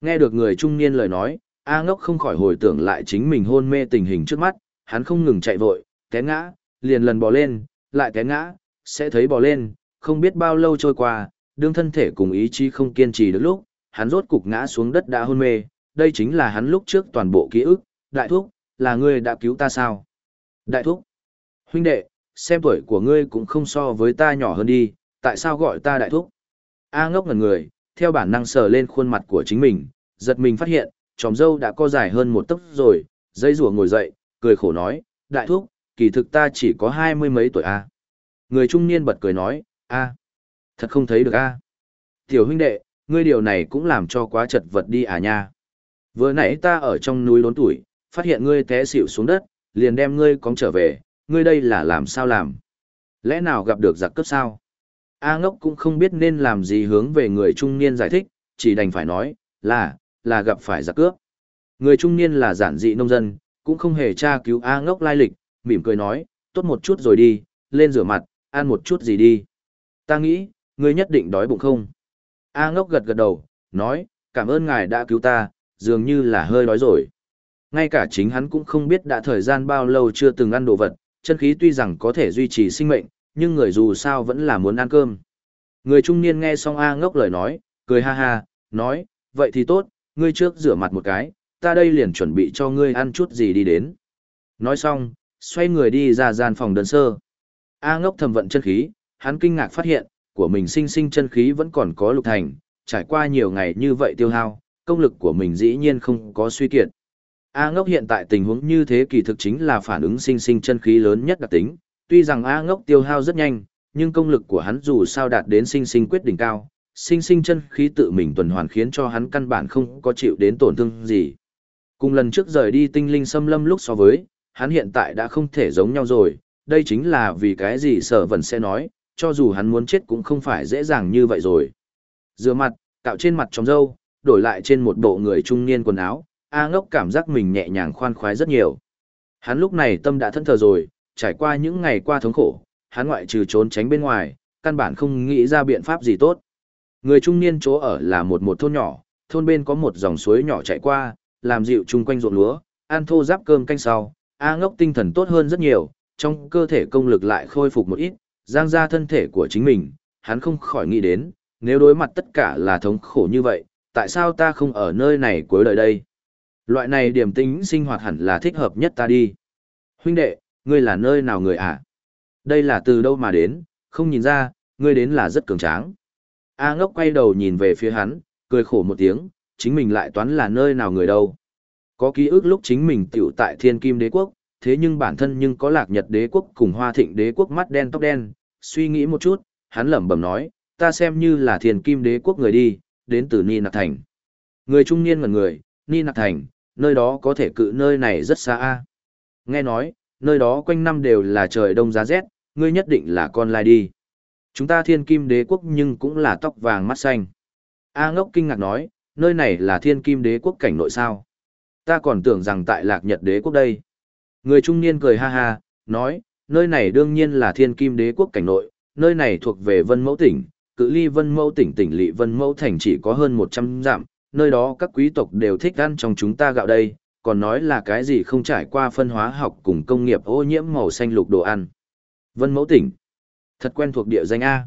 Nghe được người trung niên lời nói, A ngốc không khỏi hồi tưởng lại chính mình hôn mê tình hình trước mắt, hắn không ngừng chạy vội, té ngã, liền lần bò lên, lại té ngã, sẽ thấy bò lên, không biết bao lâu trôi qua, đương thân thể cùng ý chí không kiên trì được lúc, hắn rốt cục ngã xuống đất đã hôn mê, đây chính là hắn lúc trước toàn bộ ký ức, đại thúc, là ngươi đã cứu ta sao? Đại thúc, huynh đệ, xem tuổi của ngươi cũng không so với ta nhỏ hơn đi, tại sao gọi ta đại thúc? A ngốc ngần người, theo bản năng sờ lên khuôn mặt của chính mình, giật mình phát hiện, tròm dâu đã co dài hơn một tấc rồi, dây rùa ngồi dậy, cười khổ nói, đại thúc, kỳ thực ta chỉ có hai mươi mấy tuổi a. Người trung niên bật cười nói, a, thật không thấy được a. Tiểu huynh đệ, ngươi điều này cũng làm cho quá chật vật đi à nha. Vừa nãy ta ở trong núi lớn tuổi, phát hiện ngươi té xỉu xuống đất, liền đem ngươi cóng trở về, ngươi đây là làm sao làm? Lẽ nào gặp được giặc cướp sao? A ngốc cũng không biết nên làm gì hướng về người trung niên giải thích, chỉ đành phải nói, là, là gặp phải giặc cướp. Người trung niên là giản dị nông dân, cũng không hề tra cứu A ngốc lai lịch, mỉm cười nói, tốt một chút rồi đi, lên rửa mặt, ăn một chút gì đi. Ta nghĩ, ngươi nhất định đói bụng không? A ngốc gật gật đầu, nói, cảm ơn ngài đã cứu ta, dường như là hơi đói rồi. Ngay cả chính hắn cũng không biết đã thời gian bao lâu chưa từng ăn đồ vật, chân khí tuy rằng có thể duy trì sinh mệnh, nhưng người dù sao vẫn là muốn ăn cơm. Người trung niên nghe xong A ngốc lời nói, cười ha ha, nói, vậy thì tốt, ngươi trước rửa mặt một cái, ta đây liền chuẩn bị cho ngươi ăn chút gì đi đến. Nói xong, xoay người đi ra gian phòng đơn sơ. A ngốc thầm vận chân khí, hắn kinh ngạc phát hiện, của mình sinh sinh chân khí vẫn còn có lục thành, trải qua nhiều ngày như vậy tiêu hao, công lực của mình dĩ nhiên không có suy kiệt. A ngốc hiện tại tình huống như thế kỳ thực chính là phản ứng sinh sinh chân khí lớn nhất đặc tính, tuy rằng A ngốc tiêu hao rất nhanh, nhưng công lực của hắn dù sao đạt đến sinh sinh quyết đỉnh cao, sinh sinh chân khí tự mình tuần hoàn khiến cho hắn căn bản không có chịu đến tổn thương gì. Cùng lần trước rời đi tinh linh xâm lâm lúc so với, hắn hiện tại đã không thể giống nhau rồi, đây chính là vì cái gì sở vần sẽ nói, cho dù hắn muốn chết cũng không phải dễ dàng như vậy rồi. Rửa mặt, cạo trên mặt trong râu, đổi lại trên một bộ người trung niên quần áo, A ngốc cảm giác mình nhẹ nhàng khoan khoái rất nhiều. Hắn lúc này tâm đã thân thờ rồi, trải qua những ngày qua thống khổ, hắn ngoại trừ trốn tránh bên ngoài, căn bản không nghĩ ra biện pháp gì tốt. Người trung niên chỗ ở là một một thôn nhỏ, thôn bên có một dòng suối nhỏ chạy qua, làm dịu chung quanh ruộng lúa, ăn thô giáp cơm canh sau, A ngốc tinh thần tốt hơn rất nhiều, trong cơ thể công lực lại khôi phục một ít, giang ra thân thể của chính mình, hắn không khỏi nghĩ đến, nếu đối mặt tất cả là thống khổ như vậy, tại sao ta không ở nơi này cuối đời đây? Loại này điểm tính sinh hoạt hẳn là thích hợp nhất ta đi. Huynh đệ, ngươi là nơi nào người ạ? À? Đây là từ đâu mà đến, không nhìn ra, ngươi đến là rất cường tráng. A ngốc quay đầu nhìn về phía hắn, cười khổ một tiếng, chính mình lại toán là nơi nào người đâu. Có ký ức lúc chính mình tiểu tại thiên kim đế quốc, thế nhưng bản thân nhưng có lạc nhật đế quốc cùng hoa thịnh đế quốc mắt đen tóc đen, suy nghĩ một chút, hắn lẩm bẩm nói, ta xem như là thiên kim đế quốc người đi, đến từ Ni Nạc Thành. Người trung niên ngần người, Ni Nạc Thành, nơi đó có thể cự nơi này rất xa a. Nghe nói, nơi đó quanh năm đều là trời đông giá rét, ngươi nhất định là con lai đi. Chúng ta thiên kim đế quốc nhưng cũng là tóc vàng mắt xanh. A ngốc kinh ngạc nói, nơi này là thiên kim đế quốc cảnh nội sao. Ta còn tưởng rằng tại lạc nhật đế quốc đây. Người trung niên cười ha ha, nói, nơi này đương nhiên là thiên kim đế quốc cảnh nội, nơi này thuộc về vân mẫu tỉnh, cự ly vân mẫu tỉnh tỉnh lỵ vân mẫu thành chỉ có hơn 100 dặm, nơi đó các quý tộc đều thích ăn trong chúng ta gạo đây, còn nói là cái gì không trải qua phân hóa học cùng công nghiệp ô nhiễm màu xanh lục đồ ăn. Vân mẫu tỉnh. Thật quen thuộc địa danh A.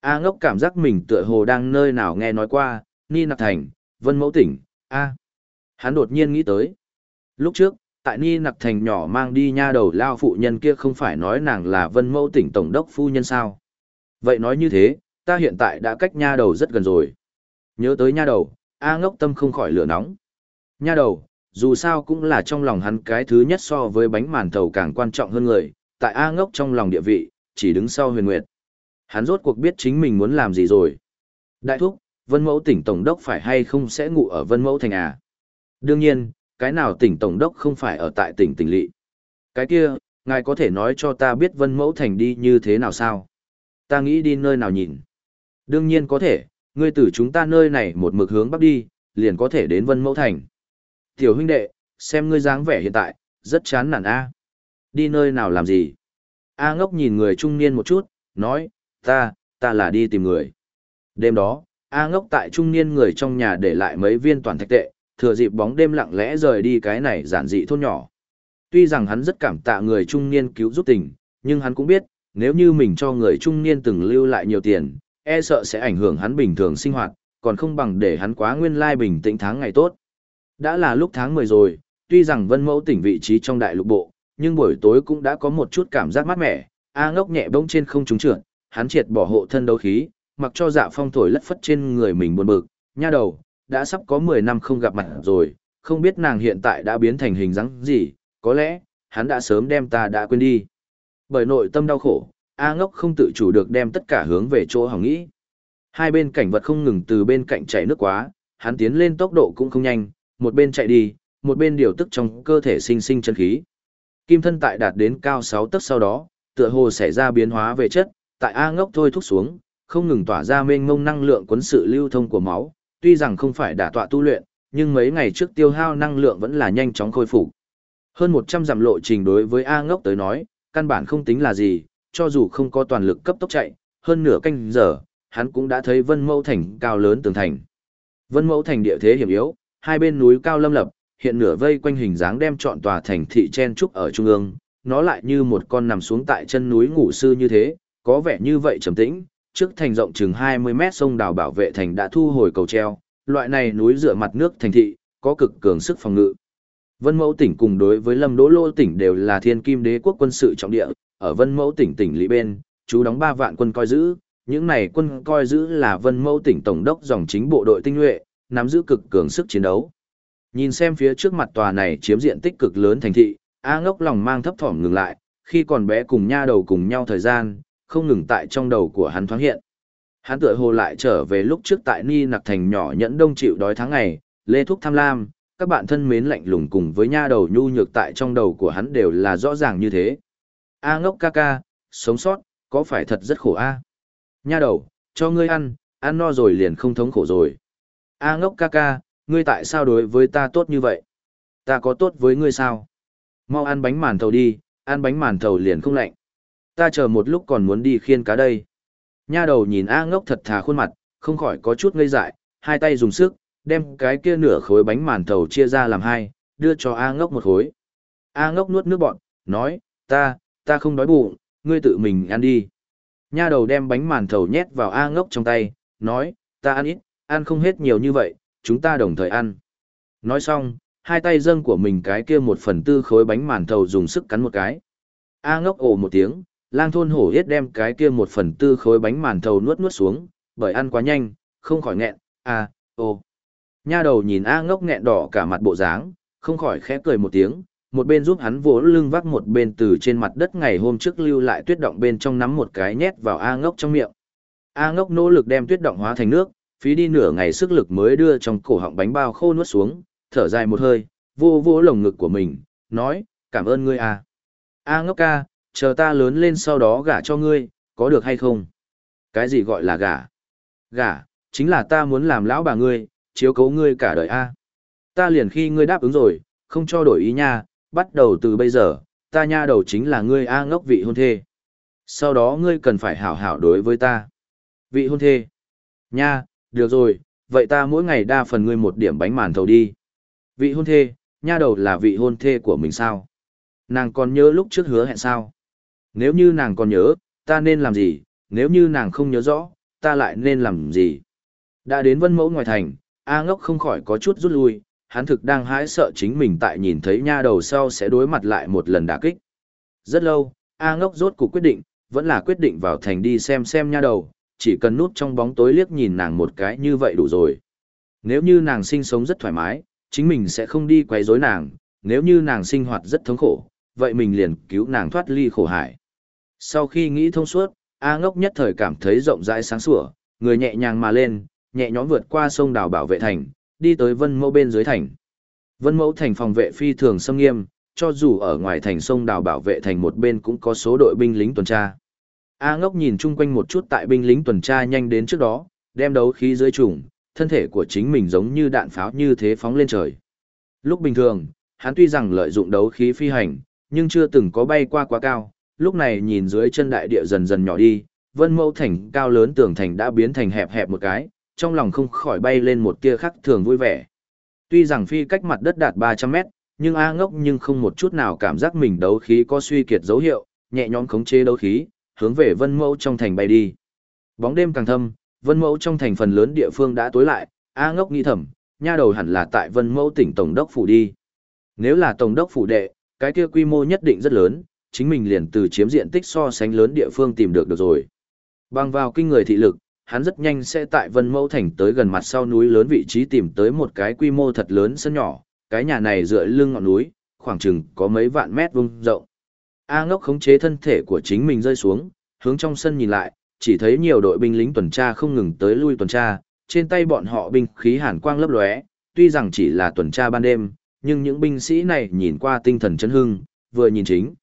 A ngốc cảm giác mình tựa hồ đang nơi nào nghe nói qua, Ni Nặc Thành, Vân mẫu tỉnh, A. Hắn đột nhiên nghĩ tới. Lúc trước, tại Ni Nặc Thành nhỏ mang đi nha đầu lao phụ nhân kia không phải nói nàng là Vân mẫu tỉnh tổng đốc phu nhân sao. Vậy nói như thế, ta hiện tại đã cách nha đầu rất gần rồi. Nhớ tới nha đầu, A ngốc tâm không khỏi lửa nóng. Nha đầu, dù sao cũng là trong lòng hắn cái thứ nhất so với bánh màn thầu càng quan trọng hơn người, tại A ngốc trong lòng địa vị, chỉ đứng sau huyền nguyệt. Hắn rốt cuộc biết chính mình muốn làm gì rồi. Đại thúc, Vân Mẫu tỉnh Tổng đốc phải hay không sẽ ngủ ở Vân Mẫu thành à? Đương nhiên, cái nào tỉnh Tổng đốc không phải ở tại tỉnh tỉnh lỵ. Cái kia, ngài có thể nói cho ta biết Vân Mẫu thành đi như thế nào sao? Ta nghĩ đi nơi nào nhìn. Đương nhiên có thể, ngươi từ chúng ta nơi này một mực hướng bắc đi, liền có thể đến Vân Mẫu Thành. Tiểu huynh đệ, xem ngươi dáng vẻ hiện tại, rất chán nản a. Đi nơi nào làm gì? A ngốc nhìn người trung niên một chút, nói, ta, ta là đi tìm người. Đêm đó, A ngốc tại trung niên người trong nhà để lại mấy viên toàn thạch tệ, thừa dịp bóng đêm lặng lẽ rời đi cái này giản dị thôn nhỏ. Tuy rằng hắn rất cảm tạ người trung niên cứu giúp tình, nhưng hắn cũng biết, nếu như mình cho người trung niên từng lưu lại nhiều tiền, e sợ sẽ ảnh hưởng hắn bình thường sinh hoạt, còn không bằng để hắn quá nguyên lai bình tĩnh tháng ngày tốt. Đã là lúc tháng 10 rồi, tuy rằng vân mẫu tỉnh vị trí trong đại lục bộ, nhưng buổi tối cũng đã có một chút cảm giác mát mẻ, A ngốc nhẹ bỗng trên không trúng trượt, hắn triệt bỏ hộ thân đấu khí, mặc cho dạ phong thổi lất phất trên người mình buồn bực, nha đầu, đã sắp có 10 năm không gặp mặt rồi, không biết nàng hiện tại đã biến thành hình dáng gì, có lẽ, hắn đã sớm đem ta đã quên đi. Bởi nội tâm đau khổ, A ngốc không tự chủ được đem tất cả hướng về chỗ hỏng nghĩ. Hai bên cảnh vật không ngừng từ bên cạnh chạy nước quá, hắn tiến lên tốc độ cũng không nhanh, một bên chạy đi, một bên điều tức trong cơ thể sinh sinh chân khí. Kim thân tại đạt đến cao 6 tấc sau đó, tựa hồ xảy ra biến hóa về chất, tại A ngốc thôi thúc xuống, không ngừng tỏa ra mênh mông năng lượng cuốn sự lưu thông của máu, tuy rằng không phải đả tọa tu luyện, nhưng mấy ngày trước tiêu hao năng lượng vẫn là nhanh chóng khôi phục. Hơn 100 dặm lộ trình đối với A ngốc tới nói, căn bản không tính là gì, cho dù không có toàn lực cấp tốc chạy, hơn nửa canh giờ, hắn cũng đã thấy Vân Mẫu Thành cao lớn tường thành. Vân Mẫu Thành địa thế hiểm yếu, hai bên núi cao lâm lập, hiện nửa vây quanh hình dáng đem trọn tòa thành thị chen trúc ở trung ương, nó lại như một con nằm xuống tại chân núi ngủ sư như thế, có vẻ như vậy trầm tĩnh, trước thành rộng chừng 20 mét sông đào bảo vệ thành đã thu hồi cầu treo, loại này núi dựa mặt nước thành thị, có cực cường sức phòng ngự. Vân Mẫu tỉnh cùng đối với Lâm Đỗ Lô tỉnh đều là thiên kim đế quốc quân sự trọng địa, ở Vân Mẫu tỉnh tỉnh lý bên, chú đóng 3 vạn quân coi giữ, những này quân coi giữ là Vân Mẫu tỉnh tổng đốc dòng chính bộ đội tinh nhuệ, nắm giữ cực cường sức chiến đấu. Nhìn xem phía trước mặt tòa này chiếm diện tích cực lớn thành thị, A Ngốc lòng mang thấp thỏm ngừng lại, khi còn bé cùng nha đầu cùng nhau thời gian, không ngừng tại trong đầu của hắn thoáng hiện. Hắn tựa hồ lại trở về lúc trước tại Ni Nặc Thành nhỏ nhẫn đông chịu đói tháng ngày, lê thúc tham lam, các bạn thân mến lạnh lùng cùng với nha đầu nhu nhược tại trong đầu của hắn đều là rõ ràng như thế. A ngốc ca ca, sống sót, có phải thật rất khổ a? Nha đầu, cho ngươi ăn, ăn no rồi liền không thống khổ rồi. A ngốc ca ca, ngươi tại sao đối với ta tốt như vậy? Ta có tốt với ngươi sao? Mau ăn bánh màn thầu đi, ăn bánh màn thầu liền không lạnh. Ta chờ một lúc còn muốn đi khiên cá đây. Nha đầu nhìn A ngốc thật thà khuôn mặt, không khỏi có chút ngây dại, hai tay dùng sức, đem cái kia nửa khối bánh màn thầu chia ra làm hai, đưa cho A ngốc một khối. A ngốc nuốt nước bọn, nói, ta, ta không đói bụng, ngươi tự mình ăn đi. Nha đầu đem bánh màn thầu nhét vào A ngốc trong tay, nói, ta ăn ít, ăn không hết nhiều như vậy, chúng ta đồng thời ăn. Nói xong, hai tay dâng của mình cái kia một phần tư khối bánh màn thầu dùng sức cắn một cái. A ngốc ồ một tiếng, lang thôn hổ yết đem cái kia một phần tư khối bánh màn thầu nuốt nuốt xuống, bởi ăn quá nhanh, không khỏi nghẹn, à, ô. Nha đầu nhìn A ngốc nghẹn đỏ cả mặt bộ dáng, không khỏi khẽ cười một tiếng, một bên giúp hắn vỗ lưng vác một bên từ trên mặt đất ngày hôm trước lưu lại tuyết động bên trong nắm một cái nhét vào A ngốc trong miệng. A ngốc nỗ lực đem tuyết động hóa thành nước, phí đi nửa ngày sức lực mới đưa trong cổ họng bánh bao khô nuốt xuống, thở dài một hơi, vô vô lồng ngực của mình, nói, cảm ơn ngươi A. A ngốc ca, chờ ta lớn lên sau đó gả cho ngươi, có được hay không? Cái gì gọi là gả? Gả, chính là ta muốn làm lão bà ngươi, chiếu cố ngươi cả đời A. Ta liền khi ngươi đáp ứng rồi, không cho đổi ý nha, bắt đầu từ bây giờ, ta nha đầu chính là ngươi A ngốc vị hôn thê. Sau đó ngươi cần phải hảo hảo đối với ta. Vị hôn thê. Nha, được rồi, vậy ta mỗi ngày đa phần ngươi một điểm bánh màn thầu đi. Vị hôn thê, nha đầu là vị hôn thê của mình sao? Nàng còn nhớ lúc trước hứa hẹn sao? Nếu như nàng còn nhớ, ta nên làm gì? Nếu như nàng không nhớ rõ, ta lại nên làm gì? Đã đến vân mẫu ngoài thành, A ngốc không khỏi có chút rút lui, hắn thực đang hãi sợ chính mình tại nhìn thấy nha đầu sau sẽ đối mặt lại một lần đả kích. Rất lâu, A ngốc rốt cuộc quyết định, vẫn là quyết định vào thành đi xem xem nha đầu, chỉ cần nút trong bóng tối liếc nhìn nàng một cái như vậy đủ rồi. Nếu như nàng sinh sống rất thoải mái, chính mình sẽ không đi quấy rối nàng, nếu như nàng sinh hoạt rất thống khổ, vậy mình liền cứu nàng thoát ly khổ hải. Sau khi nghĩ thông suốt, A ngốc nhất thời cảm thấy rộng rãi sáng sủa, người nhẹ nhàng mà lên, nhẹ nhõm vượt qua sông đào bảo vệ thành, đi tới vân mẫu bên dưới thành. Vân mẫu thành phòng vệ phi thường xâm nghiêm, cho dù ở ngoài thành sông đào bảo vệ thành một bên cũng có số đội binh lính tuần tra. A ngốc nhìn chung quanh một chút tại binh lính tuần tra nhanh đến trước đó, đem đấu khí dưới chủng, thân thể của chính mình giống như đạn pháo như thế phóng lên trời. Lúc bình thường, hắn tuy rằng lợi dụng đấu khí phi hành, nhưng chưa từng có bay qua quá cao, lúc này nhìn dưới chân đại địa dần dần nhỏ đi, vân mẫu thành cao lớn tường thành đã biến thành hẹp hẹp một cái, trong lòng không khỏi bay lên một tia khắc thường vui vẻ. Tuy rằng phi cách mặt đất đạt 300 mét, nhưng A ngốc nhưng không một chút nào cảm giác mình đấu khí có suy kiệt dấu hiệu, nhẹ nhõm khống chế đấu khí, hướng về vân mẫu trong thành bay đi. Bóng đêm càng thâm, vân mẫu trong thành phần lớn địa phương đã tối lại, A ngốc nghĩ thầm, nha đầu hẳn là tại vân mẫu tỉnh Tổng đốc phủ đi. Nếu là Tổng đốc phủ đệ, cái kia quy mô nhất định rất lớn, chính mình liền từ chiếm diện tích so sánh lớn địa phương tìm được được rồi. Bằng vào kinh người thị lực, hắn rất nhanh sẽ tại Vân Mẫu Thành tới gần mặt sau núi lớn vị trí tìm tới một cái quy mô thật lớn sân nhỏ, cái nhà này dựa lưng ngọn núi, khoảng chừng có mấy vạn mét vuông rộng. A ngốc khống chế thân thể của chính mình rơi xuống, hướng trong sân nhìn lại, chỉ thấy nhiều đội binh lính tuần tra không ngừng tới lui tuần tra, trên tay bọn họ binh khí hàn quang lấp lóe, tuy rằng chỉ là tuần tra ban đêm, nhưng những binh sĩ này nhìn qua tinh thần chấn hưng, vừa nhìn chính